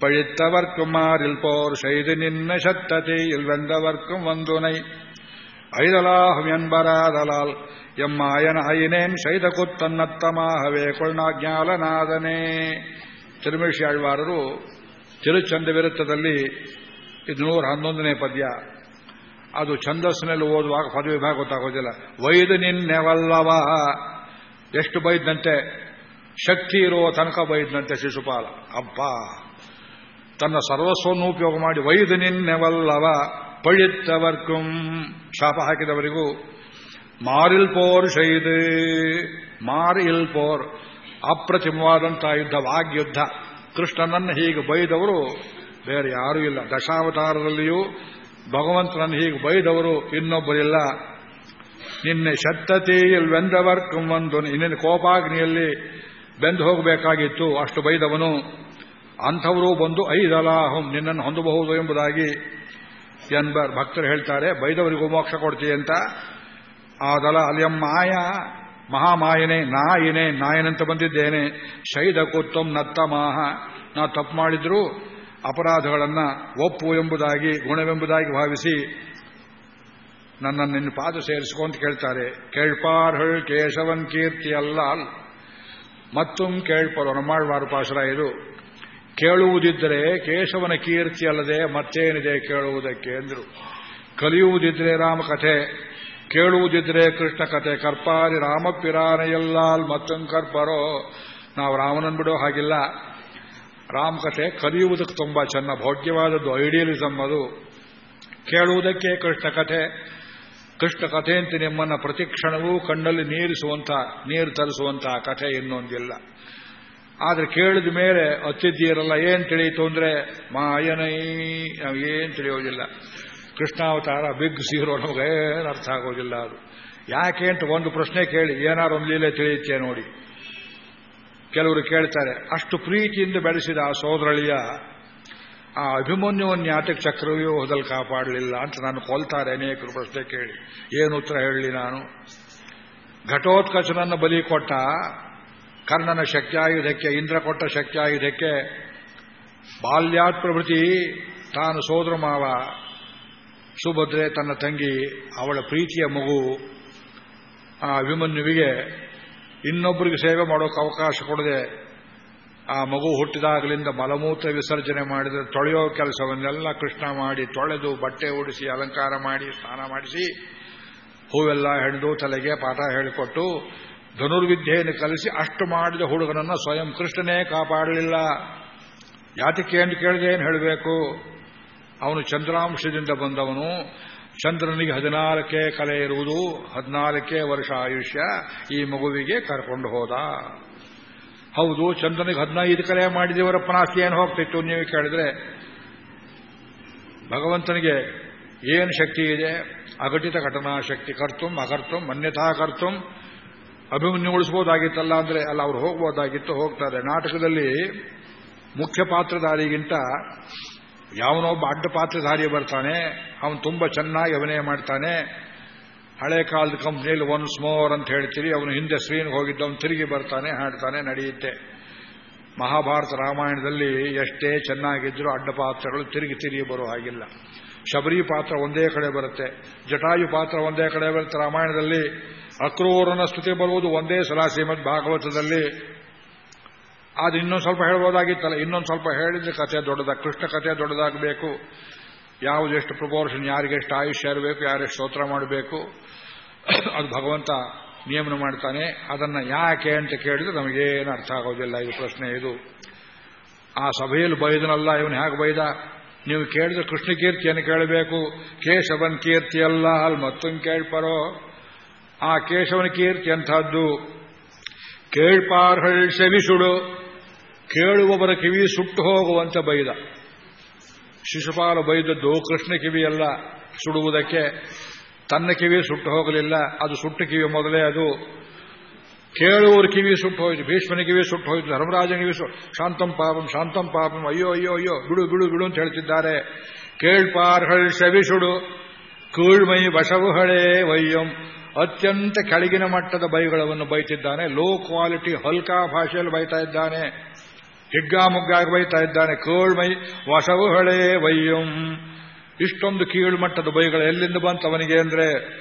ಪಳಿತ್ತವರ್ಕುಮಾರಿಲ್ಪೋರ್ ಶೈದು ನಿನ್ನ ಶತ್ತತೆ, ಇಲ್ವೆಂದವರ್ಕುಂ ಒಂದು ನೈ ಐದಲಾಹಂ ಎಂಬರಾದಲಾಲ್ ಎಮ್ಮಾಯನಾಯಿನೇನ್ ಶೈದಕುತ್ತನ್ನತ್ತಮಾಹವೇ ಕೊಳ್ನಾಜ್ಞಾಲನಾದನೇ ತಿರುಮೇಶಿ ಆಳ್ವಾರರು ತಿರುಚಂದ ವಿರುತ್ತದಲ್ಲಿ ಇದು ನೂರ ಹನ್ನೊಂದನೇ ಪದ್ಯ. ಅದು ಛಂದಸ್ಸಿನಲ್ಲಿ ಓದುವಾಗ ಪದವಿಭಾಗ ಗೊತ್ತಾಗೋದಿಲ್ಲ. ವೈದು ನಿನ್ನೆವಲ್ಲವ ಎಷ್ಟು ಬೈದ್ನಂತೆ? ಶಕ್ತಿ ಇರುವ ತನಕ ಬೈದ್ನಂತೆ ಶಿಶುಪಾಲ. ಅಬ್ಬ ತನ್ನ ಸರ್ವಸ್ವವನ್ನು ಉಪಯೋಗ ಮಾಡಿ ವೈದು ನಿನ್ನೆವಲ್ಲವ ಪಳಿತ್ತವರ್ಕುಂ. ಶಾಪ ಹಾಕಿದವರಿಗೂ, ಮಾರಿಲ್ ಪೋರ್ ಶೈದು. ಮಾರಿಲ್ ಪೋರ್. ಅಪ್ರತಿಮವಾದಂತಹ ಯುದ್ಧ, ವಾಗ್ಯುದ್ಧ. ಕೃಷ್ಣನನ್ನು ಹೀಗೆ ಬೈದವರು ಬೇರೆ ಯಾರೂ ಇಲ್ಲ. ದಶಾವತಾರದಲ್ಲಿಯೂ ಭಗವಂತನನ್ನು ಹೀಗೆ ಬೈದವರು ಇನ್ನೊಬ್ಬರಿಲ್ಲ. ನಿನ್ನೆ ಶತ್ತತೆಯಲ್ಲಿ ವೆಂದವರ್ಕಂ ಒಂದು ಇನ್ನೇನು ಕೋಪಾಗ್ನಿಯಲ್ಲಿ ಬೆಂದು ಹೋಗಬೇಕಾಗಿತ್ತು. ಅಷ್ಟು ಬೈದವನು. ಅಂಥವರು ಬಂದು ಐದಲಾಹಂ ನಿನ್ನನ್ನು ಹೊಂದಬಹುದು ಎಂಬುದಾಗಿ ಎನ್ಬರ್ ಭಕ್ತರು ಹೇಳ್ತಾರೆ. ಬೈದವರಿಗೂ ಮೋಕ್ಷ ಕೊಡ್ತೀಯ ಅಂತ ಆದಲ ಅಲಿಯಂ ಮಾಯ ಮಹಾಮಾಯನೆ, ನಾಯಿನೇ, ನಾಯನಂತ ಬಂದಿದ್ದೇನೆ. ಶೈದ ಕುತ್ತಂ ನತ್ತ ಮಾಹ ನಾ ತಪ್ಪು ಮಾಡಿದ್ರು ಅಪರಾಧಗಳನ್ನು ಒಪ್ಪು ಎಂಬುದಾಗಿ, ಗುಣವೆಂಬುದಾಗಿ ಭಾವಿಸಿ ನನ್ನನ್ನು ನಿನ್ನ ಪಾದ ಸೇರಿಸಿಕೊ ಅಂತ ಕೇಳ್ತಾರೆ. ಕೇಳ್ಪಾರ್ಹಳ್ ಕೇಶವನ್ ಕೀರ್ತಿ ಅಲ್ಲ ಮತ್ತೊಂ ಕೇಳ್ಪರು ನಮ್ಮಾಳ್ವಾರು ಪಾಶರ ಇದು ಕೇಳುವುದಿದ್ದರೆ ಕೇಶವನ ಕೀರ್ತಿ ಅಲ್ಲದೆ ಮತ್ತೇನಿದೆ ಕೇಳುವುದಕ್ಕೆ ಅಂದರು. ಕಲಿಯುವುದಿದ್ರೆ ರಾಮಕಥೆ ಕೇಳುವುದಿದ್ರೆ ಕೃಷ್ಣ ಕಥೆ ಕರ್ಪಾರಿ ರಾಮಪಿರಾನೆಯಲ್ಲಾಲ್ ಮತ್ತೊಂದು ಕರ್ಪರೋ. ನಾವು ರಾಮನನ್ ಬಿಡೋ ಹಾಗಿಲ್ಲ. ರಾಮಕಥೆ ಕಲಿಯುವುದಕ್ಕೆ ತುಂಬಾ ಚೆನ್ನ, ಭೋಗ್ಯವಾದದ್ದು ಐಡಿಯಲಿಸಮ್ ಅದು. ಕೇಳುವುದಕ್ಕೆ ಕೃಷ್ಣ ಕಥೆ ಕೃಷ್ಣ ಕಥೆ ಅಂತ ನಿಮ್ಮನ್ನ ಪ್ರತಿಕ್ಷಣವೂ ಕಣ್ಣಲ್ಲಿ ನೀರಿಸುವಂತ, ನೀರು ತರಿಸುವಂತಹ ಕಥೆ ಇನ್ನೊಂದಿಲ್ಲ. ಆದ್ರೆ ಕೇಳಿದ ಮೇಲೆ ಅತ್ತಿದ್ದೀರಲ್ಲ ಏನ್ ತಿಳಿಯಿತು ಅಂದ್ರೆ, ಮಾಯನೈ ಏನ್ ತಿಳಿಯೋದಿಲ್ಲ. ಕೃಷ್ಣಾವತಾರ, ಬಿಗ್ ಸೀರೋ ನಮಗೇನು ಅರ್ಥ ಆಗೋದಿಲ್ಲ ಅದು. ಯಾಕೆ ಅಂತ ಒಂದು ಪ್ರಶ್ನೆ ಕೇಳಿ ಏನಾರು ಒಂದು ಲೀಲೆ ತಿಳಿಯುತ್ತೆ ನೋಡಿ. ಕೆಲವರು ಕೇಳ್ತಾರೆ, ಅಷ್ಟು ಪ್ರೀತಿಯಿಂದ ಬೆಳೆಸಿದ ಆ ಸೋದರಳಿಯ ಆ ಅಭಿಮನ್ಯುವನ್ನು ಯಾತಕ್ಕೆ ಚಕ್ರವ್ಯೂಹದಲ್ಲಿ ಕಾಪಾಡಲಿಲ್ಲ ಅಂತ ನಾನು ಕೊಲ್ತಾರೆ ಅನೇಕರು ಪ್ರಶ್ನೆ ಕೇಳಿ. ಏನು ಉತ್ತರ ಹೇಳಲಿ ನಾನು? ಘಟೋತ್ಕಚನನ್ನು ಬಲಿ ಕೊಟ್ಟ ಕರ್ಣನ ಶಕ್ತಿಯಾಯುಧಕ್ಕೆ, ಇಂದ್ರ ಕೊಟ್ಟ ಶಕ್ತಿಯಾಯುಧಕ್ಕೆ ಬಾಲ್ಯಾತ್ ಪ್ರಭೃತಿ ತಾನು ಸೋದರ ಮಾವ. ಸುಭದ್ರೆ ತನ್ನ ತಂಗಿ, ಅವಳ ಪ್ರೀತಿಯ ಮಗು, ಆ ಅಭಿಮನ್ಯುವಿಗೆ ಇನ್ನೊಬ್ಬರಿಗೆ ಸೇವೆ ಮಾಡೋಕೆ ಅವಕಾಶ ಕೊಡದೆ ಆ ಮಗು ಹುಟ್ಟಿದಾಗಲಿಂದ ಮಲಮೂತ್ರ ವಿಸರ್ಜನೆ ಮಾಡಿದರೆ ತೊಳೆಯೋ ಕೆಲಸವನ್ನೆಲ್ಲ ಕೃಷ್ಣ ಮಾಡಿ ತೊಳೆದು ಬಟ್ಟೆ ಉಡಿಸಿ, ಅಲಂಕಾರ ಮಾಡಿ, ಸ್ನಾನ ಮಾಡಿಸಿ, ಹೂವೆಲ್ಲ ಹೆಣೆದು ತಲೆಗೆ ಪಾಠ ಹೇಳಿಕೊಟ್ಟು ಧನುರ್ವಿದ್ಯೆಯನ್ನು ಕಲಿಸಿ ಅಷ್ಟು ಮಾಡಿದ ಹುಡುಗನನ್ನು ಸ್ವಯಂ ಕೃಷ್ಣನೇ ಕಾಪಾಡಲಿಲ್ಲ. ಯಾತಕ್ಕೆ ಎಂದು ಕೇಳಿದೆ ಏನು ಹೇಳಬೇಕು? ಅವನು ಚಂದ್ರಾಂಶದಿಂದ ಬಂದವನು. ಚಂದ್ರನಿಗೆ ಹದಿನಾಲ್ಕೇ ಕಲೆ ಇರುವುದು ಹದಿನಾಲ್ಕೇ ವರ್ಷ ಆಯುಷ್ಯ, ಈ ಮಗುವಿಗೆ ಕರ್ಕೊಂಡು ಹೋದ. ಹೌದು, ಚಂದ್ರನಿಗೆ ಹದಿನೈದು ಕಲೆ ಮಾಡಿದವರ ಪನಾಸ್ತಿ ಏನು ಹೋಗ್ತಿತ್ತು ನೀವು ಕೇಳಿದ್ರೆ? ಭಗವಂತನಿಗೆ ಏನು ಶಕ್ತಿ ಇದೆ? ಅಘಟಿತ ಘಟನಾ ಶಕ್ತಿ, ಕರ್ತುಂ, ಅಕರ್ತುಂ, ಅನ್ಯಥಾ ಕರ್ತುಂ ಅಭಿಮನ್ಯು ಉಳಿಸ್ಬೋದಾಗಿತ್ತಲ್ಲ ಅಂದ್ರೆ, ಅಲ್ಲ, ಅವ್ರು ಹೋಗ್ಬೋದಾಗಿತ್ತು, ಹೋಗ್ತಾರೆ. ನಾಟಕದಲ್ಲಿ ಮುಖ್ಯ ಪಾತ್ರಧಾರಿಗಿಂತ ಯಾವನೊಬ್ಬ ಅಡ್ಡ ಪಾತ್ರಧಾರಿ ಬರ್ತಾನೆ, ಅವನು ತುಂಬಾ ಚೆನ್ನಾಗಿ ಅಭಿನಯ ಮಾಡ್ತಾನೆ. ಹಳೆ ಕಾಲದ ಕಂಪ್ನಿಯಲ್ಲಿ ಒನ್ಸ್ ಮೋರ್ ಅಂತ ಹೇಳ್ತೀರಿ, ಅವನು ಹಿಂದೆ ಸ್ಕ್ರೀನ್ಗೆ ಹೋಗಿದ್ದವನು ತಿರುಗಿ ಬರ್ತಾನೆ, ಹಾಡ್ತಾನೆ, ನಡೆಯುತ್ತೆ. ಮಹಾಭಾರತ ರಾಮಾಯಣದಲ್ಲಿ ಎಷ್ಟೇ ಚೆನ್ನಾಗಿದ್ರೂ ಅಡ್ಡ ಪಾತ್ರಗಳು ತಿರುಗಿ ತಿರುಗಿ ಬರೋ ಹಾಗಿಲ್ಲ. ಶಬರಿ ಪಾತ್ರ ಒಂದೇ ಕಡೆ ಬರುತ್ತೆ. ಜಟಾಯು ಪಾತ್ರ ಒಂದೇ ಕಡೆ ಬರುತ್ತೆ ರಾಮಾಯಣದಲ್ಲಿ. ಅಕ್ರೂರನ ಸ್ತುತಿ ಬರುವುದು ಒಂದೇ ಸಲ ಶ್ರೀಮದ್ ಭಾಗವತದಲ್ಲಿ. ಅದು ಇನ್ನೊಂದು ಸ್ವಲ್ಪ ಹೇಳ್ಬೋದಾಗಿತ್ತಲ್ಲ, ಇನ್ನೊಂದು ಸ್ವಲ್ಪ ಹೇಳಿದ್ರೆ ಕಥೆ ದೊಡ್ಡದಾಗ ಕೃಷ್ಣ ಕಥೆ ದೊಡ್ಡದಾಗಬೇಕು. ಯಾವುದೆಷ್ಟು ಪ್ರಪೋರ್ಷನ್ ಯಾರಿಗೆಷ್ಟು ಆಯುಷ್ಯ ಇರಬೇಕು ಯಾರೆಷ್ಟು ಸ್ತೋತ್ರ ಮಾಡಬೇಕು. ಅದು ಭಗವಂತ ನಿಯಮನ ಮಾಡ್ತಾನೆ. ಅದನ್ನ ಯಾಕೆ ಅಂತ ಕೇಳಿದ್ರೆ ನಮಗೇನು ಅರ್ಥ ಆಗೋದಿಲ್ಲ, ಇದು ಪ್ರಶ್ನೆ ಇದು. ಆ ಸಭೆಯಲ್ಲಿ ಬೈದನಲ್ಲ, ಇವನು ಹೇಗೆ ಬೈದ? ನೀವು ಕೇಳಿದ್ರೆ ಕೃಷ್ಣ ಕೀರ್ತಿಯನ್ನು ಕೇಳಬೇಕು. ಕೇಶವನ್ ಕೀರ್ತಿ ಅಲ್ಲ, ಅಲ್ಲಿ ಮತ್ತೊಂದು ಕೇಳ್ಪರೋ. ಆ ಕೇಶವನ ಕೀರ್ತಿ ಅಂತಹದ್ದು ಕೇಳ್ಪಾರ್ಹಳ್ ಶವಿಸುಡು ಕೇಳುವವರ ಕಿವಿ ಸುಟ್ಟು ಹೋಗುವಂತ ಬೈದ. ಶಿಶುಪಾಲ ಬೈದದ್ದು ಕೃಷ್ಣ ಕಿವಿಯಲ್ಲ, ಸುಡುವುದಕ್ಕೆ ತನ್ನ ಕಿವಿ ಸುಟ್ಟು ಹೋಗಲಿಲ್ಲ, ಅದು ಸುಟ್ಟು ಕಿವಿ ಮೊದಲೇ ಅದು. ಕೇಳುವವರ ಕಿವಿ ಸುಟ್ಟು ಹೋಯಿತು, ಭೀಷ್ಮನ ಕಿವಿ ಸುಟ್ಟು ಹೋಯಿತು, ಧರ್ಮರಾಜನ ಕಿವಿ ಶಾಂತಂ ಪಾಪಂ ಶಾಂತಂ ಪಾಪಂ, ಅಯ್ಯೋ ಅಯ್ಯೋ ಅಯ್ಯೋ, ಬಿಡು ಬಿಡು ಬಿಡು ಅಂತ ಹೇಳ್ತಿದ್ದಾರೆ. ಕೇಳ್ಪಾರ್ಹಳ್ ಶವಿಸುಡು ಕೀಳ್ಮೈ ಬಸವುಹಳೇ ವಯ್ಯಂ ಅತ್ಯಂತ ಕೆಳಗಿನ ಮಟ್ಟದ ಬೈಗಳವನ್ನು ಬೈತಿದ್ದಾನೆ, ಲೋ ಕ್ವಾಲಿಟಿ, ಹಲ್ಕಾ ಭಾಷೆಯಲ್ಲಿ ಬೈತಾ ಇದ್ದಾನೆ. ಹಿಗ್ಗಾಮುಗ್ಗಾಗಿ ಬೈತಾ ಇದ್ದಾನೆ. ಕೀಳ್ಮೈ ವಸವುಹಳೇ ವೈಯಂ. ಇಷ್ಟೊಂದು ಕೀಳುಮಟ್ಟದ ಬೈಗಳು ಎಲ್ಲಿಂದ ಬಂತು ಅವನಿಗೆ ಅಂದ್ರೆ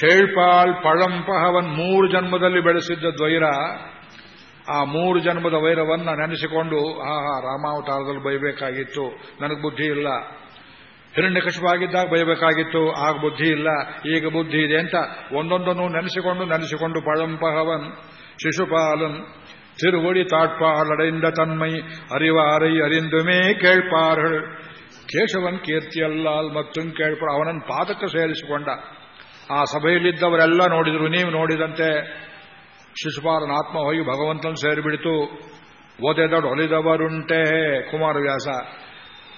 ಶೇಳ್ಪಾಲ್ ಪಳಂಪಹವನ್ ಮೂರು ಜನ್ಮದಲ್ಲಿ ಬೆಳೆಸಿದ್ದ ದ್ವೈರ, ಆ ಮೂರು ಜನ್ಮದ ವೈರವನ್ನ ನೆನೆಸಿಕೊಂಡು, ಆಹಾ, ರಾಮಾವತಾರದಲ್ಲಿ ಬೈಬೇಕಾಗಿತ್ತು. ನನಗೆ ಬುದ್ಧಿ ಇಲ್ಲ. ಹಿರಣ್ಯಕಶವಾಗಿದ್ದಾಗ ಬೈಬೇಕಾಗಿತ್ತು. ಆಗ ಬುದ್ಧಿ ಇಲ್ಲ. ಈಗ ಬುದ್ಧಿ ಇದೆ ಅಂತ ಒಂದೊಂದನ್ನು ನೆನೆಸಿಕೊಂಡು ನೆನೆಸಿಕೊಂಡು ಪಳಂಪಹವನ್, ಶಿಶುಪಾಲನ್ ತಿರುವಡಿ ತಾಟ್ಪಾಳಡೆಯಿಂದ ತನ್ಮೈ ಅರಿವಾರೈ ಅರಿಂದುಮೇ ಕೇಳ್ಪಾರ್ಹಳ್ ಕೇಶವನ್ ಕೀರ್ತಿಯಲ್ಲಾಲ್ ಮತ್ತು ಕೇಳ್ಪಾರ ಅವನನ್ನು ಪಾದಕ್ಕೆ ಸೇರಿಸಿಕೊಂಡ ಆ ಸಭೆಯಲ್ಲಿದ್ದವರೆಲ್ಲ ನೋಡಿದ್ರು ನೀವು ನೋಡಿದಂತೆ ಶಿಶುಪಾಲನ ಆತ್ಮ ಹೋಗಿ ಭಗವಂತನ ಸೇರಿಬಿಡಿತು ಕುಮಾರ ಕುಮಾರವ್ಯಾಸ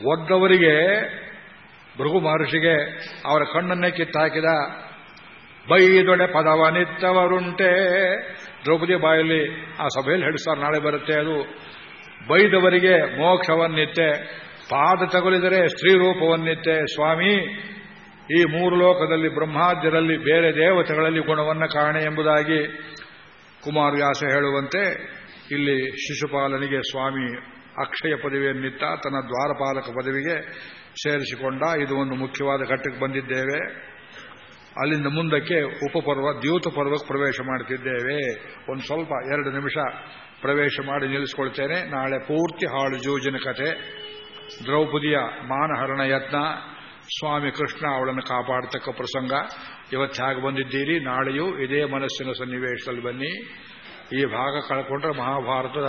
ಒದ್ದವರಿಗೆ ಭೃಗು ಮಹರ್ಷಿಗೆ ಅವರ ಕಣ್ಣನ್ನೇ ಕಿತ್ತಾಕಿದ ಬೈದೊಡೆ ಪದವನಿತ್ತವರುಂಟೆ ದ್ರೌಪದಿ ಬಾಯಲ್ಲಿ ಆ ಸಭೆಯಲ್ಲಿ ಹೇಳಿಸ್ತಾರೆ, ನಾಳೆ ಬರುತ್ತೆ ಅದು. ಬೈದವರಿಗೆ ಮೋಕ್ಷವನ್ನಿತ್ತೆ, ಪಾದ ತಗುಲಿದರೆ ಸ್ತ್ರೀ ರೂಪವನ್ನಿತ್ತೆ, ಸ್ವಾಮಿ. ಈ ಮೂರು ಲೋಕದಲ್ಲಿ ಬ್ರಹ್ಮಾದ್ಯರಲ್ಲಿ ಬೇರೆ ದೇವತೆಗಳಲ್ಲಿ ಗುಣವನ್ನ ಕಾಣೆ ಎಂಬುದಾಗಿ ಕುಮಾರವ್ಯಾಸ ಹೇಳುವಂತೆ ಇಲ್ಲಿ ಶಿಶುಪಾಲನಿಗೆ ಸ್ವಾಮಿ ಅಕ್ಷಯ ಪದವಿಯನ್ನಿತ್ತ, ತನ್ನ ದ್ವಾರಪಾಲಕ ಪದವಿಗೆ ಸೇರಿಸಿಕೊಂಡ. ಇದು ಒಂದು ಮುಖ್ಯವಾದ ಘಟ್ಟಕ್ಕೆ ಬಂದಿದ್ದೇವೆ. ಅಲ್ಲಿಂದ ಮುಂದಕ್ಕೆ ಉಪಪರ್ವ, ದ್ಯೂತ ಪರ್ವಕ್ಕೆ ಪ್ರವೇಶ ಮಾಡ್ತಿದ್ದೇವೆ. ಒಂದು ಸ್ವಲ್ಪ, ಎರಡು ನಿಮಿಷ ಪ್ರವೇಶ ಮಾಡಿ ನಿಲ್ಲಿಸ್ಕೊಳ್ತೇನೆ. ನಾಳೆ ಪೂರ್ತಿ ಹಾಳು ಜೂಜಿನ ಕಥೆ. ದ್ರೌಪದಿಯ ಮಾನಹರಣ ಯತ್ನ, ಸ್ವಾಮಿ ಕೃಷ್ಣ ಅವಳನ್ನು ಕಾಪಾಡತಕ್ಕ ಪ್ರಸಂಗ. ಇವತ್ತು ಹೇಗೆ ಬಂದಿದ್ದೀರಿ? ನಾಳೆಯೂ ಇದೇ ಮನಸ್ಸಿನ ಸನ್ನಿವೇಶದಲ್ಲಿ ಬನ್ನಿ. ಈ ಭಾಗ ಕಳ್ಕೊಂಡ್ರೆ ಮಹಾಭಾರತದ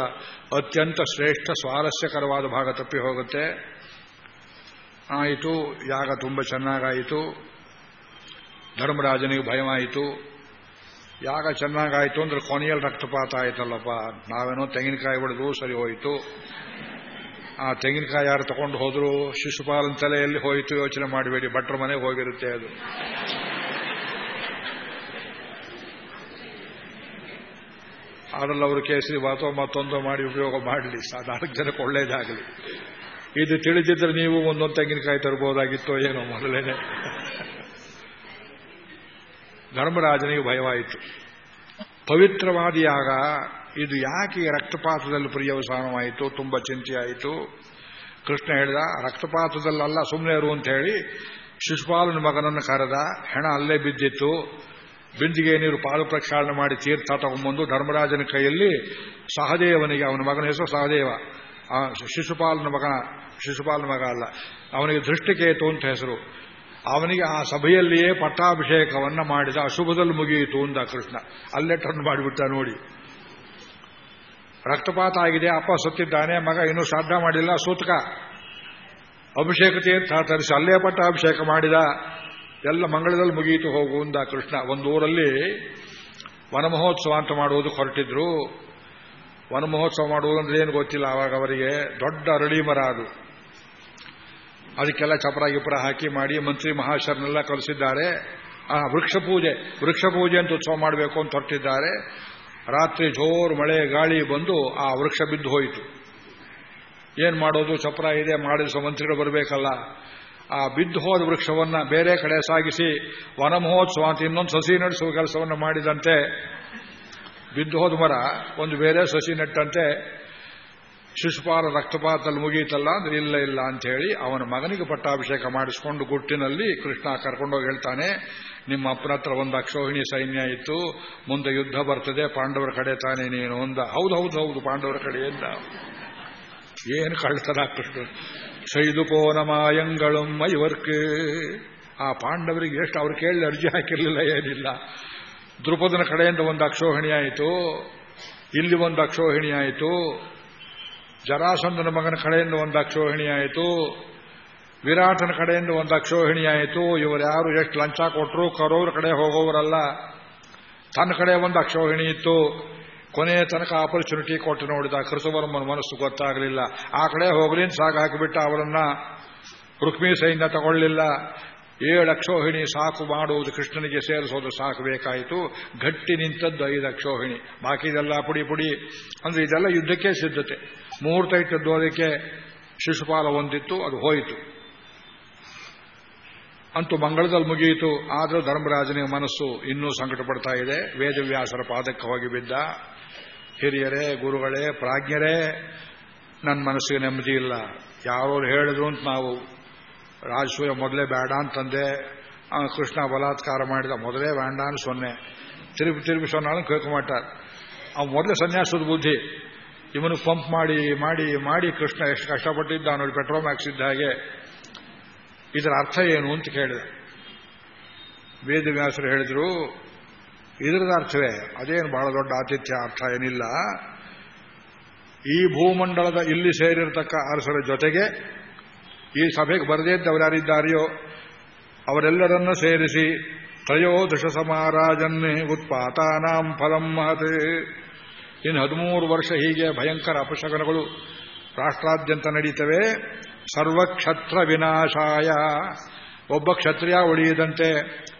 ಅತ್ಯಂತ ಶ್ರೇಷ್ಠ, ಸ್ವಾರಸ್ಯಕರವಾದ ಭಾಗ ತಪ್ಪಿ ಹೋಗುತ್ತೆ. ಆಯಿತು, ಯಾಗ ತುಂಬ ಚೆನ್ನಾಗಾಯಿತು. ಧರ್ಮರಾಜನಿಗೆ ಭಯವಾಯಿತು. ಯಾಗ ಚೆನ್ನಾಗಾಯಿತು ಅಂದ್ರೆ ಕೊನೆಯಲ್ಲಿ ರಕ್ತಪಾತ ಆಯ್ತಲ್ಲಪ್ಪ. ನಾವೇನೋ ತೆಂಗಿನಕಾಯಿ ಹೊಡೆದು ಸರಿ ಹೋಯಿತು. ಆ ತೆಂಗಿನಕಾಯಿ ಯಾರು ತಗೊಂಡು ಹೋದ್ರು? ಶಿಶುಪಾಲನ ತಲೆಯಲ್ಲಿ ಹೋಯಿತು ಯೋಚನೆ ಮಾಡಬೇಡಿ. ಭಟ್ರ ಮನೆಗೆ ಹೋಗಿರುತ್ತೆ ಅದು. ಅದರಲ್ಲಿ ಅವರು ಕೇಸರಿ ಬಾತೋ ಮತ್ತೊಂದು ಮಾಡಿ ಉಪಯೋಗ ಮಾಡಲಿ. ನಾಲ್ಕು ಜನಕ್ಕೆ ಒಳ್ಳೇದಾಗಲಿ. ಇದು ತಿಳಿದಿದ್ರೆ ನೀವು ಒಂದೊಂದು ತೆಂಗಿನಕಾಯಿ ತರಬಹುದಾಗಿತ್ತು ಏನೋ ಮೊದಲೇನೆ. ಧರ್ಮರಾಜನಿಗೆ ಭಯವಾಯಿತು. ಪವಿತ್ರವಾದಿಯಾಗ ಇದು ಯಾಕೆ ರಕ್ತಪಾತದಲ್ಲಿ ಪ್ರಿಯವಸಾನವಾಯಿತು, ತುಂಬ ಚಿಂತೆಯಾಯಿತು? ಕೃಷ್ಣ ಹೇಳಿದ, ರಕ್ತಪಾತದಲ್ಲಲ್ಲ ಸುಮ್ಮನೆ ಇರು ಅಂತ ಹೇಳಿ ಶಿಶುಪಾಲನ ಮಗನನ್ನು ಕರೆದ, ಹೆಣ ಅಲ್ಲೇ ಬಿದ್ದಿತ್ತು. ಬಿಂದಿಗೆ ನೀರು ಪಾಲು ಪ್ರಕ್ಷಾಳನೆ ಮಾಡಿ ತೀರ್ಥ ತಗೊಂಬಂದು ಧರ್ಮರಾಜನ ಕೈಯಲ್ಲಿ ಸಹದೇವನಿಗೆ, ಅವನ ಮಗನ ಹೆಸರು ಸಹದೇವ. ಶಿಶುಪಾಲನ ಮಗನ, ಶಿಶುಪಾಲನ ಮಗ ಅಲ್ಲ, ಅವನಿಗೆ ದೃಷ್ಟಿಕೇತು ಅಂತ ಹೆಸರು. ಅವನಿಗೆ ಆ ಸಭೆಯಲ್ಲಿಯೇ ಪಟ್ಟಾಭಿಷೇಕವನ್ನ ಮಾಡಿದ. ಅಶುಭದಲ್ಲಿ ಮುಗಿಯಿತು ಅಂದ ಕೃಷ್ಣ. ಅಲ್ಲೇ ಟರ್ನ್ ಮಾಡಿಬಿಟ್ಟ ನೋಡಿ. ರಕ್ತಪಾತ ಆಗಿದೆ, ಅಪ್ಪ ಸುತ್ತಿದ್ದಾನೆ, ಮಗ ಇನ್ನೂ ಶ್ರಾದ್ದ ಮಾಡಿಲ್ಲ, ಸೂತಕ. ಅಭಿಷೇಕ ತೀರ್ಥ ತರಿಸಿ, ಅಲ್ಲೇ ಪಟ್ಟಾಭಿಷೇಕ ಮಾಡಿದ. ಎಲ್ಲ ಮಂಗಳದಲ್ಲಿ ಮುಗಿಯಿತು, ಹೋಗು ಅಂದ ಕೃಷ್ಣ. ಒಂದು ಊರಲ್ಲಿ ವನಮಹೋತ್ಸವ ಅಂತ ಮಾಡುವುದು ಹೊರಟಿದ್ರು. ವನಮಹೋತ್ಸವ ಮಾಡುವುದು ಅಂದ್ರೆ ಏನು ಗೊತ್ತಿಲ್ಲ, ಅವಾಗ ಅವರಿಗೆ ದೊಡ್ಡ ಅರಳಿ ಮರ ಅದು. ಅದಕ್ಕೆಲ್ಲ ಚಪರ ಗಿಪರ ಹಾಕಿ ಮಾಡಿ ಮಂತ್ರಿ ಮಹಾಶರನ್ನೆಲ್ಲ ಕಲಿಸಿದ್ದಾರೆ ಆ ವೃಕ್ಷ ಪೂಜೆ ವೃಕ್ಷ ಪೂಜೆ ಅಂತ ಉತ್ಸವ ಮಾಡಬೇಕು ಅಂತ ಹೊರಟಿದ್ದಾರೆ. ರಾತ್ರಿ ಜೋರು ಮಳೆ, ಗಾಳಿ ಬಂದು ಆ ವೃಕ್ಷ ಬಿದ್ದು ಹೋಯಿತು. ಏನ್ ಮಾಡೋದು? ಚಪರ ಇದೆ ಮಾಡಿದ ಮಂತ್ರಿಗಳು ಬರಬೇಕಲ್ಲ. ಆ ಬಿದ್ದು ಹೋದ ವೃಕ್ಷವನ್ನ ಬೇರೆ ಕಡೆ ಸಾಗಿಸಿ ವನಮಹೋತ್ಸವ ಅಂತ ಇನ್ನೊಂದು ಸಸಿ ನಡೆಸುವ ಕೆಲಸವನ್ನು ಮಾಡಿದಂತೆ, ಬಿದ್ದು ಹೋದ ಮರ, ಒಂದು ಬೇರೆ ಸಸಿ ನೆಟ್ಟಂತೆ ಶಿಶುಪಾಲ ರಕ್ತಪಾತದಲ್ಲಿ ಮುಗಿಯಿತಲ್ಲ ಅಂದ್ರೆ ಇಲ್ಲ ಇಲ್ಲ ಅಂತ ಹೇಳಿ ಅವನ ಮಗನಿಗೆ ಪಟ್ಟಾಭಿಷೇಕ ಮಾಡಿಸಿಕೊಂಡು ಗುಟ್ಟಿನಲ್ಲಿ ಕೃಷ್ಣ ಕರ್ಕೊಂಡೋಗಿ ಹೇಳ್ತಾನೆ, ನಿಮ್ಮ ಅಪ್ಪನ ಹತ್ರ ಒಂದು ಅಕ್ಷೋಹಿಣಿ ಸೈನ್ಯ ಇತ್ತು, ಮುಂದೆ ಯುದ್ಧ ಬರ್ತದೆ, ಪಾಂಡವರ ಕಡೆ ತಾನೇ ನೀನು ಒಂದ ಹೌದು ಹೌದು ಹೌದು, ಪಾಂಡವರ ಕಡೆಯಿಂದ ಏನು ಕಳ್ತನ ಕೃಷ್ಣ. ಸೈದು ಪೋನಮಾಯಂಗಳು ಮೈವರ್ಕ್ ಆ ಪಾಂಡವರಿಗೆ ಎಷ್ಟು, ಅವ್ರು ಕೇಳಿ ಅರ್ಜಿ ಹಾಕಿರಲಿಲ್ಲ, ಏನಿಲ್ಲ. ದೃಪದನ ಕಡೆಯಿಂದ ಒಂದು ಅಕ್ಷೋಹಿಣಿ ಆಯಿತು, ಇಲ್ಲಿ ಒಂದು ಅಕ್ಷೋಹಿಣಿ ಆಯಿತು ಜರಾಸಂದನ ಮಗನ ಕಡೆಯಿಂದ ಒಂದು ಅಕ್ಷೋಹಿಣಿ ಆಯಿತು, ವಿರಾಟನ ಕಡೆಯಿಂದ ಒಂದು ಅಕ್ಷೋಹಿಣಿ ಆಯಿತು, ಇವರು ಯಾರು ಎಷ್ಟು ಲಂಚ ಕೊಟ್ಟರು ಕರೋರ ಕಡೆ ಹೋಗೋವರಲ್ಲ. ತನ್ನ ಕಡೆ ಒಂದು ಅಕ್ಷೋಹಿಣಿ ಇತ್ತು, ಕೊನೆಯ ತನಕ ಆಪರ್ಚುನಿಟಿ ಕೊಟ್ಟು ನೋಡಿದ ಕೃತವರ್ಮನ ಮನಸ್ಸು ಗೊತ್ತಾಗಲಿಲ್ಲ. ಆ ಕಡೆ ಹೋಗ್ಲಿನ್ ಸಾಗ ಹಾಕಿಬಿಟ್ಟ ಅವರನ್ನ ರುಕ್ಮಿ ಸೈನ್ಯ ತಗೊಳ್ಳಿಲ್ಲ. ಏಳು ಅಕ್ಷೋಹಿಣಿ ಸಾಕು ಮಾಡುವುದು ಕೃಷ್ಣನಿಗೆ ಸೇರಿಸೋದು ಸಾಕು ಬೇಕಾಯಿತು. ಗಟ್ಟಿ ನಿಂತದ್ದು ಐದು ಅಕ್ಷೋಹಿಣಿ. ಬಾಕಿ ಇದೆಲ್ಲ ಪುಡಿ ಪುಡಿ. ಅಂದ್ರೆ ಇದೆಲ್ಲ ಯುದ್ಧಕ್ಕೆ ಸಿದ್ಧತೆ. ಮುಹೂರ್ತ ಇಟ್ಟದ್ದು ಅದಕ್ಕೆ ಶಿಶುಪಾಲ ಹೊಂದಿತ್ತು, ಅದು ಹೋಯಿತು. ಅಂತೂ ಮಂಗಳದಲ್ಲಿ ಮುಗಿಯಿತು. ಆದರೂ ಧರ್ಮರಾಜನಿಗೆ ಮನಸ್ಸು ಇನ್ನೂ ಸಂಕಟ ಪಡ್ತಾ ಇದೆ. ವೇದವ್ಯಾಸರ ಪಾದಕ್ಕೆ ಹೋಗಿ ಬಿದ್ದ. ಹಿರಿಯರೇ, ಗುರುಗಳೇ, ಪ್ರಾಜ್ಞರೇ ನನ್ನ ಮನಸ್ಸಿಗೆ ನೆಮ್ಮದಿ ಇಲ್ಲ. ಯಾರೋ ಹೇಳಿದ್ರು ಅಂತ ನಾವು ರಾಜಸೂಯ ಮೊದಲೇ ಬೇಡ ಅಂತಂದೆ ಕೃಷ್ಣ ಬಲಾತ್ಕಾರ ಮಾಡಿದ, ಮೊದಲೇ ಬೇಡ ಅಂತ ಸೊನ್ನೆ. ತಿರುಗಿ ತಿರುಗಿ ಸೊನ್ನಾಳು ಕೇಳ್ಕೊಂಬಿಟ್ಟಾರ ಅವ್ ಮೊದಲೇ ಸನ್ಯಾಸದ ಬುದ್ಧಿ, ಇವನು ಪಂಪ್ ಮಾಡಿ ಮಾಡಿ ಮಾಡಿ ಕೃಷ್ಣ ಎಷ್ಟು ಕಷ್ಟಪಟ್ಟಿದ್ದ ನೋಡಿ ಪೆಟ್ರೋಲ್ ಹಾಕ್ಸಿದ್ದ ಹಾಗೆ, ಇದರ ಅರ್ಥ ಏನು ಅಂತ ಕೇಳಿದೆ. ವೇದವ್ಯಾಸರು ಹೇಳಿದ್ರು, ಇದರದ ಅರ್ಥವೇ, ಅದೇನು ಬಹಳ ದೊಡ್ಡ ಆತಿಥ್ಯ, ಅರ್ಥ ಏನಿಲ್ಲ. ಈ ಭೂಮಂಡಲದ ಇಲ್ಲಿ ಸೇರಿರತಕ್ಕ ಅರಸರ ಜೊತೆಗೆ ಈ ಸಭೆಗೆ ಬರದೇ ಇದ್ದವರು ಯಾರಿದ್ದಾರೆಯೋ ಅವರೆಲ್ಲರನ್ನು ಸೇರಿಸಿ ತ್ರಯೋದಶ ಸಮಾರಾಜನ್ನೇ ಉತ್ಪಾತಾನಾಂ ಫಲಂ ಮಹತೆ. ಇನ್ನು ಹದಿಮೂರು ವರ್ಷ ಹೀಗೆ ಭಯಂಕರ ಅಪಶಕನಗಳು ರಾಷ್ಟ್ರಾದ್ಯಂತ ನಡೀತವೆ. ಸರ್ವಕ್ಷತ್ರ ವಿನಾಶಾಯ. ಒಬ್ಬ ಕ್ಷತ್ರಿಯ ಉಳಿಯದಂತೆ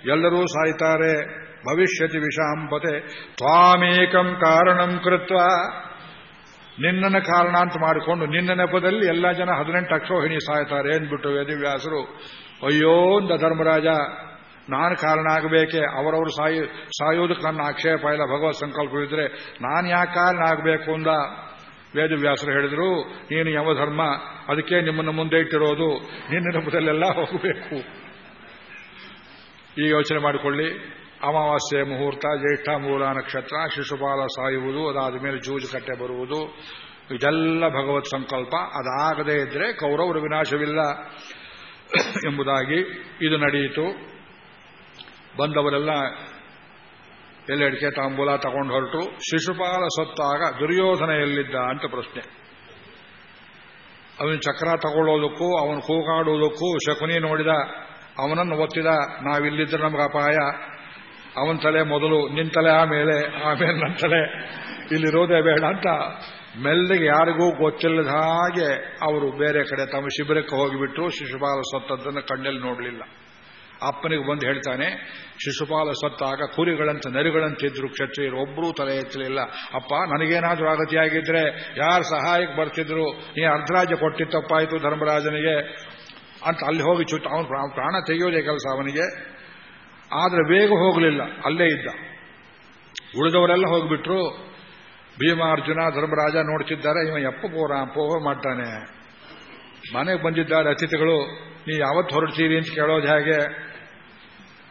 ಎಲ್ಲರೂ ಸಾಯ್ತಾರೆ. ಭವಿಷ್ಯತಿ ವಿಷಾಂಪತೆ ತ್ವಾಮೇಕಂ ಕಾರಣಂ ಕೃತ್ವ. ನಿನ್ನನ ಕಾರಣ ಅಂತ ಮಾಡಿಕೊಂಡು ನಿನ್ನ ನೆಪದಲ್ಲಿ ಎಲ್ಲ ಜನ ಹದಿನೆಂಟು ಅಕ್ಷೋಹಿಣಿ ಸಾಯ್ತಾರೆ ಅಂದ್ಬಿಟ್ಟು ವೇದಿವ್ಯಾಸರು, ಅಯ್ಯೋ, ಅಂದ ಧರ್ಮರಾಜ, ನಾನು ಕಾರಣ ಆಗಬೇಕೆ? ಅವರವರು ಸಾಯಿ, ಸಾಯೋದಕ್ಕೆ ನನ್ನ ಆಕ್ಷೇಪ ಇಲ್ಲ, ಭಗವತ್ ಸಂಕಲ್ಪವಿದ್ರೆ ನಾನು ಯಾಕೆ ಕಾರಣ ಆಗಬೇಕು ಅಂದ ವೇದವ್ಯಾಸರು ಹೇಳಿದ್ರು, ನೀನು ಯಾವ ಧರ್ಮ ಅದಕ್ಕೆ ನಿಮ್ಮನ್ನು ಮುಂದೆ ಇಟ್ಟಿರೋದು, ನಿನ್ನ ನೆಪದಲ್ಲೆಲ್ಲ ಹೋಗಬೇಕು. ಈ ಯೋಚನೆ ಮಾಡಿಕೊಳ್ಳಿ. ಅಮಾವಾಸ್ಯೆ ಮುಹೂರ್ತ, ಜ್ಯೇಷ್ಠ ಮೂಲ ನಕ್ಷತ್ರ, ಶಿಶುಪಾಲ ಸಾಯುವುದು, ಅದಾದ ಮೇಲೆ ಜೂಜು ಕಟ್ಟೆ ಬರುವುದು. ಇದೆಲ್ಲ ಭಗವತ್ ಸಂಕಲ್ಪ. ಅದಾಗದೇ ಇದ್ರೆ ಕೌರವರ ವಿನಾಶವಿಲ್ಲ ಎಂಬುದಾಗಿ ಇದು ನಡೆಯಿತು. ಬಂದವರೆಲ್ಲ ಎಲ್ಲೆಡಿಕೆ ತಾಂಬೂಲ ತಗೊಂಡು ಹೊರಟು. ಶಿಶುಪಾಲ ಸತ್ತಾಗ ದುರ್ಯೋಧನ ಎಲ್ಲಿದ್ದ ಅಂತ ಪ್ರಶ್ನೆ. ಅವನ ಚಕ್ರ ತಗೊಳ್ಳೋದಕ್ಕೂ, ಅವನು ಕೂಗಾಡುವುದಕ್ಕೂ ಶಕುನಿ ನೋಡಿದ, ಅವನನ್ನು ಒತ್ತಿದ, ನಾವಿಲ್ಲಿದ್ರೆ ನಮಗೆ ಅಪಾಯ. ಅವನ ತಲೆ ಮೊದಲು, ನಿನ್ ತಲೆ ಆಮೇಲೆ ಆಮೇಲೆ ನನ್ನ ತಲೆ. ಇಲ್ಲಿರೋದೇ ಬೇಡ ಅಂತ ಮೆಲ್ಲಗೆ ಯಾರಿಗೂ ಗೊತ್ತಿಲ್ಲದ ಹಾಗೆ ಅವರು ಬೇರೆ ಕಡೆ ತಮ್ಮ ಶಿಬಿರಕ್ಕೆ ಹೋಗಿಬಿಟ್ರು. ಶಿಶುಪಾಲ ಸತ್ತದ್ದನ್ನು ಕಣ್ಣಲ್ಲಿ ನೋಡಲಿಲ್ಲ. ಅಪ್ಪನಿಗೆ ಬಂದು ಹೇಳ್ತಾನೆ, ಶಿಶುಪಾಲ ಸತ್ತಾಗ ಕುರಿಗಳಂತ ನರಿಗಳಂತಿದ್ರು, ಕ್ಷತ್ರಿಯರು ಒಬ್ಬರೂ ತಲೆ ಎತ್ತಲಿಲ್ಲ. ಅಪ್ಪ, ನನಗೇನಾದ್ರೂ ಆಗತಿಯಾಗಿದ್ರೆ ಯಾರು ಸಹಾಯಕ್ಕೆ ಬರ್ತಿದ್ರು? ನೀ ಅರ್ಧರಾಜ್ಯ ಕೊಟ್ಟಿತ್ತಪ್ಪಾಯಿತು ಧರ್ಮರಾಜನಿಗೆ. ಅಂತ ಅಲ್ಲಿ ಹೋಗಿ ಚುಟ್ಟು ಅವನು ಪ್ರಾಣ ತೆಗೆಯೋದೇ ಕೆಲಸ ಅವನಿಗೆ. ಆದರೆ ಬೇಗ ಹೋಗಲಿಲ್ಲ, ಅಲ್ಲೇ ಇದ್ದ. ಉಳಿದವರೆಲ್ಲ ಹೋಗ್ಬಿಟ್ರು. ಭೀಮ ಅರ್ಜುನ ಧರ್ಮರಾಜ ನೋಡ್ತಿದ್ದಾರೆ, ಇವ ಎಪ್ಪ ಪೋರ, ಪೋಹ ಮಾಡ್ತಾನೆ. ಮನೆಗೆ ಬಂದಿದ್ದಾರೆ ಅತಿಥಿಗಳು, ನೀ ಯಾವತ್ತು ಹೊರಡ್ತೀರಿ? ಅಂತ ಕೇಳೋದು ಹೇಗೆ?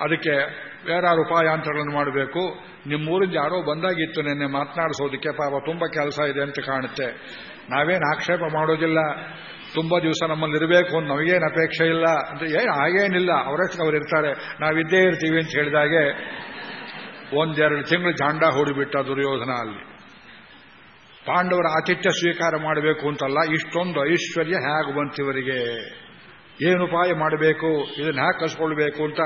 ಅದಕ್ಕೆ, ಬೇರಾರು ಉಪಾಯಾಂತರಗಳನ್ನು ಮಾಡಬೇಕು. ನಿಮ್ಮೂರಿಂದ ಯಾರೋ ಬಂದಾಗಿತ್ತು ನಿನ್ನೆ ಮಾತನಾಡಿಸೋದಕ್ಕೆ, ಪಾಪ ತುಂಬ ಕೆಲಸ ಇದೆ ಅಂತ ಕಾಣುತ್ತೆ. ನಾವೇನು ಆಕ್ಷೇಪ ಮಾಡೋದಿಲ್ಲ. ತುಂಬಾ ದಿವಸ ನಮ್ಮಲ್ಲಿ ಇರಬೇಕು ಅಂತ ನಮಗೇನು ಅಪೇಕ್ಷೆ ಇಲ್ಲ. ಅಂತ ಏನು ಹಾಗೇನಿಲ್ಲ. ಅವರಷ್ಟು ಅವ್ರು ಇರ್ತಾರೆ ನಾವಿದ್ದೇ ಇರ್ತೀವಿ ಅಂತ ಹೇಳಿದಾಗೆ ಒಂದೆರಡು ತಿಂಗಳು ಜಾಂಡ ಹೂಡಿಬಿಟ್ಟ ದುರ್ಯೋಧನ ಅಲ್ಲಿ. ಪಾಂಡವರ ಆತಿಥ್ಯ ಸ್ವೀಕಾರ ಮಾಡಬೇಕು ಅಂತಲ್ಲ, ಇಷ್ಟೊಂದು ಐಶ್ವರ್ಯ ಹೇಗೆ ಬಂತಿವರಿಗೆ ಏನು ಉಪಾಯ ಮಾಡಬೇಕು? ಇದನ್ನ ಹ್ಯಾಕ್ ಕಸ್ಕೊಳ್ಬೇಕು ಅಂತ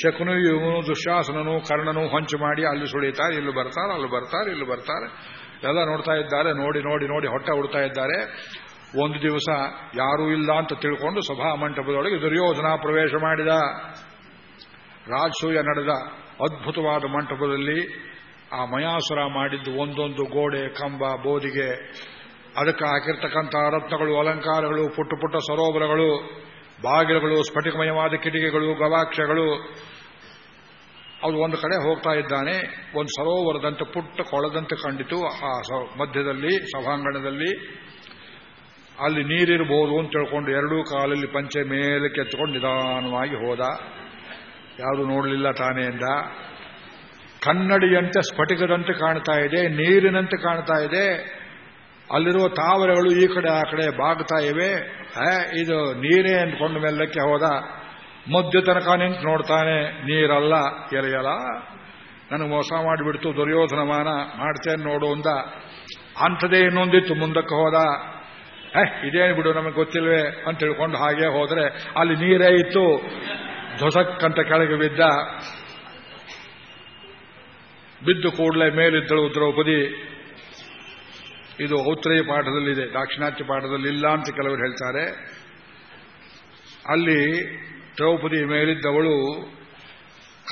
ಶಕುನು ಇವನು ದುಶಾಸನನು, ಕರ್ಣನು ಹೊಂಚು ಮಾಡಿ ಅಲ್ಲಿ ಸುಳಿತಾರೆ, ಇಲ್ಲಿ ಬರ್ತಾರೆ, ಅಲ್ಲಿ ಬರ್ತಾರೆ, ಇಲ್ಲಿ ಬರ್ತಾರೆ. ಎಲ್ಲ ನೋಡ್ತಾ ಇದ್ದಾರೆ, ನೋಡಿ ನೋಡಿ ನೋಡಿ, ಹೊಟ್ಟೆ ಉಡ್ತಾ ಇದ್ದಾರೆ. ಒಂದು ದಿವಸ ಯಾರೂ ಇಲ್ಲ ಅಂತ ತಿಳ್ಕೊಂಡು ಸಭಾ ಮಂಟಪದೊಳಗೆ ದುರ್ಯೋಧನ ಪ್ರವೇಶ ಮಾಡಿದ. ರಾಜಸೂಯ ನಡೆದ ಅದ್ಭುತವಾದ ಮಂಟಪದಲ್ಲಿ ಆ ಮಯಾಸುರ ಮಾಡಿದ್ದು ಒಂದೊಂದು ಗೋಡೆ, ಕಂಬ, ಬೋದಿಗೆ. ಅದಕ್ಕೆ ಹಾಕಿರ್ತಕ್ಕಂಥ ರತ್ನಗಳು, ಅಲಂಕಾರಗಳು, ಪುಟ್ಟ ಪುಟ್ಟ ಸರೋವರಗಳು, ಬಾಗಿಲುಗಳು, ಸ್ಫಟಿಕಮಯವಾದ ಕಿಟಿಕೆಗಳು, ಗವಾಕ್ಷಗಳು. ಅದು ಒಂದು ಕಡೆ ಹೋಗ್ತಾ ಇದ್ದಾನೆ. ಒಂದು ಸರೋವರದಂತೆ ಪುಟ್ಟ ಕೊಳದಂತೆ ಕಂಡಿತು. ಆ ಮಧ್ಯದಲ್ಲಿ, ಸಭಾಂಗಣದಲ್ಲಿ ಅಲ್ಲಿ ನೀರಿರಬಹುದು ಅಂತ ತಿಳ್ಕೊಂಡು ಎರಡೂ ಕಾಲಲ್ಲಿ ಪಂಚೆ ಮೇಲೆ ಕೆತ್ಕೊಂಡು ನಿಧಾನವಾಗಿ ಹೋದ. ಯಾರು ನೋಡಲಿಲ್ಲ ತಾನೆಯಿಂದ. ಕನ್ನಡಿಯಂತೆ ಸ್ಫಟಿಕದಂತೆ ಕಾಣ್ತಾ ಇದೆ, ನೀರಿನಂತೆ ಕಾಣ್ತಾ ಇದೆ. ಅಲ್ಲಿರುವ ತಾವರೆಗಳು ಈ ಕಡೆ ಆ ಕಡೆ ಬಾಗ್ತಾ ಇವೆ. ಇದು ನೀರೇ ಅಂದ್ಕೊಂಡು ಮೆಲ್ಲಕ್ಕೆ ಹೋದ. ಮಧ್ಯ ತನಕ ನಿಂತು ನೋಡ್ತಾನೆ, ನೀರಲ್ಲ, ಎಲೆಯಲ್ಲ. ನನಗೆ ಮೋಸ ಮಾಡಿಬಿಡ್ತು ದುರ್ಯೋಧನಮಾನ ಮಾಡ್ತೇನೆ ನೋಡು ಅಂದ. ಅಂಥದೇ ಇನ್ನೊಂದಿತ್ತು, ಮುಂದಕ್ಕೆ ಹೋದ. ಇದೇನು ಬಿಡು, ನಮಗೆ ಗೊತ್ತಿಲ್ವೇ ಅಂತ ತಿಳ್ಕೊಂಡು ಹಾಗೆ ಹೋದ್ರೆ ಅಲ್ಲಿ ನೀರೇ ಇತ್ತು. ಧ್ವಸಕ್ಕಂತ ಕೆಳಗೆ ಬಿದ್ದ. ಬಿದ್ದು ಕೂಡಲೇ ಮೇಲಿದ್ದಳು ದ್ರೌಪದಿ. ಇದು ಔತ್ರೇಯ ಪಾಠದಲ್ಲಿದೆ, ದಾಕ್ಷಿಣಾತ್ಯ ಪಾಠದಲ್ಲಿ ಇಲ್ಲ ಅಂತ ಕೆಲವರು ಹೇಳ್ತಾರೆ. ಅಲ್ಲಿ ದ್ರೌಪದಿ ಮೇಲಿದ್ದವಳು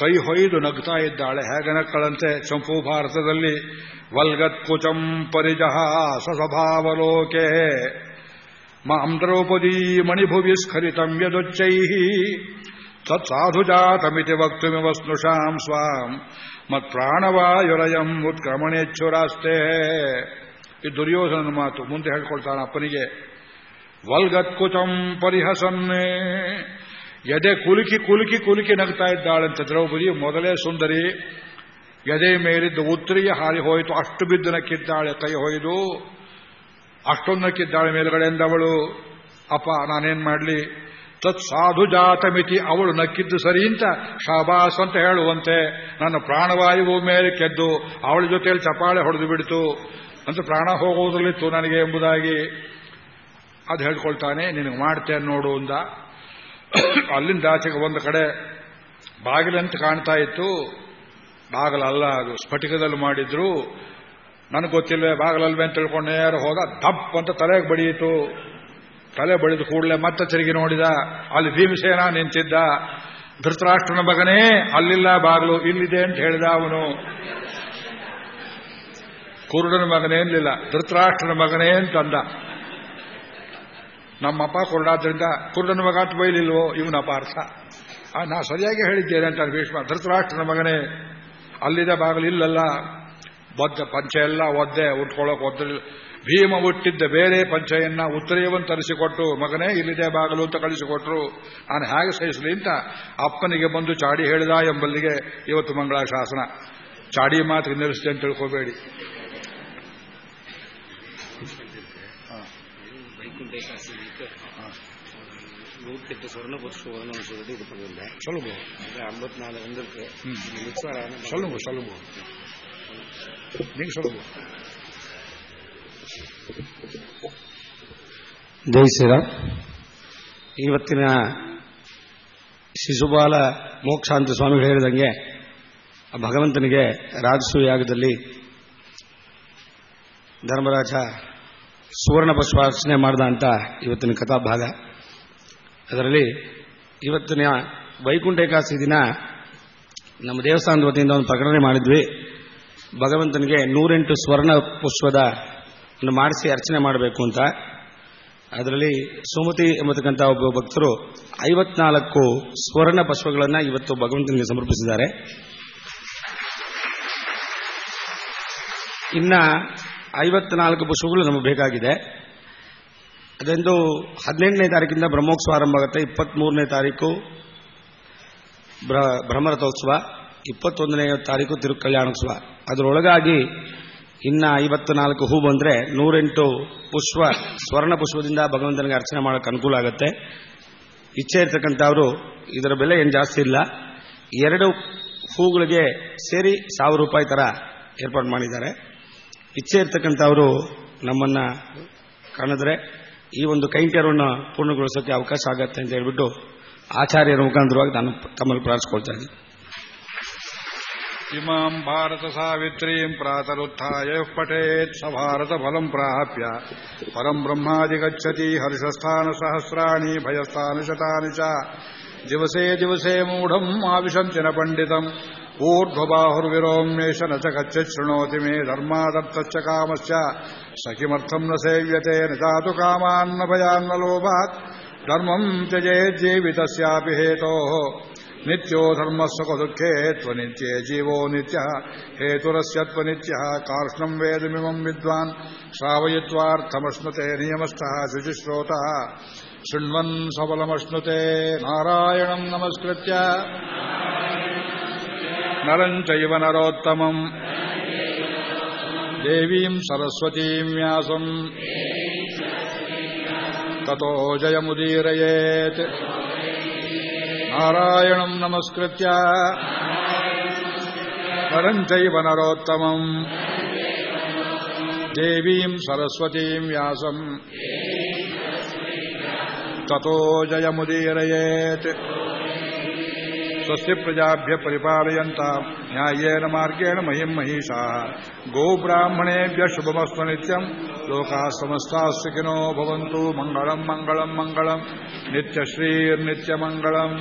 ಕೈ ಹೊಯ್ದು ನಗ್ತಾ ಇದ್ದಾಳೆ, ಹೇಗೆ ನಕ್ಕಳಂತೆ? ಚಂಪು ಭಾರತದಲ್ಲಿ ವಲ್ಗತ್ ಕುಚಂ ಪರಿಜಹ ಸಸಭಾವಲೋಕೆ. ಮಾಂ ದ್ರೌಪದೀ ಮಣಿಭುವಿ ಸ್ಖಲಿತಂ ಯದುಚ್ಚೈ. ತತ್ಸಾಧುಜಾತಮಿತಿ ವಕ್ತುಮಿವ ಸ್ನುಷಾಂ ಸ್ವಾಂ. ಮತ್ಪ್ರಾಣವಾಯುರಯಂ ಉತ್ಕ್ರಮಣೇಚ್ಛುರಾಸ್ತೆ. ಈ ದುರ್ಯೋಧನನ ಮಾತು ಮುಂದೆ ಹೇಳ್ಕೊಳ್ತಾನೆ ಅಪ್ಪನಿಗೆ. ವಲ್ಗತ್ಕುತಂ ಪರಿಹಸನ್ನೇ. ಎದೆ ಕುಲುಕಿ ಕುಲುಕಿ ಕುಲುಕಿ ನಗ್ತಾ ಇದ್ದಾಳಂತೆ ದ್ರೌಪದಿ, ಮೊದಲೇ ಸುಂದರಿ. ಎದೆ ಮೇಲಿದ್ದ ಉತ್ತರಿಯ ಹಾರಿ ಹೋಯಿತು, ಅಷ್ಟು ಬಿದ್ದನಕ್ಕಿದ್ದಾಳೆ ಕೈ ಹೊಯ್ದು. ಅಷ್ಟೊಂದು ನಕ್ಕಿದ್ದಾಳೆ ಮೇಲುಗಡೆ ಅವಳು ಅಪ್ಪ, ನಾನೇನ್ ಮಾಡಲಿ? ತತ್ ಸಾಧು ಜಾತಮಿತಿ, ಅವಳು ನಕ್ಕಿದ್ದು ಸರಿ ಅಂತ ಶಾಬಾಸ್ ಅಂತ ಹೇಳುವಂತೆ. ನನ್ನ ಪ್ರಾಣವಾಯುವು ಮೇಲೆ ಕೆದ್ದು, ಅವಳ ಜೊತೆಯಲ್ಲಿ ಚಪಾಳೆ ಹೊಡೆದು ಬಿಡ್ತು. ಅಂತ ಪ್ರಾಣ ಹೋಗುವುದರಲ್ಲಿತ್ತು ನನಗೆ ಎಂಬುದಾಗಿ. ಅದು ಹೇಳ್ಕೊಳ್ತಾನೆ, ನಿನಗೆ ಮಾಡ್ತೇನೆ ನೋಡು ಅಂದ. ಅಲ್ಲಿಂದ ಆಚೆಗೆ ಒಂದು ಕಡೆ ಬಾಗಿಲಂತ ಕಾಣ್ತಾ ಇತ್ತು. ಬಾಗಿಲಲ್ಲ, ಅದು ಸ್ಫಟಿಕದಲ್ಲಿ ಮಾಡಿದ್ರು. ನನಗೆ ಗೊತ್ತಿಲ್ವೇ, ಬಾಗಲಲ್ವೇ ಅಂತ ತಿಳ್ಕೊಂಡು ನೇರ ಹೋದ ದಪ್ ಅಂತ ತಲೆಗೆ ಬಡಿಯಿತು ತಲೆ ಬಡಿದು ಕೂಡಲೇ ಮತ್ತೆ ತಿರುಗಿ ನೋಡಿದ, ಅಲ್ಲಿ ಭೀಮಸೇನ ನಿಂತಿದ್ದ. ಧೃತರಾಷ್ಟ್ರನ ಮಗನೇ, ಅಲ್ಲಿಲ್ಲ ಬಾಗಿಲು, ಇಲ್ಲಿದೆ ಅಂತ ಹೇಳಿದ ಅವನು. ಕುರುಡನ ಮಗನೇ ಇರಲಿಲ್ಲ, ಧೃತರಾಷ್ಟ್ರನ ಮಗನೇ ಅಂತಂದ ನಮ್ಮಪ್ಪ ಕುರುಡಾದ್ರಿಂದ ಕುರುಡನ ಮಗ ಅಂತ ಬೈಲಿಲ್ವೋ ಇವನಪ್ಪ ಅರ್ಥ ಆ, ನಾ ಸರಿಯಾಗಿ ಹೇಳಿದ್ದೇನೆ ಅಂತ ಭೀಷ್ಮ ಧೃತರಾಷ್ಟ್ರನ ಮಗನೇ, ಅಲ್ಲಿದೆ ಬಾಗಿಲು, ಇಲ್ಲಲ್ಲ. ಬದ್ದ ಪಂಚೆ ಎಲ್ಲ ಒದ್ದೆ ಉಟ್ಕೊಳ್ಳೋಕೆ ಒದ್ದ ಭೀಮ ಹುಟ್ಟಿದ್ದ ಬೇರೆ ಪಂಚೆಯನ್ನ ಉತ್ತರೀಯವನ್ನು ತರಿಸಿಕೊಟ್ಟು ಮಗನೇ ಇಲ್ಲಿದೆ ಬಾಗಿಲು ಅಂತ ಕಳಿಸಿಕೊಟ್ರು ನಾನು ಹೇಗೆ ಸಹಿಸಲಿ ಅಂತ ಅಪ್ಪನಿಗೆ ಬಂದು ಚಾಡಿ ಹೇಳಿದ ಎಂಬಲ್ಲಿಗೆ ಇವತ್ತು ಮಂಗಳ ಶಾಸನ ಚಾಡಿ ಮಾತ್ರ ನಿಲ್ಲಿಸಿದೆ ಅಂತ ತಿಳ್ಕೋಬೇಡಿ வைகுண்ட ஏகாசி நூத்தி எட்டு சொர்ண புஷ்பம்னு சொல்லிட்டு இது பண்ணியிருந்தேன் சொல்லுங்க அது ஐம்பத்தி நாலு வந்திருக்கு ம். மிக்ஸ் ஆகாம சொல்லுங்க சொல்லுங்க நீங்க சொல்லுங்க ಜೈ ಶ್ರೀರಾಮ್ ಇವತ್ತಿನ ಶಿಶುಪಾಲ ಮೋಕ್ಷಾಂತ ಸ್ವಾಮಿಗಳು ಹೇಳಿದಂಗೆ ಆ ಭಗವಂತನಿಗೆ ರಾಜಸೂಯ ಯಾಗದಲ್ಲಿ ಧರ್ಮರಾಜ ಸುವರ್ಣ ಪುಷ್ಪಾರ್ಚನೆ ಮಾಡ್ದ ಅಂತ ಇವತ್ತಿನ ಕಥಾಭಾಗ ಅದರಲ್ಲಿ ಇವತ್ತಿನ ವೈಕುಂಠ ಏಕಾದಶಿ ದಿನ ನಮ್ಮ ದೇವಸ್ಥಾನದ ವತಿಯಿಂದ ಒಂದು ಪ್ರಕಟಣೆ ಮಾಡಿದ್ವಿ ಭಗವಂತನಿಗೆ ನೂರೆಂಟು ಸ್ವರ್ಣ ಪುಷ್ಪದ ಮಾಡಿಸಿ ಅರ್ಚನೆ ಮಾಡಬೇಕು ಅಂತ. ಅದರಲ್ಲಿ ಸುಮತಿ ಎಂಬತಕ್ಕಂಥ ಒಬ್ಬ ಭಕ್ತರು ಐವತ್ನಾಲ್ಕು ಸ್ವರ್ಣ ಪುಷ್ಪಗಳನ್ನು ಇವತ್ತು ಭಗವಂತನಿಗೆ ಸಮರ್ಪಿಸಿದ್ದಾರೆ. ಇನ್ನ ಐವತ್ನಾಲ್ಕು ಪುಷ್ಪಗಳು ನಮಗೆ ಬೇಕಾಗಿದೆ. ಅದೊಂದು ಹದಿನೆಂಟನೇ ತಾರೀಕಿಂದ ಬ್ರಹ್ಮೋತ್ಸವ ಆರಂಭ ಆಗುತ್ತೆ. ಇಪ್ಪತ್ಮೂರನೇ ತಾರೀಕು ಬ್ರ- ಬ್ರಹ್ಮರಥೋತ್ಸವ ಇಪ್ಪತ್ತೊಂದನೇ ತಾರೀಕು ತಿರುಕಲ್ಯಾಣೋತ್ಸವ ಅದರೊಳಗಾಗಿ ಇನ್ನ ಐವತ್ತು ನಾಲ್ಕು ಹೂ ಬಂದ್ರೆ ನೂರೆಂಟು ಪುಷ್ಪ, ಸ್ವರ್ಣ ಪುಷ್ಪದಿಂದ ಭಗವಂತನಿಗೆ ಅರ್ಚನೆ ಮಾಡೋಕೆ ಅನುಕೂಲ ಆಗುತ್ತೆ. ಇಚ್ಛೆ ಇರ್ತಕ್ಕಂಥವ್ರು ಇದರ ಬೆಲೆ ಏನು ಜಾಸ್ತಿ ಇಲ್ಲ. ಎರಡು ಹೂಗಳಿಗೆ ಸೇರಿ ಸಾವಿರ ರೂಪಾಯಿ ತರ ಏರ್ಪಾಡು ಮಾಡಿದ್ದಾರೆ. ಇಚ್ಛೆ ಇರ್ತಕ್ಕಂಥವರು ನಮ್ಮನ್ನ ಕಾಣಿದ್ರೆ ಈ ಒಂದು ಕೈಂಕರ್ಯವನ್ನು ಪೂರ್ಣಗೊಳಿಸೋಕೆ ಅವಕಾಶ ಆಗುತ್ತೆ ಅಂತ ಹೇಳ್ಬಿಟ್ಟು ಆಚಾರ್ಯರ ಮುಖಾಂತರವಾಗಿ ನಾನು ತಮ್ಮಲ್ಲಿ ಪ್ರಾರ್ಥಿಸ್ಕೊಳ್ತಾ ಇದ್ದೀನಿ. इमाम् भारतसावित्रीम् प्रातरुत्थाय यः पठेत् स भारतफलम् प्राप्य परम् ब्रह्मादिगच्छति हर्षस्थानसहस्राणि भयस्थानशतानि च दिवसे दिवसे मूढम् आविशन्ति न पण्डितम् ऊर्ध्वबाहुर्विरोम्येष न च कच्चित् शृणोति मे धर्मादर्थश्च कामश्च स किमर्थम् न सेव्यते न जातु कामान्न भयान्न लोभात् धर्मम् त्यजेज्जीवितस्यापि हेतोः नित्यो धर्मस्य दुःखे त्वनित्ये जीवो नित्यः हेतुरस्य त्वनित्यः कार्ष्णम् वेदमिमम् विद्वान् श्रावयित्वार्थमश्नुते नियमस्थः शुचिश्रोतः शृण्वन् सबलमश्नुते नारायणम् नमस्कृत्य नरम् चैव नरोत्तमम् देवीम् सरस्वतीम् व्यासम् ततो जयमुदीरयेत् नारायणम् नमस्कृत्य। नरम् चैव नरोत्तमम्। देवीम् सरस्वतीम् व्यासम्। ततो जयमुदीरयेत्। स्वस्य प्रजाभ्य परिपालयन्ताम् न्याय्येन मार्गेण महिम् महिषाः गोब्राह्मणेभ्य शुभमस्तु नित्यम् लोकाः समस्ताः सुखिनो भवन्तु मङ्गलम् मङ्गलम् मङ्गलम् नित्यश्रीर्नित्यमङ्गलम्